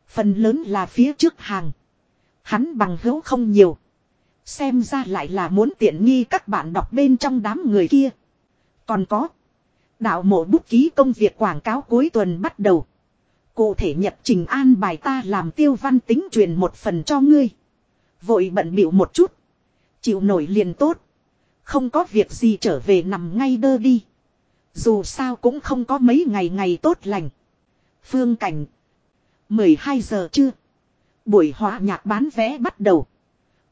Phần lớn là phía trước hàng. Hắn bằng hữu không nhiều. Xem ra lại là muốn tiện nghi các bạn đọc bên trong đám người kia. Còn có. Đạo mộ bút ký công việc quảng cáo cuối tuần bắt đầu. Cụ thể nhập trình an bài ta làm tiêu văn tính truyền một phần cho ngươi. Vội bận biểu một chút. Chịu nổi liền tốt. Không có việc gì trở về nằm ngay đơ đi. Dù sao cũng không có mấy ngày ngày tốt lành. Phương cảnh. 12 giờ chưa? Buổi hòa nhạc bán vé bắt đầu.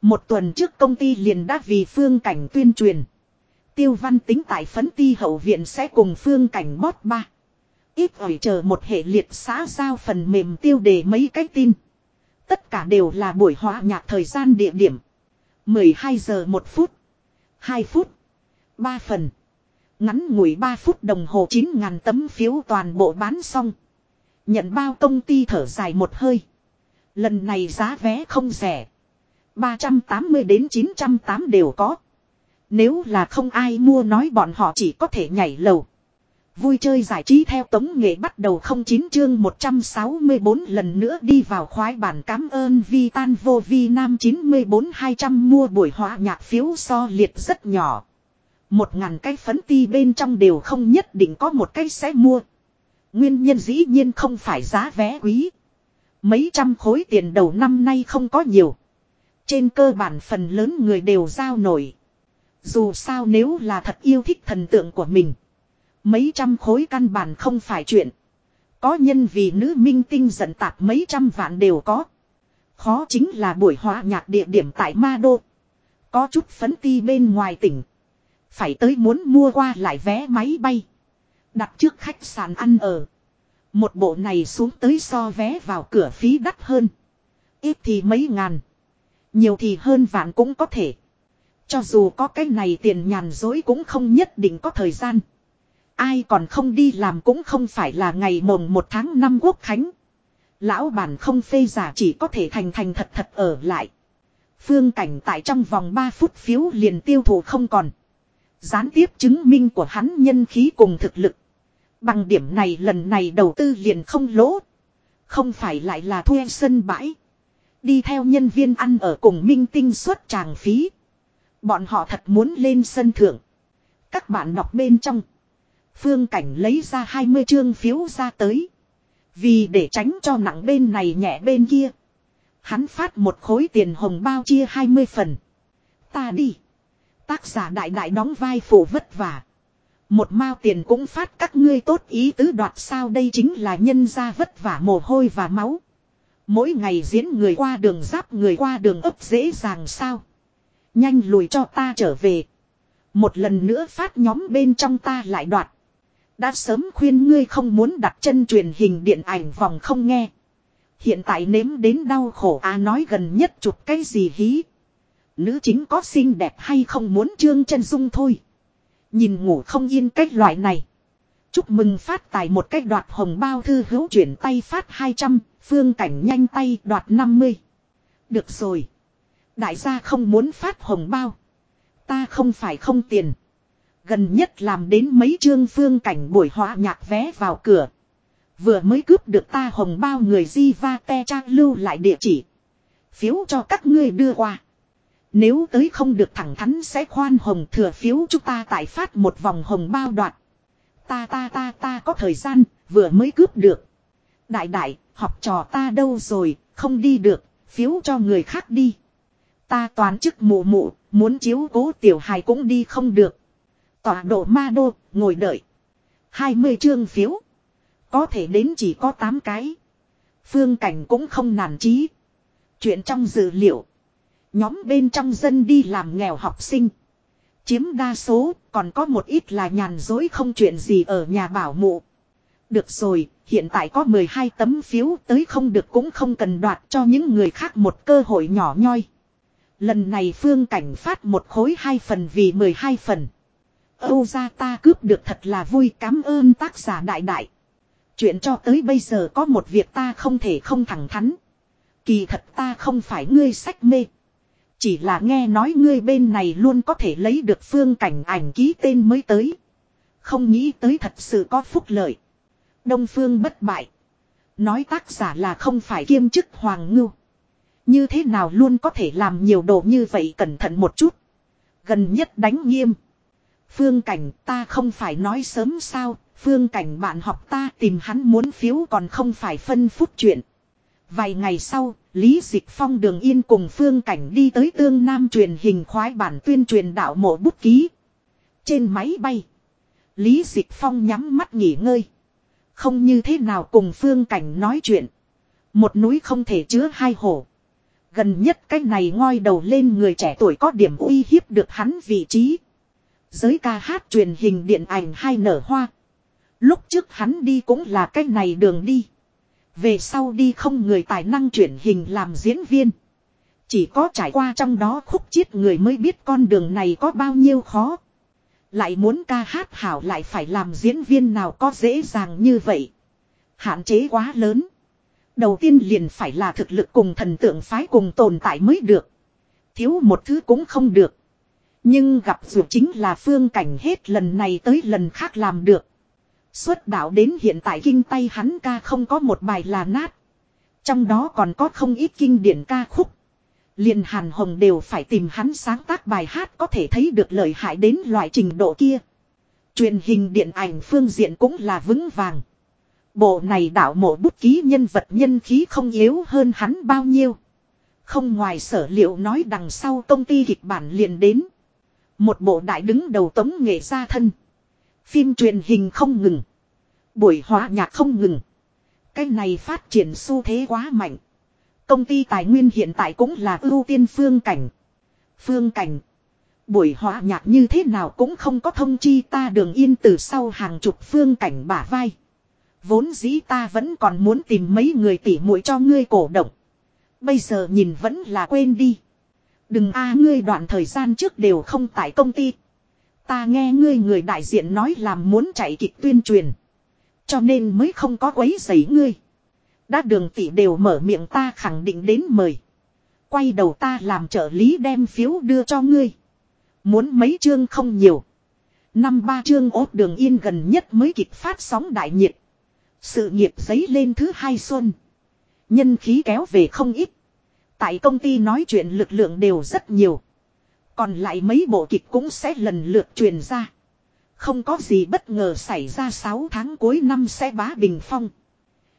Một tuần trước công ty liền đã vì phương cảnh tuyên truyền. Tiêu văn tính tại phấn ti hậu viện sẽ cùng phương cảnh bót ba. Ít ỏi chờ một hệ liệt xã giao phần mềm tiêu đề mấy cái tin. Tất cả đều là buổi họa nhạc thời gian địa điểm. 12 giờ 1 phút. 2 phút. 3 phần. Ngắn ngủi 3 phút đồng hồ 9.000 tấm phiếu toàn bộ bán xong. Nhận bao công ty thở dài một hơi. Lần này giá vé không rẻ. 380 đến 980 đều có. Nếu là không ai mua nói bọn họ chỉ có thể nhảy lầu. Vui chơi giải trí theo tống nghệ bắt đầu không chín chương 164 lần nữa đi vào khoái bản cảm ơn vi tan vô vi nam 94 200 mua buổi họa nhạc phiếu so liệt rất nhỏ. Một ngàn cái phấn ti bên trong đều không nhất định có một cái sẽ mua. Nguyên nhân dĩ nhiên không phải giá vé quý. Mấy trăm khối tiền đầu năm nay không có nhiều. Trên cơ bản phần lớn người đều giao nổi. Dù sao nếu là thật yêu thích thần tượng của mình. Mấy trăm khối căn bản không phải chuyện. Có nhân vì nữ minh tinh giận tạc mấy trăm vạn đều có. Khó chính là buổi hòa nhạc địa điểm tại Ma Đô. Có chút phấn ti bên ngoài tỉnh. Phải tới muốn mua qua lại vé máy bay. Đặt trước khách sạn ăn ở. Một bộ này xuống tới so vé vào cửa phí đắt hơn. Ít thì mấy ngàn. Nhiều thì hơn vạn cũng có thể. Cho dù có cái này tiền nhàn dối cũng không nhất định có thời gian. Ai còn không đi làm cũng không phải là ngày mồng một tháng năm quốc khánh. Lão bản không phê giả chỉ có thể thành thành thật thật ở lại. Phương cảnh tại trong vòng 3 phút phiếu liền tiêu thụ không còn. Gián tiếp chứng minh của hắn nhân khí cùng thực lực. Bằng điểm này lần này đầu tư liền không lỗ. Không phải lại là thuê sân bãi. Đi theo nhân viên ăn ở cùng minh tinh suất tràng phí. Bọn họ thật muốn lên sân thượng. Các bạn đọc bên trong. Phương Cảnh lấy ra 20 chương phiếu ra tới. Vì để tránh cho nặng bên này nhẹ bên kia. Hắn phát một khối tiền hồng bao chia 20 phần. Ta đi. Tác giả đại đại đóng vai phụ vất vả. Một mao tiền cũng phát các ngươi tốt ý tứ đoạt sao đây chính là nhân gia vất vả mồ hôi và máu. Mỗi ngày diễn người qua đường giáp người qua đường ấp dễ dàng sao. Nhanh lùi cho ta trở về. Một lần nữa phát nhóm bên trong ta lại đoạt. Đã sớm khuyên ngươi không muốn đặt chân truyền hình điện ảnh vòng không nghe. Hiện tại nếm đến đau khổ à nói gần nhất chụp cái gì hí. Nữ chính có xinh đẹp hay không muốn trương chân dung thôi. Nhìn ngủ không yên cách loại này. Chúc mừng phát tài một cách đoạt hồng bao thư hữu chuyển tay phát 200, phương cảnh nhanh tay đoạt 50. Được rồi. Đại gia không muốn phát hồng bao. Ta không phải không tiền. Gần nhất làm đến mấy chương phương cảnh buổi họa nhạc vé vào cửa. Vừa mới cướp được ta hồng bao người di va te trang lưu lại địa chỉ. Phiếu cho các ngươi đưa qua. Nếu tới không được thẳng thắn sẽ khoan hồng thừa phiếu chúng ta tại phát một vòng hồng bao đoạt. Ta ta ta ta có thời gian, vừa mới cướp được. Đại đại, học trò ta đâu rồi, không đi được, phiếu cho người khác đi. Ta toán chức mụ mụ, muốn chiếu cố tiểu hài cũng đi không được. Tọa độ ma đô, ngồi đợi. 20 chương phiếu. Có thể đến chỉ có 8 cái. Phương cảnh cũng không nản chí. Chuyện trong dữ liệu. Nhóm bên trong dân đi làm nghèo học sinh. Chiếm đa số, còn có một ít là nhàn dối không chuyện gì ở nhà bảo mụ. Được rồi, hiện tại có 12 tấm phiếu tới không được cũng không cần đoạt cho những người khác một cơ hội nhỏ nhoi. Lần này phương cảnh phát một khối hai phần vì 12 phần. Âu ra ta cướp được thật là vui cảm ơn tác giả đại đại. Chuyện cho tới bây giờ có một việc ta không thể không thẳng thắn. Kỳ thật ta không phải ngươi sách mê. Chỉ là nghe nói ngươi bên này luôn có thể lấy được phương cảnh ảnh ký tên mới tới. Không nghĩ tới thật sự có phúc lợi. Đông phương bất bại. Nói tác giả là không phải kiêm chức hoàng ngưu. Như thế nào luôn có thể làm nhiều đồ như vậy cẩn thận một chút. Gần nhất đánh nghiêm. Phương cảnh ta không phải nói sớm sao. Phương cảnh bạn học ta tìm hắn muốn phiếu còn không phải phân phút chuyện. Vài ngày sau, Lý Dịch Phong đường yên cùng Phương Cảnh đi tới tương nam truyền hình khoái bản tuyên truyền đạo mộ bút ký. Trên máy bay, Lý Dịch Phong nhắm mắt nghỉ ngơi. Không như thế nào cùng Phương Cảnh nói chuyện. Một núi không thể chứa hai hổ. Gần nhất cái này ngoi đầu lên người trẻ tuổi có điểm uy hiếp được hắn vị trí. Giới ca hát truyền hình điện ảnh hai nở hoa. Lúc trước hắn đi cũng là cái này đường đi. Về sau đi không người tài năng chuyển hình làm diễn viên. Chỉ có trải qua trong đó khúc chiết người mới biết con đường này có bao nhiêu khó. Lại muốn ca hát hảo lại phải làm diễn viên nào có dễ dàng như vậy. Hạn chế quá lớn. Đầu tiên liền phải là thực lực cùng thần tượng phái cùng tồn tại mới được. Thiếu một thứ cũng không được. Nhưng gặp dù chính là phương cảnh hết lần này tới lần khác làm được. Xuất đạo đến hiện tại kinh tay hắn ca không có một bài là nát. Trong đó còn có không ít kinh điển ca khúc. Liền Hàn Hồng đều phải tìm hắn sáng tác bài hát có thể thấy được lợi hại đến loại trình độ kia. Truyền hình điện ảnh phương diện cũng là vững vàng. Bộ này đạo mộ bút ký nhân vật nhân khí không yếu hơn hắn bao nhiêu. Không ngoài sở liệu nói đằng sau công ty kịch bản liền đến. Một bộ đại đứng đầu tống nghệ gia thân. Phim truyền hình không ngừng. Buổi hóa nhạc không ngừng. Cái này phát triển xu thế quá mạnh. Công ty tài nguyên hiện tại cũng là ưu tiên phương cảnh. Phương cảnh. Buổi hóa nhạc như thế nào cũng không có thông chi ta đường yên từ sau hàng chục phương cảnh bả vai. Vốn dĩ ta vẫn còn muốn tìm mấy người tỉ muội cho ngươi cổ động. Bây giờ nhìn vẫn là quên đi. Đừng a, ngươi đoạn thời gian trước đều không tại công ty. Ta nghe ngươi người đại diện nói làm muốn chạy kịch tuyên truyền. Cho nên mới không có quấy giấy ngươi. Đã đường tỷ đều mở miệng ta khẳng định đến mời. Quay đầu ta làm trợ lý đem phiếu đưa cho ngươi. Muốn mấy chương không nhiều. Năm ba chương ốt đường yên gần nhất mới kịp phát sóng đại nhiệt. Sự nghiệp giấy lên thứ hai xuân. Nhân khí kéo về không ít. Tại công ty nói chuyện lực lượng đều rất nhiều. Còn lại mấy bộ kịch cũng sẽ lần lượt truyền ra. Không có gì bất ngờ xảy ra 6 tháng cuối năm sẽ bá bình phong.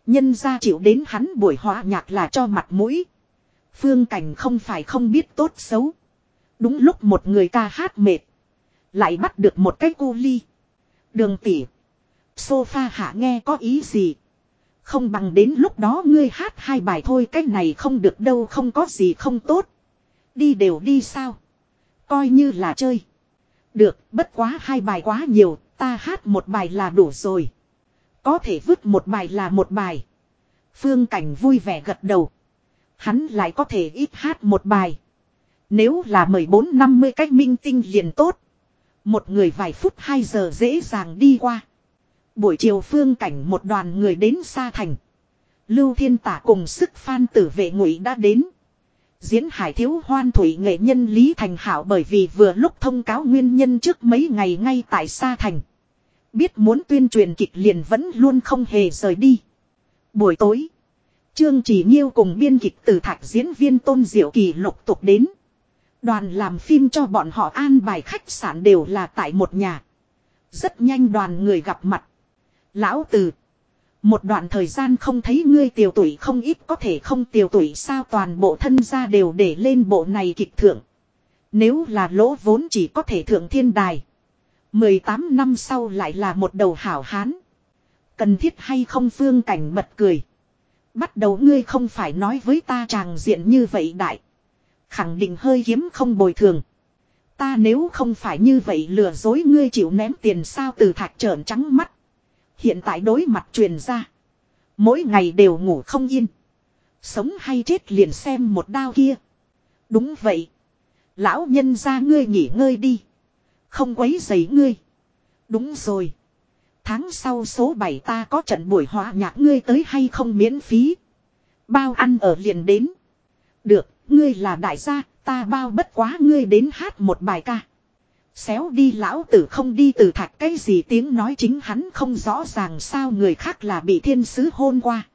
Nhân ra chịu đến hắn buổi hòa nhạc là cho mặt mũi. Phương cảnh không phải không biết tốt xấu. Đúng lúc một người ca hát mệt. Lại bắt được một cái cu ly. Đường tỉ. Sofa hạ nghe có ý gì. Không bằng đến lúc đó ngươi hát hai bài thôi, cái này không được đâu, không có gì không tốt. Đi đều đi sao. Coi như là chơi. Được, bất quá hai bài quá nhiều, ta hát một bài là đủ rồi. Có thể vứt một bài là một bài. Phương Cảnh vui vẻ gật đầu. Hắn lại có thể ít hát một bài. Nếu là mười bốn năm mươi cách minh tinh liền tốt. Một người vài phút hai giờ dễ dàng đi qua. Buổi chiều phương cảnh một đoàn người đến xa thành. Lưu Thiên Tả cùng sức phan tử vệ ngụy đã đến. Diễn hải thiếu hoan thủy nghệ nhân Lý Thành Hảo bởi vì vừa lúc thông cáo nguyên nhân trước mấy ngày ngay tại xa thành. Biết muốn tuyên truyền kịch liền vẫn luôn không hề rời đi. Buổi tối. Trương Chỉ Nhiêu cùng biên kịch từ thạch diễn viên Tôn Diệu Kỳ lục tục đến. Đoàn làm phim cho bọn họ an bài khách sạn đều là tại một nhà. Rất nhanh đoàn người gặp mặt. Lão Từ. Một đoạn thời gian không thấy ngươi tiểu tuổi không ít có thể không tiểu tuổi sao toàn bộ thân gia đều để lên bộ này kịch thượng. Nếu là lỗ vốn chỉ có thể thượng thiên đài. 18 năm sau lại là một đầu hảo hán. Cần thiết hay không phương cảnh bật cười. Bắt đầu ngươi không phải nói với ta tràng diện như vậy đại. Khẳng định hơi kiếm không bồi thường. Ta nếu không phải như vậy lừa dối ngươi chịu ném tiền sao từ thạch trợn trắng mắt. Hiện tại đối mặt truyền ra. Mỗi ngày đều ngủ không yên. Sống hay chết liền xem một đao kia. Đúng vậy. Lão nhân ra ngươi nghỉ ngơi đi. Không quấy giấy ngươi. Đúng rồi. Tháng sau số 7 ta có trận buổi hòa nhạc ngươi tới hay không miễn phí. Bao ăn ở liền đến. Được, ngươi là đại gia, ta bao bất quá ngươi đến hát một bài ca. Xéo đi lão tử không đi từ thạch cái gì tiếng nói chính hắn không rõ ràng sao người khác là bị thiên sứ hôn qua.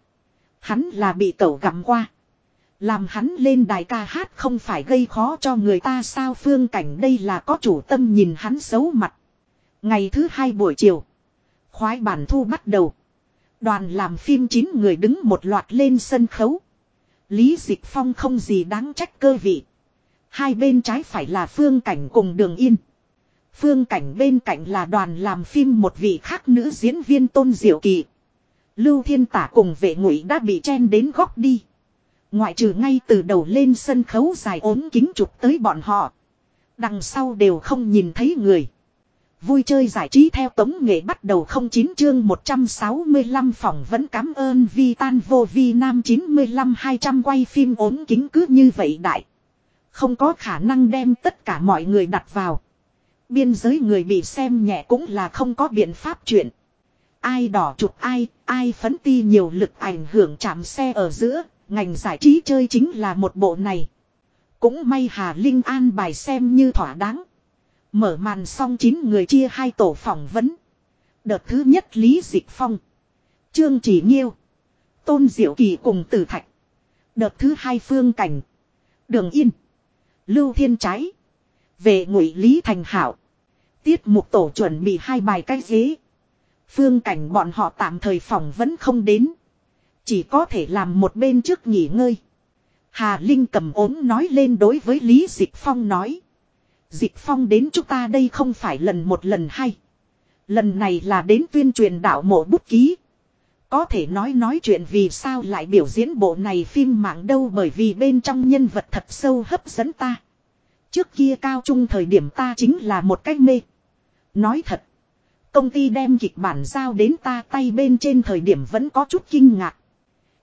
Hắn là bị tẩu gặm qua. Làm hắn lên đài ca hát không phải gây khó cho người ta sao phương cảnh đây là có chủ tâm nhìn hắn xấu mặt. Ngày thứ hai buổi chiều. Khoái bản thu bắt đầu. Đoàn làm phim chín người đứng một loạt lên sân khấu. Lý Dịch Phong không gì đáng trách cơ vị. Hai bên trái phải là phương cảnh cùng đường yên. Phương cảnh bên cạnh là đoàn làm phim một vị khác nữ diễn viên Tôn Diệu Kỳ. Lưu Thiên Tả cùng vệ ngụy đã bị chen đến góc đi. Ngoại trừ ngay từ đầu lên sân khấu dài ốm kính chụp tới bọn họ. Đằng sau đều không nhìn thấy người. Vui chơi giải trí theo tống nghệ bắt đầu không chín chương 165 phòng vẫn cảm ơn vi tan vô vi nam 95 200 quay phim ốm kính cứ như vậy đại. Không có khả năng đem tất cả mọi người đặt vào. Biên giới người bị xem nhẹ cũng là không có biện pháp chuyện. Ai đỏ chụp ai, ai phấn ti nhiều lực ảnh hưởng chạm xe ở giữa, ngành giải trí chơi chính là một bộ này. Cũng may Hà Linh an bài xem như thỏa đáng. Mở màn xong chín người chia hai tổ phỏng vấn. Đợt thứ nhất Lý Dịch Phong. Trương Chỉ Nhiêu. Tôn Diệu Kỳ cùng Tử Thạch. Đợt thứ hai Phương Cảnh. Đường Yên. Lưu Thiên Trái. Về ngụy Lý Thành Hảo. Tiết mục tổ chuẩn bị hai bài cái ghế. Phương Cảnh bọn họ tạm thời phỏng vẫn không đến. Chỉ có thể làm một bên trước nghỉ ngơi. Hà Linh cầm ốm nói lên đối với Lý Dịch Phong nói. Dịch Phong đến chúng ta đây không phải lần một lần hai. Lần này là đến tuyên truyền đạo mộ bút ký. Có thể nói nói chuyện vì sao lại biểu diễn bộ này phim mạng đâu bởi vì bên trong nhân vật thật sâu hấp dẫn ta. Trước kia cao trung thời điểm ta chính là một cách mê. Nói thật. Công ty đem kịch bản giao đến ta tay bên trên thời điểm vẫn có chút kinh ngạc.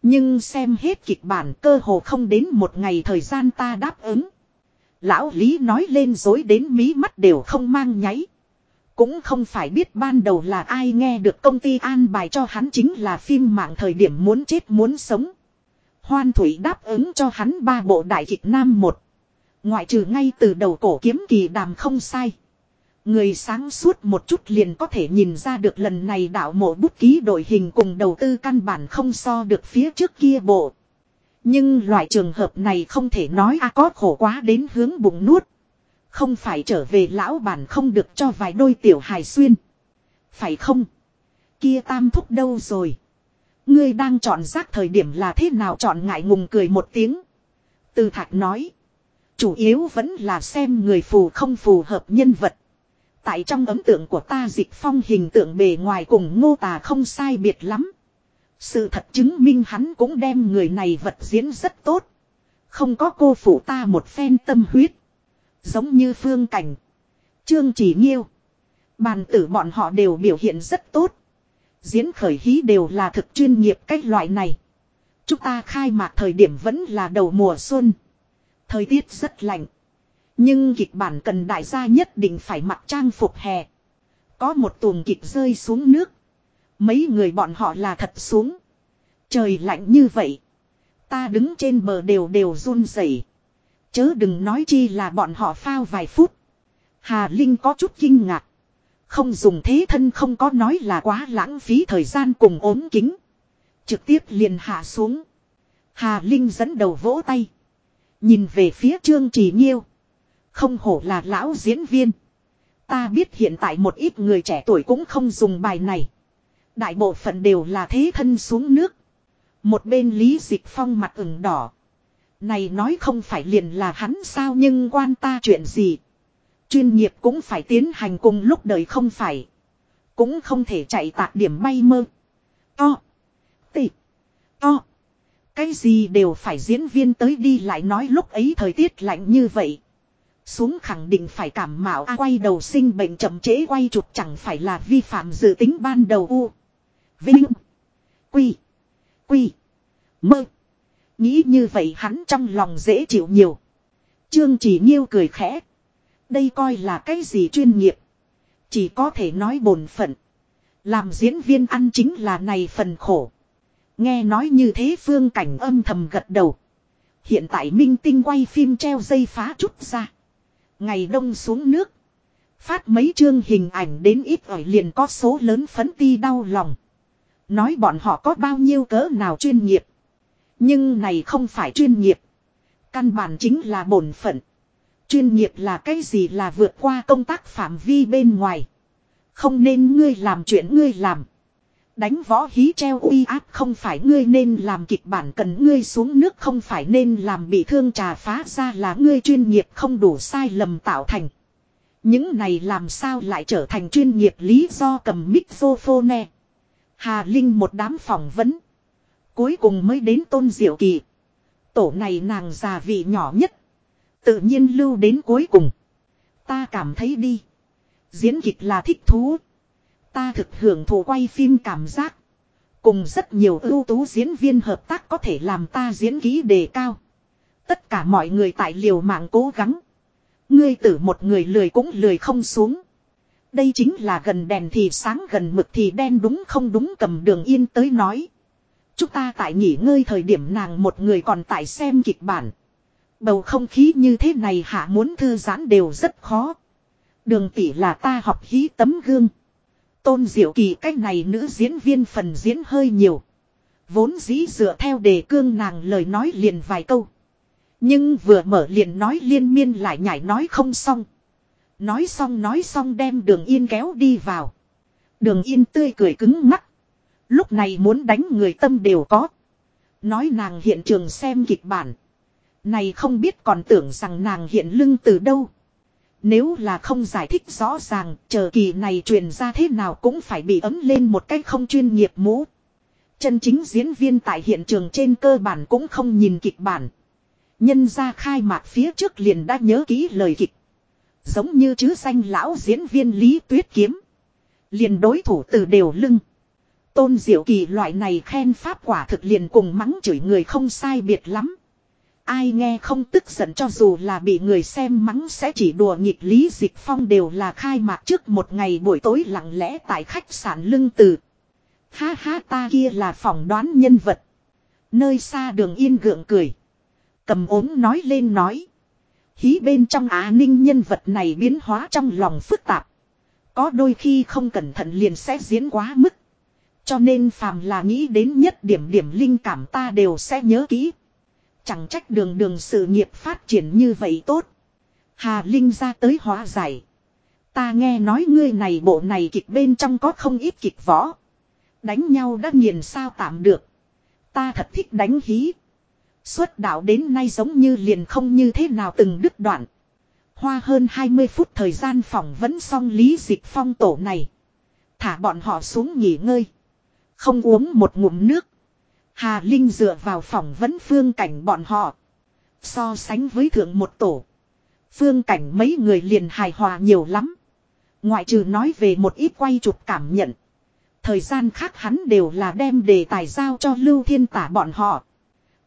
Nhưng xem hết kịch bản cơ hồ không đến một ngày thời gian ta đáp ứng. Lão Lý nói lên dối đến mí mắt đều không mang nháy. Cũng không phải biết ban đầu là ai nghe được công ty an bài cho hắn chính là phim mạng thời điểm muốn chết muốn sống. Hoan Thủy đáp ứng cho hắn ba bộ đại kịch nam một. Ngoại trừ ngay từ đầu cổ kiếm kỳ đàm không sai. Người sáng suốt một chút liền có thể nhìn ra được lần này đạo mộ bút ký đội hình cùng đầu tư căn bản không so được phía trước kia bộ. Nhưng loại trường hợp này không thể nói a có khổ quá đến hướng bụng nuốt. Không phải trở về lão bản không được cho vài đôi tiểu hài xuyên. Phải không? Kia tam thúc đâu rồi? Ngươi đang chọn rác thời điểm là thế nào chọn ngại ngùng cười một tiếng. Từ thạc nói. Chủ yếu vẫn là xem người phù không phù hợp nhân vật. Tại trong ấn tượng của ta dịch phong hình tượng bề ngoài cùng ngô tà không sai biệt lắm. Sự thật chứng minh hắn cũng đem người này vật diễn rất tốt. Không có cô phụ ta một phen tâm huyết. Giống như phương cảnh. Trương chỉ nghiêu. Bàn tử bọn họ đều biểu hiện rất tốt. Diễn khởi hí đều là thực chuyên nghiệp cách loại này. Chúng ta khai mạc thời điểm vẫn là đầu mùa xuân. Thời tiết rất lạnh. Nhưng kịch bản cần đại gia nhất định phải mặc trang phục hè. Có một tuồng kịch rơi xuống nước. Mấy người bọn họ là thật xuống. Trời lạnh như vậy. Ta đứng trên bờ đều đều run rẩy. Chớ đừng nói chi là bọn họ phao vài phút. Hà Linh có chút kinh ngạc. Không dùng thế thân không có nói là quá lãng phí thời gian cùng ốm kính. Trực tiếp liền hạ xuống. Hà Linh dẫn đầu vỗ tay. Nhìn về phía Trương Trì Nhiêu. Không hổ là lão diễn viên. Ta biết hiện tại một ít người trẻ tuổi cũng không dùng bài này. Đại bộ phận đều là thế thân xuống nước. Một bên Lý Dịch Phong mặt ửng đỏ. Này nói không phải liền là hắn sao nhưng quan ta chuyện gì. Chuyên nghiệp cũng phải tiến hành cùng lúc đời không phải. Cũng không thể chạy tạc điểm bay mơ. To. Tị. To. Cái gì đều phải diễn viên tới đi lại nói lúc ấy thời tiết lạnh như vậy. Xuống khẳng định phải cảm mạo a quay đầu sinh bệnh chậm trễ quay chụp chẳng phải là vi phạm dự tính ban đầu u. Vinh. Quy. Quy. Mơ. Nghĩ như vậy hắn trong lòng dễ chịu nhiều. Trương chỉ nghiêu cười khẽ. Đây coi là cái gì chuyên nghiệp. Chỉ có thể nói bổn phận. Làm diễn viên ăn chính là này phần khổ. Nghe nói như thế phương cảnh âm thầm gật đầu. Hiện tại minh tinh quay phim treo dây phá chút ra. Ngày đông xuống nước. Phát mấy chương hình ảnh đến ít ỏi liền có số lớn phấn ti đau lòng. Nói bọn họ có bao nhiêu cỡ nào chuyên nghiệp. Nhưng này không phải chuyên nghiệp. Căn bản chính là bổn phận. Chuyên nghiệp là cái gì là vượt qua công tác phạm vi bên ngoài. Không nên ngươi làm chuyện ngươi làm. Đánh võ hí treo uy áp không phải ngươi nên làm kịch bản cần ngươi xuống nước không phải nên làm bị thương trà phá ra là ngươi chuyên nghiệp không đủ sai lầm tạo thành. Những này làm sao lại trở thành chuyên nghiệp lý do cầm mixophone. Hà Linh một đám phỏng vấn. Cuối cùng mới đến tôn diệu kỳ. Tổ này nàng già vị nhỏ nhất. Tự nhiên lưu đến cuối cùng. Ta cảm thấy đi. Diễn kịch là thích thú. Ta thực hưởng thụ quay phim cảm giác. Cùng rất nhiều ưu tú diễn viên hợp tác có thể làm ta diễn kỹ đề cao. Tất cả mọi người tại liều mạng cố gắng. Ngươi tử một người lười cũng lười không xuống. Đây chính là gần đèn thì sáng gần mực thì đen đúng không đúng cầm đường yên tới nói. Chúng ta tại nghỉ ngơi thời điểm nàng một người còn tại xem kịch bản. Bầu không khí như thế này hạ muốn thư giãn đều rất khó. Đường tỷ là ta học hí tấm gương. Tôn diệu kỳ cách này nữ diễn viên phần diễn hơi nhiều. Vốn dĩ dựa theo đề cương nàng lời nói liền vài câu. Nhưng vừa mở liền nói liên miên lại nhảy nói không xong. Nói xong nói xong đem đường yên kéo đi vào. Đường yên tươi cười cứng mắt. Lúc này muốn đánh người tâm đều có. Nói nàng hiện trường xem kịch bản. Này không biết còn tưởng rằng nàng hiện lưng từ đâu. Nếu là không giải thích rõ ràng, chờ kỳ này truyền ra thế nào cũng phải bị ấm lên một cách không chuyên nghiệp mũ. Chân chính diễn viên tại hiện trường trên cơ bản cũng không nhìn kịch bản. Nhân ra khai mạc phía trước liền đã nhớ kỹ lời kịch. Giống như chứ danh lão diễn viên Lý Tuyết Kiếm. Liền đối thủ từ đều lưng. Tôn Diệu Kỳ loại này khen pháp quả thực liền cùng mắng chửi người không sai biệt lắm. Ai nghe không tức giận cho dù là bị người xem mắng sẽ chỉ đùa nghịch Lý Dịch Phong đều là khai mạc trước một ngày buổi tối lặng lẽ tại khách sạn lưng từ. Ha ha, ta kia là phỏng đoán nhân vật. Nơi xa đường yên gượng cười. Cầm ốm nói lên nói. Hí bên trong Á Ninh nhân vật này biến hóa trong lòng phức tạp. Có đôi khi không cẩn thận liền sẽ diễn quá mức. Cho nên phàm là nghĩ đến nhất điểm điểm linh cảm ta đều sẽ nhớ kỹ. Chẳng trách đường đường sự nghiệp phát triển như vậy tốt. Hà Linh ra tới hóa giải. Ta nghe nói ngươi này bộ này kịch bên trong có không ít kịch võ. Đánh nhau đã nghiền sao tạm được. Ta thật thích đánh hí. Xuất đạo đến nay giống như liền không như thế nào từng đứt đoạn. Hoa hơn 20 phút thời gian phỏng vấn xong Lý Dịch Phong tổ này. Thả bọn họ xuống nghỉ ngơi. Không uống một ngụm nước. Hà Linh dựa vào phỏng vấn phương cảnh bọn họ. So sánh với thượng một tổ. Phương cảnh mấy người liền hài hòa nhiều lắm. Ngoại trừ nói về một ít quay chụp cảm nhận. Thời gian khác hắn đều là đem đề tài giao cho Lưu Thiên Tả bọn họ.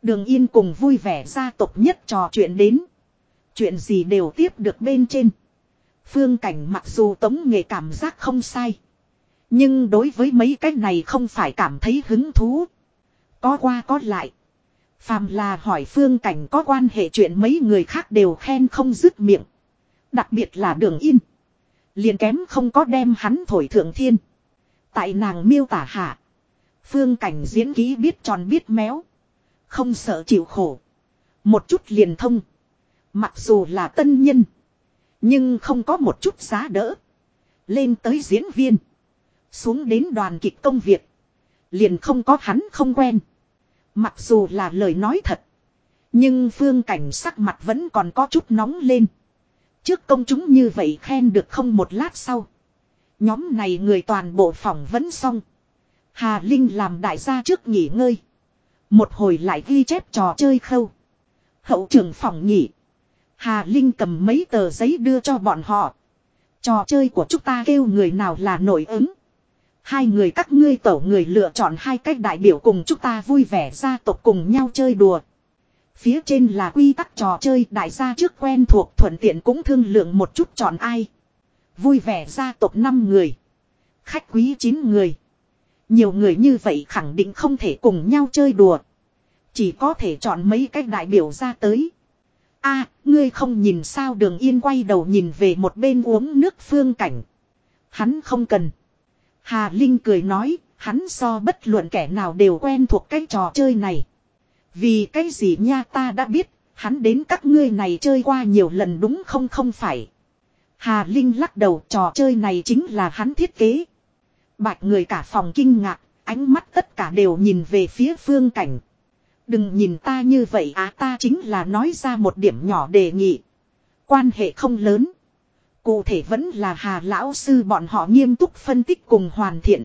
Đường Yên cùng vui vẻ gia tộc nhất trò chuyện đến. Chuyện gì đều tiếp được bên trên. Phương cảnh mặc dù tống nghệ cảm giác không sai. Nhưng đối với mấy cái này không phải cảm thấy hứng thú. Có qua có lại. Phàm là hỏi phương cảnh có quan hệ chuyện mấy người khác đều khen không dứt miệng. Đặc biệt là đường in. Liền kém không có đem hắn thổi thượng thiên. Tại nàng miêu tả hạ. Phương cảnh diễn ký biết tròn biết méo. Không sợ chịu khổ. Một chút liền thông. Mặc dù là tân nhân. Nhưng không có một chút giá đỡ. Lên tới diễn viên. Xuống đến đoàn kịch công việc. Liền không có hắn không quen. Mặc dù là lời nói thật. Nhưng phương cảnh sắc mặt vẫn còn có chút nóng lên. Trước công chúng như vậy khen được không một lát sau. Nhóm này người toàn bộ phỏng vấn xong. Hà Linh làm đại gia trước nghỉ ngơi. Một hồi lại ghi chép trò chơi khâu. Hậu trường phòng nghỉ. Hà Linh cầm mấy tờ giấy đưa cho bọn họ. Trò chơi của chúng ta kêu người nào là nổi ứng. Hai người các ngươi tổ người lựa chọn hai cách đại biểu cùng chúng ta vui vẻ gia tộc cùng nhau chơi đùa. Phía trên là quy tắc trò chơi, đại gia trước quen thuộc thuận tiện cũng thương lượng một chút chọn ai. Vui vẻ gia tộc 5 người. Khách quý 9 người. Nhiều người như vậy khẳng định không thể cùng nhau chơi đùa. Chỉ có thể chọn mấy cách đại biểu ra tới. a, ngươi không nhìn sao đường yên quay đầu nhìn về một bên uống nước phương cảnh. Hắn không cần. Hà Linh cười nói, hắn so bất luận kẻ nào đều quen thuộc cái trò chơi này. Vì cái gì nha ta đã biết, hắn đến các ngươi này chơi qua nhiều lần đúng không không phải. Hà Linh lắc đầu trò chơi này chính là hắn thiết kế. Bạch người cả phòng kinh ngạc, ánh mắt tất cả đều nhìn về phía phương cảnh. Đừng nhìn ta như vậy á ta chính là nói ra một điểm nhỏ đề nghị. Quan hệ không lớn. Cụ thể vẫn là Hà Lão Sư bọn họ nghiêm túc phân tích cùng hoàn thiện.